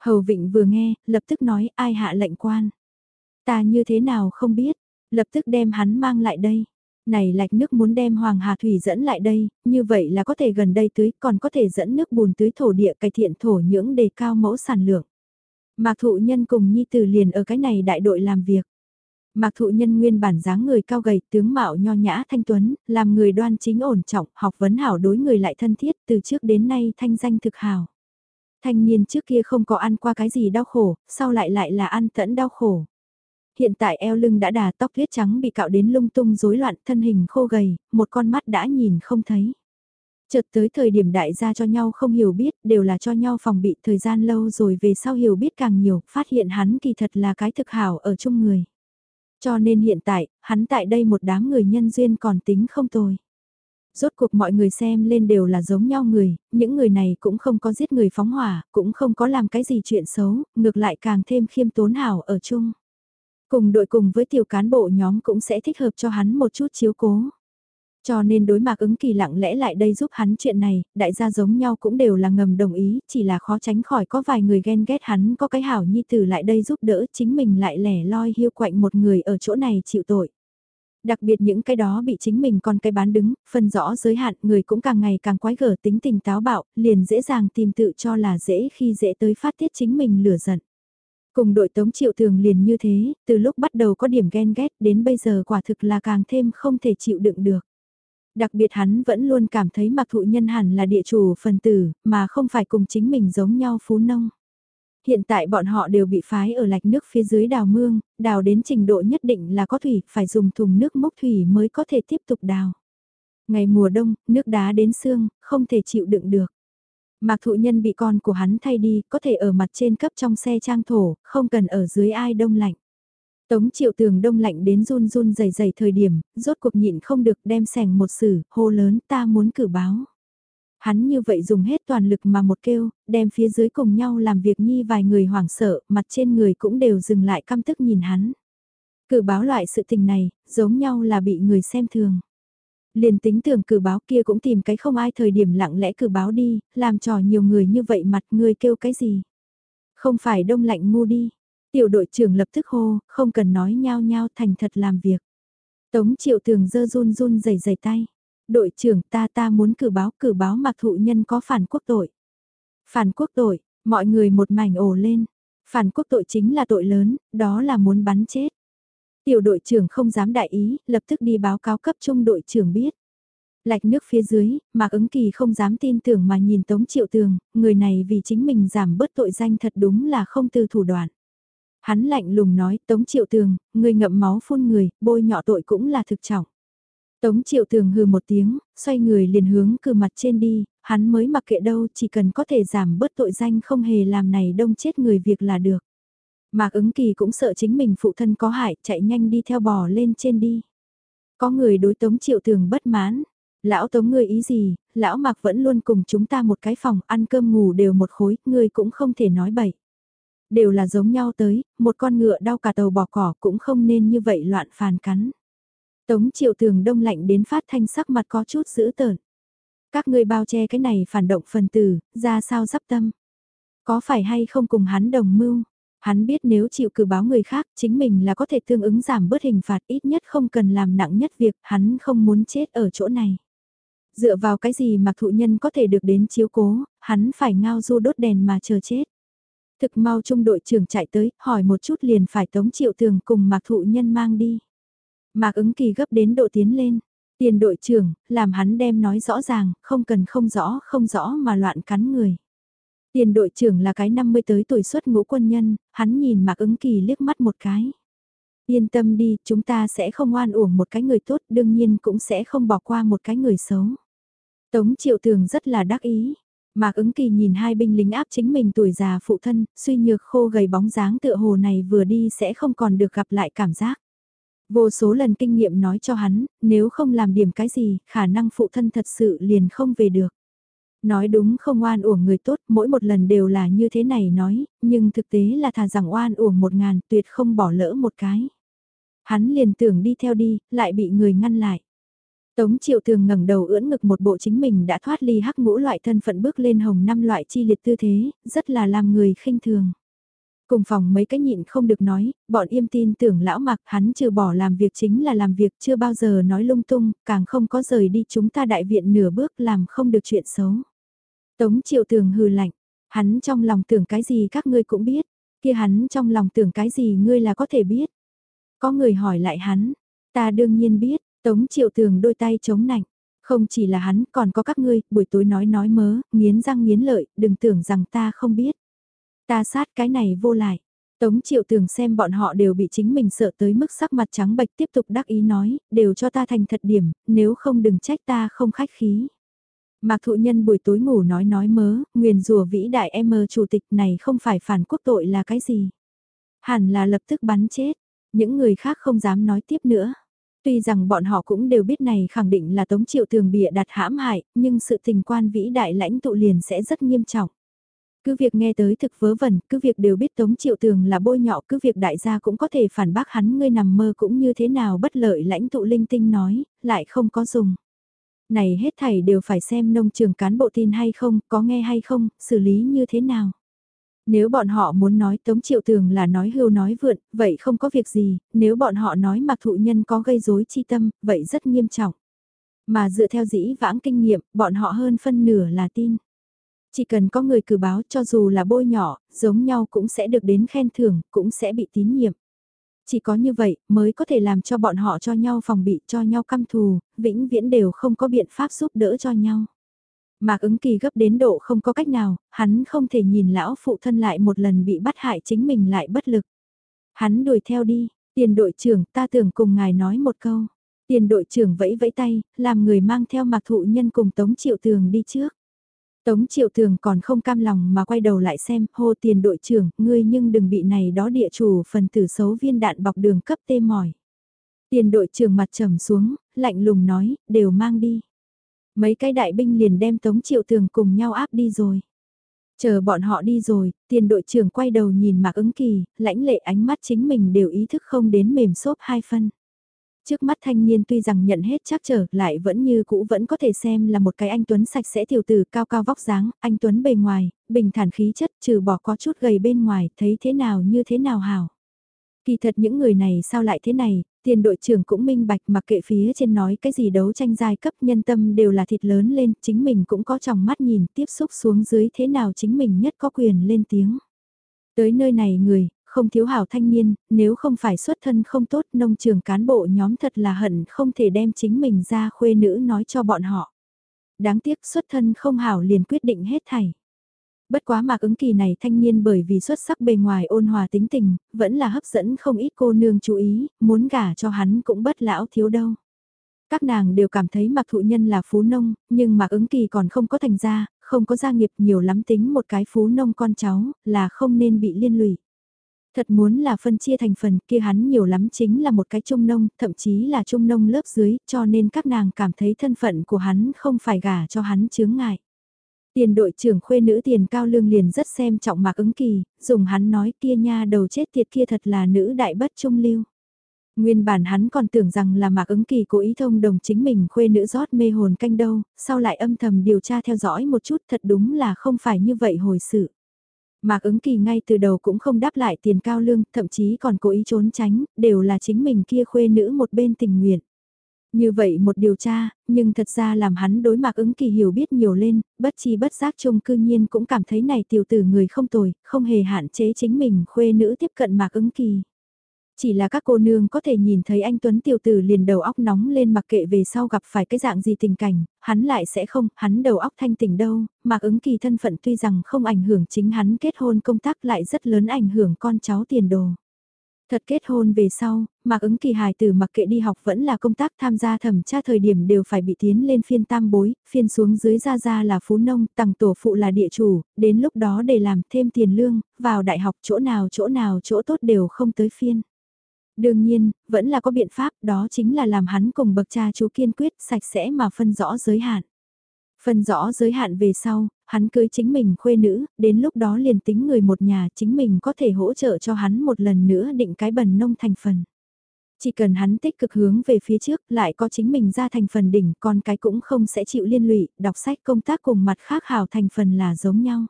Hầu Vịnh vừa nghe, lập tức nói ai hạ lệnh quan. Ta như thế nào không biết, lập tức đem hắn mang lại đây. Này lạch nước muốn đem Hoàng Hà Thủy dẫn lại đây, như vậy là có thể gần đây tưới, còn có thể dẫn nước bùn tưới thổ địa cải thiện thổ nhưỡng đề cao mẫu sản lượng. Mạc thụ nhân cùng Nhi Tử liền ở cái này đại đội làm việc. Mạc thụ nhân nguyên bản dáng người cao gầy, tướng mạo nho nhã thanh tuấn, làm người đoan chính ổn trọng, học vấn hảo đối người lại thân thiết, từ trước đến nay thanh danh thực hảo. Thanh niên trước kia không có ăn qua cái gì đau khổ, sau lại lại là ăn tẫn đau khổ. Hiện tại eo lưng đã đà tóc tuyết trắng bị cạo đến lung tung rối loạn thân hình khô gầy, một con mắt đã nhìn không thấy. Chợt tới thời điểm đại gia cho nhau không hiểu biết, đều là cho nhau phòng bị thời gian lâu rồi về sau hiểu biết càng nhiều, phát hiện hắn kỳ thật là cái thực hảo ở chung người. Cho nên hiện tại, hắn tại đây một đám người nhân duyên còn tính không tồi. Rốt cuộc mọi người xem lên đều là giống nhau người, những người này cũng không có giết người phóng hỏa, cũng không có làm cái gì chuyện xấu, ngược lại càng thêm khiêm tốn hảo ở chung. Cùng đội cùng với tiểu cán bộ nhóm cũng sẽ thích hợp cho hắn một chút chiếu cố. Cho nên đối mặt ứng kỳ lặng lẽ lại đây giúp hắn chuyện này, đại gia giống nhau cũng đều là ngầm đồng ý, chỉ là khó tránh khỏi có vài người ghen ghét hắn có cái hảo nhi tử lại đây giúp đỡ chính mình lại lẻ loi hiu quạnh một người ở chỗ này chịu tội. Đặc biệt những cái đó bị chính mình con cái bán đứng, phân rõ giới hạn người cũng càng ngày càng quái gở tính tình táo bạo, liền dễ dàng tìm tự cho là dễ khi dễ tới phát tiết chính mình lửa giận. Cùng đội Tống Triệu Tường liền như thế, từ lúc bắt đầu có điểm ghen ghét đến bây giờ quả thực là càng thêm không thể chịu đựng được. Đặc biệt hắn vẫn luôn cảm thấy mặc thụ nhân hẳn là địa chủ phần tử, mà không phải cùng chính mình giống nhau phú nông. Hiện tại bọn họ đều bị phái ở lạch nước phía dưới đào mương, đào đến trình độ nhất định là có thủy, phải dùng thùng nước mốc thủy mới có thể tiếp tục đào. Ngày mùa đông, nước đá đến xương, không thể chịu đựng được. Mạc thụ nhân bị con của hắn thay đi, có thể ở mặt trên cấp trong xe trang thổ, không cần ở dưới ai đông lạnh. Tống triệu tường đông lạnh đến run run dày dày thời điểm, rốt cuộc nhịn không được đem sẻng một sử, hô lớn ta muốn cử báo. Hắn như vậy dùng hết toàn lực mà một kêu, đem phía dưới cùng nhau làm việc nhi vài người hoảng sợ, mặt trên người cũng đều dừng lại căm tức nhìn hắn. Cử báo loại sự tình này, giống nhau là bị người xem thường. Liền tính tưởng cử báo kia cũng tìm cái không ai thời điểm lặng lẽ cử báo đi, làm trò nhiều người như vậy mặt người kêu cái gì. Không phải đông lạnh ngu đi. Tiểu đội trưởng lập tức hô, không cần nói nhao nhao thành thật làm việc. Tống triệu tường dơ run run dày dày tay. Đội trưởng ta ta muốn cử báo cử báo mặc thụ nhân có phản quốc tội. Phản quốc tội, mọi người một mảnh ồ lên. Phản quốc tội chính là tội lớn, đó là muốn bắn chết. Tiểu đội trưởng không dám đại ý, lập tức đi báo cáo cấp trung đội trưởng biết. Lạch nước phía dưới, Mạc ứng kỳ không dám tin tưởng mà nhìn Tống Triệu Tường, người này vì chính mình giảm bớt tội danh thật đúng là không từ thủ đoạn. Hắn lạnh lùng nói, Tống Triệu Tường, người ngậm máu phun người, bôi nhọ tội cũng là thực trọng. Tống Triệu Tường hừ một tiếng, xoay người liền hướng cử mặt trên đi, hắn mới mặc kệ đâu chỉ cần có thể giảm bớt tội danh không hề làm này đông chết người việc là được. Mạc ứng kỳ cũng sợ chính mình phụ thân có hại, chạy nhanh đi theo bò lên trên đi. Có người đối Tống Triệu Tường bất mãn. Lão Tống ngươi ý gì, lão Mạc vẫn luôn cùng chúng ta một cái phòng, ăn cơm ngủ đều một khối, ngươi cũng không thể nói bậy. Đều là giống nhau tới, một con ngựa đau cả tàu bỏ cỏ cũng không nên như vậy loạn phàn cắn. Tống Triệu Tường đông lạnh đến phát thanh sắc mặt có chút dữ tợn. Các ngươi bao che cái này phản động phần tử, ra sao dắp tâm. Có phải hay không cùng hắn đồng mưu? Hắn biết nếu chịu cử báo người khác, chính mình là có thể tương ứng giảm bớt hình phạt ít nhất không cần làm nặng nhất việc, hắn không muốn chết ở chỗ này. Dựa vào cái gì mà thụ nhân có thể được đến chiếu cố, hắn phải ngao du đốt đèn mà chờ chết. Thực mau trung đội trưởng chạy tới, hỏi một chút liền phải tống triệu tường cùng mạc thụ nhân mang đi. Mạc ứng kỳ gấp đến độ tiến lên. Tiền đội trưởng, làm hắn đem nói rõ ràng, không cần không rõ không rõ mà loạn cắn người. Tiền đội trưởng là cái 50 tới tuổi xuất ngũ quân nhân, hắn nhìn Mạc ứng kỳ liếc mắt một cái. Yên tâm đi, chúng ta sẽ không oan uổng một cái người tốt, đương nhiên cũng sẽ không bỏ qua một cái người xấu. Tống triệu tường rất là đắc ý. Mạc ứng kỳ nhìn hai binh lính áp chính mình tuổi già phụ thân, suy nhược khô gầy bóng dáng tựa hồ này vừa đi sẽ không còn được gặp lại cảm giác. Vô số lần kinh nghiệm nói cho hắn, nếu không làm điểm cái gì, khả năng phụ thân thật sự liền không về được. Nói đúng không oan uổng người tốt, mỗi một lần đều là như thế này nói, nhưng thực tế là thà rằng oan uổng một ngàn tuyệt không bỏ lỡ một cái. Hắn liền tưởng đi theo đi, lại bị người ngăn lại. Tống triệu thường ngẩng đầu ưỡn ngực một bộ chính mình đã thoát ly hắc ngũ loại thân phận bước lên hồng năm loại chi liệt tư thế, rất là làm người khinh thường. Cùng phòng mấy cái nhịn không được nói, bọn im tin tưởng lão mặc hắn trừ bỏ làm việc chính là làm việc chưa bao giờ nói lung tung, càng không có rời đi chúng ta đại viện nửa bước làm không được chuyện xấu. Tống triệu Thường hừ lạnh, hắn trong lòng tưởng cái gì các ngươi cũng biết, kia hắn trong lòng tưởng cái gì ngươi là có thể biết. Có người hỏi lại hắn, ta đương nhiên biết, tống triệu tường đôi tay chống nạnh. Không chỉ là hắn còn có các ngươi, buổi tối nói nói mớ, nghiến răng nghiến lợi, đừng tưởng rằng ta không biết. Ta sát cái này vô lại. Tống triệu tường xem bọn họ đều bị chính mình sợ tới mức sắc mặt trắng bệch tiếp tục đắc ý nói, đều cho ta thành thật điểm, nếu không đừng trách ta không khách khí. Mạc thụ nhân buổi tối ngủ nói nói mớ, nguyền rùa vĩ đại em chủ tịch này không phải phản quốc tội là cái gì. Hẳn là lập tức bắn chết, những người khác không dám nói tiếp nữa. Tuy rằng bọn họ cũng đều biết này khẳng định là tống triệu tường bịa đặt hãm hại, nhưng sự tình quan vĩ đại lãnh tụ liền sẽ rất nghiêm trọng. Cứ việc nghe tới thực vớ vẩn, cứ việc đều biết Tống Triệu Tường là bôi nhọ, cứ việc đại gia cũng có thể phản bác hắn ngươi nằm mơ cũng như thế nào bất lợi lãnh tụ linh tinh nói, lại không có dùng. Này hết thảy đều phải xem nông trường cán bộ tin hay không, có nghe hay không, xử lý như thế nào. Nếu bọn họ muốn nói Tống Triệu Tường là nói hưu nói vượn, vậy không có việc gì, nếu bọn họ nói mặc thụ nhân có gây rối chi tâm, vậy rất nghiêm trọng. Mà dựa theo dĩ vãng kinh nghiệm, bọn họ hơn phân nửa là tin. Chỉ cần có người cử báo cho dù là bôi nhỏ, giống nhau cũng sẽ được đến khen thưởng, cũng sẽ bị tín nhiệm. Chỉ có như vậy mới có thể làm cho bọn họ cho nhau phòng bị cho nhau căm thù, vĩnh viễn đều không có biện pháp giúp đỡ cho nhau. Mạc ứng kỳ gấp đến độ không có cách nào, hắn không thể nhìn lão phụ thân lại một lần bị bắt hại chính mình lại bất lực. Hắn đuổi theo đi, tiền đội trưởng ta tưởng cùng ngài nói một câu. Tiền đội trưởng vẫy vẫy tay, làm người mang theo mạc thụ nhân cùng Tống Triệu Tường đi trước. Tống Triệu Tường còn không cam lòng mà quay đầu lại xem, hô tiền đội trưởng, ngươi nhưng đừng bị này đó địa chủ phần tử xấu viên đạn bọc đường cấp tê mỏi. Tiền đội trưởng mặt trầm xuống, lạnh lùng nói, đều mang đi. Mấy cái đại binh liền đem Tống Triệu Tường cùng nhau áp đi rồi. Chờ bọn họ đi rồi, tiền đội trưởng quay đầu nhìn Mạc ứng kỳ, lãnh lệ ánh mắt chính mình đều ý thức không đến mềm xốp hai phân. Trước mắt thanh niên tuy rằng nhận hết chắc trở lại vẫn như cũ vẫn có thể xem là một cái anh Tuấn sạch sẽ tiểu tử cao cao vóc dáng, anh Tuấn bề ngoài, bình thản khí chất trừ bỏ có chút gầy bên ngoài, thấy thế nào như thế nào hảo. Kỳ thật những người này sao lại thế này, tiền đội trưởng cũng minh bạch mặc kệ phía trên nói cái gì đấu tranh giai cấp nhân tâm đều là thịt lớn lên, chính mình cũng có trong mắt nhìn tiếp xúc xuống dưới thế nào chính mình nhất có quyền lên tiếng. Tới nơi này người, không thiếu hảo thanh niên, nếu không phải xuất thân không tốt nông trường cán bộ nhóm thật là hận không thể đem chính mình ra khuê nữ nói cho bọn họ. Đáng tiếc xuất thân không hảo liền quyết định hết thảy. Bất quá mạc ứng kỳ này thanh niên bởi vì xuất sắc bề ngoài ôn hòa tính tình, vẫn là hấp dẫn không ít cô nương chú ý, muốn gả cho hắn cũng bất lão thiếu đâu. Các nàng đều cảm thấy mạc thụ nhân là phú nông, nhưng mạc ứng kỳ còn không có thành gia, không có gia nghiệp nhiều lắm tính một cái phú nông con cháu, là không nên bị liên lụy. Thật muốn là phân chia thành phần kia hắn nhiều lắm chính là một cái trung nông, thậm chí là trung nông lớp dưới, cho nên các nàng cảm thấy thân phận của hắn không phải gả cho hắn chướng ngại. Tiền đội trưởng khuê nữ tiền cao lương liền rất xem trọng mạc ứng kỳ, dùng hắn nói kia nha đầu chết tiệt kia thật là nữ đại bất trung lưu. Nguyên bản hắn còn tưởng rằng là mạc ứng kỳ cố ý thông đồng chính mình khuê nữ rót mê hồn canh đâu, sau lại âm thầm điều tra theo dõi một chút thật đúng là không phải như vậy hồi sự. Mạc ứng kỳ ngay từ đầu cũng không đáp lại tiền cao lương, thậm chí còn cố ý trốn tránh, đều là chính mình kia khuê nữ một bên tình nguyện. Như vậy một điều tra, nhưng thật ra làm hắn đối mạc ứng kỳ hiểu biết nhiều lên, bất chi bất giác chung cư nhiên cũng cảm thấy này tiểu tử người không tồi, không hề hạn chế chính mình khuê nữ tiếp cận mạc ứng kỳ. Chỉ là các cô nương có thể nhìn thấy anh Tuấn tiểu tử liền đầu óc nóng lên mặc kệ về sau gặp phải cái dạng gì tình cảnh, hắn lại sẽ không, hắn đầu óc thanh tỉnh đâu, mạc ứng kỳ thân phận tuy rằng không ảnh hưởng chính hắn kết hôn công tác lại rất lớn ảnh hưởng con cháu tiền đồ. Thật kết hôn về sau, Mạc ứng kỳ hài tử mặc kệ đi học vẫn là công tác tham gia thẩm tra thời điểm đều phải bị tiến lên phiên tam bối, phiên xuống dưới ra ra là phú nông, tầng tổ phụ là địa chủ, đến lúc đó để làm thêm tiền lương, vào đại học chỗ nào chỗ nào chỗ tốt đều không tới phiên. Đương nhiên, vẫn là có biện pháp đó chính là làm hắn cùng bậc cha chú kiên quyết sạch sẽ mà phân rõ giới hạn. Phân rõ giới hạn về sau, hắn cưới chính mình khuê nữ, đến lúc đó liền tính người một nhà chính mình có thể hỗ trợ cho hắn một lần nữa định cái bần nông thành phần. Chỉ cần hắn tích cực hướng về phía trước lại có chính mình ra thành phần đỉnh con cái cũng không sẽ chịu liên lụy, đọc sách công tác cùng mặt khác hào thành phần là giống nhau.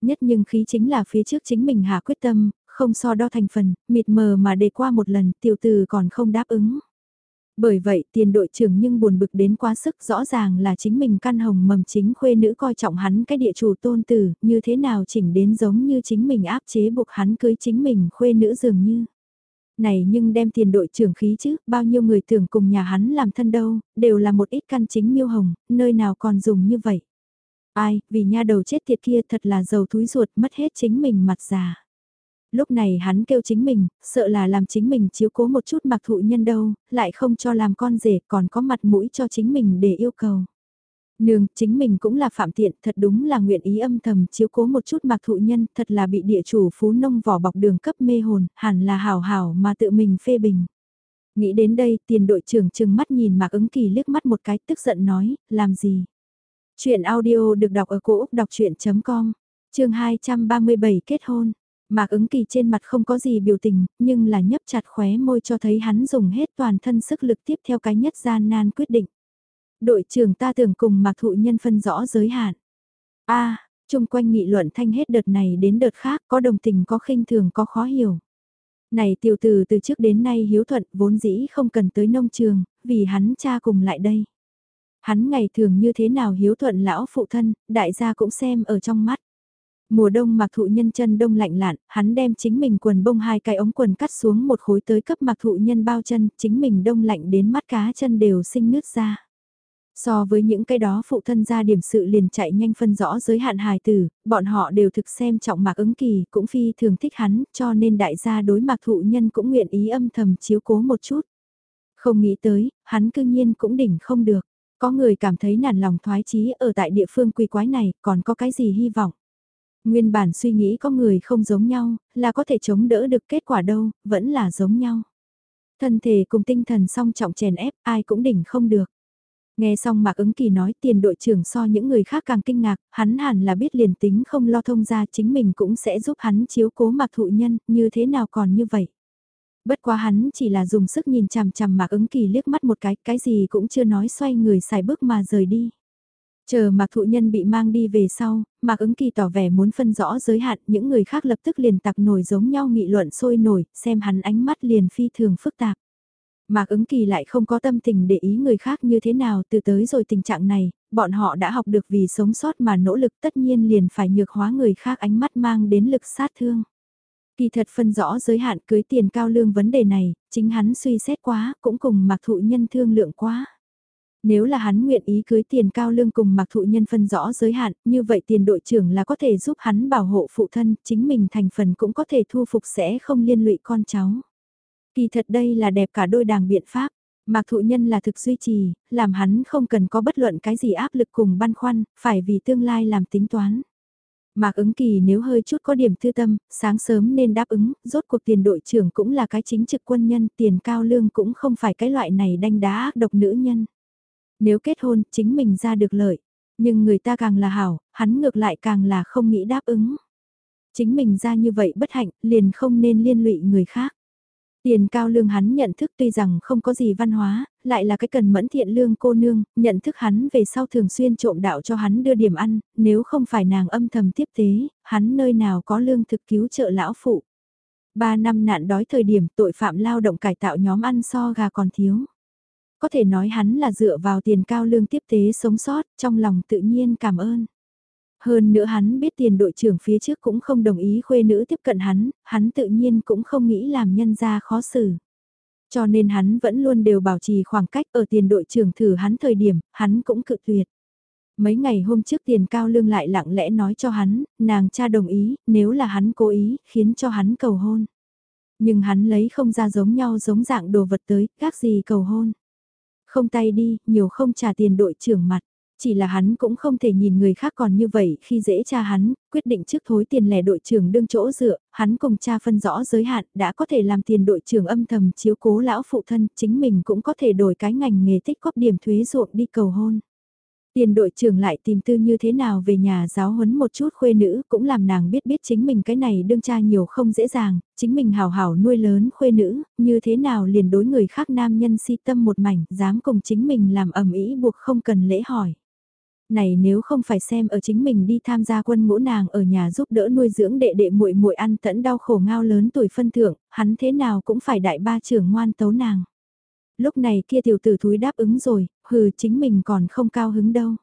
Nhất nhưng khí chính là phía trước chính mình hạ quyết tâm, không so đo thành phần, mịt mờ mà để qua một lần tiểu từ còn không đáp ứng. Bởi vậy tiền đội trưởng nhưng buồn bực đến quá sức rõ ràng là chính mình căn hồng mầm chính khuê nữ coi trọng hắn cái địa chủ tôn tử, như thế nào chỉnh đến giống như chính mình áp chế buộc hắn cưới chính mình khuê nữ dường như. Này nhưng đem tiền đội trưởng khí chứ, bao nhiêu người tưởng cùng nhà hắn làm thân đâu, đều là một ít căn chính miêu hồng, nơi nào còn dùng như vậy. Ai, vì nha đầu chết tiệt kia thật là giàu túi ruột mất hết chính mình mặt già. Lúc này hắn kêu chính mình, sợ là làm chính mình chiếu cố một chút mặc thụ nhân đâu, lại không cho làm con rể còn có mặt mũi cho chính mình để yêu cầu. Nương, chính mình cũng là phạm tiện, thật đúng là nguyện ý âm thầm chiếu cố một chút mặc thụ nhân, thật là bị địa chủ phú nông vỏ bọc đường cấp mê hồn, hẳn là hào hào mà tự mình phê bình. Nghĩ đến đây, tiền đội trưởng chừng mắt nhìn Mạc ứng kỳ liếc mắt một cái tức giận nói, làm gì? Chuyện audio được đọc ở cổ Úc đọc chuyện.com, chương 237 kết hôn. Mạc ứng kỳ trên mặt không có gì biểu tình, nhưng là nhấp chặt khóe môi cho thấy hắn dùng hết toàn thân sức lực tiếp theo cái nhất gian nan quyết định. Đội trưởng ta tưởng cùng mạc thụ nhân phân rõ giới hạn. a chung quanh nghị luận thanh hết đợt này đến đợt khác có đồng tình có khinh thường có khó hiểu. Này tiểu tử từ trước đến nay hiếu thuận vốn dĩ không cần tới nông trường, vì hắn cha cùng lại đây. Hắn ngày thường như thế nào hiếu thuận lão phụ thân, đại gia cũng xem ở trong mắt. Mùa đông mặc thụ nhân chân đông lạnh lạn, hắn đem chính mình quần bông hai cái ống quần cắt xuống một khối tới cấp mặc thụ nhân bao chân, chính mình đông lạnh đến mắt cá chân đều sinh nước ra. So với những cái đó phụ thân ra điểm sự liền chạy nhanh phân rõ giới hạn hài tử, bọn họ đều thực xem trọng mạc ứng kỳ, cũng phi thường thích hắn, cho nên đại gia đối mạc thụ nhân cũng nguyện ý âm thầm chiếu cố một chút. Không nghĩ tới, hắn cương nhiên cũng đỉnh không được. Có người cảm thấy nản lòng thoái chí ở tại địa phương quỳ quái này, còn có cái gì hy vọng. Nguyên bản suy nghĩ có người không giống nhau, là có thể chống đỡ được kết quả đâu, vẫn là giống nhau. Thân thể cùng tinh thần song trọng chèn ép, ai cũng đỉnh không được. Nghe xong Mạc ứng kỳ nói tiền đội trưởng so những người khác càng kinh ngạc, hắn hẳn là biết liền tính không lo thông ra chính mình cũng sẽ giúp hắn chiếu cố Mạc thụ nhân, như thế nào còn như vậy. Bất quá hắn chỉ là dùng sức nhìn chằm chằm Mạc ứng kỳ liếc mắt một cái, cái gì cũng chưa nói xoay người xài bước mà rời đi. Chờ Mạc Thụ Nhân bị mang đi về sau, Mạc ứng kỳ tỏ vẻ muốn phân rõ giới hạn, những người khác lập tức liền tặc nổi giống nhau nghị luận sôi nổi, xem hắn ánh mắt liền phi thường phức tạp. Mạc ứng kỳ lại không có tâm tình để ý người khác như thế nào từ tới rồi tình trạng này, bọn họ đã học được vì sống sót mà nỗ lực tất nhiên liền phải nhược hóa người khác ánh mắt mang đến lực sát thương. Kỳ thật phân rõ giới hạn cưới tiền cao lương vấn đề này, chính hắn suy xét quá, cũng cùng Mạc Thụ Nhân thương lượng quá. Nếu là hắn nguyện ý cưới tiền cao lương cùng mặc Thụ Nhân phân rõ giới hạn, như vậy tiền đội trưởng là có thể giúp hắn bảo hộ phụ thân, chính mình thành phần cũng có thể thu phục sẽ không liên lụy con cháu. Kỳ thật đây là đẹp cả đôi đàng biện pháp. Mạc thụ nhân là thực duy trì, làm hắn không cần có bất luận cái gì áp lực cùng băn khoăn, phải vì tương lai làm tính toán. Mạc ứng kỳ nếu hơi chút có điểm thư tâm, sáng sớm nên đáp ứng, rốt cuộc tiền đội trưởng cũng là cái chính trực quân nhân, tiền cao lương cũng không phải cái loại này đanh đá ác độc nữ nhân. Nếu kết hôn, chính mình ra được lợi, nhưng người ta càng là hảo, hắn ngược lại càng là không nghĩ đáp ứng. Chính mình ra như vậy bất hạnh, liền không nên liên lụy người khác. Tiền cao lương hắn nhận thức tuy rằng không có gì văn hóa, lại là cái cần mẫn thiện lương cô nương, nhận thức hắn về sau thường xuyên trộm đạo cho hắn đưa điểm ăn, nếu không phải nàng âm thầm tiếp tế, hắn nơi nào có lương thực cứu trợ lão phụ. Ba năm nạn đói thời điểm tội phạm lao động cải tạo nhóm ăn so gà còn thiếu. Có thể nói hắn là dựa vào tiền cao lương tiếp tế sống sót, trong lòng tự nhiên cảm ơn. Hơn nữa hắn biết tiền đội trưởng phía trước cũng không đồng ý khuê nữ tiếp cận hắn, hắn tự nhiên cũng không nghĩ làm nhân ra khó xử. Cho nên hắn vẫn luôn đều bảo trì khoảng cách ở tiền đội trưởng thử hắn thời điểm, hắn cũng cự tuyệt. Mấy ngày hôm trước tiền cao lương lại lặng lẽ nói cho hắn, nàng cha đồng ý, nếu là hắn cố ý, khiến cho hắn cầu hôn. Nhưng hắn lấy không ra giống nhau giống dạng đồ vật tới, các gì cầu hôn. Không tay đi, nhiều không trả tiền đội trưởng mặt. Chỉ là hắn cũng không thể nhìn người khác còn như vậy khi dễ cha hắn, quyết định trước thối tiền lẻ đội trưởng đương chỗ dựa, hắn cùng cha phân rõ giới hạn đã có thể làm tiền đội trưởng âm thầm chiếu cố lão phụ thân, chính mình cũng có thể đổi cái ngành nghề tích góp điểm thuế ruộng đi cầu hôn. Tiền đội trưởng lại tìm tư như thế nào về nhà giáo huấn một chút khuê nữ cũng làm nàng biết biết chính mình cái này đương cha nhiều không dễ dàng, chính mình hào hào nuôi lớn khuê nữ, như thế nào liền đối người khác nam nhân si tâm một mảnh, dám cùng chính mình làm ẩm ý buộc không cần lễ hỏi. Này nếu không phải xem ở chính mình đi tham gia quân ngũ nàng ở nhà giúp đỡ nuôi dưỡng đệ đệ muội muội ăn tẫn đau khổ ngao lớn tuổi phân thượng, hắn thế nào cũng phải đại ba trưởng ngoan tấu nàng. Lúc này kia tiểu tử thúi đáp ứng rồi, hừ chính mình còn không cao hứng đâu.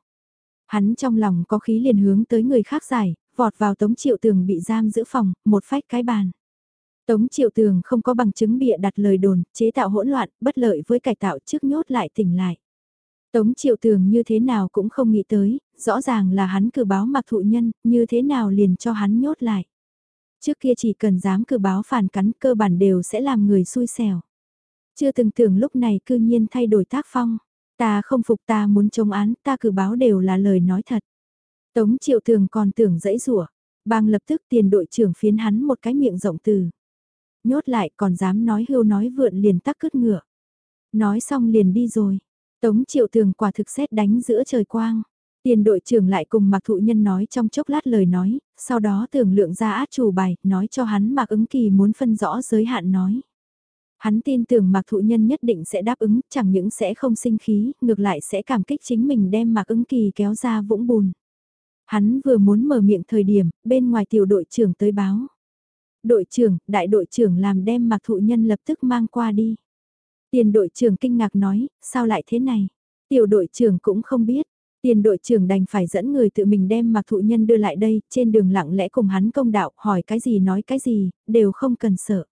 Hắn trong lòng có khí liền hướng tới người khác giải, vọt vào tống triệu tường bị giam giữ phòng, một phách cái bàn. Tống triệu tường không có bằng chứng bịa đặt lời đồn, chế tạo hỗn loạn, bất lợi với cải tạo trước nhốt lại tỉnh lại. Tống triệu tường như thế nào cũng không nghĩ tới, rõ ràng là hắn cử báo mặc thụ nhân, như thế nào liền cho hắn nhốt lại. Trước kia chỉ cần dám cử báo phản cắn cơ bản đều sẽ làm người xui xẻo. Chưa từng tưởng lúc này cư nhiên thay đổi tác phong. Ta không phục ta muốn chống án, ta cử báo đều là lời nói thật. Tống triệu tường còn tưởng dẫy rủa bang lập tức tiền đội trưởng phiến hắn một cái miệng rộng từ. Nhốt lại còn dám nói hưu nói vượn liền tắc cướp ngựa. Nói xong liền đi rồi. Tống triệu tường quả thực xét đánh giữa trời quang. Tiền đội trưởng lại cùng Mạc Thụ Nhân nói trong chốc lát lời nói, sau đó tưởng lượng ra át chủ bài, nói cho hắn Mạc ứng kỳ muốn phân rõ giới hạn nói. Hắn tin tưởng Mạc Thụ Nhân nhất định sẽ đáp ứng, chẳng những sẽ không sinh khí, ngược lại sẽ cảm kích chính mình đem Mạc ứng kỳ kéo ra vũng bùn. Hắn vừa muốn mở miệng thời điểm, bên ngoài tiểu đội trưởng tới báo. Đội trưởng, đại đội trưởng làm đem Mạc Thụ Nhân lập tức mang qua đi. Tiền đội trưởng kinh ngạc nói, sao lại thế này? Tiểu đội trưởng cũng không biết, tiền đội trưởng đành phải dẫn người tự mình đem Mạc Thụ Nhân đưa lại đây, trên đường lặng lẽ cùng hắn công đạo, hỏi cái gì nói cái gì, đều không cần sợ.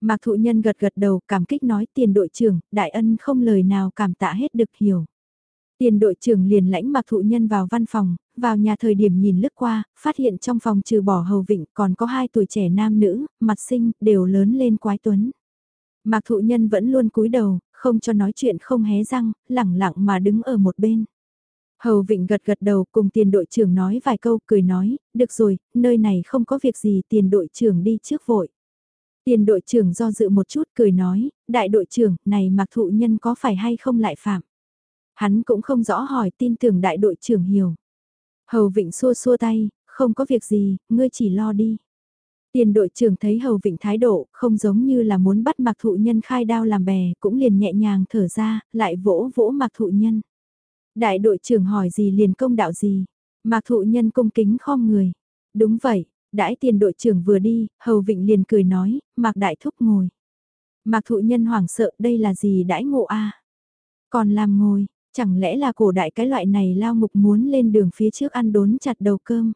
Mạc Thụ Nhân gật gật đầu, cảm kích nói tiền đội trưởng, đại ân không lời nào cảm tạ hết được hiểu. Tiền đội trưởng liền lãnh Mạc Thụ Nhân vào văn phòng, vào nhà thời điểm nhìn lướt qua, phát hiện trong phòng trừ bỏ hầu vịnh còn có hai tuổi trẻ nam nữ, mặt sinh, đều lớn lên quái tuấn. Mạc Thụ Nhân vẫn luôn cúi đầu, không cho nói chuyện không hé răng, lẳng lặng mà đứng ở một bên. Hầu Vịnh gật gật đầu cùng tiền đội trưởng nói vài câu cười nói, được rồi, nơi này không có việc gì tiền đội trưởng đi trước vội. Tiền đội trưởng do dự một chút cười nói, đại đội trưởng, này mặc thụ nhân có phải hay không lại phạm. Hắn cũng không rõ hỏi tin tưởng đại đội trưởng hiểu. Hầu Vịnh xua xua tay, không có việc gì, ngươi chỉ lo đi. Tiền đội trưởng thấy Hầu Vịnh thái độ, không giống như là muốn bắt mặc thụ nhân khai đao làm bè, cũng liền nhẹ nhàng thở ra, lại vỗ vỗ mặc thụ nhân. Đại đội trưởng hỏi gì liền công đạo gì, mặc thụ nhân cung kính khom người. Đúng vậy, đãi tiền đội trưởng vừa đi, Hầu Vịnh liền cười nói, mạc đại thúc ngồi. mạc thụ nhân hoảng sợ đây là gì đãi ngộ a Còn làm ngồi, chẳng lẽ là cổ đại cái loại này lao ngục muốn lên đường phía trước ăn đốn chặt đầu cơm.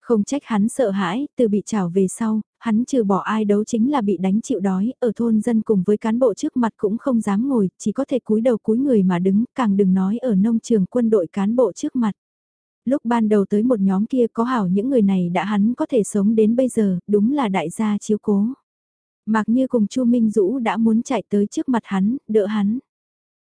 Không trách hắn sợ hãi, từ bị trảo về sau, hắn trừ bỏ ai đấu chính là bị đánh chịu đói, ở thôn dân cùng với cán bộ trước mặt cũng không dám ngồi, chỉ có thể cúi đầu cúi người mà đứng, càng đừng nói ở nông trường quân đội cán bộ trước mặt. Lúc ban đầu tới một nhóm kia có hảo những người này đã hắn có thể sống đến bây giờ, đúng là đại gia chiếu cố. Mặc như cùng Chu Minh Dũ đã muốn chạy tới trước mặt hắn, đỡ hắn.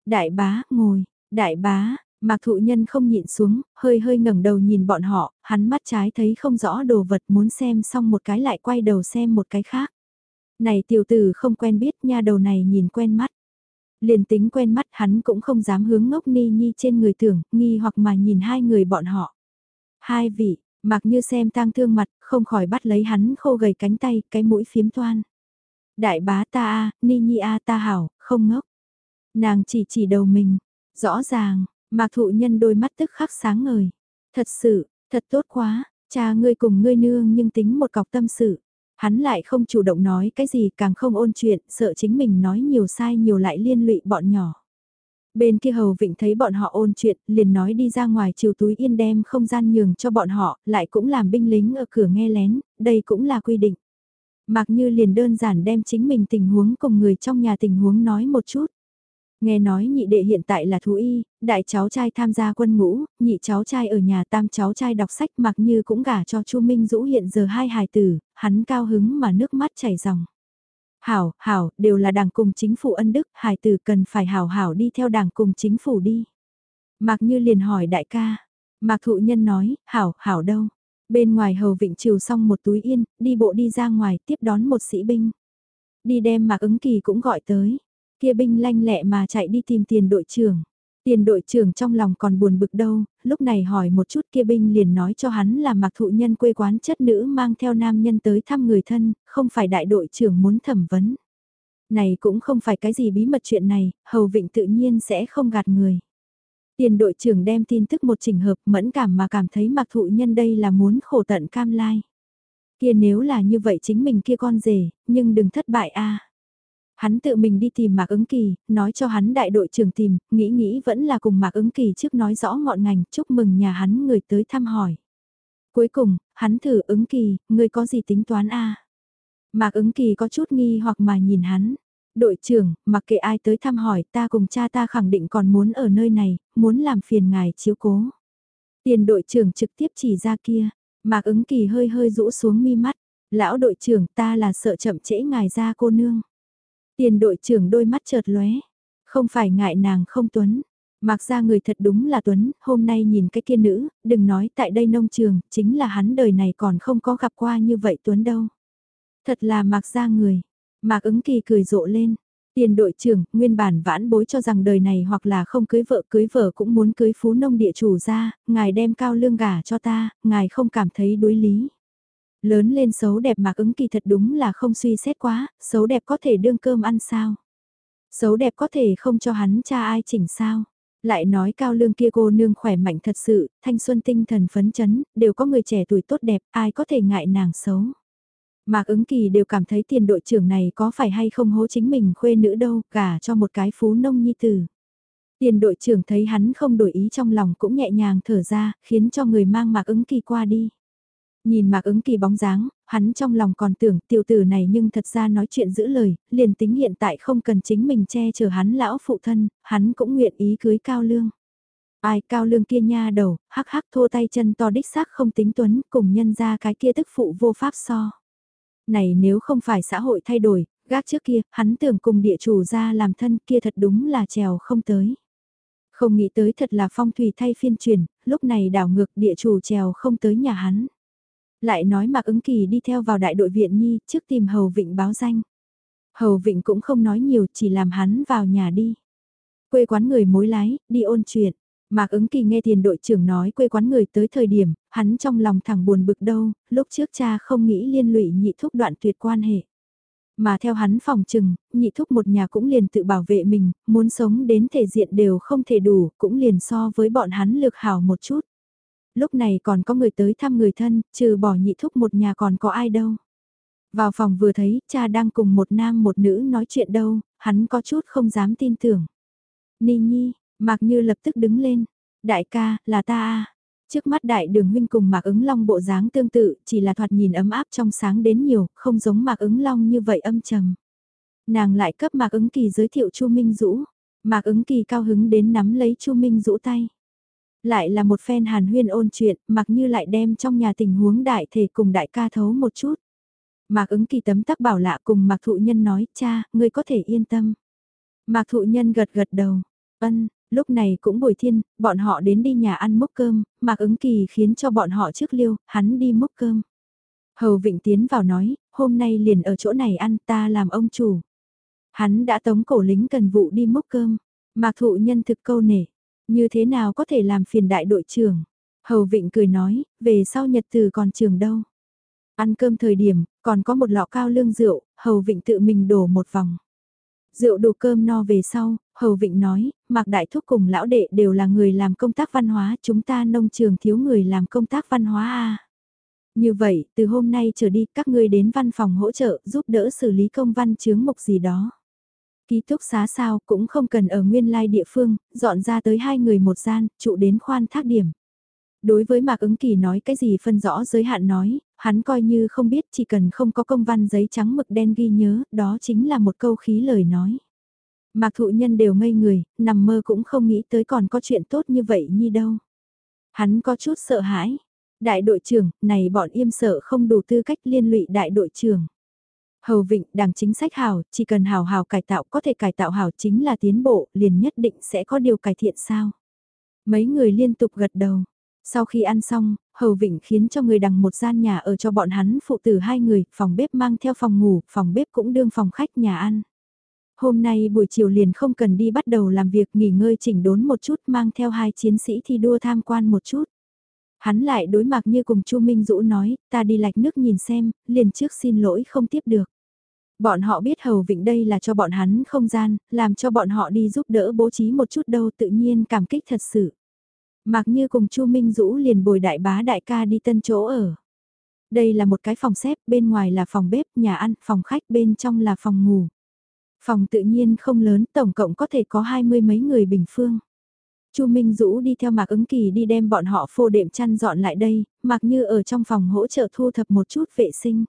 Đại bá, ngồi, đại bá, Mạc thụ nhân không nhịn xuống, hơi hơi ngẩng đầu nhìn bọn họ, hắn mắt trái thấy không rõ đồ vật muốn xem xong một cái lại quay đầu xem một cái khác. Này tiểu tử không quen biết nha đầu này nhìn quen mắt. Liền tính quen mắt hắn cũng không dám hướng ngốc ni nhi trên người tưởng, nghi hoặc mà nhìn hai người bọn họ. Hai vị, mặc như xem tang thương mặt, không khỏi bắt lấy hắn khô gầy cánh tay, cái mũi phiếm toan. Đại bá ta a, ni nhi a ta hảo, không ngốc. Nàng chỉ chỉ đầu mình, rõ ràng, Mạc thụ nhân đôi mắt tức khắc sáng ngời. Thật sự, thật tốt quá, cha ngươi cùng ngươi nương nhưng tính một cọc tâm sự. Hắn lại không chủ động nói cái gì càng không ôn chuyện, sợ chính mình nói nhiều sai nhiều lại liên lụy bọn nhỏ. Bên kia hầu vịnh thấy bọn họ ôn chuyện, liền nói đi ra ngoài chiều túi yên đem không gian nhường cho bọn họ, lại cũng làm binh lính ở cửa nghe lén, đây cũng là quy định. Mặc như liền đơn giản đem chính mình tình huống cùng người trong nhà tình huống nói một chút. Nghe nói nhị đệ hiện tại là thú y, đại cháu trai tham gia quân ngũ, nhị cháu trai ở nhà tam cháu trai đọc sách mặc như cũng gả cho Chu Minh Dũ hiện giờ hai hài tử, hắn cao hứng mà nước mắt chảy ròng. Hảo, hảo, đều là đảng cùng chính phủ ân đức, hài tử cần phải hảo hảo đi theo đảng cùng chính phủ đi. Mạc Như liền hỏi đại ca, Mạc Thụ Nhân nói, hảo, hảo đâu. Bên ngoài hầu vịnh triều xong một túi yên, đi bộ đi ra ngoài tiếp đón một sĩ binh. Đi đem Mạc ứng kỳ cũng gọi tới. Kia binh lanh lẹ mà chạy đi tìm tiền đội trưởng. Tiền đội trưởng trong lòng còn buồn bực đâu, lúc này hỏi một chút kia binh liền nói cho hắn là mặc thụ nhân quê quán chất nữ mang theo nam nhân tới thăm người thân, không phải đại đội trưởng muốn thẩm vấn. Này cũng không phải cái gì bí mật chuyện này, hầu vịnh tự nhiên sẽ không gạt người. Tiền đội trưởng đem tin tức một trình hợp mẫn cảm mà cảm thấy mặc thụ nhân đây là muốn khổ tận cam lai. Kia nếu là như vậy chính mình kia con rể, nhưng đừng thất bại a Hắn tự mình đi tìm Mạc ứng kỳ, nói cho hắn đại đội trưởng tìm, nghĩ nghĩ vẫn là cùng Mạc ứng kỳ trước nói rõ ngọn ngành, chúc mừng nhà hắn người tới thăm hỏi. Cuối cùng, hắn thử ứng kỳ, người có gì tính toán a Mạc ứng kỳ có chút nghi hoặc mà nhìn hắn. Đội trưởng, mặc kệ ai tới thăm hỏi ta cùng cha ta khẳng định còn muốn ở nơi này, muốn làm phiền ngài chiếu cố. Tiền đội trưởng trực tiếp chỉ ra kia, Mạc ứng kỳ hơi hơi rũ xuống mi mắt. Lão đội trưởng ta là sợ chậm trễ ngài ra cô nương. Tiền đội trưởng đôi mắt chợt lóe, không phải ngại nàng không tuấn. Mặc ra người thật đúng là Tuấn, hôm nay nhìn cái kia nữ, đừng nói tại đây nông trường, chính là hắn đời này còn không có gặp qua như vậy Tuấn đâu. Thật là mặc ra người. Mạc ứng kỳ cười rộ lên. Tiền đội trưởng, nguyên bản vãn bối cho rằng đời này hoặc là không cưới vợ cưới vợ cũng muốn cưới phú nông địa chủ ra, ngài đem cao lương gả cho ta, ngài không cảm thấy đối lý. Lớn lên xấu đẹp mạc ứng kỳ thật đúng là không suy xét quá, xấu đẹp có thể đương cơm ăn sao. Xấu đẹp có thể không cho hắn cha ai chỉnh sao. Lại nói cao lương kia cô nương khỏe mạnh thật sự, thanh xuân tinh thần phấn chấn, đều có người trẻ tuổi tốt đẹp, ai có thể ngại nàng xấu. Mạc ứng kỳ đều cảm thấy tiền đội trưởng này có phải hay không hố chính mình khuê nữ đâu, cả cho một cái phú nông nhi tử. Tiền đội trưởng thấy hắn không đổi ý trong lòng cũng nhẹ nhàng thở ra, khiến cho người mang mạc ứng kỳ qua đi. Nhìn mạc ứng kỳ bóng dáng, hắn trong lòng còn tưởng tiểu tử này nhưng thật ra nói chuyện giữ lời, liền tính hiện tại không cần chính mình che chở hắn lão phụ thân, hắn cũng nguyện ý cưới cao lương. Ai cao lương kia nha đầu, hắc hắc thô tay chân to đích xác không tính tuấn, cùng nhân ra cái kia tức phụ vô pháp so. Này nếu không phải xã hội thay đổi, gác trước kia, hắn tưởng cùng địa chủ ra làm thân kia thật đúng là trèo không tới. Không nghĩ tới thật là phong thủy thay phiên truyền, lúc này đảo ngược địa chủ trèo không tới nhà hắn. Lại nói Mạc ứng kỳ đi theo vào đại đội viện nhi trước tìm Hầu Vịnh báo danh. Hầu Vịnh cũng không nói nhiều chỉ làm hắn vào nhà đi. Quê quán người mối lái, đi ôn chuyện. Mạc ứng kỳ nghe tiền đội trưởng nói quê quán người tới thời điểm, hắn trong lòng thẳng buồn bực đâu, lúc trước cha không nghĩ liên lụy nhị thúc đoạn tuyệt quan hệ. Mà theo hắn phòng trừng, nhị thúc một nhà cũng liền tự bảo vệ mình, muốn sống đến thể diện đều không thể đủ, cũng liền so với bọn hắn lược hào một chút. Lúc này còn có người tới thăm người thân, trừ bỏ nhị thúc một nhà còn có ai đâu. Vào phòng vừa thấy, cha đang cùng một nam một nữ nói chuyện đâu, hắn có chút không dám tin tưởng. Ni nhi, Mạc Như lập tức đứng lên. Đại ca, là ta à. Trước mắt đại đường huynh cùng Mạc ứng long bộ dáng tương tự, chỉ là thoạt nhìn ấm áp trong sáng đến nhiều, không giống Mạc ứng long như vậy âm trầm. Nàng lại cấp Mạc ứng kỳ giới thiệu Chu Minh Dũ. Mạc ứng kỳ cao hứng đến nắm lấy Chu Minh Dũ tay. Lại là một phen hàn huyên ôn chuyện, mặc như lại đem trong nhà tình huống đại thể cùng đại ca thấu một chút. Mạc ứng kỳ tấm tắc bảo lạ cùng Mạc thụ nhân nói, cha, ngươi có thể yên tâm. Mạc thụ nhân gật gật đầu, ân, Lúc này cũng buổi thiên, bọn họ đến đi nhà ăn mốc cơm, Mạc ứng kỳ khiến cho bọn họ trước liêu, hắn đi mốc cơm. Hầu Vịnh tiến vào nói, hôm nay liền ở chỗ này ăn ta làm ông chủ. Hắn đã tống cổ lính cần vụ đi mốc cơm. Mạc thụ nhân thực câu nể. Như thế nào có thể làm phiền đại đội trưởng? Hầu Vịnh cười nói, về sau nhật từ còn trường đâu. Ăn cơm thời điểm, còn có một lọ cao lương rượu, Hầu Vịnh tự mình đổ một vòng. Rượu đủ cơm no về sau, Hầu Vịnh nói, Mạc Đại Thúc cùng lão đệ đều là người làm công tác văn hóa, chúng ta nông trường thiếu người làm công tác văn hóa à Như vậy, từ hôm nay trở đi, các ngươi đến văn phòng hỗ trợ, giúp đỡ xử lý công văn chướng mục gì đó. Ký túc xá sao cũng không cần ở nguyên lai địa phương, dọn ra tới hai người một gian, trụ đến khoan thác điểm. Đối với Mạc ứng kỳ nói cái gì phân rõ giới hạn nói, hắn coi như không biết chỉ cần không có công văn giấy trắng mực đen ghi nhớ, đó chính là một câu khí lời nói. Mạc thụ nhân đều ngây người, nằm mơ cũng không nghĩ tới còn có chuyện tốt như vậy như đâu. Hắn có chút sợ hãi. Đại đội trưởng, này bọn im sợ không đủ tư cách liên lụy đại đội trưởng. Hầu Vịnh, đảng chính sách hảo, chỉ cần hảo hảo cải tạo có thể cải tạo hảo chính là tiến bộ, liền nhất định sẽ có điều cải thiện sao. Mấy người liên tục gật đầu. Sau khi ăn xong, Hầu Vịnh khiến cho người đằng một gian nhà ở cho bọn hắn phụ tử hai người, phòng bếp mang theo phòng ngủ, phòng bếp cũng đương phòng khách nhà ăn. Hôm nay buổi chiều liền không cần đi bắt đầu làm việc nghỉ ngơi chỉnh đốn một chút mang theo hai chiến sĩ thi đua tham quan một chút. Hắn lại đối mặt như cùng Chu Minh Dũ nói, ta đi lạch nước nhìn xem, liền trước xin lỗi không tiếp được. Bọn họ biết Hầu Vịnh đây là cho bọn hắn không gian, làm cho bọn họ đi giúp đỡ bố trí một chút đâu tự nhiên cảm kích thật sự. Mạc Như cùng Chu Minh Dũ liền bồi đại bá đại ca đi tân chỗ ở. Đây là một cái phòng xếp, bên ngoài là phòng bếp, nhà ăn, phòng khách, bên trong là phòng ngủ. Phòng tự nhiên không lớn, tổng cộng có thể có hai mươi mấy người bình phương. Chu Minh Dũ đi theo Mạc Ứng Kỳ đi đem bọn họ phô đệm chăn dọn lại đây, Mạc Như ở trong phòng hỗ trợ thu thập một chút vệ sinh.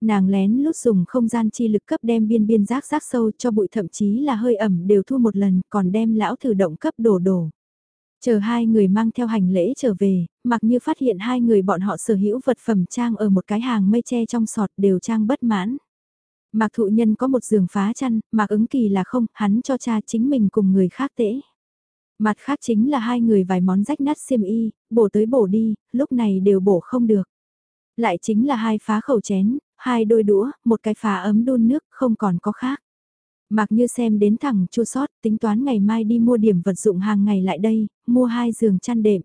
Nàng lén lút dùng không gian chi lực cấp đem biên biên rác rác sâu cho bụi thậm chí là hơi ẩm đều thu một lần, còn đem lão thử động cấp đổ đổ. Chờ hai người mang theo hành lễ trở về, mặc như phát hiện hai người bọn họ sở hữu vật phẩm trang ở một cái hàng mây tre trong sọt đều trang bất mãn. Mạc thụ nhân có một giường phá chăn, mạc ứng kỳ là không, hắn cho cha chính mình cùng người khác tễ. Mặt khác chính là hai người vài món rách nát xiêm y, bổ tới bổ đi, lúc này đều bổ không được. Lại chính là hai phá khẩu chén, hai đôi đũa, một cái phà ấm đun nước, không còn có khác. Mạc như xem đến thẳng chua sót, tính toán ngày mai đi mua điểm vật dụng hàng ngày lại đây, mua hai giường chăn đệm.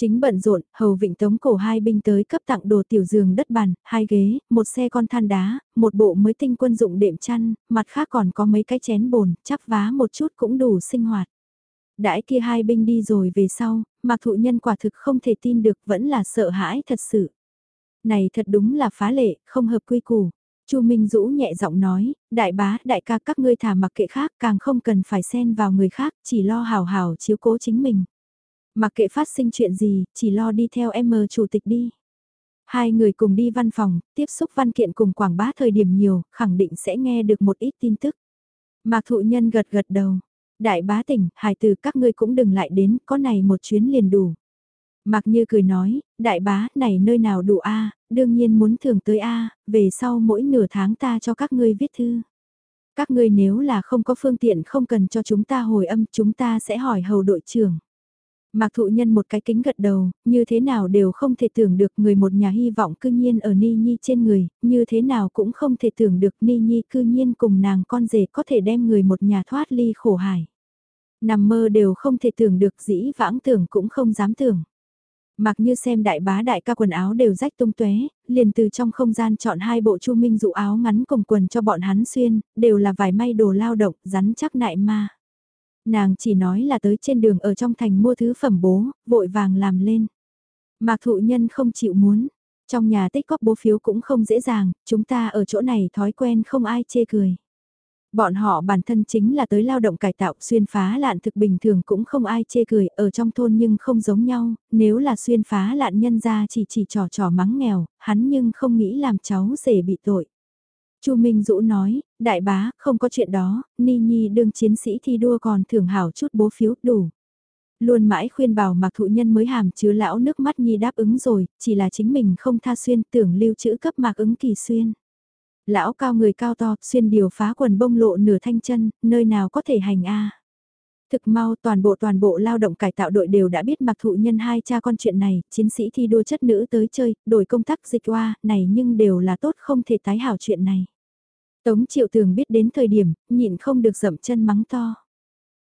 Chính bận rộn, hầu vịnh tống cổ hai binh tới cấp tặng đồ tiểu giường đất bàn, hai ghế, một xe con than đá, một bộ mới tinh quân dụng đệm chăn, mặt khác còn có mấy cái chén bồn, chắp vá một chút cũng đủ sinh hoạt. Đãi kia hai binh đi rồi về sau, mạc thụ nhân quả thực không thể tin được vẫn là sợ hãi thật sự. Này thật đúng là phá lệ, không hợp quy củ. Chu Minh Dũ nhẹ giọng nói, đại bá, đại ca các ngươi thả mặc kệ khác càng không cần phải xen vào người khác, chỉ lo hào hào chiếu cố chính mình. Mặc kệ phát sinh chuyện gì, chỉ lo đi theo em mờ chủ tịch đi. Hai người cùng đi văn phòng, tiếp xúc văn kiện cùng quảng bá thời điểm nhiều, khẳng định sẽ nghe được một ít tin tức. Mạc thụ nhân gật gật đầu. Đại bá tỉnh, hài từ các ngươi cũng đừng lại đến, có này một chuyến liền đủ mặc như cười nói, đại bá, này nơi nào đủ a đương nhiên muốn thường tới a về sau mỗi nửa tháng ta cho các ngươi viết thư. Các ngươi nếu là không có phương tiện không cần cho chúng ta hồi âm, chúng ta sẽ hỏi hầu đội trưởng. Mạc thụ nhân một cái kính gật đầu, như thế nào đều không thể tưởng được người một nhà hy vọng cư nhiên ở Ni Nhi trên người, như thế nào cũng không thể tưởng được Ni Nhi cư nhiên cùng nàng con rể có thể đem người một nhà thoát ly khổ hải. Nằm mơ đều không thể tưởng được dĩ vãng tưởng cũng không dám tưởng. Mặc như xem đại bá đại ca quần áo đều rách tung tuế, liền từ trong không gian chọn hai bộ chu minh dụ áo ngắn cùng quần cho bọn hắn xuyên, đều là vải may đồ lao động, rắn chắc nại ma. Nàng chỉ nói là tới trên đường ở trong thành mua thứ phẩm bố, vội vàng làm lên. Mạc thụ nhân không chịu muốn, trong nhà tích góp bố phiếu cũng không dễ dàng, chúng ta ở chỗ này thói quen không ai chê cười. Bọn họ bản thân chính là tới lao động cải tạo xuyên phá lạn thực bình thường cũng không ai chê cười ở trong thôn nhưng không giống nhau, nếu là xuyên phá lạn nhân ra chỉ chỉ trò trò mắng nghèo, hắn nhưng không nghĩ làm cháu rể bị tội. Chu Minh Dũ nói, đại bá, không có chuyện đó, Ni Nhi đương chiến sĩ thi đua còn thưởng hảo chút bố phiếu đủ. Luôn mãi khuyên bảo mặc thụ nhân mới hàm chứa lão nước mắt Nhi đáp ứng rồi, chỉ là chính mình không tha xuyên tưởng lưu trữ cấp mạc ứng kỳ xuyên. Lão cao người cao to, xuyên điều phá quần bông lộ nửa thanh chân, nơi nào có thể hành a Thực mau toàn bộ toàn bộ lao động cải tạo đội đều đã biết mặc thụ nhân hai cha con chuyện này, chiến sĩ thi đua chất nữ tới chơi, đổi công tác dịch qua, này nhưng đều là tốt không thể tái hảo chuyện này. Tống triệu tường biết đến thời điểm, nhịn không được dậm chân mắng to.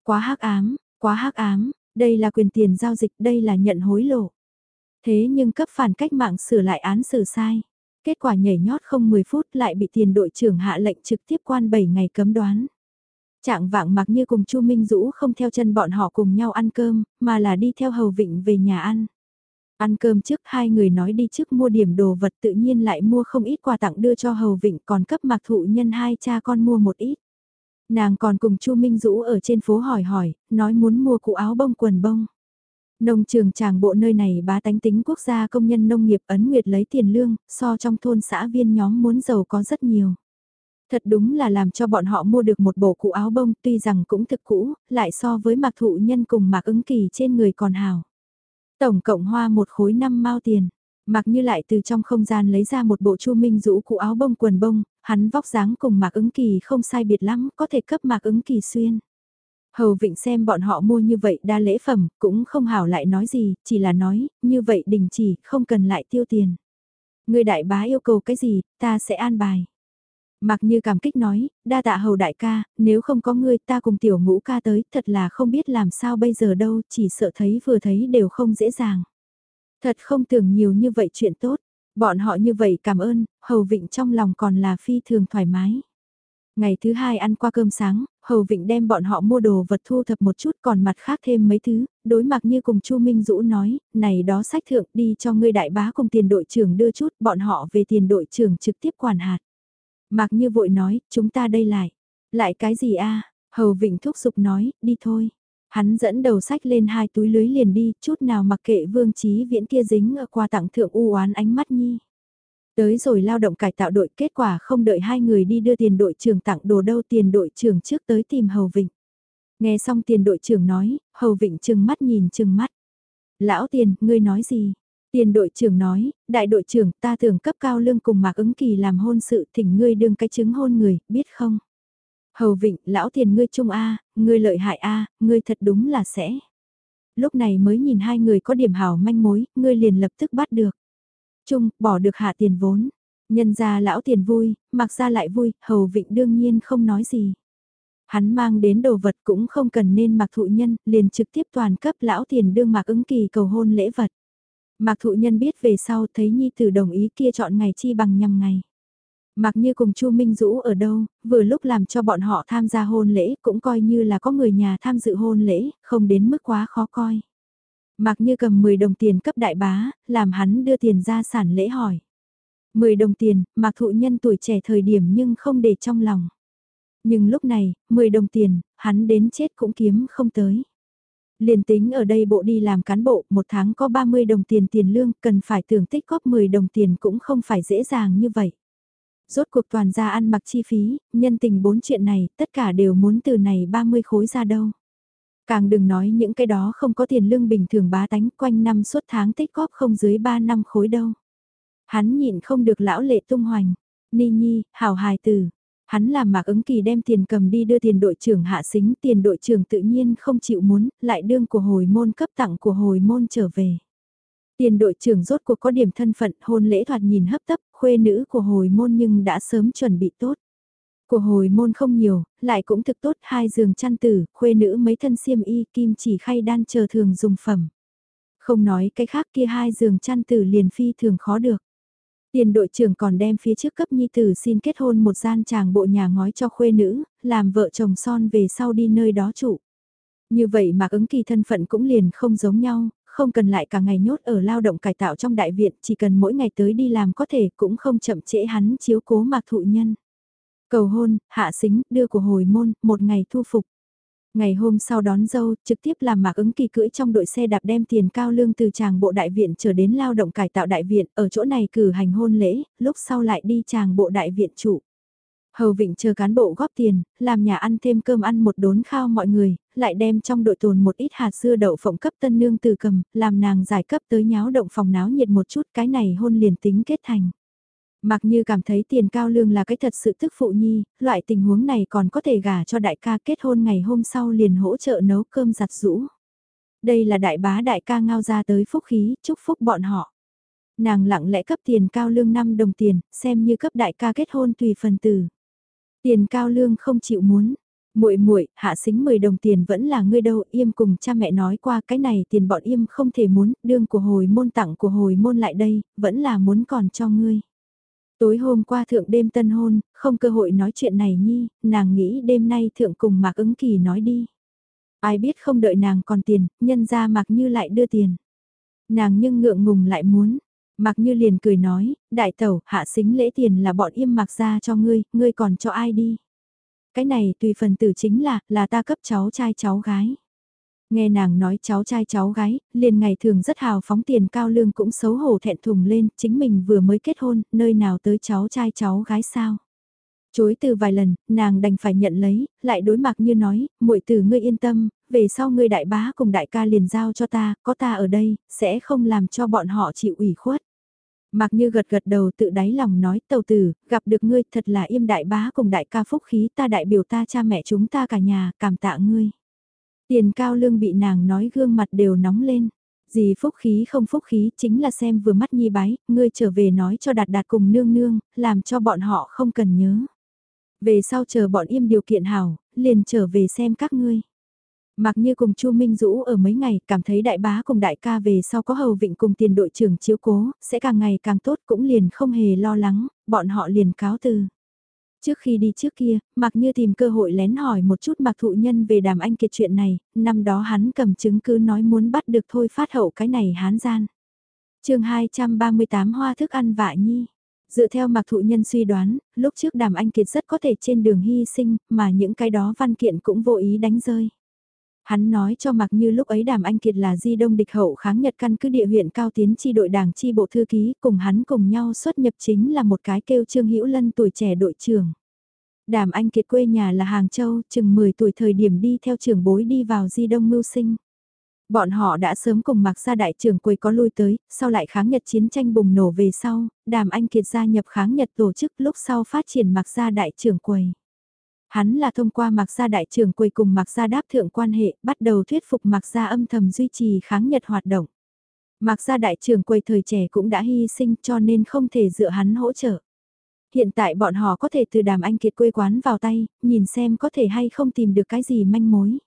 Quá hắc ám, quá hắc ám, đây là quyền tiền giao dịch, đây là nhận hối lộ. Thế nhưng cấp phản cách mạng sửa lại án xử sai. Kết quả nhảy nhót không 10 phút lại bị tiền đội trưởng hạ lệnh trực tiếp quan 7 ngày cấm đoán. Trạng vạng mặc như cùng Chu Minh Dũ không theo chân bọn họ cùng nhau ăn cơm, mà là đi theo Hầu Vịnh về nhà ăn. Ăn cơm trước hai người nói đi trước mua điểm đồ vật tự nhiên lại mua không ít quà tặng đưa cho Hầu Vịnh còn cấp mặc thụ nhân hai cha con mua một ít. Nàng còn cùng Chu Minh Dũ ở trên phố hỏi hỏi, nói muốn mua cụ áo bông quần bông. Nông trường tràng bộ nơi này bá tánh tính quốc gia công nhân nông nghiệp ấn nguyệt lấy tiền lương, so trong thôn xã viên nhóm muốn giàu có rất nhiều. Thật đúng là làm cho bọn họ mua được một bộ cụ áo bông tuy rằng cũng thực cũ, lại so với mạc thụ nhân cùng mạc ứng kỳ trên người còn hào. Tổng cộng hoa một khối năm mao tiền. Mặc như lại từ trong không gian lấy ra một bộ chu minh rũ cụ áo bông quần bông, hắn vóc dáng cùng mạc ứng kỳ không sai biệt lắm, có thể cấp mạc ứng kỳ xuyên. Hầu Vịnh xem bọn họ mua như vậy đa lễ phẩm, cũng không hảo lại nói gì, chỉ là nói, như vậy đình chỉ, không cần lại tiêu tiền. Người đại bá yêu cầu cái gì, ta sẽ an bài. Mặc như cảm kích nói, đa tạ hầu đại ca, nếu không có ngươi ta cùng tiểu ngũ ca tới, thật là không biết làm sao bây giờ đâu, chỉ sợ thấy vừa thấy đều không dễ dàng. Thật không tưởng nhiều như vậy chuyện tốt, bọn họ như vậy cảm ơn, hầu vịnh trong lòng còn là phi thường thoải mái. Ngày thứ hai ăn qua cơm sáng, Hầu Vịnh đem bọn họ mua đồ vật thu thập một chút còn mặt khác thêm mấy thứ, đối mặt như cùng Chu Minh Dũ nói, này đó sách thượng đi cho ngươi đại bá cùng tiền đội trưởng đưa chút, bọn họ về tiền đội trưởng trực tiếp quản hạt. Mạc Như vội nói, chúng ta đây lại. Lại cái gì a? Hầu Vịnh thúc giục nói, đi thôi. Hắn dẫn đầu sách lên hai túi lưới liền đi, chút nào mặc kệ vương trí viễn kia dính ở qua tặng thượng u oán ánh mắt nhi. Tới rồi lao động cải tạo đội kết quả không đợi hai người đi đưa tiền đội trưởng tặng đồ đâu tiền đội trưởng trước tới tìm Hầu Vịnh. Nghe xong tiền đội trưởng nói, Hầu Vịnh chừng mắt nhìn chừng mắt. Lão tiền, ngươi nói gì? Tiền đội trưởng nói, đại đội trưởng ta thường cấp cao lương cùng Mạc ứng kỳ làm hôn sự thỉnh ngươi đương cái chứng hôn người, biết không? Hầu Vịnh, lão tiền ngươi trung A, ngươi lợi hại A, ngươi thật đúng là sẽ. Lúc này mới nhìn hai người có điểm hảo manh mối, ngươi liền lập tức bắt được chung, bỏ được hạ tiền vốn. Nhân ra lão tiền vui, mặc ra lại vui, hầu vịnh đương nhiên không nói gì. Hắn mang đến đồ vật cũng không cần nên mặc thụ nhân, liền trực tiếp toàn cấp lão tiền đương mặc ứng kỳ cầu hôn lễ vật. Mạc thụ nhân biết về sau thấy nhi tử đồng ý kia chọn ngày chi bằng nhằm ngày. Mặc như cùng Chu Minh Dũ ở đâu, vừa lúc làm cho bọn họ tham gia hôn lễ cũng coi như là có người nhà tham dự hôn lễ, không đến mức quá khó coi. Mặc như cầm 10 đồng tiền cấp đại bá, làm hắn đưa tiền ra sản lễ hỏi. 10 đồng tiền, Mạc Thụ Nhân tuổi trẻ thời điểm nhưng không để trong lòng. Nhưng lúc này, 10 đồng tiền, hắn đến chết cũng kiếm không tới. Liền tính ở đây bộ đi làm cán bộ, một tháng có 30 đồng tiền tiền lương, cần phải tưởng tích góp 10 đồng tiền cũng không phải dễ dàng như vậy. Rốt cuộc toàn ra ăn mặc chi phí, nhân tình bốn chuyện này, tất cả đều muốn từ này 30 khối ra đâu. Càng đừng nói những cái đó không có tiền lương bình thường bá tánh quanh năm suốt tháng tích góp không dưới 3 năm khối đâu. Hắn nhịn không được lão lệ tung hoành. Ni nhi, hào hài tử. Hắn làm mạc ứng kỳ đem tiền cầm đi đưa tiền đội trưởng hạ xính tiền đội trưởng tự nhiên không chịu muốn, lại đương của hồi môn cấp tặng của hồi môn trở về. Tiền đội trưởng rốt cuộc có điểm thân phận hôn lễ thoạt nhìn hấp tấp, khuê nữ của hồi môn nhưng đã sớm chuẩn bị tốt. Của hồi môn không nhiều, lại cũng thực tốt hai giường chăn tử, khuê nữ mấy thân xiêm y, kim chỉ khay đan chờ thường dùng phẩm. Không nói cái khác kia hai giường chăn tử liền phi thường khó được. Tiền đội trưởng còn đem phía trước cấp nhi tử xin kết hôn một gian tràng bộ nhà ngói cho khuê nữ, làm vợ chồng son về sau đi nơi đó trụ. Như vậy mà ứng kỳ thân phận cũng liền không giống nhau, không cần lại cả ngày nhốt ở lao động cải tạo trong đại viện, chỉ cần mỗi ngày tới đi làm có thể cũng không chậm trễ hắn chiếu cố mạc thụ nhân. Cầu hôn, hạ xính, đưa của hồi môn, một ngày thu phục. Ngày hôm sau đón dâu, trực tiếp làm mạc ứng kỳ cưỡi trong đội xe đạp đem tiền cao lương từ tràng bộ đại viện trở đến lao động cải tạo đại viện, ở chỗ này cử hành hôn lễ, lúc sau lại đi tràng bộ đại viện trụ. Hầu Vịnh chờ cán bộ góp tiền, làm nhà ăn thêm cơm ăn một đốn khao mọi người, lại đem trong đội tồn một ít hạt dưa đậu phộng cấp tân nương từ cầm, làm nàng giải cấp tới nháo động phòng náo nhiệt một chút cái này hôn liền tính kết thành. Mặc như cảm thấy tiền cao lương là cái thật sự thức phụ nhi, loại tình huống này còn có thể gả cho đại ca kết hôn ngày hôm sau liền hỗ trợ nấu cơm giặt rũ. Đây là đại bá đại ca ngao ra tới phúc khí, chúc phúc bọn họ. Nàng lặng lẽ cấp tiền cao lương 5 đồng tiền, xem như cấp đại ca kết hôn tùy phần tử. Tiền cao lương không chịu muốn, muội muội hạ xính 10 đồng tiền vẫn là ngươi đâu im cùng cha mẹ nói qua cái này tiền bọn im không thể muốn đương của hồi môn tặng của hồi môn lại đây vẫn là muốn còn cho ngươi Tối hôm qua thượng đêm tân hôn, không cơ hội nói chuyện này nhi, nàng nghĩ đêm nay thượng cùng Mạc ứng kỳ nói đi. Ai biết không đợi nàng còn tiền, nhân ra Mạc Như lại đưa tiền. Nàng nhưng ngượng ngùng lại muốn. Mạc Như liền cười nói, đại tẩu, hạ xính lễ tiền là bọn im Mạc ra cho ngươi, ngươi còn cho ai đi. Cái này tùy phần tử chính là, là ta cấp cháu trai cháu gái. Nghe nàng nói cháu trai cháu gái, liền ngày thường rất hào phóng tiền cao lương cũng xấu hổ thẹn thùng lên, chính mình vừa mới kết hôn, nơi nào tới cháu trai cháu gái sao. Chối từ vài lần, nàng đành phải nhận lấy, lại đối mặt như nói, muội từ ngươi yên tâm, về sau ngươi đại bá cùng đại ca liền giao cho ta, có ta ở đây, sẽ không làm cho bọn họ chịu ủy khuất. Mặc như gật gật đầu tự đáy lòng nói tàu tử, gặp được ngươi thật là im đại bá cùng đại ca phúc khí ta đại biểu ta cha mẹ chúng ta cả nhà, cảm tạ ngươi. Tiền cao lương bị nàng nói gương mặt đều nóng lên. Gì phúc khí không phúc khí chính là xem vừa mắt nhi bái, ngươi trở về nói cho đạt đạt cùng nương nương, làm cho bọn họ không cần nhớ. Về sau chờ bọn im điều kiện hảo, liền trở về xem các ngươi. Mặc như cùng Chu Minh Dũ ở mấy ngày cảm thấy đại bá cùng đại ca về sau có hầu vịnh cùng tiền đội trưởng chiếu cố, sẽ càng ngày càng tốt cũng liền không hề lo lắng, bọn họ liền cáo từ. Trước khi đi trước kia, mặc như tìm cơ hội lén hỏi một chút Mạc thụ nhân về đàm anh kiệt chuyện này, năm đó hắn cầm chứng cứ nói muốn bắt được thôi phát hậu cái này hán gian. chương 238 hoa thức ăn vạ nhi. Dựa theo Mạc thụ nhân suy đoán, lúc trước đàm anh kiệt rất có thể trên đường hy sinh, mà những cái đó văn kiện cũng vô ý đánh rơi. Hắn nói cho mặc như lúc ấy đàm anh kiệt là di đông địch hậu kháng nhật căn cứ địa huyện cao tiến chi đội đảng chi bộ thư ký cùng hắn cùng nhau xuất nhập chính là một cái kêu Trương Hữu Lân tuổi trẻ đội trưởng. Đàm anh kiệt quê nhà là Hàng Châu, chừng 10 tuổi thời điểm đi theo trưởng bối đi vào di đông mưu sinh. Bọn họ đã sớm cùng mặc ra đại trưởng quầy có lui tới, sau lại kháng Nhật chiến tranh bùng nổ về sau, đàm anh kiệt gia nhập kháng Nhật tổ chức lúc sau phát triển mặc ra đại trưởng quầy. Hắn là thông qua Mạc Gia đại trưởng quầy cùng Mạc Gia đáp thượng quan hệ, bắt đầu thuyết phục Mạc Gia âm thầm duy trì kháng Nhật hoạt động. Mạc Gia đại trưởng quầy thời trẻ cũng đã hy sinh cho nên không thể dựa hắn hỗ trợ. Hiện tại bọn họ có thể từ đàm anh kiệt quê quán vào tay, nhìn xem có thể hay không tìm được cái gì manh mối.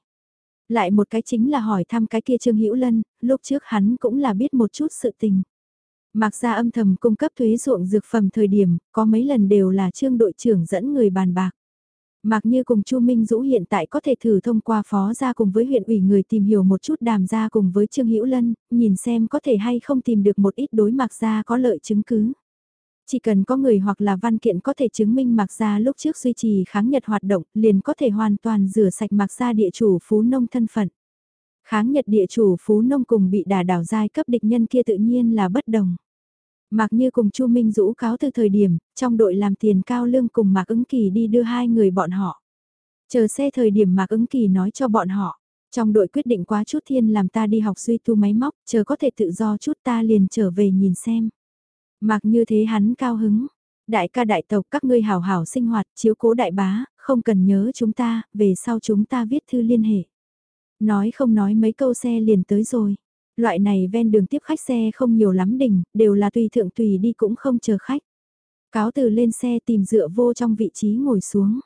Lại một cái chính là hỏi thăm cái kia Trương Hữu Lân, lúc trước hắn cũng là biết một chút sự tình. Mạc Gia âm thầm cung cấp thuế ruộng dược phẩm thời điểm, có mấy lần đều là Trương đội trưởng dẫn người bàn bạc. Mạc Như cùng Chu Minh Dũ hiện tại có thể thử thông qua phó gia cùng với huyện ủy người tìm hiểu một chút đàm gia cùng với Trương Hữu Lân, nhìn xem có thể hay không tìm được một ít đối mạc gia có lợi chứng cứ. Chỉ cần có người hoặc là văn kiện có thể chứng minh Mạc Gia lúc trước duy trì kháng Nhật hoạt động liền có thể hoàn toàn rửa sạch Mạc Gia địa chủ phú nông thân phận. Kháng Nhật địa chủ phú nông cùng bị đả đảo giai cấp địch nhân kia tự nhiên là bất đồng. Mạc Như cùng Chu Minh Dũ cáo từ thời điểm, trong đội làm tiền cao lương cùng Mạc ứng kỳ đi đưa hai người bọn họ. Chờ xe thời điểm Mạc ứng kỳ nói cho bọn họ, trong đội quyết định quá chút thiên làm ta đi học suy tu máy móc, chờ có thể tự do chút ta liền trở về nhìn xem. Mạc như thế hắn cao hứng, đại ca đại tộc các ngươi hào hảo sinh hoạt, chiếu cố đại bá, không cần nhớ chúng ta, về sau chúng ta viết thư liên hệ. Nói không nói mấy câu xe liền tới rồi. Loại này ven đường tiếp khách xe không nhiều lắm đỉnh, đều là tùy thượng tùy đi cũng không chờ khách. Cáo từ lên xe tìm dựa vô trong vị trí ngồi xuống.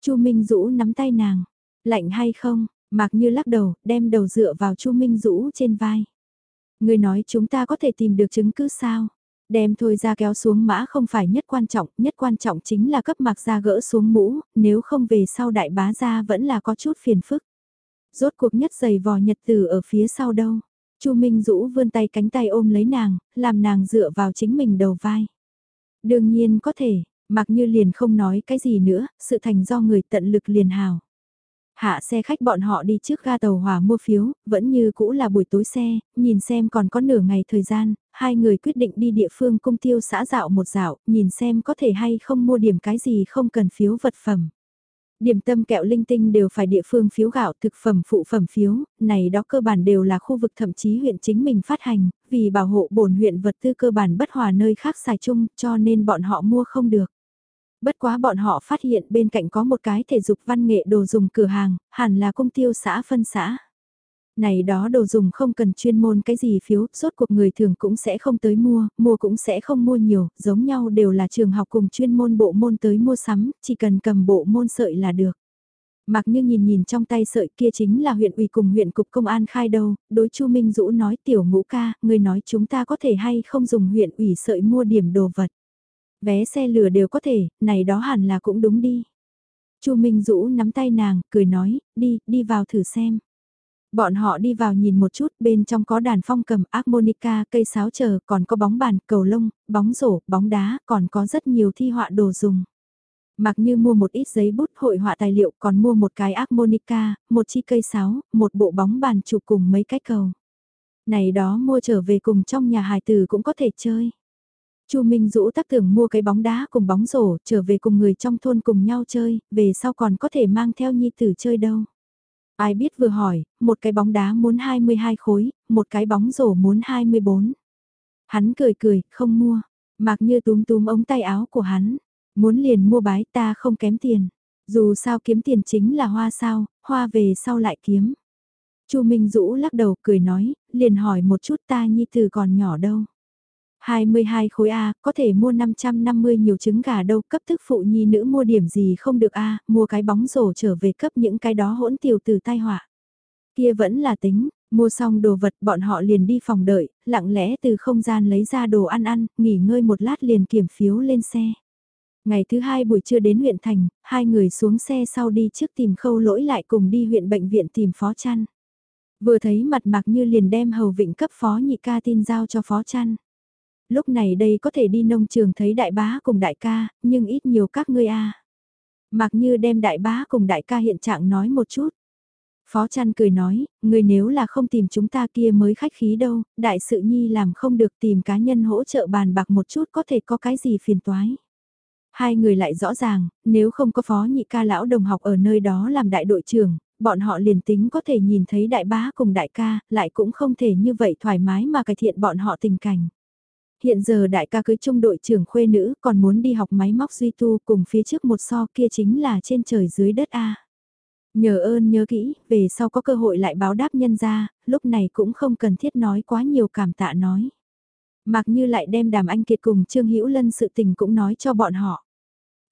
Chu Minh Dũ nắm tay nàng. Lạnh hay không? Mạc Như lắc đầu, đem đầu dựa vào Chu Minh Dũ trên vai. Người nói chúng ta có thể tìm được chứng cứ sao? Đem thôi ra kéo xuống mã không phải nhất quan trọng, nhất quan trọng chính là cấp mạc ra gỡ xuống mũ, nếu không về sau đại bá ra vẫn là có chút phiền phức. Rốt cuộc nhất giày vò nhật tử ở phía sau đâu. Chu Minh Dũ vươn tay cánh tay ôm lấy nàng, làm nàng dựa vào chính mình đầu vai. Đương nhiên có thể, mặc như liền không nói cái gì nữa, sự thành do người tận lực liền hào. Hạ xe khách bọn họ đi trước ga tàu hỏa mua phiếu, vẫn như cũ là buổi tối xe, nhìn xem còn có nửa ngày thời gian, hai người quyết định đi địa phương cung tiêu xã dạo một dạo, nhìn xem có thể hay không mua điểm cái gì không cần phiếu vật phẩm. Điểm tâm kẹo linh tinh đều phải địa phương phiếu gạo thực phẩm phụ phẩm phiếu, này đó cơ bản đều là khu vực thậm chí huyện chính mình phát hành, vì bảo hộ bổn huyện vật tư cơ bản bất hòa nơi khác xài chung cho nên bọn họ mua không được. Bất quá bọn họ phát hiện bên cạnh có một cái thể dục văn nghệ đồ dùng cửa hàng, hẳn là công tiêu xã phân xã. Này đó đồ dùng không cần chuyên môn cái gì phiếu, suốt cuộc người thường cũng sẽ không tới mua, mua cũng sẽ không mua nhiều, giống nhau đều là trường học cùng chuyên môn bộ môn tới mua sắm, chỉ cần cầm bộ môn sợi là được. Mặc như nhìn nhìn trong tay sợi kia chính là huyện ủy cùng huyện cục công an khai đâu, đối Chu Minh Dũ nói tiểu ngũ ca, người nói chúng ta có thể hay không dùng huyện ủy sợi mua điểm đồ vật. Vé xe lửa đều có thể, này đó hẳn là cũng đúng đi. Chu Minh Dũ nắm tay nàng, cười nói, đi, đi vào thử xem. Bọn họ đi vào nhìn một chút, bên trong có đàn phong cầm, harmonica, cây sáo chờ, còn có bóng bàn, cầu lông, bóng rổ, bóng đá, còn có rất nhiều thi họa đồ dùng. Mặc như mua một ít giấy bút hội họa tài liệu còn mua một cái harmonica, một chi cây sáo, một bộ bóng bàn chụp cùng mấy cái cầu. Này đó mua trở về cùng trong nhà hài tử cũng có thể chơi. Chu Minh Dũ tác tưởng mua cái bóng đá cùng bóng rổ, trở về cùng người trong thôn cùng nhau chơi, về sau còn có thể mang theo nhi tử chơi đâu. Ai biết vừa hỏi, một cái bóng đá muốn 22 khối, một cái bóng rổ muốn 24. Hắn cười cười, không mua. Mạc như túm túm ống tay áo của hắn. Muốn liền mua bái ta không kém tiền. Dù sao kiếm tiền chính là hoa sao, hoa về sau lại kiếm. Chu Minh Dũ lắc đầu cười nói, liền hỏi một chút ta nhi từ còn nhỏ đâu. 22 khối A, có thể mua 550 nhiều trứng gà đâu, cấp thức phụ nhi nữ mua điểm gì không được A, mua cái bóng rổ trở về cấp những cái đó hỗn tiểu từ tai họa. Kia vẫn là tính, mua xong đồ vật bọn họ liền đi phòng đợi, lặng lẽ từ không gian lấy ra đồ ăn ăn, nghỉ ngơi một lát liền kiểm phiếu lên xe. Ngày thứ hai buổi trưa đến huyện thành, hai người xuống xe sau đi trước tìm khâu lỗi lại cùng đi huyện bệnh viện tìm phó chăn. Vừa thấy mặt mạc như liền đem hầu vịnh cấp phó nhị ca tin giao cho phó chăn lúc này đây có thể đi nông trường thấy đại bá cùng đại ca, nhưng ít nhiều các ngươi a. À. Mặc như đem đại bá cùng đại ca hiện trạng nói một chút. Phó chăn cười nói, người nếu là không tìm chúng ta kia mới khách khí đâu, đại sự nhi làm không được tìm cá nhân hỗ trợ bàn bạc một chút có thể có cái gì phiền toái. Hai người lại rõ ràng, nếu không có phó nhị ca lão đồng học ở nơi đó làm đại đội trưởng, bọn họ liền tính có thể nhìn thấy đại bá cùng đại ca, lại cũng không thể như vậy thoải mái mà cải thiện bọn họ tình cảnh hiện giờ đại ca cưới trung đội trưởng khuê nữ còn muốn đi học máy móc duy tu cùng phía trước một so kia chính là trên trời dưới đất A. Nhờ ơn nhớ kỹ, về sau có cơ hội lại báo đáp nhân ra, lúc này cũng không cần thiết nói quá nhiều cảm tạ nói. Mặc như lại đem đàm anh kiệt cùng Trương Hữu Lân sự tình cũng nói cho bọn họ.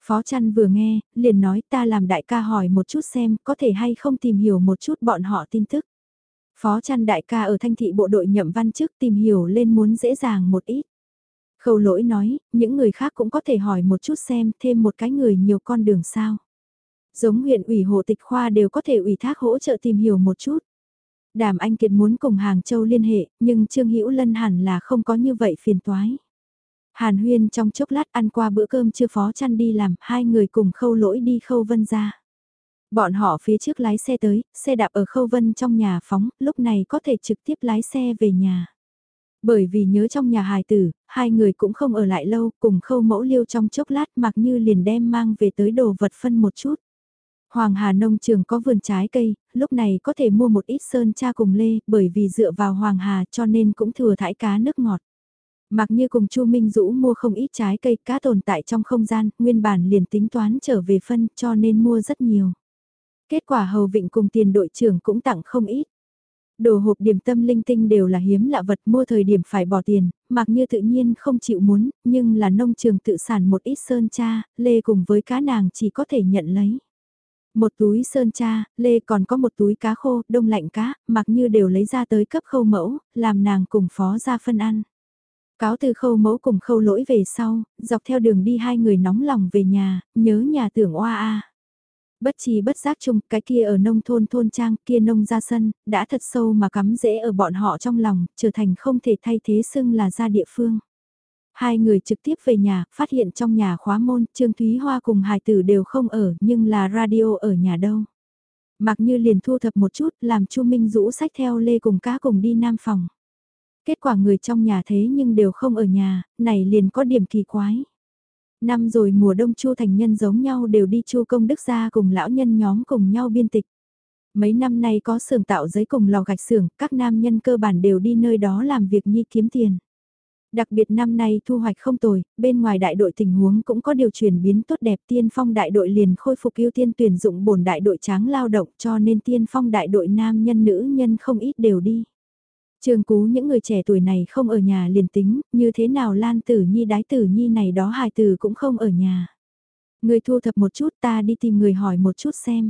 Phó chăn vừa nghe, liền nói ta làm đại ca hỏi một chút xem có thể hay không tìm hiểu một chút bọn họ tin tức. Phó chăn đại ca ở thanh thị bộ đội nhậm văn chức tìm hiểu lên muốn dễ dàng một ít. Khâu lỗi nói, những người khác cũng có thể hỏi một chút xem thêm một cái người nhiều con đường sao. Giống huyện ủy hộ tịch khoa đều có thể ủy thác hỗ trợ tìm hiểu một chút. Đàm Anh Kiệt muốn cùng Hàng Châu liên hệ, nhưng Trương Hữu Lân hẳn là không có như vậy phiền toái. Hàn huyên trong chốc lát ăn qua bữa cơm chưa phó chăn đi làm, hai người cùng khâu lỗi đi khâu vân ra. Bọn họ phía trước lái xe tới, xe đạp ở khâu vân trong nhà phóng, lúc này có thể trực tiếp lái xe về nhà. Bởi vì nhớ trong nhà hài tử, hai người cũng không ở lại lâu, cùng khâu mẫu liêu trong chốc lát mặc như liền đem mang về tới đồ vật phân một chút. Hoàng Hà Nông trường có vườn trái cây, lúc này có thể mua một ít sơn cha cùng lê, bởi vì dựa vào Hoàng Hà cho nên cũng thừa thải cá nước ngọt. Mặc như cùng Chu Minh Dũ mua không ít trái cây cá tồn tại trong không gian, nguyên bản liền tính toán trở về phân cho nên mua rất nhiều. Kết quả hầu vịnh cùng tiền đội trưởng cũng tặng không ít. Đồ hộp điểm tâm linh tinh đều là hiếm lạ vật mua thời điểm phải bỏ tiền, mặc như tự nhiên không chịu muốn, nhưng là nông trường tự sản một ít sơn cha, lê cùng với cá nàng chỉ có thể nhận lấy. Một túi sơn cha, lê còn có một túi cá khô, đông lạnh cá, mặc như đều lấy ra tới cấp khâu mẫu, làm nàng cùng phó ra phân ăn. Cáo từ khâu mẫu cùng khâu lỗi về sau, dọc theo đường đi hai người nóng lòng về nhà, nhớ nhà tưởng oa a. Bất chi bất giác chung, cái kia ở nông thôn thôn trang, kia nông ra sân, đã thật sâu mà cắm rễ ở bọn họ trong lòng, trở thành không thể thay thế xưng là ra địa phương. Hai người trực tiếp về nhà, phát hiện trong nhà khóa môn, Trương Thúy Hoa cùng hài tử đều không ở, nhưng là radio ở nhà đâu. Mặc như liền thu thập một chút, làm Chu Minh rũ sách theo Lê cùng cá cùng đi nam phòng. Kết quả người trong nhà thế nhưng đều không ở nhà, này liền có điểm kỳ quái. Năm rồi mùa đông Chu thành nhân giống nhau đều đi Chu công đức gia cùng lão nhân nhóm cùng nhau biên tịch. Mấy năm nay có xưởng tạo giấy cùng lò gạch xưởng, các nam nhân cơ bản đều đi nơi đó làm việc nhi kiếm tiền. Đặc biệt năm nay thu hoạch không tồi, bên ngoài đại đội tình huống cũng có điều chuyển biến tốt đẹp tiên phong đại đội liền khôi phục ưu tiên tuyển dụng bổn đại đội tráng lao động cho nên tiên phong đại đội nam nhân nữ nhân không ít đều đi. Trường cú những người trẻ tuổi này không ở nhà liền tính, như thế nào Lan Tử Nhi đái Tử Nhi này đó hài tử cũng không ở nhà. Người thu thập một chút ta đi tìm người hỏi một chút xem.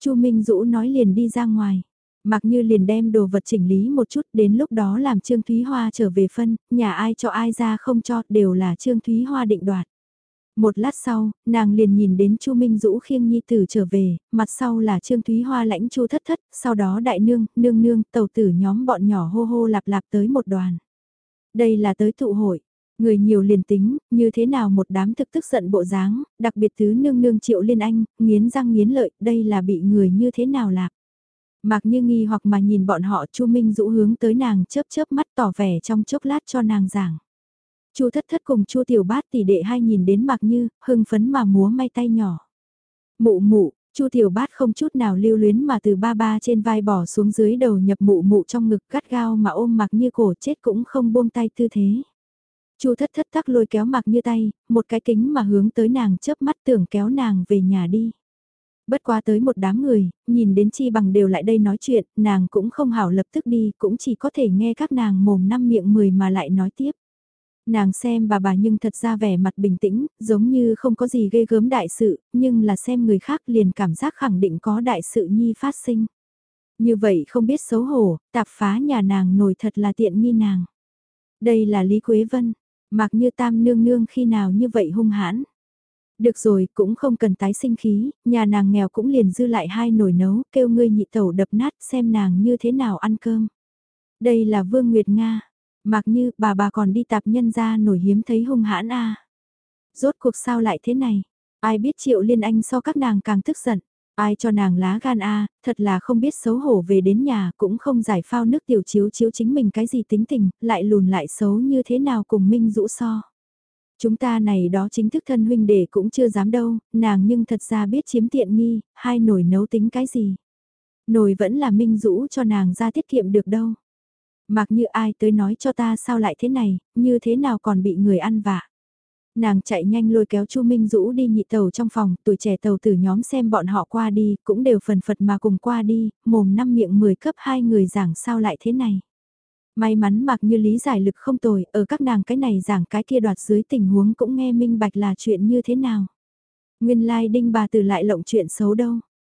Chu Minh Dũ nói liền đi ra ngoài. Mặc như liền đem đồ vật chỉnh lý một chút đến lúc đó làm Trương Thúy Hoa trở về phân, nhà ai cho ai ra không cho đều là Trương Thúy Hoa định đoạt. Một lát sau, nàng liền nhìn đến Chu Minh Dũ khiêng nhi tử trở về, mặt sau là Trương Thúy Hoa lãnh Chu thất thất, sau đó đại nương, nương nương, tàu tử nhóm bọn nhỏ hô hô lạp lạp tới một đoàn. Đây là tới tụ hội, người nhiều liền tính, như thế nào một đám thực tức giận bộ dáng, đặc biệt tứ nương nương triệu liên anh, nghiến răng nghiến lợi, đây là bị người như thế nào lạc. Mạc như nghi hoặc mà nhìn bọn họ Chu Minh Dũ hướng tới nàng chớp chớp mắt tỏ vẻ trong chốc lát cho nàng giảng. Chu thất thất cùng Chu tiểu bát tỷ đệ hai nhìn đến Mạc Như, hưng phấn mà múa may tay nhỏ. Mụ mụ, Chu tiểu bát không chút nào lưu luyến mà từ ba ba trên vai bỏ xuống dưới đầu nhập mụ mụ trong ngực gắt gao mà ôm Mạc Như cổ chết cũng không buông tay tư thế. Chu thất thất tắc lôi kéo Mạc Như tay, một cái kính mà hướng tới nàng chớp mắt tưởng kéo nàng về nhà đi. Bất qua tới một đám người, nhìn đến chi bằng đều lại đây nói chuyện, nàng cũng không hảo lập tức đi, cũng chỉ có thể nghe các nàng mồm năm miệng mười mà lại nói tiếp. Nàng xem bà bà nhưng thật ra vẻ mặt bình tĩnh, giống như không có gì ghê gớm đại sự, nhưng là xem người khác liền cảm giác khẳng định có đại sự nhi phát sinh. Như vậy không biết xấu hổ, tạp phá nhà nàng nổi thật là tiện nghi nàng. Đây là Lý Quế Vân, mặc như tam nương nương khi nào như vậy hung hãn. Được rồi, cũng không cần tái sinh khí, nhà nàng nghèo cũng liền dư lại hai nồi nấu, kêu ngươi nhị tẩu đập nát xem nàng như thế nào ăn cơm. Đây là Vương Nguyệt Nga, mặc như bà bà còn đi tạp nhân ra nổi hiếm thấy hung hãn a Rốt cuộc sao lại thế này? Ai biết triệu liên anh so các nàng càng tức giận. Ai cho nàng lá gan a thật là không biết xấu hổ về đến nhà cũng không giải phao nước tiểu chiếu chiếu chính mình cái gì tính tình, lại lùn lại xấu như thế nào cùng Minh rũ so. Chúng ta này đó chính thức thân huynh đệ cũng chưa dám đâu, nàng nhưng thật ra biết chiếm tiện nghi, hai nồi nấu tính cái gì. Nồi vẫn là minh rũ cho nàng ra tiết kiệm được đâu. Mặc như ai tới nói cho ta sao lại thế này, như thế nào còn bị người ăn vạ. Nàng chạy nhanh lôi kéo Chu Minh Dũ đi nhị tàu trong phòng, tuổi trẻ tàu tử nhóm xem bọn họ qua đi, cũng đều phần phật mà cùng qua đi, mồm năm miệng 10 cấp hai người giảng sao lại thế này. May mắn mặc như lý giải lực không tồi, ở các nàng cái này giảng cái kia đoạt dưới tình huống cũng nghe minh bạch là chuyện như thế nào. Nguyên lai like đinh bà tử lại lộng chuyện xấu đâu.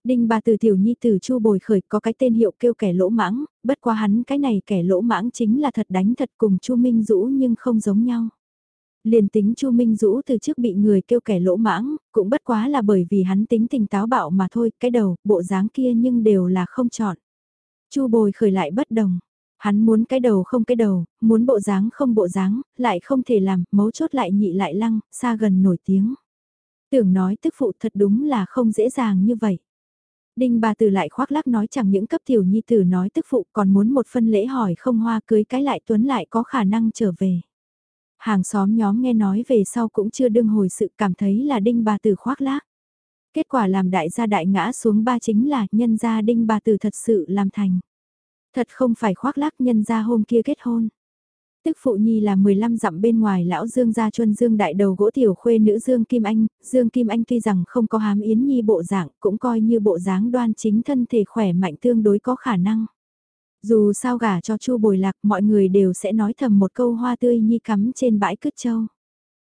Đinh bà từ tiểu nhi tử chu bồi khởi có cái tên hiệu kêu kẻ lỗ mãng, bất quá hắn cái này kẻ lỗ mãng chính là thật đánh thật cùng chu Minh Dũ nhưng không giống nhau. Liền tính chu Minh Dũ từ trước bị người kêu kẻ lỗ mãng, cũng bất quá là bởi vì hắn tính tình táo bạo mà thôi, cái đầu, bộ dáng kia nhưng đều là không chọn. chu bồi khởi lại bất đồng Hắn muốn cái đầu không cái đầu, muốn bộ dáng không bộ dáng, lại không thể làm, mấu chốt lại nhị lại lăng, xa gần nổi tiếng. Tưởng nói tức phụ thật đúng là không dễ dàng như vậy. Đinh bà tử lại khoác lác nói chẳng những cấp tiểu nhi tử nói tức phụ, còn muốn một phân lễ hỏi không hoa cưới cái lại tuấn lại có khả năng trở về. Hàng xóm nhóm nghe nói về sau cũng chưa đương hồi sự cảm thấy là đinh bà tử khoác lác. Kết quả làm đại gia đại ngã xuống ba chính là nhân gia đinh bà tử thật sự làm thành. Thật không phải khoác lác nhân gia hôm kia kết hôn. Tức phụ nhi là 15 dặm bên ngoài lão Dương gia chuân Dương đại đầu gỗ tiểu khuê nữ Dương Kim Anh, Dương Kim Anh tuy rằng không có hám yến nhi bộ dạng cũng coi như bộ dáng đoan chính thân thể khỏe mạnh tương đối có khả năng. Dù sao gả cho chu bồi lạc mọi người đều sẽ nói thầm một câu hoa tươi nhi cắm trên bãi cứt châu.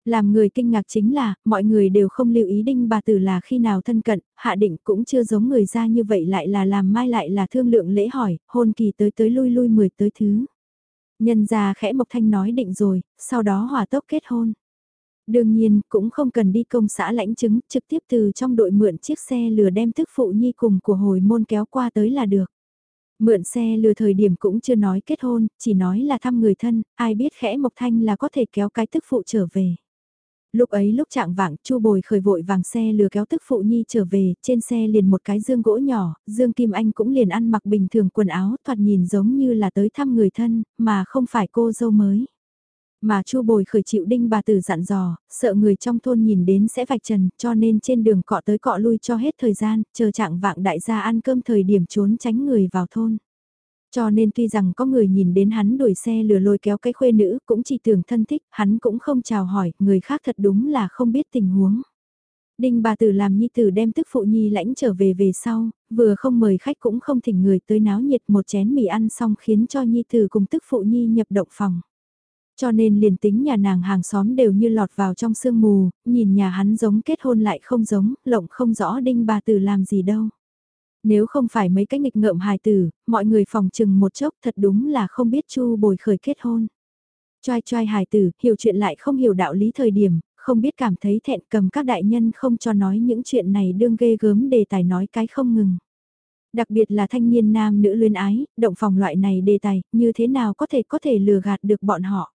Làm người kinh ngạc chính là, mọi người đều không lưu ý đinh bà tử là khi nào thân cận, hạ định cũng chưa giống người ra như vậy lại là làm mai lại là thương lượng lễ hỏi, hôn kỳ tới tới lui lui mười tới thứ. Nhân ra khẽ Mộc Thanh nói định rồi, sau đó hòa tốc kết hôn. Đương nhiên, cũng không cần đi công xã lãnh chứng, trực tiếp từ trong đội mượn chiếc xe lừa đem tức phụ nhi cùng của hồi môn kéo qua tới là được. Mượn xe lừa thời điểm cũng chưa nói kết hôn, chỉ nói là thăm người thân, ai biết khẽ Mộc Thanh là có thể kéo cái tức phụ trở về. Lúc ấy lúc trạng vạng, Chu Bồi khởi vội vàng xe lừa kéo tức phụ nhi trở về, trên xe liền một cái dương gỗ nhỏ, Dương Kim Anh cũng liền ăn mặc bình thường quần áo, thoạt nhìn giống như là tới thăm người thân, mà không phải cô dâu mới. Mà Chu Bồi khởi chịu đinh bà tử dặn dò, sợ người trong thôn nhìn đến sẽ vạch trần, cho nên trên đường cọ tới cọ lui cho hết thời gian, chờ trạng vạng đại gia ăn cơm thời điểm trốn tránh người vào thôn. Cho nên tuy rằng có người nhìn đến hắn đuổi xe lừa lôi kéo cái khuê nữ cũng chỉ tưởng thân thích, hắn cũng không chào hỏi, người khác thật đúng là không biết tình huống. Đinh bà tử làm nhi tử đem tức phụ nhi lãnh trở về về sau, vừa không mời khách cũng không thỉnh người tới náo nhiệt một chén mì ăn xong khiến cho nhi tử cùng tức phụ nhi nhập động phòng. Cho nên liền tính nhà nàng hàng xóm đều như lọt vào trong sương mù, nhìn nhà hắn giống kết hôn lại không giống, lộng không rõ đinh bà tử làm gì đâu. Nếu không phải mấy cái nghịch ngợm hài tử, mọi người phòng chừng một chốc thật đúng là không biết chu bồi khởi kết hôn. Choai choai hài tử, hiểu chuyện lại không hiểu đạo lý thời điểm, không biết cảm thấy thẹn cầm các đại nhân không cho nói những chuyện này đương ghê gớm đề tài nói cái không ngừng. Đặc biệt là thanh niên nam nữ luyến ái, động phòng loại này đề tài, như thế nào có thể có thể lừa gạt được bọn họ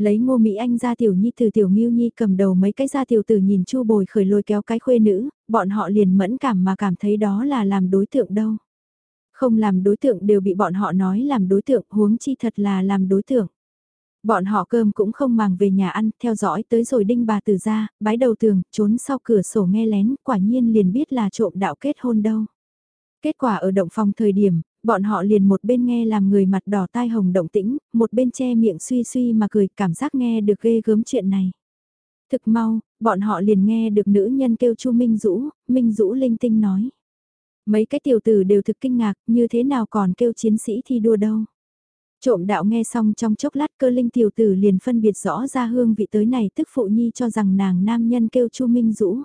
lấy ngô Mỹ Anh ra tiểu nhi từ tiểu nghiêu nhi cầm đầu mấy cái ra tiểu tử nhìn chu bồi khởi lôi kéo cái khuê nữ, bọn họ liền mẫn cảm mà cảm thấy đó là làm đối tượng đâu. Không làm đối tượng đều bị bọn họ nói làm đối tượng huống chi thật là làm đối tượng. Bọn họ cơm cũng không màng về nhà ăn, theo dõi tới rồi đinh bà từ ra, bái đầu tường, trốn sau cửa sổ nghe lén, quả nhiên liền biết là trộm đạo kết hôn đâu. Kết quả ở động phòng thời điểm, bọn họ liền một bên nghe làm người mặt đỏ tai hồng động tĩnh, một bên che miệng suy suy mà cười cảm giác nghe được ghê gớm chuyện này. Thực mau, bọn họ liền nghe được nữ nhân kêu Chu Minh Dũ, Minh Dũ linh tinh nói. Mấy cái tiểu tử đều thực kinh ngạc, như thế nào còn kêu chiến sĩ thi đua đâu. Trộm đạo nghe xong trong chốc lát cơ linh tiểu tử liền phân biệt rõ ra hương vị tới này tức phụ nhi cho rằng nàng nam nhân kêu Chu Minh Dũ.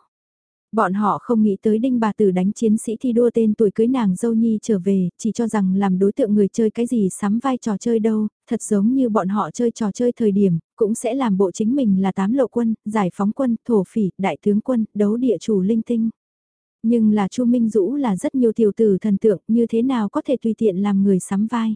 Bọn họ không nghĩ tới đinh bà tử đánh chiến sĩ thi đua tên tuổi cưới nàng dâu nhi trở về, chỉ cho rằng làm đối tượng người chơi cái gì sắm vai trò chơi đâu, thật giống như bọn họ chơi trò chơi thời điểm, cũng sẽ làm bộ chính mình là tám lộ quân, giải phóng quân, thổ phỉ, đại tướng quân, đấu địa chủ linh tinh. Nhưng là Chu Minh Dũ là rất nhiều tiểu tử thần tượng, như thế nào có thể tùy tiện làm người sắm vai.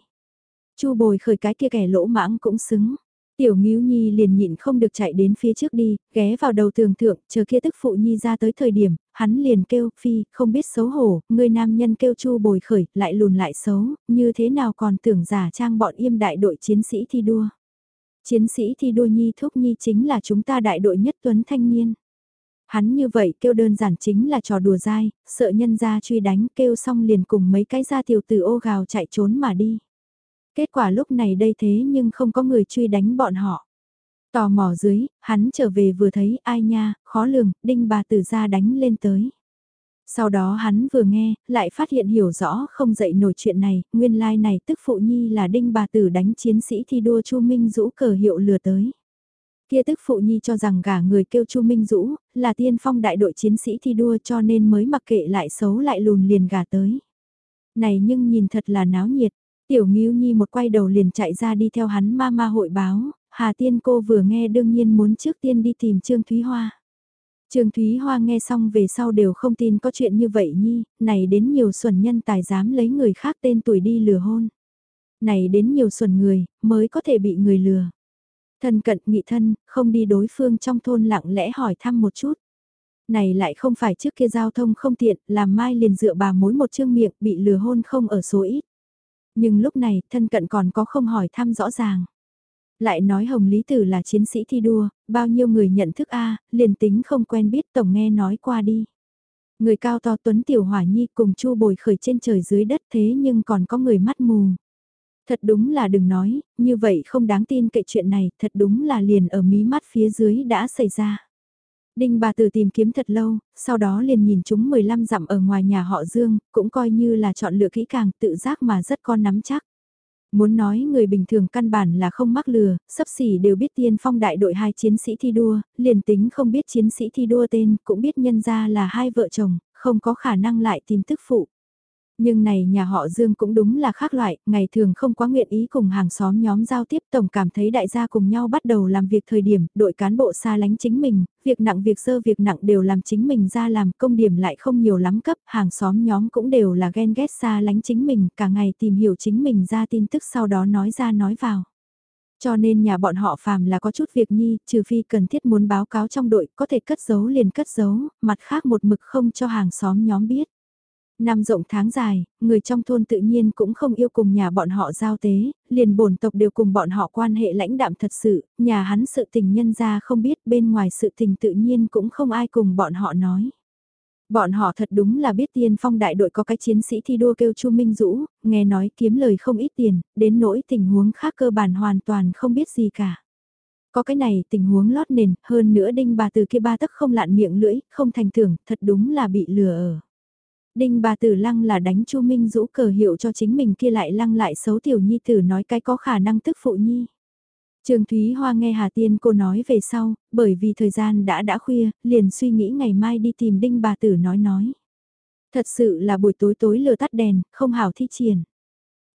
Chu bồi khởi cái kia kẻ lỗ mãng cũng xứng. Tiểu Ngưu Nhi liền nhịn không được chạy đến phía trước đi, ghé vào đầu tường thượng, chờ kia tức phụ Nhi ra tới thời điểm, hắn liền kêu, phi, không biết xấu hổ, người nam nhân kêu chu bồi khởi, lại lùn lại xấu, như thế nào còn tưởng giả trang bọn im đại đội chiến sĩ thi đua. Chiến sĩ thi đua Nhi thúc Nhi chính là chúng ta đại đội nhất tuấn thanh niên. Hắn như vậy kêu đơn giản chính là trò đùa dai, sợ nhân ra truy đánh kêu xong liền cùng mấy cái gia tiểu tử ô gào chạy trốn mà đi. Kết quả lúc này đây thế nhưng không có người truy đánh bọn họ. Tò mò dưới, hắn trở về vừa thấy ai nha, khó lường, đinh bà tử ra đánh lên tới. Sau đó hắn vừa nghe, lại phát hiện hiểu rõ không dậy nổi chuyện này, nguyên lai like này tức phụ nhi là đinh bà tử đánh chiến sĩ thi đua Chu Minh Dũ cờ hiệu lừa tới. Kia tức phụ nhi cho rằng gả người kêu Chu Minh Dũ, là tiên phong đại đội chiến sĩ thi đua cho nên mới mặc kệ lại xấu lại lùn liền gả tới. Này nhưng nhìn thật là náo nhiệt, Tiểu Ngưu Nhi một quay đầu liền chạy ra đi theo hắn ma ma hội báo, Hà Tiên cô vừa nghe đương nhiên muốn trước tiên đi tìm Trương Thúy Hoa. Trương Thúy Hoa nghe xong về sau đều không tin có chuyện như vậy Nhi, này đến nhiều xuẩn nhân tài dám lấy người khác tên tuổi đi lừa hôn. Này đến nhiều xuẩn người, mới có thể bị người lừa. Thân cận nghị thân, không đi đối phương trong thôn lặng lẽ hỏi thăm một chút. Này lại không phải trước kia giao thông không tiện, làm mai liền dựa bà mối một chương miệng bị lừa hôn không ở số ít. Nhưng lúc này, thân cận còn có không hỏi thăm rõ ràng. Lại nói Hồng Lý Tử là chiến sĩ thi đua, bao nhiêu người nhận thức A, liền tính không quen biết tổng nghe nói qua đi. Người cao to tuấn tiểu hỏa nhi cùng chu bồi khởi trên trời dưới đất thế nhưng còn có người mắt mù. Thật đúng là đừng nói, như vậy không đáng tin cậy chuyện này, thật đúng là liền ở mí mắt phía dưới đã xảy ra. Đinh bà tử tìm kiếm thật lâu, sau đó liền nhìn chúng 15 dặm ở ngoài nhà họ Dương, cũng coi như là chọn lựa kỹ càng tự giác mà rất con nắm chắc. Muốn nói người bình thường căn bản là không mắc lừa, sắp xỉ đều biết tiên phong đại đội hai chiến sĩ thi đua, liền tính không biết chiến sĩ thi đua tên, cũng biết nhân ra là hai vợ chồng, không có khả năng lại tìm tức phụ. Nhưng này nhà họ Dương cũng đúng là khác loại, ngày thường không quá nguyện ý cùng hàng xóm nhóm giao tiếp tổng cảm thấy đại gia cùng nhau bắt đầu làm việc thời điểm, đội cán bộ xa lánh chính mình, việc nặng việc sơ việc nặng đều làm chính mình ra làm công điểm lại không nhiều lắm cấp, hàng xóm nhóm cũng đều là ghen ghét xa lánh chính mình, cả ngày tìm hiểu chính mình ra tin tức sau đó nói ra nói vào. Cho nên nhà bọn họ phàm là có chút việc nhi, trừ phi cần thiết muốn báo cáo trong đội, có thể cất giấu liền cất giấu, mặt khác một mực không cho hàng xóm nhóm biết. Năm rộng tháng dài, người trong thôn tự nhiên cũng không yêu cùng nhà bọn họ giao tế, liền bổn tộc đều cùng bọn họ quan hệ lãnh đạm thật sự, nhà hắn sự tình nhân ra không biết bên ngoài sự tình tự nhiên cũng không ai cùng bọn họ nói. Bọn họ thật đúng là biết tiên phong đại đội có cái chiến sĩ thi đua kêu Chu Minh Dũ, nghe nói kiếm lời không ít tiền, đến nỗi tình huống khác cơ bản hoàn toàn không biết gì cả. Có cái này tình huống lót nền, hơn nữa đinh bà từ kia ba tấc không lạn miệng lưỡi, không thành tưởng, thật đúng là bị lừa ở. Đinh bà tử lăng là đánh Chu Minh Dũ cờ hiệu cho chính mình kia lại lăng lại xấu tiểu nhi tử nói cái có khả năng tức phụ nhi. Trường Thúy Hoa nghe Hà Tiên cô nói về sau, bởi vì thời gian đã đã khuya, liền suy nghĩ ngày mai đi tìm Đinh bà tử nói nói. Thật sự là buổi tối tối lừa tắt đèn, không hảo thi triển.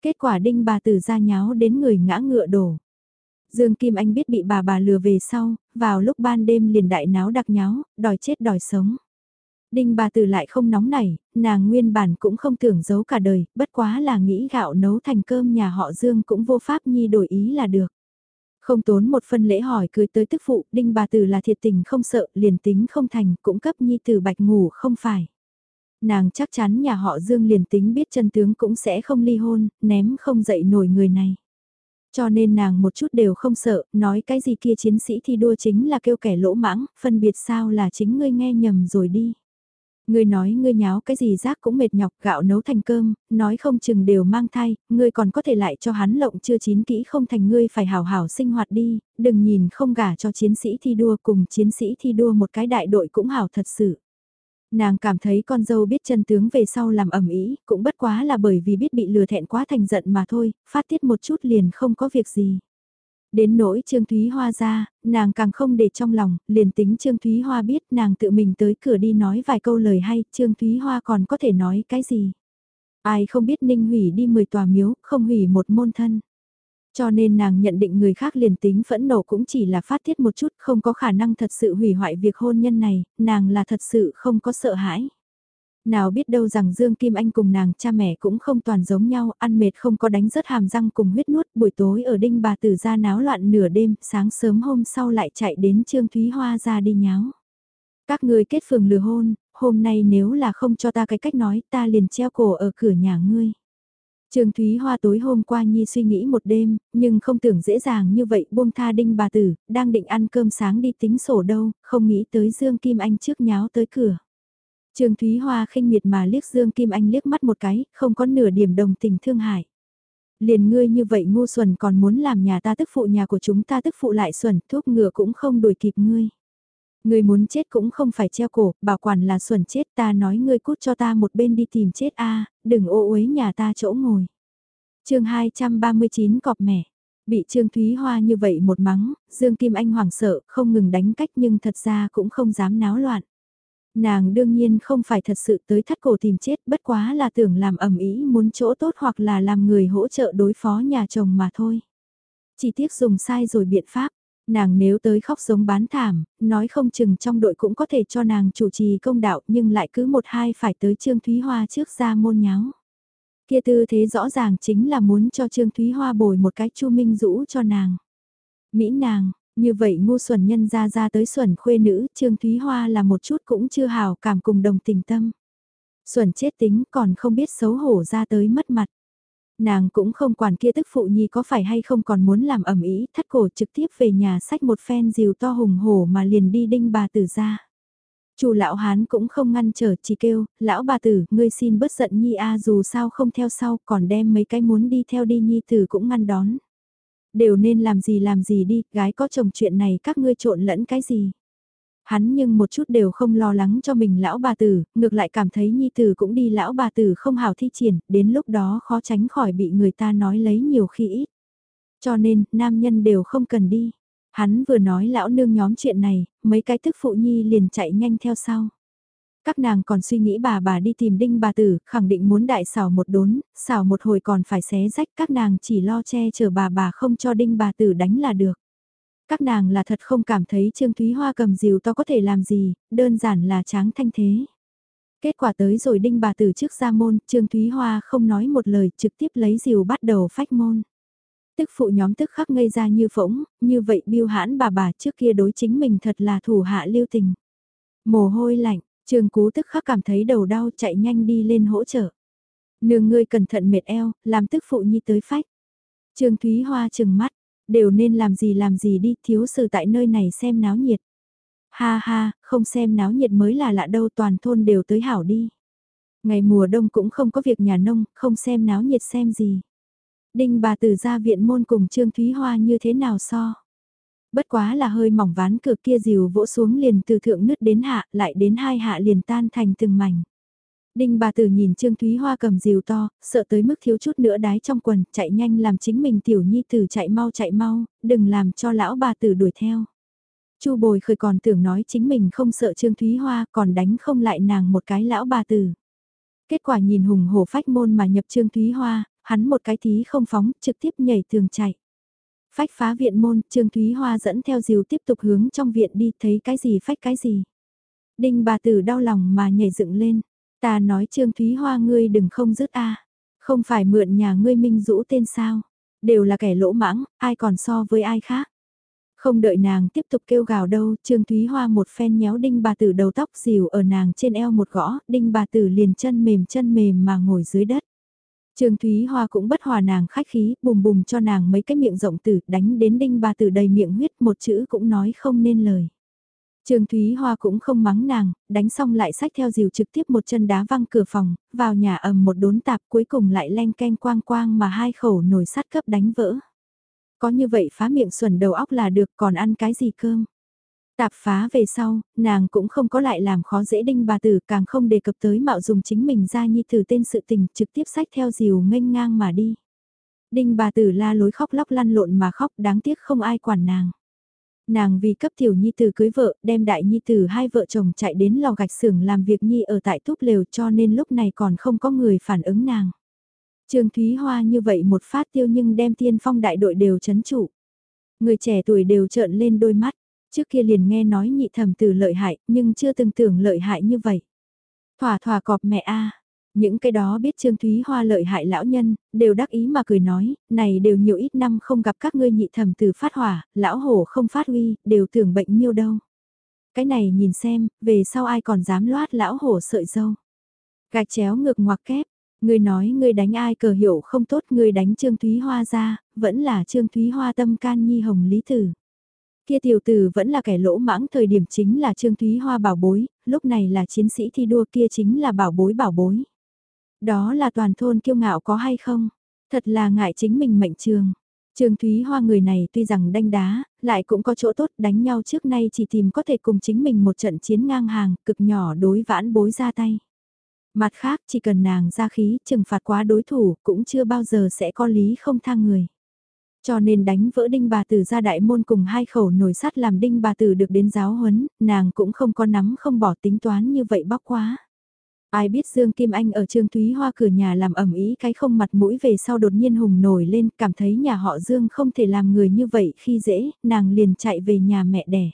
Kết quả Đinh bà tử ra nháo đến người ngã ngựa đổ. Dương Kim Anh biết bị bà bà lừa về sau, vào lúc ban đêm liền đại náo đặc nháo, đòi chết đòi sống. Đinh bà tử lại không nóng nảy, nàng nguyên bản cũng không tưởng giấu cả đời, bất quá là nghĩ gạo nấu thành cơm nhà họ Dương cũng vô pháp nhi đổi ý là được. Không tốn một phân lễ hỏi cười tới tức phụ, đinh bà tử là thiệt tình không sợ, liền tính không thành, cũng cấp nhi tử bạch ngủ không phải. Nàng chắc chắn nhà họ Dương liền tính biết chân tướng cũng sẽ không ly hôn, ném không dậy nổi người này. Cho nên nàng một chút đều không sợ, nói cái gì kia chiến sĩ thi đua chính là kêu kẻ lỗ mãng, phân biệt sao là chính ngươi nghe nhầm rồi đi. Ngươi nói ngươi nháo cái gì rác cũng mệt nhọc gạo nấu thành cơm, nói không chừng đều mang thai, ngươi còn có thể lại cho hắn lộng chưa chín kỹ không thành ngươi phải hào hảo sinh hoạt đi, đừng nhìn không gả cho chiến sĩ thi đua cùng chiến sĩ thi đua một cái đại đội cũng hảo thật sự. Nàng cảm thấy con dâu biết chân tướng về sau làm ẩm ý, cũng bất quá là bởi vì biết bị lừa thẹn quá thành giận mà thôi, phát tiết một chút liền không có việc gì. Đến nỗi Trương Thúy Hoa ra, nàng càng không để trong lòng, liền tính Trương Thúy Hoa biết nàng tự mình tới cửa đi nói vài câu lời hay, Trương Thúy Hoa còn có thể nói cái gì. Ai không biết Ninh hủy đi 10 tòa miếu, không hủy một môn thân. Cho nên nàng nhận định người khác liền tính phẫn nộ cũng chỉ là phát tiết một chút, không có khả năng thật sự hủy hoại việc hôn nhân này, nàng là thật sự không có sợ hãi. Nào biết đâu rằng Dương Kim Anh cùng nàng cha mẹ cũng không toàn giống nhau, ăn mệt không có đánh rớt hàm răng cùng huyết nuốt, buổi tối ở đinh bà tử ra náo loạn nửa đêm, sáng sớm hôm sau lại chạy đến Trương Thúy Hoa ra đi nháo. Các người kết phường lừa hôn, hôm nay nếu là không cho ta cái cách nói ta liền treo cổ ở cửa nhà ngươi. Trương Thúy Hoa tối hôm qua Nhi suy nghĩ một đêm, nhưng không tưởng dễ dàng như vậy buông tha đinh bà tử, đang định ăn cơm sáng đi tính sổ đâu, không nghĩ tới Dương Kim Anh trước nháo tới cửa. Trương Thúy Hoa khinh miệt mà liếc Dương Kim Anh liếc mắt một cái, không có nửa điểm đồng tình thương hại. Liền ngươi như vậy ngu xuẩn còn muốn làm nhà ta tức phụ nhà của chúng ta tức phụ lại xuẩn, thuốc ngựa cũng không đuổi kịp ngươi. Ngươi muốn chết cũng không phải treo cổ, bảo quản là xuẩn chết ta nói ngươi cút cho ta một bên đi tìm chết a đừng ô uế nhà ta chỗ ngồi. chương 239 cọp mẻ. Bị Trương Thúy Hoa như vậy một mắng, Dương Kim Anh hoảng sợ, không ngừng đánh cách nhưng thật ra cũng không dám náo loạn. Nàng đương nhiên không phải thật sự tới thắt cổ tìm chết bất quá là tưởng làm ẩm ý muốn chỗ tốt hoặc là làm người hỗ trợ đối phó nhà chồng mà thôi. Chỉ tiếc dùng sai rồi biện pháp, nàng nếu tới khóc giống bán thảm, nói không chừng trong đội cũng có thể cho nàng chủ trì công đạo nhưng lại cứ một hai phải tới Trương Thúy Hoa trước ra môn nháo. Kia tư thế rõ ràng chính là muốn cho Trương Thúy Hoa bồi một cái chu minh rũ cho nàng. Mỹ nàng, như vậy ngu xuẩn nhân ra ra tới xuẩn khuê nữ, Trương Thúy Hoa là một chút cũng chưa hào cảm cùng đồng tình tâm. Xuẩn chết tính còn không biết xấu hổ ra tới mất mặt. Nàng cũng không quản kia tức phụ nhi có phải hay không còn muốn làm ẩm ý, thắt cổ trực tiếp về nhà sách một phen dìu to hùng hổ mà liền đi đinh bà tử ra. chủ lão hán cũng không ngăn trở chỉ kêu, lão bà tử, ngươi xin bớt giận nhi a dù sao không theo sau, còn đem mấy cái muốn đi theo đi nhi tử cũng ngăn đón. Đều nên làm gì làm gì đi, gái có chồng chuyện này các ngươi trộn lẫn cái gì. Hắn nhưng một chút đều không lo lắng cho mình lão bà tử, ngược lại cảm thấy nhi tử cũng đi lão bà tử không hào thi triển, đến lúc đó khó tránh khỏi bị người ta nói lấy nhiều khi ít. Cho nên, nam nhân đều không cần đi. Hắn vừa nói lão nương nhóm chuyện này, mấy cái thức phụ nhi liền chạy nhanh theo sau. Các nàng còn suy nghĩ bà bà đi tìm đinh bà tử, khẳng định muốn đại xào một đốn, xào một hồi còn phải xé rách các nàng chỉ lo che chở bà bà không cho đinh bà tử đánh là được. Các nàng là thật không cảm thấy Trương Thúy Hoa cầm diều to có thể làm gì, đơn giản là tráng thanh thế. Kết quả tới rồi đinh bà tử trước ra môn, Trương Thúy Hoa không nói một lời trực tiếp lấy diều bắt đầu phách môn. Tức phụ nhóm tức khắc ngây ra như phỗng, như vậy biêu hãn bà bà trước kia đối chính mình thật là thủ hạ lưu tình. Mồ hôi lạnh, Trương Cú tức khắc cảm thấy đầu đau chạy nhanh đi lên hỗ trợ. Nương ngươi cẩn thận mệt eo, làm tức phụ nhi tới phách. Trương Thúy Hoa chừng mắt, đều nên làm gì làm gì đi, thiếu sự tại nơi này xem náo nhiệt. Ha ha, không xem náo nhiệt mới là lạ đâu toàn thôn đều tới hảo đi. Ngày mùa đông cũng không có việc nhà nông, không xem náo nhiệt xem gì. Đinh bà tử ra viện môn cùng Trương Thúy Hoa như thế nào so. Bất quá là hơi mỏng ván cửa kia dìu vỗ xuống liền từ thượng nứt đến hạ, lại đến hai hạ liền tan thành từng mảnh. Đinh bà tử nhìn Trương Thúy Hoa cầm dìu to, sợ tới mức thiếu chút nữa đái trong quần, chạy nhanh làm chính mình tiểu nhi tử chạy mau chạy mau, đừng làm cho lão bà tử đuổi theo. Chu bồi khởi còn tưởng nói chính mình không sợ Trương Thúy Hoa còn đánh không lại nàng một cái lão bà tử. Kết quả nhìn hùng hổ phách môn mà nhập Trương Thúy Hoa, hắn một cái tí không phóng, trực tiếp nhảy tường chạy. Phách phá viện môn, Trương Thúy Hoa dẫn theo diều tiếp tục hướng trong viện đi, thấy cái gì phách cái gì. Đinh bà tử đau lòng mà nhảy dựng lên, ta nói Trương Thúy Hoa ngươi đừng không dứt a không phải mượn nhà ngươi minh rũ tên sao, đều là kẻ lỗ mãng, ai còn so với ai khác. Không đợi nàng tiếp tục kêu gào đâu, Trương Thúy Hoa một phen nhéo đinh bà tử đầu tóc dìu ở nàng trên eo một gõ, đinh bà tử liền chân mềm chân mềm mà ngồi dưới đất. Trương Thúy Hoa cũng bất hòa nàng khách khí, bùm bùm cho nàng mấy cái miệng rộng tử, đánh đến đinh bà tử đầy miệng huyết một chữ cũng nói không nên lời. Trương Thúy Hoa cũng không mắng nàng, đánh xong lại sách theo dìu trực tiếp một chân đá văng cửa phòng, vào nhà ầm một đốn tạp cuối cùng lại len ken quang quang mà hai khẩu nồi sắt cấp đánh vỡ. Có như vậy phá miệng xuẩn đầu óc là được còn ăn cái gì cơm. Tạp phá về sau, nàng cũng không có lại làm khó dễ đinh bà tử càng không đề cập tới mạo dùng chính mình ra nhi tử tên sự tình trực tiếp sách theo diều nghênh ngang mà đi. Đinh bà tử la lối khóc lóc lăn lộn mà khóc đáng tiếc không ai quản nàng. Nàng vì cấp tiểu nhi tử cưới vợ đem đại nhi tử hai vợ chồng chạy đến lò gạch xưởng làm việc nhi ở tại túp lều cho nên lúc này còn không có người phản ứng nàng. Trương Thúy Hoa như vậy một phát tiêu nhưng đem tiên phong đại đội đều chấn trụ. Người trẻ tuổi đều trợn lên đôi mắt Trước kia liền nghe nói nhị thẩm tử lợi hại, nhưng chưa từng tưởng lợi hại như vậy. Thỏa thỏa cọp mẹ a Những cái đó biết Trương Thúy Hoa lợi hại lão nhân, đều đắc ý mà cười nói, này đều nhiều ít năm không gặp các ngươi nhị thẩm tử phát hỏa, lão hổ không phát huy, đều tưởng bệnh miêu đâu. Cái này nhìn xem, về sau ai còn dám loát lão hổ sợi dâu. Gạch chéo ngược ngoặc kép, ngươi nói ngươi đánh ai cờ hiệu không tốt ngươi đánh Trương Thúy Hoa ra, vẫn là Trương Thúy Hoa tâm can nhi hồng lý tử. Kia tiểu tử vẫn là kẻ lỗ mãng thời điểm chính là Trương Thúy Hoa bảo bối, lúc này là chiến sĩ thi đua kia chính là bảo bối bảo bối. Đó là toàn thôn kiêu ngạo có hay không? Thật là ngại chính mình mệnh trường. Trương Thúy Hoa người này tuy rằng đanh đá, lại cũng có chỗ tốt đánh nhau trước nay chỉ tìm có thể cùng chính mình một trận chiến ngang hàng, cực nhỏ đối vãn bối ra tay. Mặt khác chỉ cần nàng ra khí trừng phạt quá đối thủ cũng chưa bao giờ sẽ có lý không thang người. Cho nên đánh vỡ đinh bà tử ra đại môn cùng hai khẩu nồi sắt làm đinh bà tử được đến giáo huấn, nàng cũng không có nắm không bỏ tính toán như vậy bóc quá. Ai biết Dương Kim Anh ở Trương Thúy Hoa cửa nhà làm ẩm ý cái không mặt mũi về sau đột nhiên hùng nổi lên, cảm thấy nhà họ Dương không thể làm người như vậy khi dễ, nàng liền chạy về nhà mẹ đẻ.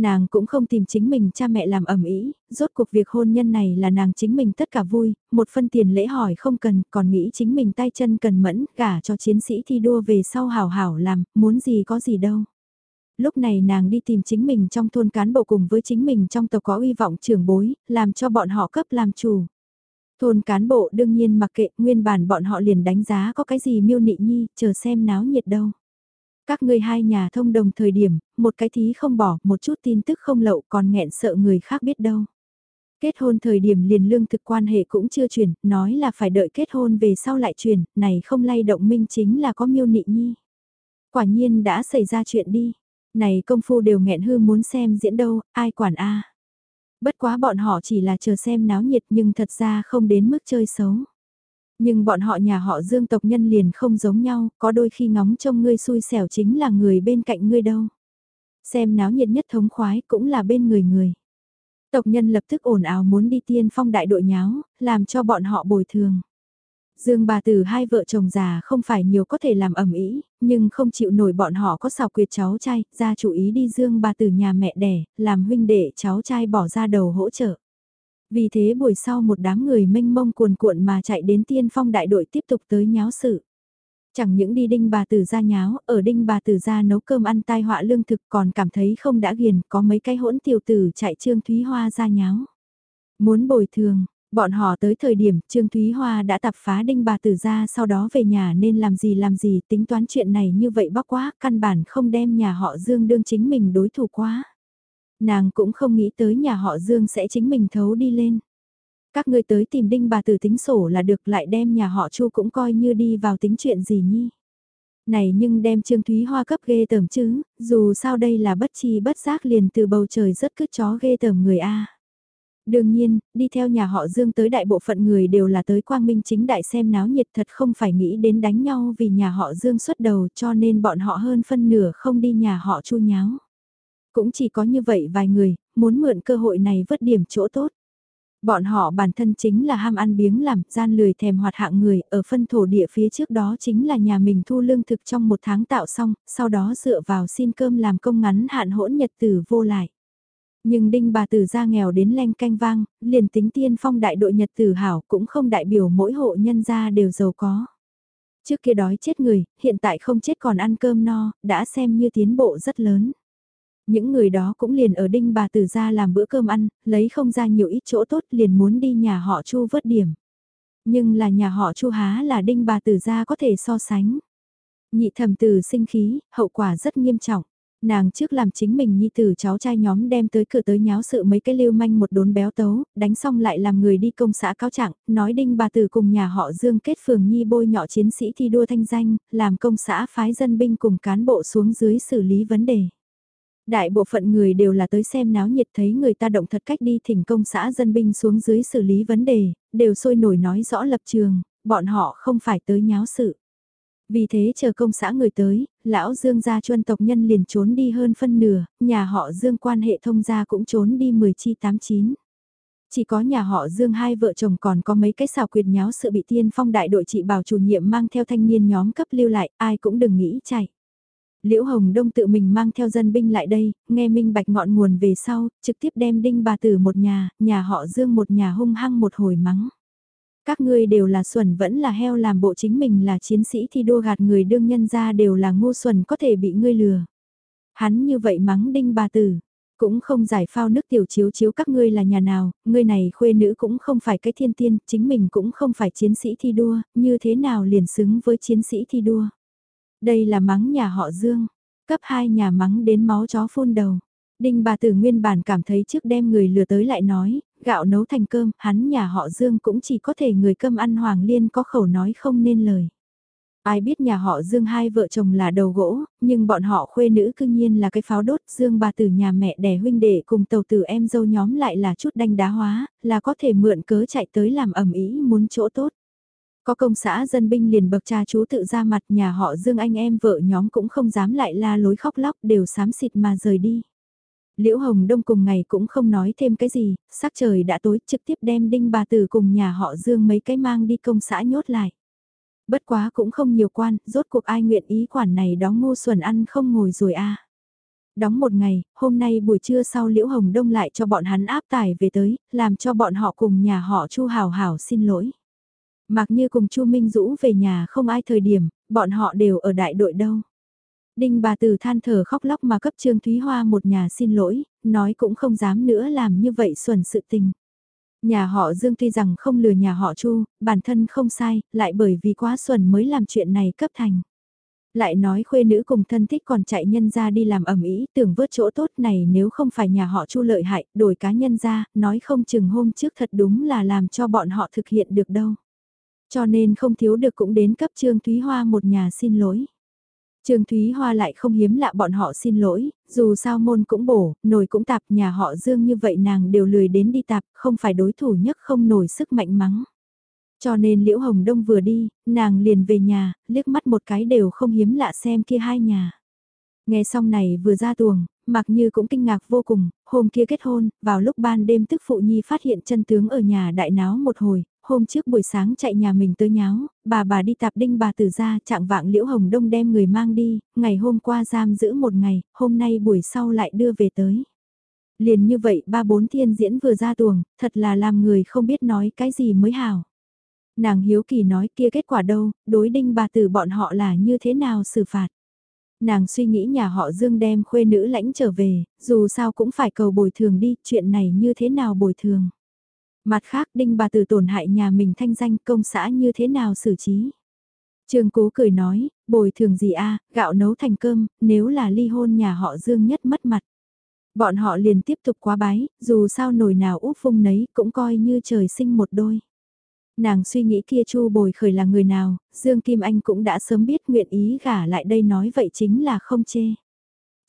Nàng cũng không tìm chính mình cha mẹ làm ẩm ý, rốt cuộc việc hôn nhân này là nàng chính mình tất cả vui, một phân tiền lễ hỏi không cần, còn nghĩ chính mình tay chân cần mẫn, gả cho chiến sĩ thi đua về sau hảo hảo làm, muốn gì có gì đâu. Lúc này nàng đi tìm chính mình trong thôn cán bộ cùng với chính mình trong tộc có uy vọng trưởng bối, làm cho bọn họ cấp làm chủ. Thôn cán bộ đương nhiên mặc kệ, nguyên bản bọn họ liền đánh giá có cái gì miêu nị nhi, chờ xem náo nhiệt đâu. Các ngươi hai nhà thông đồng thời điểm, một cái thí không bỏ, một chút tin tức không lậu còn nghẹn sợ người khác biết đâu. Kết hôn thời điểm liền lương thực quan hệ cũng chưa chuyển, nói là phải đợi kết hôn về sau lại chuyển, này không lay động minh chính là có miêu nị nhi. Quả nhiên đã xảy ra chuyện đi, này công phu đều nghẹn hư muốn xem diễn đâu, ai quản a Bất quá bọn họ chỉ là chờ xem náo nhiệt nhưng thật ra không đến mức chơi xấu. Nhưng bọn họ nhà họ dương tộc nhân liền không giống nhau, có đôi khi ngóng trông ngươi xui xẻo chính là người bên cạnh ngươi đâu. Xem náo nhiệt nhất thống khoái cũng là bên người người. Tộc nhân lập tức ồn ào muốn đi tiên phong đại đội nháo, làm cho bọn họ bồi thường. Dương bà tử hai vợ chồng già không phải nhiều có thể làm ẩm ý, nhưng không chịu nổi bọn họ có xào quyệt cháu trai, ra chủ ý đi Dương bà tử nhà mẹ đẻ, làm huynh đệ cháu trai bỏ ra đầu hỗ trợ. Vì thế buổi sau một đám người mênh mông cuồn cuộn mà chạy đến tiên phong đại đội tiếp tục tới nháo sự. Chẳng những đi đinh bà tử ra nháo, ở đinh bà tử ra nấu cơm ăn tai họa lương thực còn cảm thấy không đã ghiền, có mấy cái hỗn tiểu tử chạy Trương Thúy Hoa ra nháo. Muốn bồi thường, bọn họ tới thời điểm Trương Thúy Hoa đã tập phá đinh bà tử ra sau đó về nhà nên làm gì làm gì tính toán chuyện này như vậy bóc quá, căn bản không đem nhà họ Dương đương chính mình đối thủ quá. Nàng cũng không nghĩ tới nhà họ Dương sẽ chính mình thấu đi lên. Các ngươi tới tìm đinh bà tử tính sổ là được lại đem nhà họ Chu cũng coi như đi vào tính chuyện gì nhi. Này nhưng đem Trương Thúy Hoa cấp ghê tởm chứ, dù sao đây là bất chi bất giác liền từ bầu trời rất cứ chó ghê tởm người A. Đương nhiên, đi theo nhà họ Dương tới đại bộ phận người đều là tới quang minh chính đại xem náo nhiệt thật không phải nghĩ đến đánh nhau vì nhà họ Dương xuất đầu cho nên bọn họ hơn phân nửa không đi nhà họ Chu nháo. Cũng chỉ có như vậy vài người, muốn mượn cơ hội này vớt điểm chỗ tốt. Bọn họ bản thân chính là ham ăn biếng làm, gian lười thèm hoạt hạng người, ở phân thổ địa phía trước đó chính là nhà mình thu lương thực trong một tháng tạo xong, sau đó dựa vào xin cơm làm công ngắn hạn hỗn nhật tử vô lại. Nhưng đinh bà tử ra nghèo đến len canh vang, liền tính tiên phong đại đội nhật tử hảo cũng không đại biểu mỗi hộ nhân gia đều giàu có. Trước kia đói chết người, hiện tại không chết còn ăn cơm no, đã xem như tiến bộ rất lớn. Những người đó cũng liền ở đinh bà tử ra làm bữa cơm ăn, lấy không ra nhiều ít chỗ tốt liền muốn đi nhà họ chu vớt điểm. Nhưng là nhà họ chu há là đinh bà tử ra có thể so sánh. Nhị thầm tử sinh khí, hậu quả rất nghiêm trọng. Nàng trước làm chính mình nhi tử cháu trai nhóm đem tới cửa tới nháo sự mấy cái lưu manh một đốn béo tấu, đánh xong lại làm người đi công xã cáo trạng, nói đinh bà tử cùng nhà họ Dương kết phường nhi bôi nhọ chiến sĩ thi đua thanh danh, làm công xã phái dân binh cùng cán bộ xuống dưới xử lý vấn đề. Đại bộ phận người đều là tới xem náo nhiệt thấy người ta động thật cách đi thỉnh công xã dân binh xuống dưới xử lý vấn đề, đều sôi nổi nói rõ lập trường, bọn họ không phải tới nháo sự. Vì thế chờ công xã người tới, lão Dương gia chuân tộc nhân liền trốn đi hơn phân nửa, nhà họ Dương quan hệ thông gia cũng trốn đi 10 chi 89. Chỉ có nhà họ Dương hai vợ chồng còn có mấy cái xào quyệt nháo sự bị tiên phong đại đội trị bảo chủ nhiệm mang theo thanh niên nhóm cấp lưu lại, ai cũng đừng nghĩ chạy. Liễu Hồng Đông tự mình mang theo dân binh lại đây, nghe minh bạch ngọn nguồn về sau, trực tiếp đem đinh bà tử một nhà, nhà họ Dương một nhà hung hăng một hồi mắng. Các ngươi đều là xuẩn vẫn là heo làm bộ chính mình là chiến sĩ thi đua gạt người đương nhân ra đều là ngu xuẩn có thể bị ngươi lừa. Hắn như vậy mắng đinh bà tử, cũng không giải phao nước tiểu chiếu chiếu các ngươi là nhà nào, ngươi này khuê nữ cũng không phải cái thiên tiên, chính mình cũng không phải chiến sĩ thi đua, như thế nào liền xứng với chiến sĩ thi đua. Đây là mắng nhà họ Dương, cấp 2 nhà mắng đến máu chó phun đầu. Đinh bà tử nguyên bản cảm thấy trước đem người lừa tới lại nói, gạo nấu thành cơm, hắn nhà họ Dương cũng chỉ có thể người cơm ăn Hoàng Liên có khẩu nói không nên lời. Ai biết nhà họ Dương hai vợ chồng là đầu gỗ, nhưng bọn họ khuê nữ cương nhiên là cái pháo đốt Dương bà tử nhà mẹ đẻ huynh đệ cùng tàu tử em dâu nhóm lại là chút đanh đá hóa, là có thể mượn cớ chạy tới làm ẩm ý muốn chỗ tốt. Có công xã dân binh liền bậc cha chú tự ra mặt nhà họ Dương anh em vợ nhóm cũng không dám lại la lối khóc lóc đều sám xịt mà rời đi. Liễu Hồng Đông cùng ngày cũng không nói thêm cái gì, sắc trời đã tối trực tiếp đem đinh bà tử cùng nhà họ Dương mấy cái mang đi công xã nhốt lại. Bất quá cũng không nhiều quan, rốt cuộc ai nguyện ý quản này đóng ngu xuẩn ăn không ngồi rồi a à. Đóng một ngày, hôm nay buổi trưa sau Liễu Hồng Đông lại cho bọn hắn áp tải về tới, làm cho bọn họ cùng nhà họ Chu Hảo Hảo xin lỗi. Mặc như cùng Chu Minh Dũ về nhà không ai thời điểm, bọn họ đều ở đại đội đâu. Đinh bà Từ than thở khóc lóc mà cấp Trương Thúy Hoa một nhà xin lỗi, nói cũng không dám nữa làm như vậy xuẩn sự tình. Nhà họ Dương tuy rằng không lừa nhà họ Chu, bản thân không sai, lại bởi vì quá xuẩn mới làm chuyện này cấp thành. Lại nói khuê nữ cùng thân thích còn chạy nhân ra đi làm ẩm ý, tưởng vớt chỗ tốt này nếu không phải nhà họ Chu lợi hại, đổi cá nhân ra, nói không chừng hôm trước thật đúng là làm cho bọn họ thực hiện được đâu. Cho nên không thiếu được cũng đến cấp Trương Thúy Hoa một nhà xin lỗi. Trương Thúy Hoa lại không hiếm lạ bọn họ xin lỗi, dù sao môn cũng bổ, nồi cũng tạp nhà họ Dương như vậy nàng đều lười đến đi tạp, không phải đối thủ nhất không nổi sức mạnh mắng. Cho nên Liễu Hồng Đông vừa đi, nàng liền về nhà, liếc mắt một cái đều không hiếm lạ xem kia hai nhà. Nghe xong này vừa ra tuồng, mặc như cũng kinh ngạc vô cùng, hôm kia kết hôn, vào lúc ban đêm tức phụ nhi phát hiện chân tướng ở nhà đại náo một hồi, hôm trước buổi sáng chạy nhà mình tới nháo, bà bà đi tạp đinh bà tử ra trạng vạng liễu hồng đông đem người mang đi, ngày hôm qua giam giữ một ngày, hôm nay buổi sau lại đưa về tới. Liền như vậy ba bốn thiên diễn vừa ra tuồng, thật là làm người không biết nói cái gì mới hảo. Nàng hiếu kỳ nói kia kết quả đâu, đối đinh bà tử bọn họ là như thế nào xử phạt. Nàng suy nghĩ nhà họ Dương đem khuê nữ lãnh trở về, dù sao cũng phải cầu bồi thường đi, chuyện này như thế nào bồi thường. Mặt khác đinh bà tử tổn hại nhà mình thanh danh công xã như thế nào xử trí. Trương Cố cười nói, bồi thường gì a gạo nấu thành cơm, nếu là ly hôn nhà họ Dương nhất mất mặt. Bọn họ liền tiếp tục quá bái, dù sao nồi nào úp phung nấy cũng coi như trời sinh một đôi. Nàng suy nghĩ kia Chu Bồi Khởi là người nào, Dương Kim Anh cũng đã sớm biết nguyện ý gả lại đây nói vậy chính là không chê.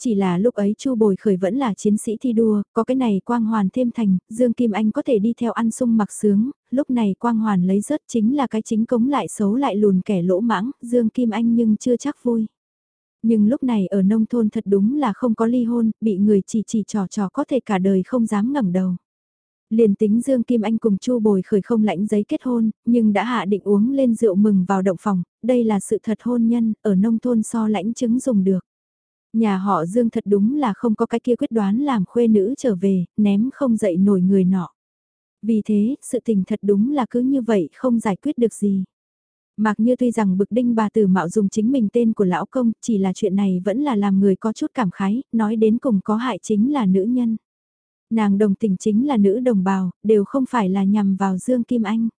Chỉ là lúc ấy Chu Bồi Khởi vẫn là chiến sĩ thi đua, có cái này quang hoàn thêm thành, Dương Kim Anh có thể đi theo ăn sung mặc sướng, lúc này quang hoàn lấy rớt chính là cái chính cống lại xấu lại lùn kẻ lỗ mãng, Dương Kim Anh nhưng chưa chắc vui. Nhưng lúc này ở nông thôn thật đúng là không có ly hôn, bị người chỉ chỉ trò trò có thể cả đời không dám ngẩng đầu. Liền tính Dương Kim Anh cùng Chu Bồi khởi không lãnh giấy kết hôn, nhưng đã hạ định uống lên rượu mừng vào động phòng, đây là sự thật hôn nhân, ở nông thôn so lãnh chứng dùng được. Nhà họ Dương thật đúng là không có cái kia quyết đoán làm khuê nữ trở về, ném không dậy nổi người nọ. Vì thế, sự tình thật đúng là cứ như vậy không giải quyết được gì. Mặc như tuy rằng bực đinh bà tử mạo dùng chính mình tên của lão công, chỉ là chuyện này vẫn là làm người có chút cảm khái, nói đến cùng có hại chính là nữ nhân. Nàng đồng tình chính là nữ đồng bào, đều không phải là nhằm vào Dương Kim Anh.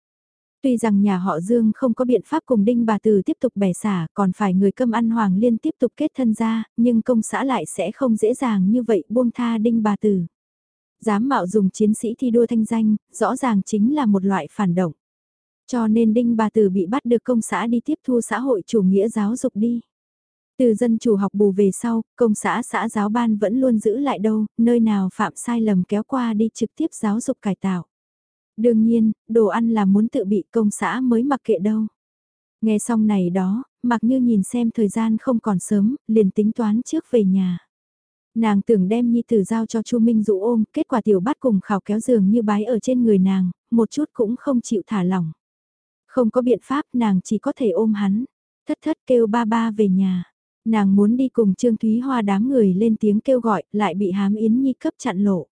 Tuy rằng nhà họ Dương không có biện pháp cùng đinh bà từ tiếp tục bẻ xả, còn phải người cơm ăn hoàng liên tiếp tục kết thân ra, nhưng công xã lại sẽ không dễ dàng như vậy buông tha đinh bà từ Dám mạo dùng chiến sĩ thi đua thanh danh, rõ ràng chính là một loại phản động. Cho nên đinh bà từ bị bắt được công xã đi tiếp thu xã hội chủ nghĩa giáo dục đi. Từ dân chủ học bù về sau, công xã xã giáo ban vẫn luôn giữ lại đâu, nơi nào phạm sai lầm kéo qua đi trực tiếp giáo dục cải tạo. Đương nhiên, đồ ăn là muốn tự bị công xã mới mặc kệ đâu. Nghe xong này đó, mặc như nhìn xem thời gian không còn sớm, liền tính toán trước về nhà. Nàng tưởng đem nhi tử giao cho Chu Minh dụ ôm, kết quả tiểu bát cùng khảo kéo giường như bái ở trên người nàng, một chút cũng không chịu thả lỏng. Không có biện pháp nàng chỉ có thể ôm hắn, thất thất kêu ba ba về nhà. Nàng muốn đi cùng Trương Thúy Hoa đám người lên tiếng kêu gọi, lại bị hám Yến Nhi cấp chặn lộ.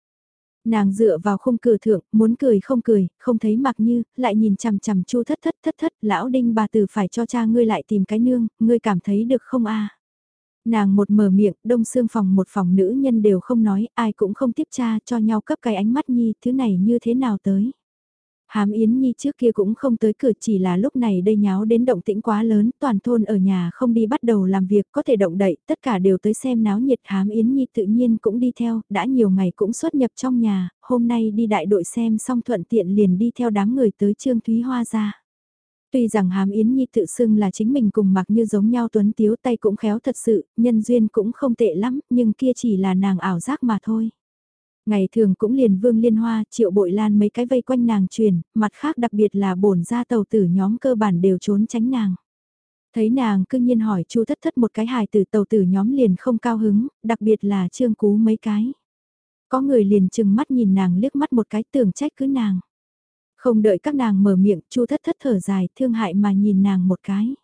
Nàng dựa vào khung cửa thượng, muốn cười không cười, không thấy mặc như, lại nhìn chằm chằm chu thất thất thất thất, lão đinh bà tử phải cho cha ngươi lại tìm cái nương, ngươi cảm thấy được không a Nàng một mở miệng, đông xương phòng một phòng nữ nhân đều không nói, ai cũng không tiếp cha cho nhau cấp cái ánh mắt nhi, thứ này như thế nào tới. Hám Yến Nhi trước kia cũng không tới cửa chỉ là lúc này đây nháo đến động tĩnh quá lớn, toàn thôn ở nhà không đi bắt đầu làm việc có thể động đậy, tất cả đều tới xem náo nhiệt Hám Yến Nhi tự nhiên cũng đi theo, đã nhiều ngày cũng xuất nhập trong nhà, hôm nay đi đại đội xem xong thuận tiện liền đi theo đám người tới Trương Thúy Hoa ra. Tuy rằng Hàm Yến Nhi tự xưng là chính mình cùng mặc như giống nhau tuấn tiếu tay cũng khéo thật sự, nhân duyên cũng không tệ lắm, nhưng kia chỉ là nàng ảo giác mà thôi. Ngày thường cũng liền vương liên hoa, triệu bội lan mấy cái vây quanh nàng truyền, mặt khác đặc biệt là bổn ra tàu tử nhóm cơ bản đều trốn tránh nàng. Thấy nàng cương nhiên hỏi chu thất thất một cái hài từ tàu tử nhóm liền không cao hứng, đặc biệt là trương cú mấy cái. Có người liền chừng mắt nhìn nàng liếc mắt một cái tưởng trách cứ nàng. Không đợi các nàng mở miệng, chu thất thất thở dài, thương hại mà nhìn nàng một cái.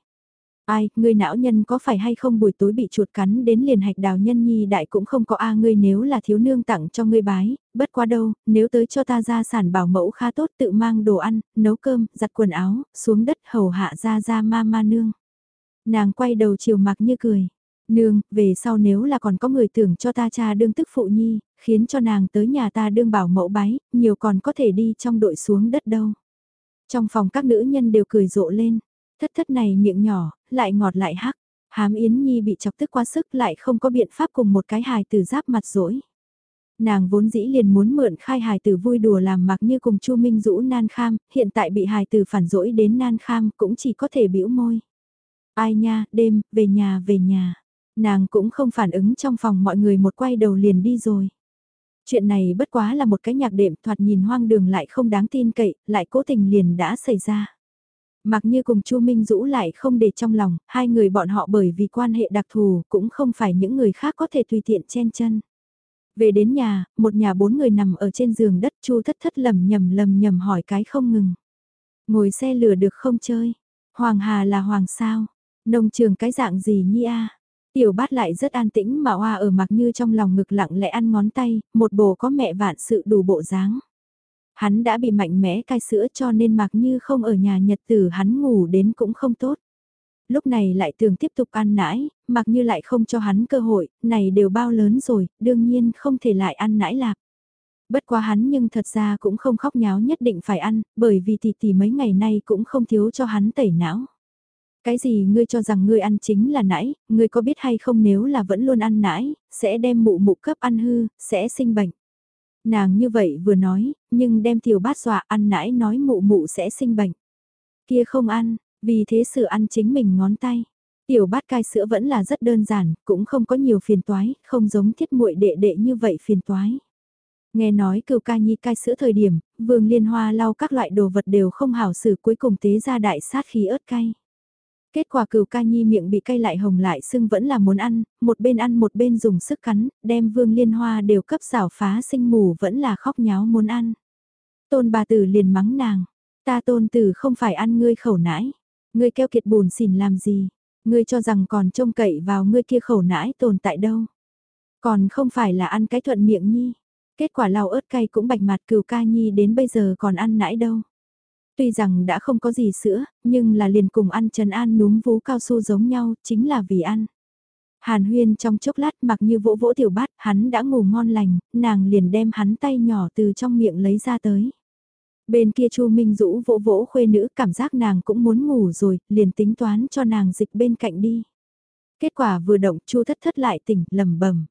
Ai, ngươi não nhân có phải hay không buổi tối bị chuột cắn đến liền hạch đào nhân nhi đại cũng không có a ngươi nếu là thiếu nương tặng cho ngươi bái, bất quá đâu, nếu tới cho ta ra sản bảo mẫu khá tốt tự mang đồ ăn, nấu cơm, giặt quần áo, xuống đất hầu hạ ra ra ma ma nương. Nàng quay đầu chiều mặc như cười. Nương, về sau nếu là còn có người tưởng cho ta cha đương tức phụ nhi, khiến cho nàng tới nhà ta đương bảo mẫu bái, nhiều còn có thể đi trong đội xuống đất đâu. Trong phòng các nữ nhân đều cười rộ lên, thất thất này miệng nhỏ, lại ngọt lại hắc. Hám Yến Nhi bị chọc tức quá sức lại không có biện pháp cùng một cái hài từ giáp mặt rỗi. Nàng vốn dĩ liền muốn mượn khai hài từ vui đùa làm mặc như cùng Chu Minh Dũ nan kham, hiện tại bị hài từ phản rỗi đến nan kham cũng chỉ có thể bĩu môi. Ai nha, đêm, về nhà về nhà. Nàng cũng không phản ứng trong phòng mọi người một quay đầu liền đi rồi. Chuyện này bất quá là một cái nhạc đệm thoạt nhìn hoang đường lại không đáng tin cậy, lại cố tình liền đã xảy ra. Mặc như cùng Chu Minh Dũ lại không để trong lòng, hai người bọn họ bởi vì quan hệ đặc thù cũng không phải những người khác có thể tùy tiện chen chân. Về đến nhà, một nhà bốn người nằm ở trên giường đất Chu thất thất lầm nhầm lầm nhầm hỏi cái không ngừng. Ngồi xe lửa được không chơi? Hoàng Hà là Hoàng sao? Nông trường cái dạng gì nhi a? Tiểu bát lại rất an tĩnh mà hoa ở mặc như trong lòng ngực lặng lẽ ăn ngón tay, một bồ có mẹ vạn sự đủ bộ dáng. Hắn đã bị mạnh mẽ cai sữa cho nên mặc như không ở nhà nhật tử hắn ngủ đến cũng không tốt. Lúc này lại tưởng tiếp tục ăn nãi, mặc như lại không cho hắn cơ hội, này đều bao lớn rồi, đương nhiên không thể lại ăn nãi lạc. Bất quá hắn nhưng thật ra cũng không khóc nháo nhất định phải ăn, bởi vì tỷ tỷ mấy ngày nay cũng không thiếu cho hắn tẩy não. Cái gì ngươi cho rằng ngươi ăn chính là nãi, ngươi có biết hay không nếu là vẫn luôn ăn nãi, sẽ đem mụ mụ cấp ăn hư, sẽ sinh bệnh. Nàng như vậy vừa nói, nhưng đem tiểu bát dọa ăn nãi nói mụ mụ sẽ sinh bệnh. Kia không ăn, vì thế sự ăn chính mình ngón tay. Tiểu bát cai sữa vẫn là rất đơn giản, cũng không có nhiều phiền toái, không giống thiết muội đệ đệ như vậy phiền toái. Nghe nói cựu ca nhi cai sữa thời điểm, vương liên hoa lau các loại đồ vật đều không hảo xử cuối cùng tế ra đại sát khí ớt cay. Kết quả cừu ca nhi miệng bị cay lại hồng lại sưng vẫn là muốn ăn, một bên ăn một bên dùng sức cắn, đem vương liên hoa đều cấp xảo phá sinh mù vẫn là khóc nháo muốn ăn. Tôn bà tử liền mắng nàng, ta tôn tử không phải ăn ngươi khẩu nãi, ngươi keo kiệt bùn xỉn làm gì, ngươi cho rằng còn trông cậy vào ngươi kia khẩu nãi tồn tại đâu. Còn không phải là ăn cái thuận miệng nhi, kết quả lau ớt cay cũng bạch mặt cừu ca nhi đến bây giờ còn ăn nãi đâu. Tuy rằng đã không có gì sữa, nhưng là liền cùng ăn trần an núm vú cao su giống nhau, chính là vì ăn. Hàn huyên trong chốc lát mặc như vỗ vỗ tiểu bát, hắn đã ngủ ngon lành, nàng liền đem hắn tay nhỏ từ trong miệng lấy ra tới. Bên kia Chu Minh Dũ vỗ vỗ khuê nữ cảm giác nàng cũng muốn ngủ rồi, liền tính toán cho nàng dịch bên cạnh đi. Kết quả vừa động Chu thất thất lại tỉnh, lầm bầm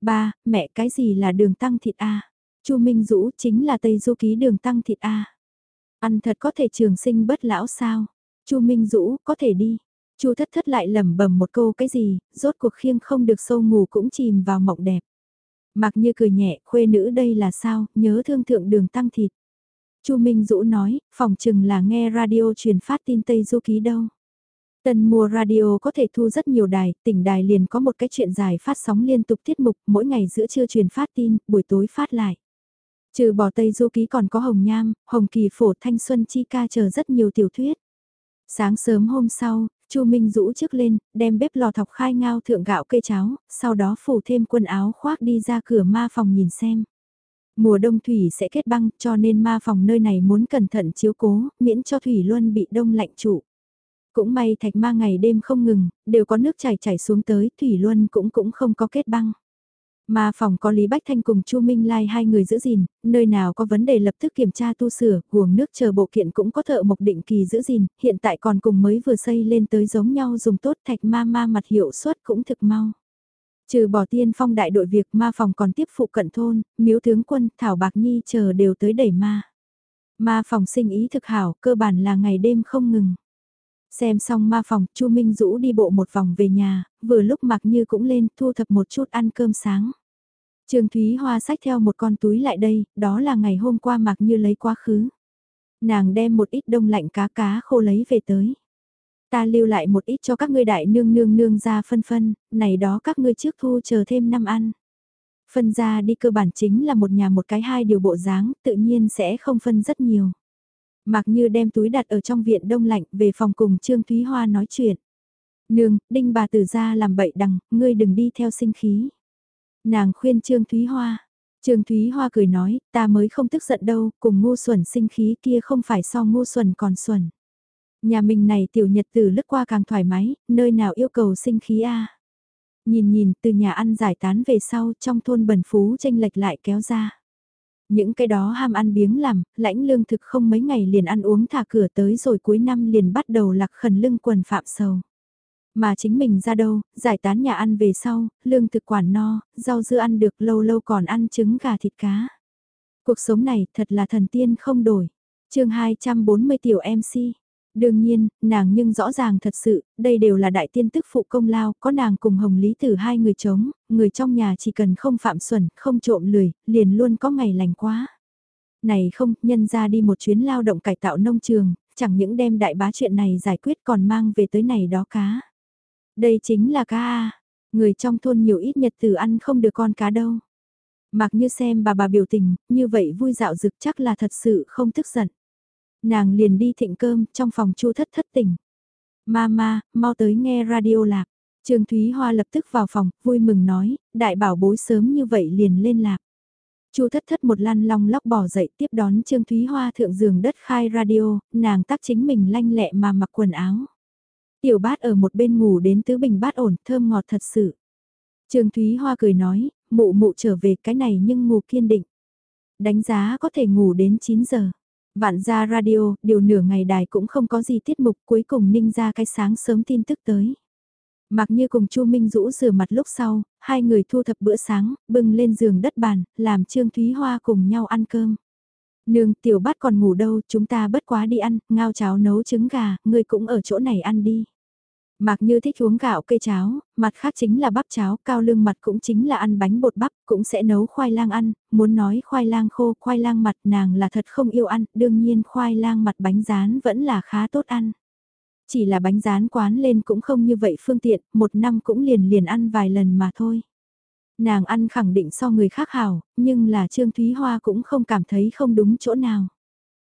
Ba, mẹ cái gì là đường tăng thịt A? Chu Minh Dũ chính là Tây Du Ký đường tăng thịt A. Ăn thật có thể trường sinh bất lão sao? Chu Minh Dũ, có thể đi. Chu Thất Thất lại lẩm bẩm một câu cái gì, rốt cuộc khiêng không được sâu ngủ cũng chìm vào mộng đẹp. Mặc như cười nhẹ, khuê nữ đây là sao, nhớ thương thượng đường tăng thịt. Chu Minh Dũ nói, phòng chừng là nghe radio truyền phát tin Tây Du Ký đâu. Tần mua radio có thể thu rất nhiều đài, tỉnh đài liền có một cái chuyện dài phát sóng liên tục tiết mục, mỗi ngày giữa trưa truyền phát tin, buổi tối phát lại. Trừ bỏ Tây Du Ký còn có Hồng Nham, Hồng Kỳ Phổ Thanh Xuân Chi ca chờ rất nhiều tiểu thuyết. Sáng sớm hôm sau, Chu Minh rũ trước lên, đem bếp lò thọc khai ngao thượng gạo cây cháo, sau đó phủ thêm quần áo khoác đi ra cửa ma phòng nhìn xem. Mùa đông thủy sẽ kết băng cho nên ma phòng nơi này muốn cẩn thận chiếu cố, miễn cho thủy luôn bị đông lạnh trụ. Cũng may thạch ma ngày đêm không ngừng, đều có nước chảy chảy xuống tới, thủy luân cũng cũng không có kết băng. Mà phòng có Lý Bách Thanh cùng Chu Minh Lai hai người giữ gìn, nơi nào có vấn đề lập tức kiểm tra tu sửa, guồng nước chờ bộ kiện cũng có thợ mộc định kỳ giữ gìn, hiện tại còn cùng mới vừa xây lên tới giống nhau dùng tốt thạch ma ma mặt hiệu suất cũng thực mau. Trừ bỏ tiên phong đại đội việc ma phòng còn tiếp phụ cận thôn, miếu tướng quân, Thảo Bạc Nhi chờ đều tới đẩy ma. Ma phòng sinh ý thực hảo, cơ bản là ngày đêm không ngừng. Xem xong ma phòng, Chu Minh Dũ đi bộ một vòng về nhà, vừa lúc mặc như cũng lên thu thập một chút ăn cơm sáng. Trương Thúy Hoa sách theo một con túi lại đây, đó là ngày hôm qua mặc như lấy quá khứ. Nàng đem một ít đông lạnh cá cá khô lấy về tới. Ta lưu lại một ít cho các ngươi đại nương nương nương ra phân phân, này đó các ngươi trước thu chờ thêm năm ăn. Phân ra đi cơ bản chính là một nhà một cái hai điều bộ dáng, tự nhiên sẽ không phân rất nhiều. Mặc như đem túi đặt ở trong viện đông lạnh về phòng cùng Trương Thúy Hoa nói chuyện. Nương, đinh bà tử ra làm bậy đằng, ngươi đừng đi theo sinh khí. Nàng khuyên Trương Thúy Hoa. Trương Thúy Hoa cười nói, ta mới không tức giận đâu, cùng ngu xuẩn sinh khí kia không phải so ngu xuẩn còn xuẩn. Nhà mình này tiểu nhật tử lướt qua càng thoải mái, nơi nào yêu cầu sinh khí a Nhìn nhìn từ nhà ăn giải tán về sau trong thôn bần phú tranh lệch lại kéo ra. Những cái đó ham ăn biếng làm, lãnh lương thực không mấy ngày liền ăn uống thả cửa tới rồi cuối năm liền bắt đầu lạc khẩn lưng quần phạm sầu. Mà chính mình ra đâu, giải tán nhà ăn về sau, lương thực quản no, rau dưa ăn được lâu lâu còn ăn trứng gà thịt cá. Cuộc sống này thật là thần tiên không đổi. chương 240 tiểu MC. Đương nhiên, nàng nhưng rõ ràng thật sự, đây đều là đại tiên tức phụ công lao, có nàng cùng Hồng Lý Tử hai người chống, người trong nhà chỉ cần không phạm xuẩn, không trộm lười, liền luôn có ngày lành quá. Này không, nhân ra đi một chuyến lao động cải tạo nông trường, chẳng những đem đại bá chuyện này giải quyết còn mang về tới này đó cá. Đây chính là cá A, người trong thôn nhiều ít nhật từ ăn không được con cá đâu. Mặc như xem bà bà biểu tình, như vậy vui dạo dực chắc là thật sự không tức giận. Nàng liền đi thịnh cơm, trong phòng chu thất thất tỉnh. Mama, mau tới nghe radio lạc. Trương Thúy Hoa lập tức vào phòng, vui mừng nói, đại bảo bối sớm như vậy liền lên lạc. Chu thất thất một lăn long lóc bỏ dậy tiếp đón Trương Thúy Hoa thượng giường đất khai radio, nàng tác chính mình lanh lẹ mà mặc quần áo. Tiểu bát ở một bên ngủ đến tứ bình bát ổn, thơm ngọt thật sự. Trương Thúy Hoa cười nói, mụ mụ trở về cái này nhưng ngủ kiên định. Đánh giá có thể ngủ đến 9 giờ. Vạn ra radio, điều nửa ngày đài cũng không có gì tiết mục cuối cùng ninh ra cái sáng sớm tin tức tới. Mặc như cùng Chu Minh Dũ rửa mặt lúc sau, hai người thu thập bữa sáng, bưng lên giường đất bàn, làm Trương Thúy Hoa cùng nhau ăn cơm. Nương, tiểu bát còn ngủ đâu, chúng ta bất quá đi ăn, ngao cháo nấu trứng gà, ngươi cũng ở chỗ này ăn đi. Mạc Như thích uống gạo cây cháo, mặt khác chính là bắp cháo, cao lương mặt cũng chính là ăn bánh bột bắp, cũng sẽ nấu khoai lang ăn, muốn nói khoai lang khô, khoai lang mặt nàng là thật không yêu ăn, đương nhiên khoai lang mặt bánh rán vẫn là khá tốt ăn. Chỉ là bánh rán quán lên cũng không như vậy phương tiện, một năm cũng liền liền ăn vài lần mà thôi. Nàng ăn khẳng định so người khác hảo, nhưng là Trương Thúy Hoa cũng không cảm thấy không đúng chỗ nào.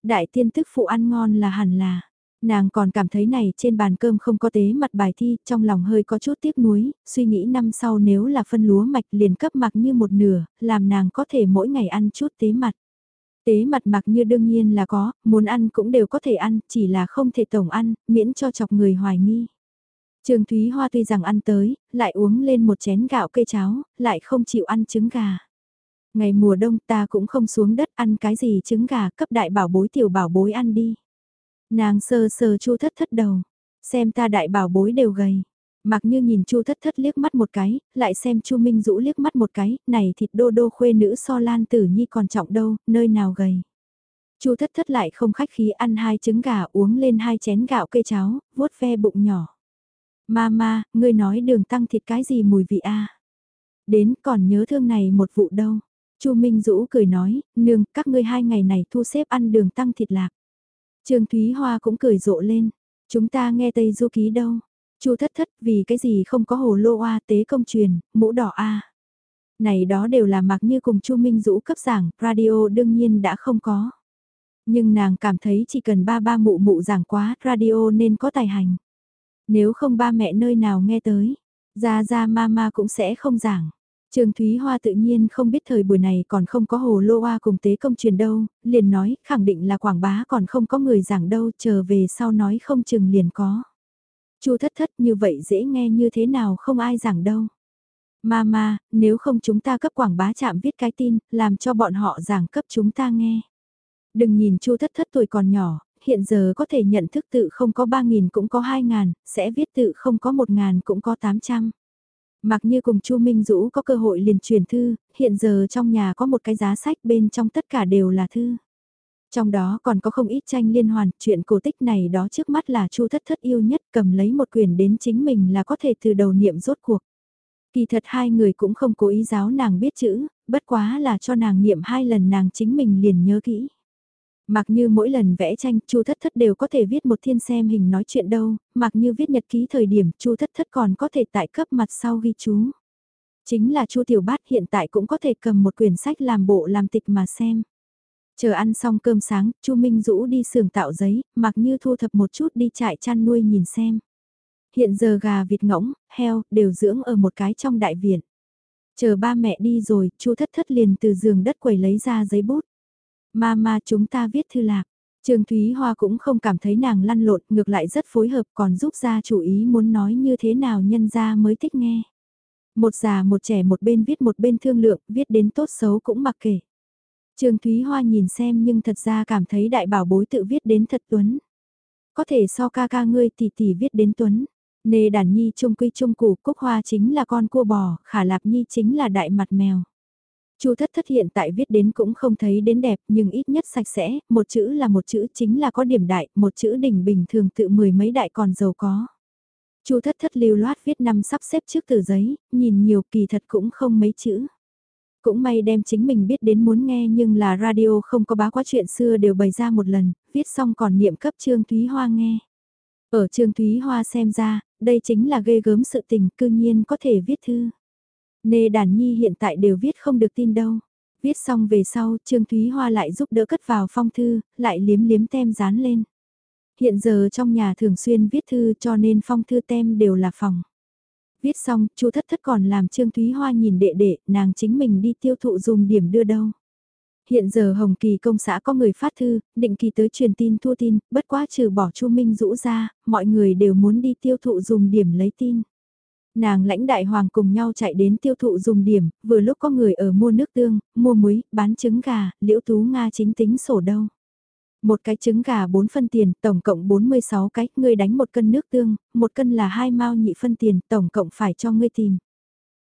Đại tiên tức phụ ăn ngon là hẳn là Nàng còn cảm thấy này trên bàn cơm không có tế mặt bài thi, trong lòng hơi có chút tiếc nuối, suy nghĩ năm sau nếu là phân lúa mạch liền cấp mặc như một nửa, làm nàng có thể mỗi ngày ăn chút tế mặt. Tế mặt mặc như đương nhiên là có, muốn ăn cũng đều có thể ăn, chỉ là không thể tổng ăn, miễn cho chọc người hoài nghi. Trường Thúy Hoa tuy rằng ăn tới, lại uống lên một chén gạo cây cháo, lại không chịu ăn trứng gà. Ngày mùa đông ta cũng không xuống đất ăn cái gì trứng gà cấp đại bảo bối tiểu bảo bối ăn đi. Nàng sơ sơ chu thất thất đầu, xem ta đại bảo bối đều gầy. Mặc như nhìn chu thất thất liếc mắt một cái, lại xem chu Minh Dũ liếc mắt một cái, này thịt đô đô khuê nữ so lan tử nhi còn trọng đâu, nơi nào gầy. chu thất thất lại không khách khí ăn hai trứng gà uống lên hai chén gạo cây cháo, vuốt ve bụng nhỏ. Mama, ngươi nói đường tăng thịt cái gì mùi vị a? Đến còn nhớ thương này một vụ đâu. chu Minh Dũ cười nói, nương, các ngươi hai ngày này thu xếp ăn đường tăng thịt lạc. Trương Thúy Hoa cũng cười rộ lên. Chúng ta nghe Tây Du Ký đâu. Chu thất thất vì cái gì không có hồ lô A tế công truyền, mũ đỏ A. Này đó đều là mặc như cùng Chu Minh Dũ cấp giảng, radio đương nhiên đã không có. Nhưng nàng cảm thấy chỉ cần ba ba mụ mụ giảng quá, radio nên có tài hành. Nếu không ba mẹ nơi nào nghe tới, ra ra mama cũng sẽ không giảng. trường Thúy Hoa tự nhiên không biết thời buổi này còn không có hồ lô hoa cùng tế công truyền đâu, liền nói, khẳng định là quảng bá còn không có người giảng đâu, chờ về sau nói không chừng liền có. Chu thất thất như vậy dễ nghe như thế nào không ai giảng đâu. Mama, nếu không chúng ta cấp quảng bá chạm viết cái tin, làm cho bọn họ giảng cấp chúng ta nghe. Đừng nhìn chu thất thất tuổi còn nhỏ, hiện giờ có thể nhận thức tự không có 3.000 cũng có 2.000, sẽ viết tự không có 1.000 cũng có 800. Mặc như cùng Chu Minh Dũ có cơ hội liền truyền thư, hiện giờ trong nhà có một cái giá sách bên trong tất cả đều là thư. Trong đó còn có không ít tranh liên hoàn, chuyện cổ tích này đó trước mắt là Chu Thất Thất yêu nhất cầm lấy một quyển đến chính mình là có thể từ đầu niệm rốt cuộc. Kỳ thật hai người cũng không cố ý giáo nàng biết chữ, bất quá là cho nàng niệm hai lần nàng chính mình liền nhớ kỹ. Mặc như mỗi lần vẽ tranh, Chu Thất Thất đều có thể viết một thiên xem hình nói chuyện đâu, mặc như viết nhật ký thời điểm, Chu Thất Thất còn có thể tại cấp mặt sau ghi chú. Chính là Chu Tiểu Bát hiện tại cũng có thể cầm một quyển sách làm bộ làm tịch mà xem. Chờ ăn xong cơm sáng, Chu Minh Dũ đi xưởng tạo giấy, mặc như thu thập một chút đi trại chăn nuôi nhìn xem. Hiện giờ gà vịt ngỗng, heo, đều dưỡng ở một cái trong đại viện. Chờ ba mẹ đi rồi, chu thất thất liền từ giường đất quầy lấy ra giấy bút. Mama chúng ta viết thư lạc. Trương Thúy Hoa cũng không cảm thấy nàng lăn lộn, ngược lại rất phối hợp còn giúp ra chủ ý muốn nói như thế nào nhân ra mới thích nghe. Một già một trẻ một bên viết một bên thương lượng, viết đến tốt xấu cũng mặc kể. Trương Thúy Hoa nhìn xem nhưng thật ra cảm thấy đại bảo bối tự viết đến thật tuấn. Có thể so ca ca ngươi tỷ tỷ viết đến tuấn. Nê đàn nhi trung quy trung củ cúc hoa chính là con cua bò, khả lạp nhi chính là đại mặt mèo. Chu thất thất hiện tại viết đến cũng không thấy đến đẹp nhưng ít nhất sạch sẽ, một chữ là một chữ chính là có điểm đại, một chữ đỉnh bình thường tự mười mấy đại còn giàu có. Chu thất thất lưu loát viết năm sắp xếp trước tờ giấy, nhìn nhiều kỳ thật cũng không mấy chữ. Cũng may đem chính mình biết đến muốn nghe nhưng là radio không có báo quá chuyện xưa đều bày ra một lần, viết xong còn niệm cấp Trương Thúy Hoa nghe. Ở Trương Thúy Hoa xem ra, đây chính là ghê gớm sự tình cư nhiên có thể viết thư. Nê đàn nhi hiện tại đều viết không được tin đâu. Viết xong về sau, Trương Thúy Hoa lại giúp đỡ cất vào phong thư, lại liếm liếm tem dán lên. Hiện giờ trong nhà thường xuyên viết thư cho nên phong thư tem đều là phòng. Viết xong, chu thất thất còn làm Trương Thúy Hoa nhìn đệ đệ, nàng chính mình đi tiêu thụ dùng điểm đưa đâu. Hiện giờ Hồng Kỳ công xã có người phát thư, định kỳ tới truyền tin thua tin, bất quá trừ bỏ Chu Minh rũ ra, mọi người đều muốn đi tiêu thụ dùng điểm lấy tin. Nàng lãnh đại hoàng cùng nhau chạy đến tiêu thụ dùng điểm, vừa lúc có người ở mua nước tương, mua muối, bán trứng gà, liễu tú Nga chính tính sổ đâu. Một cái trứng gà 4 phân tiền, tổng cộng 46 cái, ngươi đánh một cân nước tương, một cân là hai mao nhị phân tiền, tổng cộng phải cho ngươi tìm.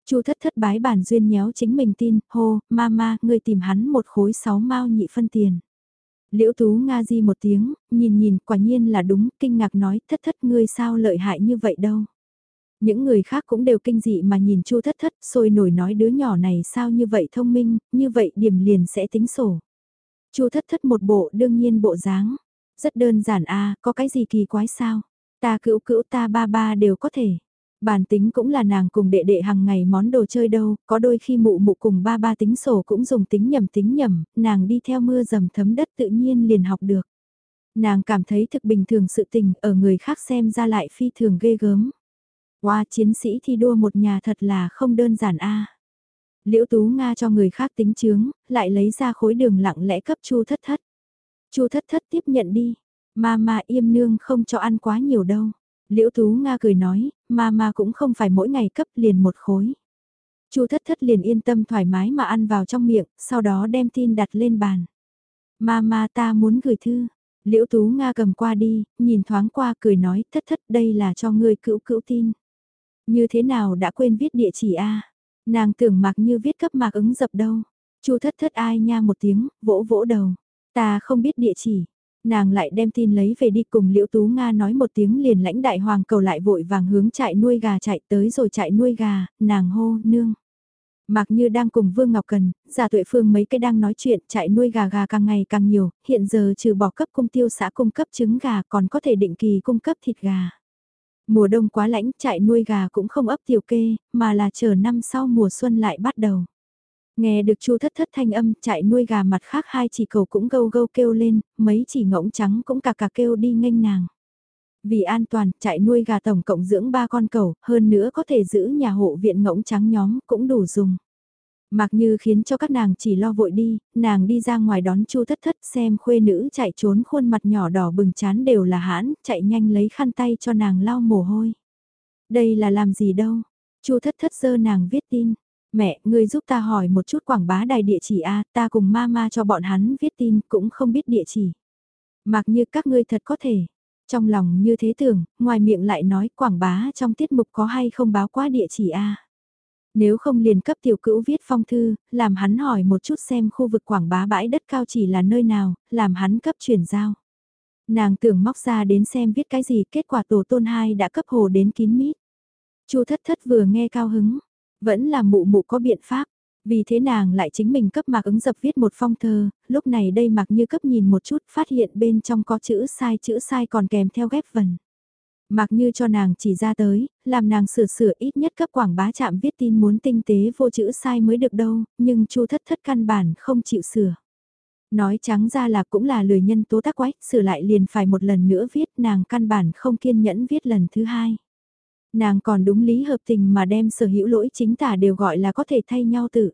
Chu thất thất bái bản duyên nhéo chính mình tin, hô, mama, ngươi tìm hắn một khối 6 mao nhị phân tiền. Liễu Tú Nga di một tiếng, nhìn nhìn, quả nhiên là đúng, kinh ngạc nói, thất thất ngươi sao lợi hại như vậy đâu. Những người khác cũng đều kinh dị mà nhìn Chu thất thất, sôi nổi nói đứa nhỏ này sao như vậy thông minh, như vậy điểm liền sẽ tính sổ. Chu thất thất một bộ đương nhiên bộ dáng. Rất đơn giản a có cái gì kỳ quái sao? Ta cữu cữu ta ba ba đều có thể. Bản tính cũng là nàng cùng đệ đệ hàng ngày món đồ chơi đâu, có đôi khi mụ mụ cùng ba ba tính sổ cũng dùng tính nhầm tính nhầm, nàng đi theo mưa dầm thấm đất tự nhiên liền học được. Nàng cảm thấy thực bình thường sự tình ở người khác xem ra lại phi thường ghê gớm. Qua chiến sĩ thi đua một nhà thật là không đơn giản a. Liễu Tú Nga cho người khác tính chướng, lại lấy ra khối đường lặng lẽ cấp Chu Thất Thất. Chu Thất Thất tiếp nhận đi, Mama im nương không cho ăn quá nhiều đâu. Liễu Tú Nga cười nói, Mama cũng không phải mỗi ngày cấp liền một khối. Chu Thất Thất liền yên tâm thoải mái mà ăn vào trong miệng, sau đó đem tin đặt lên bàn. Mama ta muốn gửi thư. Liễu Tú Nga cầm qua đi, nhìn thoáng qua cười nói, thất thất đây là cho ngươi cữu cữu tin. Như thế nào đã quên viết địa chỉ a Nàng tưởng mặc như viết cấp mạc ứng dập đâu. Chu thất thất ai nha một tiếng, vỗ vỗ đầu. Ta không biết địa chỉ. Nàng lại đem tin lấy về đi cùng Liễu Tú Nga nói một tiếng liền lãnh đại hoàng cầu lại vội vàng hướng chạy nuôi gà chạy tới rồi chạy nuôi gà, nàng hô, nương. Mặc như đang cùng Vương Ngọc Cần, giả tuệ phương mấy cái đang nói chuyện chạy nuôi gà gà càng ngày càng nhiều, hiện giờ trừ bỏ cấp cung tiêu xã cung cấp trứng gà còn có thể định kỳ cung cấp thịt gà. Mùa đông quá lãnh, chạy nuôi gà cũng không ấp tiểu kê, mà là chờ năm sau mùa xuân lại bắt đầu. Nghe được chu thất thất thanh âm, chạy nuôi gà mặt khác hai chỉ cầu cũng gâu gâu kêu lên, mấy chỉ ngỗng trắng cũng cà cà kêu đi nghênh nàng. Vì an toàn, chạy nuôi gà tổng cộng dưỡng ba con cầu, hơn nữa có thể giữ nhà hộ viện ngỗng trắng nhóm cũng đủ dùng. Mặc như khiến cho các nàng chỉ lo vội đi, nàng đi ra ngoài đón chu thất thất xem khuê nữ chạy trốn khuôn mặt nhỏ đỏ bừng chán đều là hãn, chạy nhanh lấy khăn tay cho nàng lau mồ hôi. Đây là làm gì đâu? chu thất thất dơ nàng viết tin. Mẹ, ngươi giúp ta hỏi một chút quảng bá đài địa chỉ A, ta cùng mama cho bọn hắn viết tin cũng không biết địa chỉ. Mặc như các ngươi thật có thể. Trong lòng như thế tưởng, ngoài miệng lại nói quảng bá trong tiết mục có hay không báo qua địa chỉ A. Nếu không liền cấp tiểu cữu viết phong thư, làm hắn hỏi một chút xem khu vực quảng bá bãi đất cao chỉ là nơi nào, làm hắn cấp chuyển giao. Nàng tưởng móc ra đến xem viết cái gì, kết quả tổ tôn hai đã cấp hồ đến kín mít. Chu thất thất vừa nghe cao hứng, vẫn là mụ mụ có biện pháp. Vì thế nàng lại chính mình cấp mạc ứng dập viết một phong thơ, lúc này đây mặc như cấp nhìn một chút phát hiện bên trong có chữ sai chữ sai còn kèm theo ghép vần. Mặc như cho nàng chỉ ra tới, làm nàng sửa sửa ít nhất cấp quảng bá chạm viết tin muốn tinh tế vô chữ sai mới được đâu, nhưng chu thất thất căn bản không chịu sửa. Nói trắng ra là cũng là lười nhân tố tác quách, sửa lại liền phải một lần nữa viết nàng căn bản không kiên nhẫn viết lần thứ hai. Nàng còn đúng lý hợp tình mà đem sở hữu lỗi chính tả đều gọi là có thể thay nhau tự.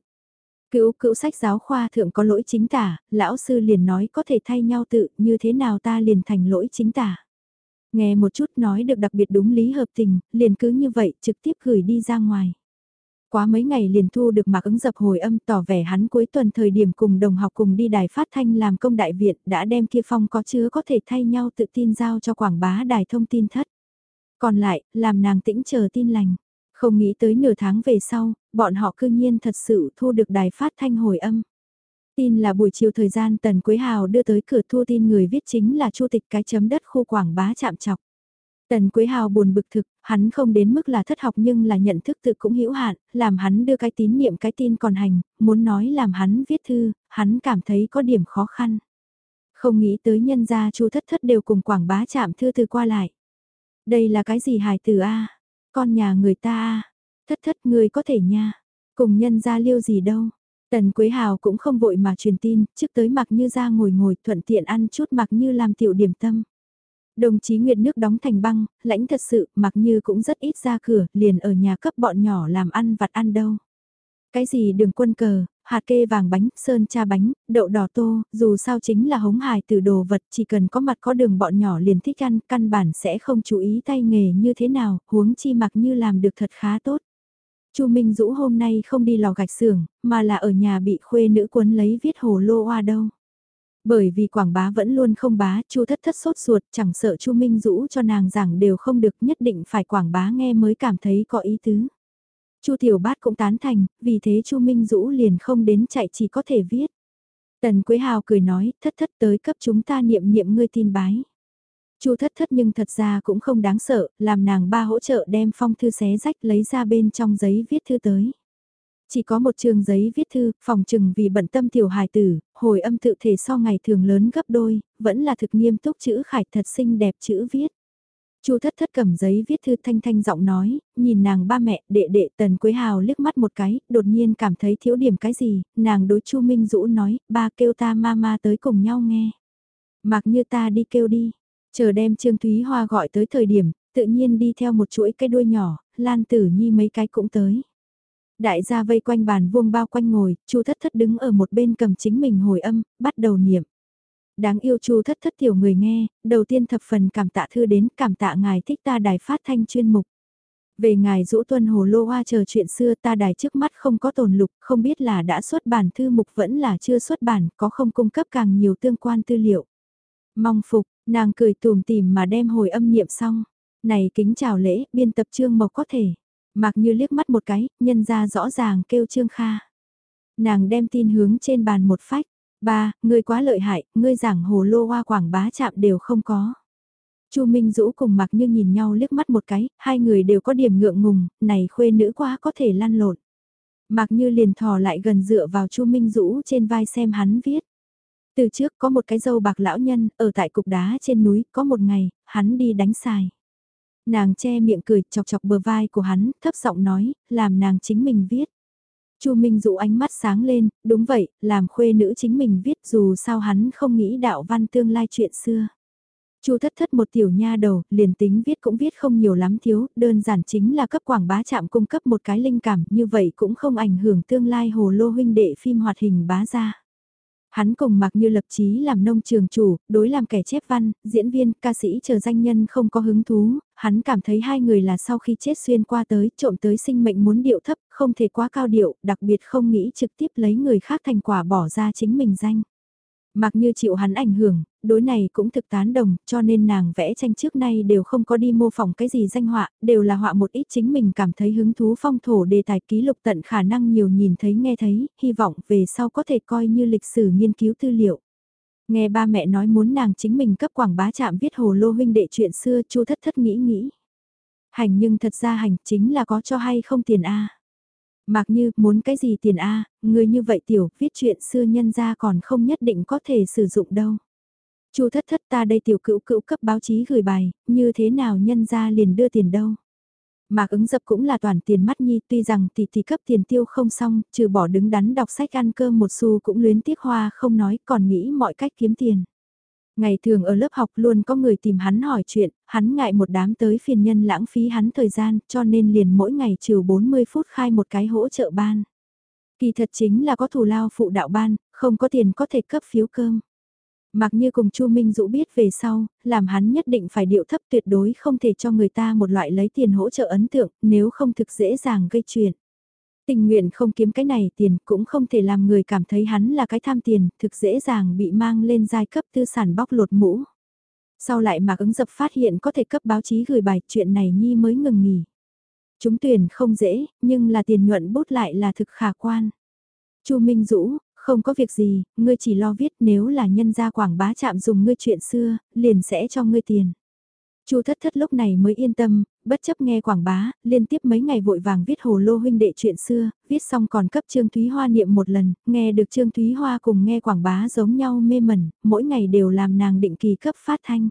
Cữu cữu sách giáo khoa thượng có lỗi chính tả, lão sư liền nói có thể thay nhau tự, như thế nào ta liền thành lỗi chính tả. Nghe một chút nói được đặc biệt đúng lý hợp tình, liền cứ như vậy trực tiếp gửi đi ra ngoài. Quá mấy ngày liền thu được mạc ứng dập hồi âm tỏ vẻ hắn cuối tuần thời điểm cùng đồng học cùng đi đài phát thanh làm công đại viện đã đem kia phong có chứa có thể thay nhau tự tin giao cho quảng bá đài thông tin thất. Còn lại, làm nàng tĩnh chờ tin lành. Không nghĩ tới nửa tháng về sau, bọn họ cư nhiên thật sự thu được đài phát thanh hồi âm. Tin là buổi chiều thời gian Tần Quế Hào đưa tới cửa thu tin người viết chính là Chu tịch cái chấm đất khu quảng bá chạm chọc. Tần Quế Hào buồn bực thực, hắn không đến mức là thất học nhưng là nhận thức tự cũng hữu hạn, làm hắn đưa cái tín niệm cái tin còn hành, muốn nói làm hắn viết thư, hắn cảm thấy có điểm khó khăn. Không nghĩ tới nhân gia chu thất thất đều cùng quảng bá chạm thư từ qua lại. Đây là cái gì hài từ A? Con nhà người ta A? Thất thất người có thể nha. Cùng nhân gia liêu gì đâu. Tần Quế Hào cũng không vội mà truyền tin, trước tới mặc như ra ngồi ngồi thuận tiện ăn chút mặc như làm tiểu điểm tâm. Đồng chí Nguyệt nước đóng thành băng, lãnh thật sự, mặc như cũng rất ít ra cửa, liền ở nhà cấp bọn nhỏ làm ăn vặt ăn đâu. Cái gì đường quân cờ, hạt kê vàng bánh, sơn cha bánh, đậu đỏ tô, dù sao chính là hống hài từ đồ vật, chỉ cần có mặt có đường bọn nhỏ liền thích ăn, căn bản sẽ không chú ý tay nghề như thế nào, huống chi mặc như làm được thật khá tốt. Chu Minh Dũ hôm nay không đi lò gạch xưởng, mà là ở nhà bị khuê nữ cuốn lấy viết hồ lô hoa đâu. Bởi vì quảng bá vẫn luôn không bá, Chu Thất Thất sốt ruột, chẳng sợ Chu Minh Dũ cho nàng giảng đều không được, nhất định phải quảng bá nghe mới cảm thấy có ý tứ. Chu Tiểu Bát cũng tán thành, vì thế Chu Minh Dũ liền không đến chạy chỉ có thể viết. Tần Quế Hào cười nói, thất thất tới cấp chúng ta niệm niệm ngươi tin bái. Chu thất thất nhưng thật ra cũng không đáng sợ, làm nàng ba hỗ trợ đem phong thư xé rách lấy ra bên trong giấy viết thư tới. Chỉ có một trường giấy viết thư, phòng trừng vì bận tâm tiểu hài tử, hồi âm tự thể so ngày thường lớn gấp đôi, vẫn là thực nghiêm túc chữ khải thật xinh đẹp chữ viết. Chu thất thất cầm giấy viết thư thanh thanh giọng nói, nhìn nàng ba mẹ, đệ đệ tần quế hào liếc mắt một cái, đột nhiên cảm thấy thiếu điểm cái gì, nàng đối chu Minh Dũ nói, ba kêu ta mama tới cùng nhau nghe. Mặc như ta đi kêu đi, chờ đem Trương Thúy Hoa gọi tới thời điểm, tự nhiên đi theo một chuỗi cây đuôi nhỏ, Lan Tử Nhi mấy cái cũng tới. Đại gia vây quanh bàn vuông bao quanh ngồi, Chu Thất Thất đứng ở một bên cầm chính mình hồi âm, bắt đầu niệm. Đáng yêu Chu Thất Thất tiểu người nghe, đầu tiên thập phần cảm tạ thư đến, cảm tạ ngài thích ta đài phát thanh chuyên mục. Về ngài rũ tuân hồ lô hoa chờ chuyện xưa ta đài trước mắt không có tồn lục, không biết là đã xuất bản thư mục vẫn là chưa xuất bản, có không cung cấp càng nhiều tương quan tư liệu. Mong phục, nàng cười tùm tìm mà đem hồi âm niệm xong. Này kính chào lễ, biên tập trương mộc có thể. Mặc như liếc mắt một cái, nhân ra rõ ràng kêu Trương Kha. Nàng đem tin hướng trên bàn một phách. Ba, ngươi quá lợi hại, ngươi giảng hồ lô hoa quảng bá chạm đều không có. Chu Minh Dũ cùng mặc như nhìn nhau liếc mắt một cái, hai người đều có điểm ngượng ngùng, này khuê nữ quá có thể lăn lộn. Mặc như liền thò lại gần dựa vào Chu Minh Dũ trên vai xem hắn viết. Từ trước có một cái dâu bạc lão nhân, ở tại cục đá trên núi, có một ngày, hắn đi đánh xài. Nàng che miệng cười chọc chọc bờ vai của hắn, thấp giọng nói, làm nàng chính mình viết. Chu Minh dụ ánh mắt sáng lên, đúng vậy, làm khuê nữ chính mình viết dù sao hắn không nghĩ đạo văn tương lai chuyện xưa. Chu thất thất một tiểu nha đầu, liền tính viết cũng viết không nhiều lắm thiếu, đơn giản chính là cấp quảng bá chạm cung cấp một cái linh cảm, như vậy cũng không ảnh hưởng tương lai hồ lô huynh đệ phim hoạt hình bá ra. Hắn cùng mặc như lập chí làm nông trường chủ, đối làm kẻ chép văn, diễn viên, ca sĩ chờ danh nhân không có hứng thú, hắn cảm thấy hai người là sau khi chết xuyên qua tới, trộm tới sinh mệnh muốn điệu thấp, không thể quá cao điệu, đặc biệt không nghĩ trực tiếp lấy người khác thành quả bỏ ra chính mình danh. Mặc như chịu hắn ảnh hưởng, đối này cũng thực tán đồng, cho nên nàng vẽ tranh trước nay đều không có đi mô phỏng cái gì danh họa, đều là họa một ít chính mình cảm thấy hứng thú phong thổ đề tài ký lục tận khả năng nhiều nhìn thấy nghe thấy, hy vọng về sau có thể coi như lịch sử nghiên cứu tư liệu. Nghe ba mẹ nói muốn nàng chính mình cấp quảng bá chạm viết hồ lô huynh đệ chuyện xưa chu thất thất nghĩ nghĩ. Hành nhưng thật ra hành chính là có cho hay không tiền a Mặc như, muốn cái gì tiền a người như vậy tiểu, viết chuyện xưa nhân ra còn không nhất định có thể sử dụng đâu. Chu thất thất ta đây tiểu cữu cữu cấp báo chí gửi bài, như thế nào nhân ra liền đưa tiền đâu. Mạc ứng dập cũng là toàn tiền mắt nhi tuy rằng tỷ tỷ cấp tiền tiêu không xong, trừ bỏ đứng đắn đọc sách ăn cơm một xu cũng luyến tiếc hoa không nói còn nghĩ mọi cách kiếm tiền. Ngày thường ở lớp học luôn có người tìm hắn hỏi chuyện, hắn ngại một đám tới phiền nhân lãng phí hắn thời gian cho nên liền mỗi ngày trừ 40 phút khai một cái hỗ trợ ban. Kỳ thật chính là có thù lao phụ đạo ban, không có tiền có thể cấp phiếu cơm. Mặc như cùng Chu Minh Dũ biết về sau, làm hắn nhất định phải điệu thấp tuyệt đối không thể cho người ta một loại lấy tiền hỗ trợ ấn tượng, nếu không thực dễ dàng gây chuyện. Tình nguyện không kiếm cái này tiền cũng không thể làm người cảm thấy hắn là cái tham tiền, thực dễ dàng bị mang lên giai cấp tư sản bóc lột mũ. Sau lại Mạc ứng dập phát hiện có thể cấp báo chí gửi bài chuyện này Nhi mới ngừng nghỉ. Chúng tuyển không dễ, nhưng là tiền nhuận bút lại là thực khả quan. Chu Minh Dũ, không có việc gì, ngươi chỉ lo viết nếu là nhân gia quảng bá chạm dùng ngươi chuyện xưa, liền sẽ cho ngươi tiền. Chu thất thất lúc này mới yên tâm, bất chấp nghe quảng bá, liên tiếp mấy ngày vội vàng viết hồ lô huynh đệ chuyện xưa, viết xong còn cấp Trương Thúy Hoa niệm một lần, nghe được Trương Thúy Hoa cùng nghe quảng bá giống nhau mê mẩn, mỗi ngày đều làm nàng định kỳ cấp phát thanh.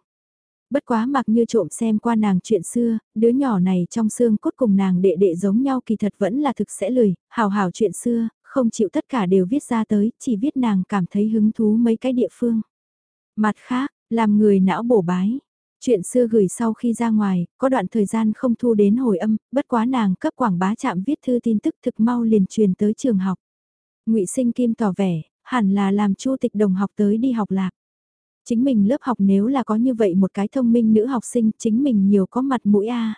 Bất quá mặc như trộm xem qua nàng chuyện xưa, đứa nhỏ này trong xương cốt cùng nàng đệ đệ giống nhau kỳ thật vẫn là thực sẽ lười, hào hào chuyện xưa, không chịu tất cả đều viết ra tới, chỉ viết nàng cảm thấy hứng thú mấy cái địa phương. Mặt khác, làm người não bổ bái. Chuyện xưa gửi sau khi ra ngoài, có đoạn thời gian không thu đến hồi âm, bất quá nàng cấp quảng bá chạm viết thư tin tức thực mau liền truyền tới trường học. ngụy Sinh Kim tỏ vẻ, hẳn là làm chu tịch đồng học tới đi học lạc. Chính mình lớp học nếu là có như vậy một cái thông minh nữ học sinh chính mình nhiều có mặt mũi a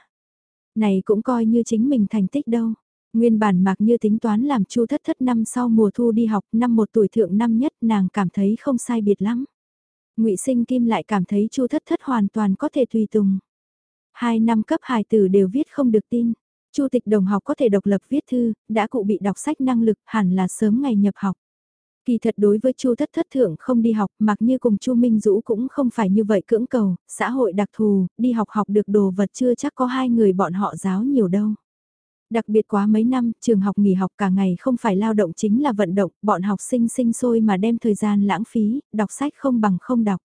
Này cũng coi như chính mình thành tích đâu. Nguyên bản mạc như tính toán làm chu thất thất năm sau mùa thu đi học năm một tuổi thượng năm nhất nàng cảm thấy không sai biệt lắm. ngụy sinh kim lại cảm thấy chu thất thất hoàn toàn có thể tùy tùng. Hai năm cấp hài tử đều viết không được tin. Chu tịch đồng học có thể độc lập viết thư, đã cụ bị đọc sách năng lực hẳn là sớm ngày nhập học. Kỳ thật đối với Chu Thất Thất thượng không đi học, mặc như cùng Chu Minh Dũ cũng không phải như vậy cưỡng cầu, xã hội đặc thù, đi học học được đồ vật chưa chắc có hai người bọn họ giáo nhiều đâu. Đặc biệt quá mấy năm, trường học nghỉ học cả ngày không phải lao động chính là vận động, bọn học sinh sinh sôi mà đem thời gian lãng phí, đọc sách không bằng không đọc.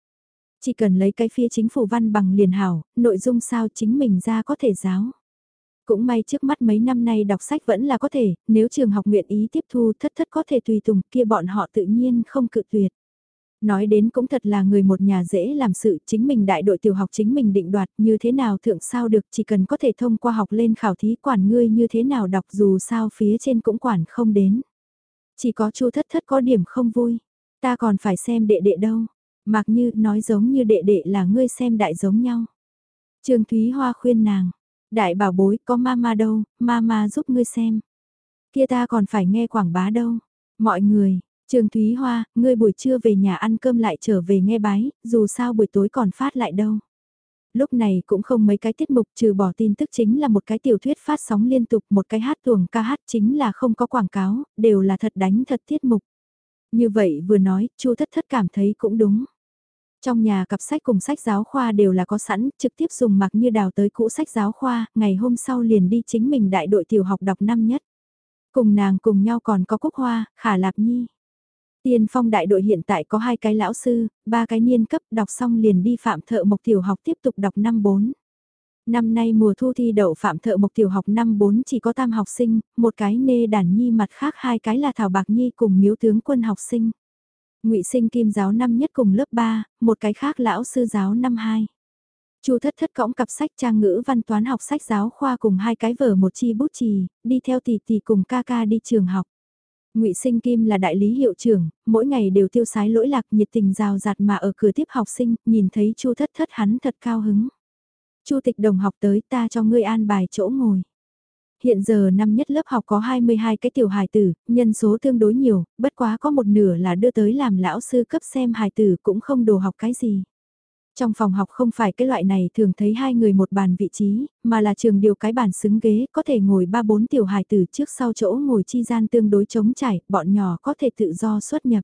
Chỉ cần lấy cái phía chính phủ văn bằng liền hảo, nội dung sao chính mình ra có thể giáo. Cũng may trước mắt mấy năm nay đọc sách vẫn là có thể, nếu trường học nguyện ý tiếp thu thất thất có thể tùy tùng kia bọn họ tự nhiên không cự tuyệt. Nói đến cũng thật là người một nhà dễ làm sự chính mình đại đội tiểu học chính mình định đoạt như thế nào thượng sao được chỉ cần có thể thông qua học lên khảo thí quản ngươi như thế nào đọc dù sao phía trên cũng quản không đến. Chỉ có chu thất thất có điểm không vui, ta còn phải xem đệ đệ đâu, mặc như nói giống như đệ đệ là ngươi xem đại giống nhau. Trương Thúy Hoa khuyên nàng, đại bảo bối có mama đâu, mama giúp ngươi xem. Kia ta còn phải nghe quảng bá đâu. Mọi người, Trường Thúy Hoa, ngươi buổi trưa về nhà ăn cơm lại trở về nghe bái, dù sao buổi tối còn phát lại đâu. Lúc này cũng không mấy cái tiết mục trừ bỏ tin tức chính là một cái tiểu thuyết phát sóng liên tục, một cái hát tuồng ca hát chính là không có quảng cáo, đều là thật đánh thật tiết mục. Như vậy vừa nói, Chu thất thất cảm thấy cũng đúng. Trong nhà cặp sách cùng sách giáo khoa đều là có sẵn, trực tiếp dùng mặc như đào tới cũ sách giáo khoa, ngày hôm sau liền đi chính mình đại đội tiểu học đọc năm nhất. Cùng nàng cùng nhau còn có Cúc Hoa, Khả Lạp Nhi. Tiên phong đại đội hiện tại có hai cái lão sư, ba cái niên cấp đọc xong liền đi phạm thợ mộc tiểu học tiếp tục đọc năm 4. Năm nay mùa thu thi đậu phạm thợ mộc tiểu học năm 4 chỉ có tam học sinh, một cái nê đàn nhi mặt khác hai cái là thảo bạc nhi cùng miếu tướng quân học sinh. ngụy sinh kim giáo năm nhất cùng lớp 3, một cái khác lão sư giáo năm 2. Chu thất thất cõng cặp sách trang ngữ văn toán học sách giáo khoa cùng hai cái vở một chi bút chì, đi theo tỷ tỷ cùng ca ca đi trường học. Ngụy Sinh Kim là đại lý hiệu trưởng, mỗi ngày đều tiêu sái lỗi lạc nhiệt tình rào rạt mà ở cửa tiếp học sinh, nhìn thấy Chu Thất Thất hắn thật cao hứng. Chu Tịch đồng học tới ta cho ngươi an bài chỗ ngồi. Hiện giờ năm nhất lớp học có 22 cái tiểu hài tử, nhân số tương đối nhiều, bất quá có một nửa là đưa tới làm lão sư cấp xem hài tử cũng không đồ học cái gì. Trong phòng học không phải cái loại này thường thấy hai người một bàn vị trí, mà là trường điều cái bàn xứng ghế có thể ngồi ba bốn tiểu hài từ trước sau chỗ ngồi chi gian tương đối trống trải, bọn nhỏ có thể tự do xuất nhập.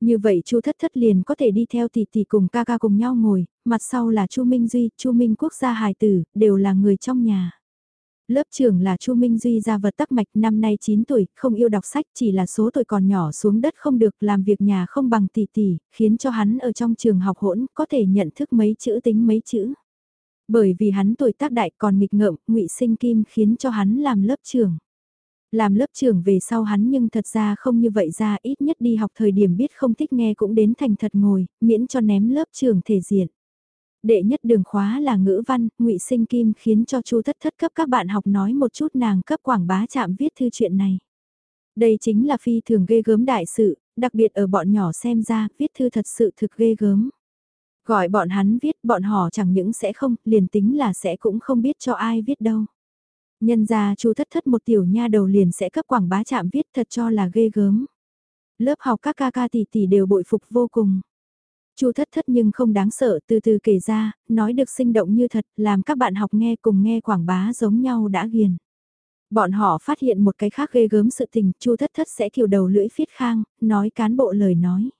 Như vậy Chu Thất Thất liền có thể đi theo tỷ tỷ cùng ca ca cùng nhau ngồi, mặt sau là Chu Minh Duy, Chu Minh Quốc gia hài tử, đều là người trong nhà. Lớp trưởng là Chu Minh Duy gia vật tắc mạch năm nay 9 tuổi, không yêu đọc sách chỉ là số tuổi còn nhỏ xuống đất không được làm việc nhà không bằng tỷ tỷ, khiến cho hắn ở trong trường học hỗn có thể nhận thức mấy chữ tính mấy chữ. Bởi vì hắn tuổi tác đại còn nghịch ngợm, ngụy sinh kim khiến cho hắn làm lớp trưởng. Làm lớp trưởng về sau hắn nhưng thật ra không như vậy ra ít nhất đi học thời điểm biết không thích nghe cũng đến thành thật ngồi, miễn cho ném lớp trưởng thể diện. Đệ nhất đường khóa là ngữ văn, ngụy Sinh Kim khiến cho Chu Thất Thất cấp các bạn học nói một chút nàng cấp quảng bá chạm viết thư chuyện này. Đây chính là phi thường ghê gớm đại sự, đặc biệt ở bọn nhỏ xem ra, viết thư thật sự thực ghê gớm. Gọi bọn hắn viết, bọn họ chẳng những sẽ không, liền tính là sẽ cũng không biết cho ai viết đâu. Nhân ra chu thất thất một tiểu nha đầu liền sẽ cấp quảng bá chạm viết thật cho là ghê gớm. Lớp học các ca ca tỷ tỷ đều bội phục vô cùng. Chu thất thất nhưng không đáng sợ từ từ kể ra, nói được sinh động như thật, làm các bạn học nghe cùng nghe quảng bá giống nhau đã ghiền. Bọn họ phát hiện một cái khác ghê gớm sự tình, Chu Thất Thất sẽ kiều đầu lưỡi phiết khang, nói cán bộ lời nói.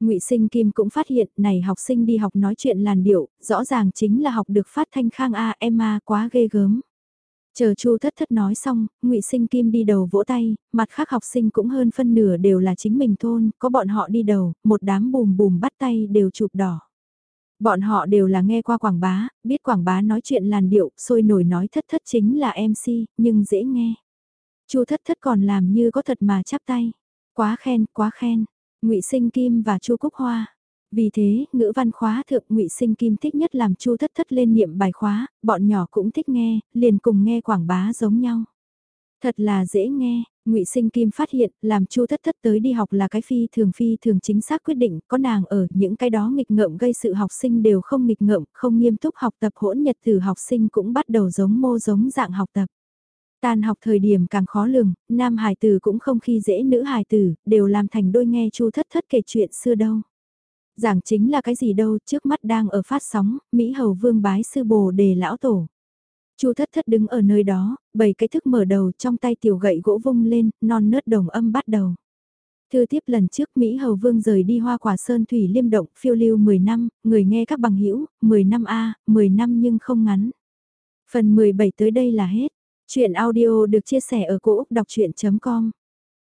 Ngụy Sinh Kim cũng phát hiện, này học sinh đi học nói chuyện làn điệu, rõ ràng chính là học được phát thanh khang a em a quá ghê gớm. Chờ Chu Thất Thất nói xong, Ngụy Sinh Kim đi đầu vỗ tay, mặt khác học sinh cũng hơn phân nửa đều là chính mình thôn, có bọn họ đi đầu, một đám bùm bùm bắt tay đều chụp đỏ. Bọn họ đều là nghe qua quảng bá, biết quảng bá nói chuyện làn điệu, sôi nổi nói thất thất chính là MC, nhưng dễ nghe. Chu thất thất còn làm như có thật mà chắp tay. Quá khen, quá khen. ngụy Sinh Kim và Chu Cúc Hoa. Vì thế, ngữ văn khóa thượng ngụy Sinh Kim thích nhất làm Chu thất thất lên niệm bài khóa, bọn nhỏ cũng thích nghe, liền cùng nghe quảng bá giống nhau. Thật là dễ nghe, ngụy Sinh Kim phát hiện, làm Chu Thất Thất tới đi học là cái phi thường phi thường chính xác quyết định, có nàng ở, những cái đó nghịch ngợm gây sự học sinh đều không nghịch ngợm, không nghiêm túc học tập hỗn nhật từ học sinh cũng bắt đầu giống mô giống dạng học tập. Tan học thời điểm càng khó lường, nam hài tử cũng không khi dễ nữ hài tử, đều làm thành đôi nghe Chu Thất Thất kể chuyện xưa đâu. Giảng chính là cái gì đâu, trước mắt đang ở phát sóng, Mỹ Hầu Vương bái sư bồ đề lão tổ. Chu thất thất đứng ở nơi đó, bảy cái thức mở đầu trong tay tiểu gậy gỗ vung lên, non nớt đồng âm bắt đầu. Thư tiếp lần trước Mỹ Hầu Vương rời đi hoa quả sơn thủy liêm động phiêu lưu 10 năm, người nghe các bằng hữu 10 năm A, 10 năm nhưng không ngắn. Phần 17 tới đây là hết. Chuyện audio được chia sẻ ở cỗ đọc chuyện.com